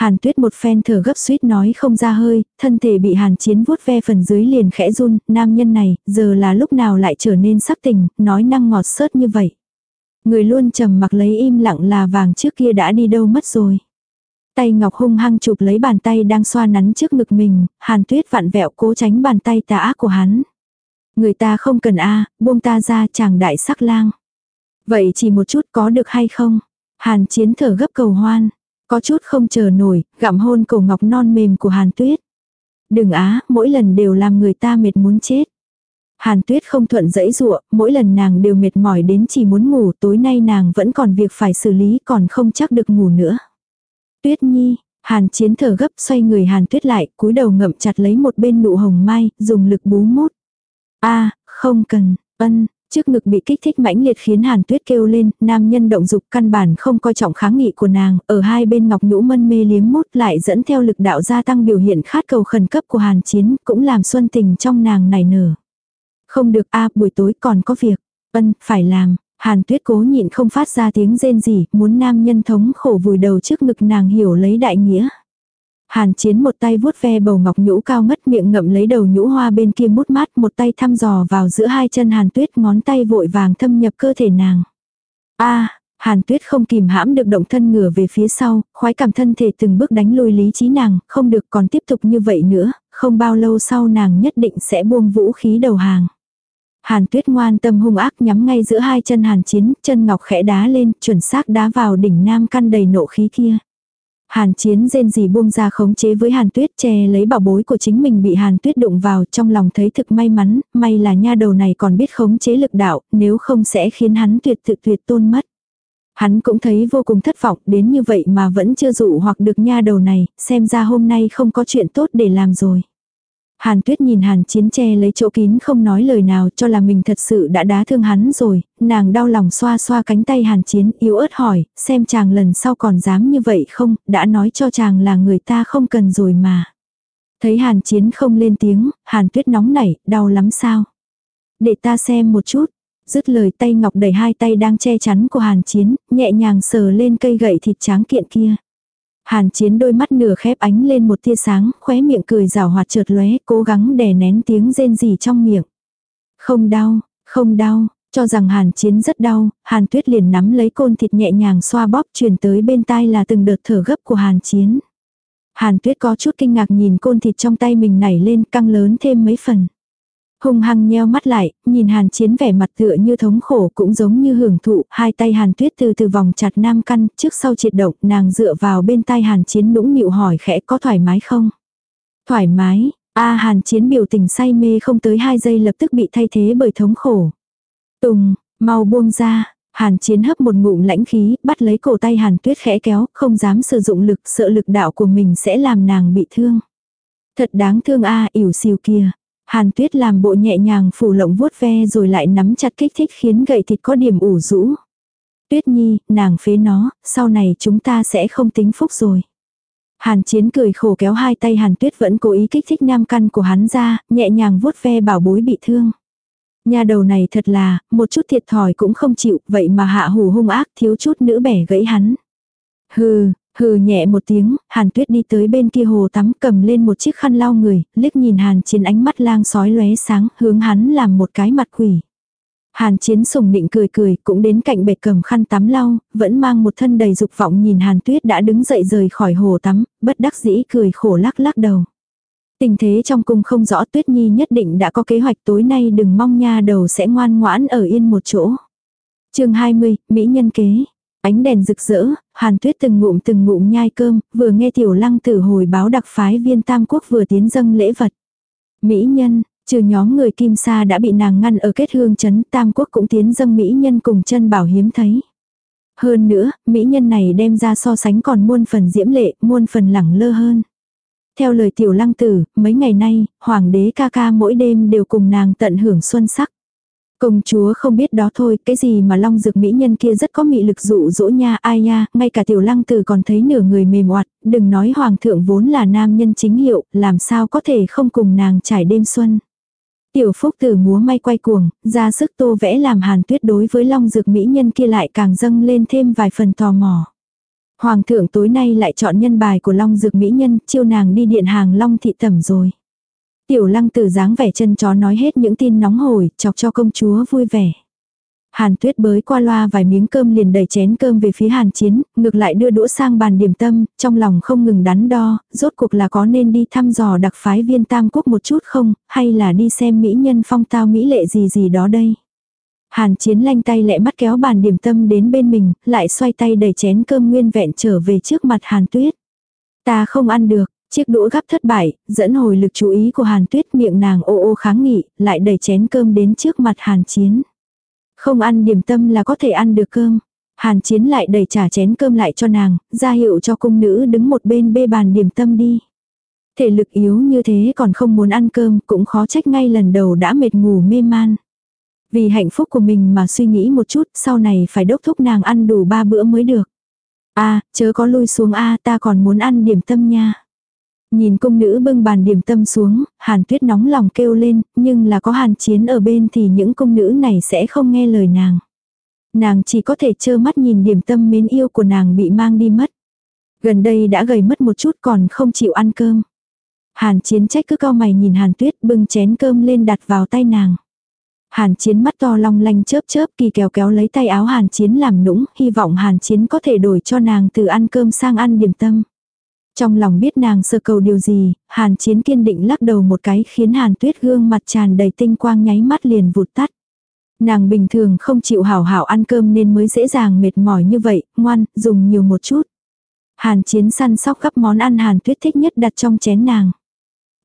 Hàn tuyết một phen thở gấp suýt nói không ra hơi, thân thể bị hàn chiến vuốt ve phần dưới liền khẽ run, nam nhân này, giờ là lúc nào lại trở nên sắc tình, nói năng ngọt sớt như vậy. Người luôn trầm mặc lấy im lặng là vàng trước kia đã đi đâu mất rồi. Tay ngọc hung hăng chụp lấy bàn tay đang xoa nắn trước ngực mình, hàn tuyết vặn vẹo cố tránh bàn tay tà ác của hắn. Người ta không cần a buông ta ra chàng đại sắc lang. Vậy chỉ một chút có được hay không? Hàn chiến thở gấp cầu hoan. Có chút không chờ nổi, gặm hôn cổ ngọc non mềm của Hàn Tuyết. Đừng á, mỗi lần đều làm người ta mệt muốn chết. Hàn Tuyết không thuận dẫy dụa, mỗi lần nàng đều mệt mỏi đến chỉ muốn ngủ, tối nay nàng vẫn còn việc phải xử lý còn không chắc được ngủ nữa. Tuyết Nhi, Hàn Chiến thở gấp xoay người Hàn Tuyết lại, cúi đầu ngậm chặt lấy một bên nụ hồng mai, dùng lực bú mút. A, không cần, ân, Trước ngực bị kích thích mãnh liệt khiến Hàn Tuyết kêu lên, nam nhân động dục căn bản không coi trọng kháng nghị của nàng, ở hai bên ngọc nhũ mân mê liếm mút lại dẫn theo lực đạo gia tăng biểu hiện khát cầu khẩn cấp của Hàn Chiến, cũng làm xuân tình trong nàng nảy nở. Không được a buổi tối còn có việc. Ân, phải làm. Hàn Tuyết cố nhịn không phát ra tiếng rên gì, muốn nam nhân thống khổ vùi đầu trước ngực nàng hiểu lấy đại nghĩa. Hàn chiến một tay vuốt ve bầu ngọc nhũ cao ngất miệng ngậm lấy đầu nhũ hoa bên kia mút mát một tay thăm dò vào giữa hai chân hàn tuyết ngón tay vội vàng thâm nhập cơ thể nàng. a hàn tuyết không kìm hãm được động thân ngửa về phía sau, khoái cảm thân thể từng bước đánh lùi lý trí nàng, không được còn tiếp tục như vậy nữa, không bao lâu sau nàng nhất định sẽ buông vũ khí đầu hàng. Hàn tuyết ngoan tâm hung ác nhắm ngay giữa hai chân hàn chiến, chân ngọc khẽ đá lên, chuẩn xác đá vào đỉnh nam căn đầy nộ khí kia. Hàn chiến rên gì buông ra khống chế với hàn tuyết che lấy bảo bối của chính mình bị hàn tuyết đụng vào trong lòng thấy thực may mắn, may là nha đầu này còn biết khống chế lực đạo, nếu không sẽ khiến hắn tuyệt tự tuyệt tôn mất. Hắn cũng thấy vô cùng thất vọng đến như vậy mà vẫn chưa dụ hoặc được nha đầu này, xem ra hôm nay không có chuyện tốt để làm rồi. Hàn tuyết nhìn hàn chiến che lấy chỗ kín không nói lời nào cho là mình thật sự đã đá thương hắn rồi, nàng đau lòng xoa xoa cánh tay hàn chiến yếu ớt hỏi, xem chàng lần sau còn dám như vậy không, đã nói cho chàng là người ta không cần rồi mà. Thấy hàn chiến không lên tiếng, hàn tuyết nóng nảy, đau lắm sao. Để ta xem một chút, dứt lời tay ngọc đẩy hai tay đang che chắn của hàn chiến, nhẹ nhàng sờ lên cây gậy thịt tráng kiện kia. Hàn chiến đôi mắt nửa khép ánh lên một tia sáng, khóe miệng cười rào hoạt trượt lóe, cố gắng đè nén tiếng rên rỉ trong miệng. Không đau, không đau, cho rằng hàn chiến rất đau, hàn tuyết liền nắm lấy côn thịt nhẹ nhàng xoa bóp truyền tới bên tai là từng đợt thở gấp của hàn chiến. Hàn tuyết có chút kinh ngạc nhìn côn thịt trong tay mình nảy lên căng lớn thêm mấy phần. Hùng hăng nheo mắt lại, nhìn hàn chiến vẻ mặt tựa như thống khổ cũng giống như hưởng thụ, hai tay hàn tuyết từ từ vòng chặt nam căn, trước sau triệt động, nàng dựa vào bên tai hàn chiến nũng nịu hỏi khẽ có thoải mái không? Thoải mái, a hàn chiến biểu tình say mê không tới hai giây lập tức bị thay thế bởi thống khổ. Tùng, mau buông ra, hàn chiến hấp một ngụm lãnh khí, bắt lấy cổ tay hàn tuyết khẽ kéo, không dám sử dụng lực, sợ lực đạo của mình sẽ làm nàng bị thương. Thật đáng thương a ỉu xìu kia. Hàn tuyết làm bộ nhẹ nhàng phủ lộng vuốt ve rồi lại nắm chặt kích thích khiến gậy thịt có điểm ủ rũ. Tuyết nhi, nàng phế nó, sau này chúng ta sẽ không tính phúc rồi. Hàn chiến cười khổ kéo hai tay hàn tuyết vẫn cố ý kích thích nam căn của hắn ra, nhẹ nhàng vuốt ve bảo bối bị thương. Nhà đầu này thật là, một chút thiệt thòi cũng không chịu, vậy mà hạ hù hung ác thiếu chút nữa bẻ gãy hắn. Hừ, Hừ nhẹ một tiếng, Hàn Tuyết đi tới bên kia hồ tắm cầm lên một chiếc khăn lau người, liếc nhìn Hàn Chiến ánh mắt lang sói lóe sáng, hướng hắn làm một cái mặt quỷ. Hàn Chiến sùng nịnh cười cười, cũng đến cạnh bệt cầm khăn tắm lau, vẫn mang một thân đầy dục vọng nhìn Hàn Tuyết đã đứng dậy rời khỏi hồ tắm, bất đắc dĩ cười khổ lắc lắc đầu. Tình thế trong cung không rõ Tuyết Nhi nhất định đã có kế hoạch tối nay đừng mong nha đầu sẽ ngoan ngoãn ở yên một chỗ. chương 20, Mỹ nhân kế. Ánh đèn rực rỡ, Hàn Tuyết từng ngụm từng ngụm nhai cơm, vừa nghe tiểu lăng tử hồi báo đặc phái viên Tam Quốc vừa tiến dâng lễ vật. Mỹ nhân, trừ nhóm người kim sa đã bị nàng ngăn ở kết hương chấn Tam Quốc cũng tiến dâng Mỹ nhân cùng chân bảo hiếm thấy. Hơn nữa, Mỹ nhân này đem ra so sánh còn muôn phần diễm lệ, muôn phần lẳng lơ hơn. Theo lời tiểu lăng tử, mấy ngày nay, hoàng đế ca ca mỗi đêm đều cùng nàng tận hưởng xuân sắc. Công chúa không biết đó thôi, cái gì mà long dược mỹ nhân kia rất có mị lực dụ dỗ nha, ai nha, ngay cả tiểu lăng tử còn thấy nửa người mềm oặt, đừng nói hoàng thượng vốn là nam nhân chính hiệu, làm sao có thể không cùng nàng trải đêm xuân. Tiểu phúc tử múa may quay cuồng, ra sức tô vẽ làm hàn tuyết đối với long dược mỹ nhân kia lại càng dâng lên thêm vài phần tò mò. Hoàng thượng tối nay lại chọn nhân bài của long dược mỹ nhân, chiêu nàng đi điện hàng long thị tẩm rồi. Tiểu lăng tử dáng vẻ chân chó nói hết những tin nóng hổi, chọc cho công chúa vui vẻ. Hàn tuyết bới qua loa vài miếng cơm liền đẩy chén cơm về phía hàn chiến, ngược lại đưa đũa sang bàn điểm tâm, trong lòng không ngừng đắn đo, rốt cuộc là có nên đi thăm dò đặc phái viên tam quốc một chút không, hay là đi xem mỹ nhân phong tao mỹ lệ gì gì đó đây. Hàn chiến lanh tay lẹ mắt kéo bàn điểm tâm đến bên mình, lại xoay tay đẩy chén cơm nguyên vẹn trở về trước mặt hàn tuyết. Ta không ăn được, Chiếc đũa gắp thất bại, dẫn hồi lực chú ý của Hàn Tuyết miệng nàng ô ô kháng nghị, lại đẩy chén cơm đến trước mặt Hàn Chiến. Không ăn điểm tâm là có thể ăn được cơm. Hàn Chiến lại đẩy trả chén cơm lại cho nàng, ra hiệu cho cung nữ đứng một bên bê bàn điểm tâm đi. Thể lực yếu như thế còn không muốn ăn cơm cũng khó trách ngay lần đầu đã mệt ngủ mê man. Vì hạnh phúc của mình mà suy nghĩ một chút, sau này phải đốc thúc nàng ăn đủ ba bữa mới được. a chớ có lui xuống a ta còn muốn ăn điểm tâm nha. Nhìn cung nữ bưng bàn điểm tâm xuống, hàn tuyết nóng lòng kêu lên, nhưng là có hàn chiến ở bên thì những cung nữ này sẽ không nghe lời nàng. Nàng chỉ có thể trơ mắt nhìn điểm tâm mến yêu của nàng bị mang đi mất. Gần đây đã gầy mất một chút còn không chịu ăn cơm. Hàn chiến trách cứ cao mày nhìn hàn tuyết bưng chén cơm lên đặt vào tay nàng. Hàn chiến mắt to long lanh chớp chớp kỳ kéo kéo lấy tay áo hàn chiến làm nũng, hy vọng hàn chiến có thể đổi cho nàng từ ăn cơm sang ăn điểm tâm. Trong lòng biết nàng sơ cầu điều gì, hàn chiến kiên định lắc đầu một cái khiến hàn tuyết gương mặt tràn đầy tinh quang nháy mắt liền vụt tắt. Nàng bình thường không chịu hảo hảo ăn cơm nên mới dễ dàng mệt mỏi như vậy, ngoan, dùng nhiều một chút. Hàn chiến săn sóc gấp món ăn hàn tuyết thích nhất đặt trong chén nàng.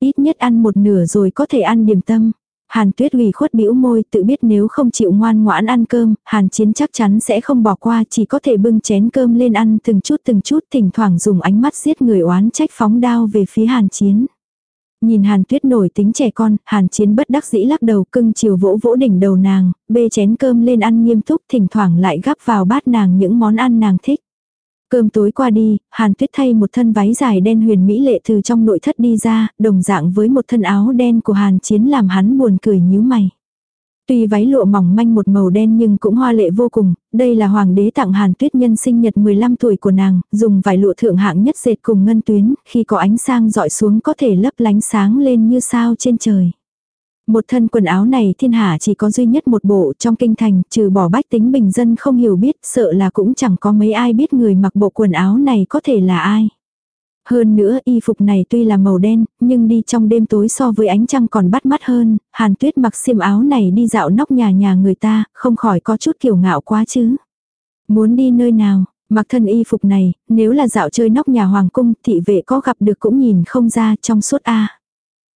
Ít nhất ăn một nửa rồi có thể ăn điểm tâm. Hàn tuyết ủy khuất bĩu môi tự biết nếu không chịu ngoan ngoãn ăn cơm, hàn chiến chắc chắn sẽ không bỏ qua chỉ có thể bưng chén cơm lên ăn từng chút từng chút thỉnh thoảng dùng ánh mắt giết người oán trách phóng đao về phía hàn chiến. Nhìn hàn tuyết nổi tính trẻ con, hàn chiến bất đắc dĩ lắc đầu cưng chiều vỗ vỗ đỉnh đầu nàng, bê chén cơm lên ăn nghiêm túc thỉnh thoảng lại gắp vào bát nàng những món ăn nàng thích. Cơm tối qua đi, Hàn Tuyết thay một thân váy dài đen huyền mỹ lệ từ trong nội thất đi ra, đồng dạng với một thân áo đen của Hàn Chiến làm hắn buồn cười nhíu mày. Tuy váy lụa mỏng manh một màu đen nhưng cũng hoa lệ vô cùng, đây là hoàng đế tặng Hàn Tuyết nhân sinh nhật 15 tuổi của nàng, dùng vải lụa thượng hạng nhất dệt cùng ngân tuyến, khi có ánh sang dọi xuống có thể lấp lánh sáng lên như sao trên trời. Một thân quần áo này thiên hạ chỉ có duy nhất một bộ trong kinh thành, trừ bỏ bách tính bình dân không hiểu biết, sợ là cũng chẳng có mấy ai biết người mặc bộ quần áo này có thể là ai. Hơn nữa y phục này tuy là màu đen, nhưng đi trong đêm tối so với ánh trăng còn bắt mắt hơn, hàn tuyết mặc xiêm áo này đi dạo nóc nhà nhà người ta, không khỏi có chút kiểu ngạo quá chứ. Muốn đi nơi nào, mặc thân y phục này, nếu là dạo chơi nóc nhà hoàng cung, thị vệ có gặp được cũng nhìn không ra trong suốt A.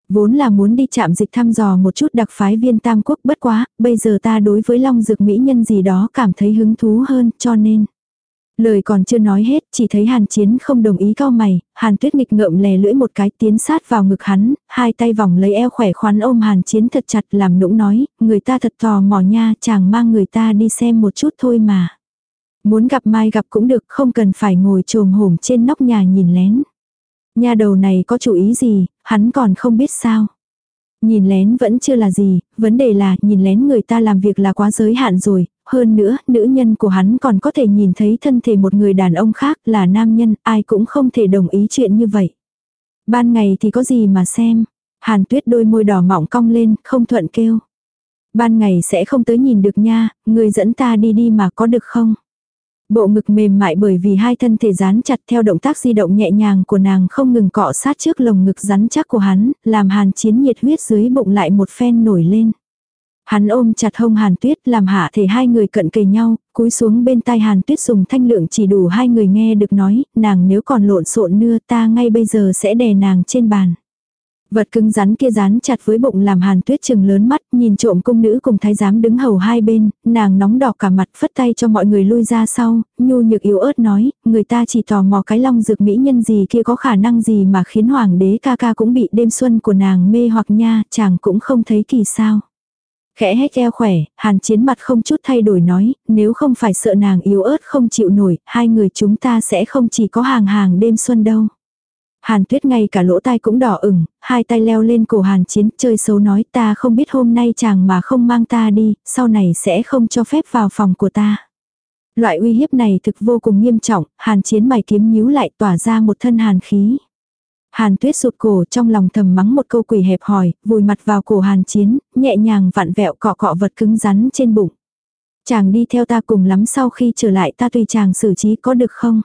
Vốn là muốn đi chạm dịch thăm dò một chút đặc phái viên tam quốc bất quá, bây giờ ta đối với long dược mỹ nhân gì đó cảm thấy hứng thú hơn, cho nên. Lời còn chưa nói hết, chỉ thấy hàn chiến không đồng ý cao mày, hàn tuyết nghịch ngợm lè lưỡi một cái tiến sát vào ngực hắn, hai tay vòng lấy eo khỏe khoắn ôm hàn chiến thật chặt làm nũng nói, người ta thật tò mò nha, chàng mang người ta đi xem một chút thôi mà. Muốn gặp mai gặp cũng được, không cần phải ngồi trồm hổm trên nóc nhà nhìn lén. Nhà đầu này có chủ ý gì, hắn còn không biết sao. Nhìn lén vẫn chưa là gì, vấn đề là nhìn lén người ta làm việc là quá giới hạn rồi, hơn nữa, nữ nhân của hắn còn có thể nhìn thấy thân thể một người đàn ông khác là nam nhân, ai cũng không thể đồng ý chuyện như vậy. Ban ngày thì có gì mà xem. Hàn tuyết đôi môi đỏ mỏng cong lên, không thuận kêu. Ban ngày sẽ không tới nhìn được nha, người dẫn ta đi đi mà có được không? Bộ ngực mềm mại bởi vì hai thân thể dán chặt theo động tác di động nhẹ nhàng của nàng không ngừng cọ sát trước lồng ngực rắn chắc của hắn, làm hàn chiến nhiệt huyết dưới bụng lại một phen nổi lên. Hắn ôm chặt hông hàn tuyết làm hạ thể hai người cận kề nhau, cúi xuống bên tai hàn tuyết dùng thanh lượng chỉ đủ hai người nghe được nói, nàng nếu còn lộn xộn nưa ta ngay bây giờ sẽ đè nàng trên bàn. Vật cứng rắn kia rán chặt với bụng làm hàn tuyết chừng lớn mắt, nhìn trộm cung nữ cùng thái giám đứng hầu hai bên, nàng nóng đỏ cả mặt phất tay cho mọi người lui ra sau, nhu nhược yếu ớt nói, người ta chỉ tò mò cái long dược mỹ nhân gì kia có khả năng gì mà khiến hoàng đế ca ca cũng bị đêm xuân của nàng mê hoặc nha, chàng cũng không thấy kỳ sao. Khẽ hét eo khỏe, hàn chiến mặt không chút thay đổi nói, nếu không phải sợ nàng yếu ớt không chịu nổi, hai người chúng ta sẽ không chỉ có hàng hàng đêm xuân đâu. Hàn tuyết ngay cả lỗ tai cũng đỏ ửng, hai tay leo lên cổ hàn chiến chơi xấu nói ta không biết hôm nay chàng mà không mang ta đi, sau này sẽ không cho phép vào phòng của ta. Loại uy hiếp này thực vô cùng nghiêm trọng, hàn chiến mày kiếm nhíu lại tỏa ra một thân hàn khí. Hàn tuyết sụt cổ trong lòng thầm mắng một câu quỷ hẹp hỏi, vùi mặt vào cổ hàn chiến, nhẹ nhàng vặn vẹo cọ cọ vật cứng rắn trên bụng. Chàng đi theo ta cùng lắm sau khi trở lại ta tùy chàng xử trí có được không?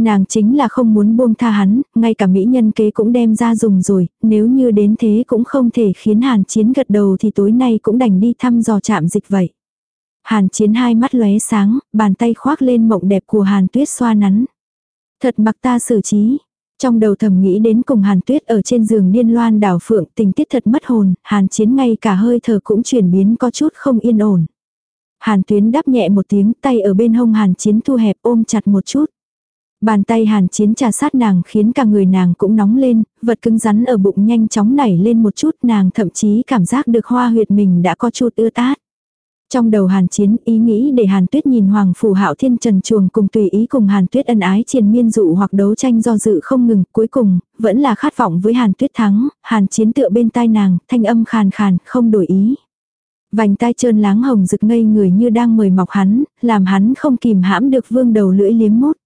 Nàng chính là không muốn buông tha hắn, ngay cả mỹ nhân kế cũng đem ra dùng rồi, nếu như đến thế cũng không thể khiến hàn chiến gật đầu thì tối nay cũng đành đi thăm dò chạm dịch vậy. Hàn chiến hai mắt lóe sáng, bàn tay khoác lên mộng đẹp của hàn tuyết xoa nắn. Thật mặc ta xử trí. Trong đầu thầm nghĩ đến cùng hàn tuyết ở trên giường điên loan đảo phượng tình tiết thật mất hồn, hàn chiến ngay cả hơi thở cũng chuyển biến có chút không yên ổn. Hàn tuyến đáp nhẹ một tiếng tay ở bên hông hàn chiến thu hẹp ôm chặt một chút. Bàn tay hàn chiến trà sát nàng khiến cả người nàng cũng nóng lên, vật cứng rắn ở bụng nhanh chóng nảy lên một chút nàng thậm chí cảm giác được hoa huyệt mình đã có chút ưa tát. Trong đầu Hàn Chiến ý nghĩ để Hàn Tuyết nhìn Hoàng Phủ Hạo Thiên Trần Chuồng cùng tùy ý cùng Hàn Tuyết ân ái triền miên dụ hoặc đấu tranh do dự không ngừng, cuối cùng, vẫn là khát vọng với Hàn Tuyết thắng, Hàn Chiến tựa bên tai nàng, thanh âm khàn khàn, không đổi ý. Vành tai trơn láng hồng rực ngây người như đang mời mọc hắn, làm hắn không kìm hãm được vương đầu lưỡi liếm mút.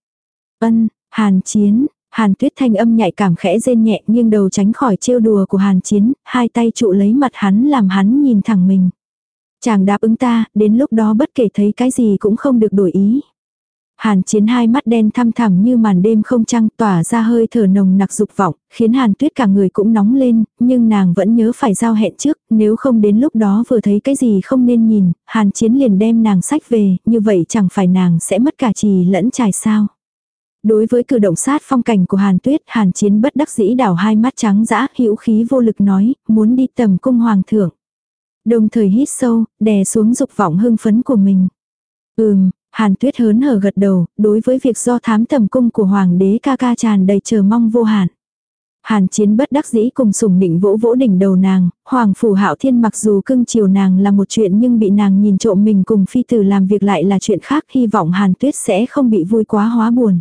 Ân, Hàn Chiến, Hàn Tuyết thanh âm nhạy cảm khẽ rên nhẹ nghiêng đầu tránh khỏi trêu đùa của Hàn Chiến, hai tay trụ lấy mặt hắn làm hắn nhìn thẳng mình. Chàng đáp ứng ta, đến lúc đó bất kể thấy cái gì cũng không được đổi ý. Hàn chiến hai mắt đen thăm thẳm như màn đêm không trăng tỏa ra hơi thở nồng nặc dục vọng, khiến hàn tuyết cả người cũng nóng lên, nhưng nàng vẫn nhớ phải giao hẹn trước, nếu không đến lúc đó vừa thấy cái gì không nên nhìn, hàn chiến liền đem nàng sách về, như vậy chẳng phải nàng sẽ mất cả trì lẫn trải sao. Đối với cử động sát phong cảnh của hàn tuyết, hàn chiến bất đắc dĩ đảo hai mắt trắng dã, hữu khí vô lực nói, muốn đi tầm cung hoàng thượng. Đồng thời hít sâu, đè xuống dục vọng hưng phấn của mình. Ừm, Hàn Tuyết hớn hở gật đầu, đối với việc do thám tầm cung của Hoàng đế ca ca tràn đầy chờ mong vô hạn. Hàn chiến bất đắc dĩ cùng sùng định vỗ vỗ đỉnh đầu nàng, Hoàng phủ hạo thiên mặc dù cưng chiều nàng là một chuyện nhưng bị nàng nhìn trộm mình cùng phi tử làm việc lại là chuyện khác hy vọng Hàn Tuyết sẽ không bị vui quá hóa buồn.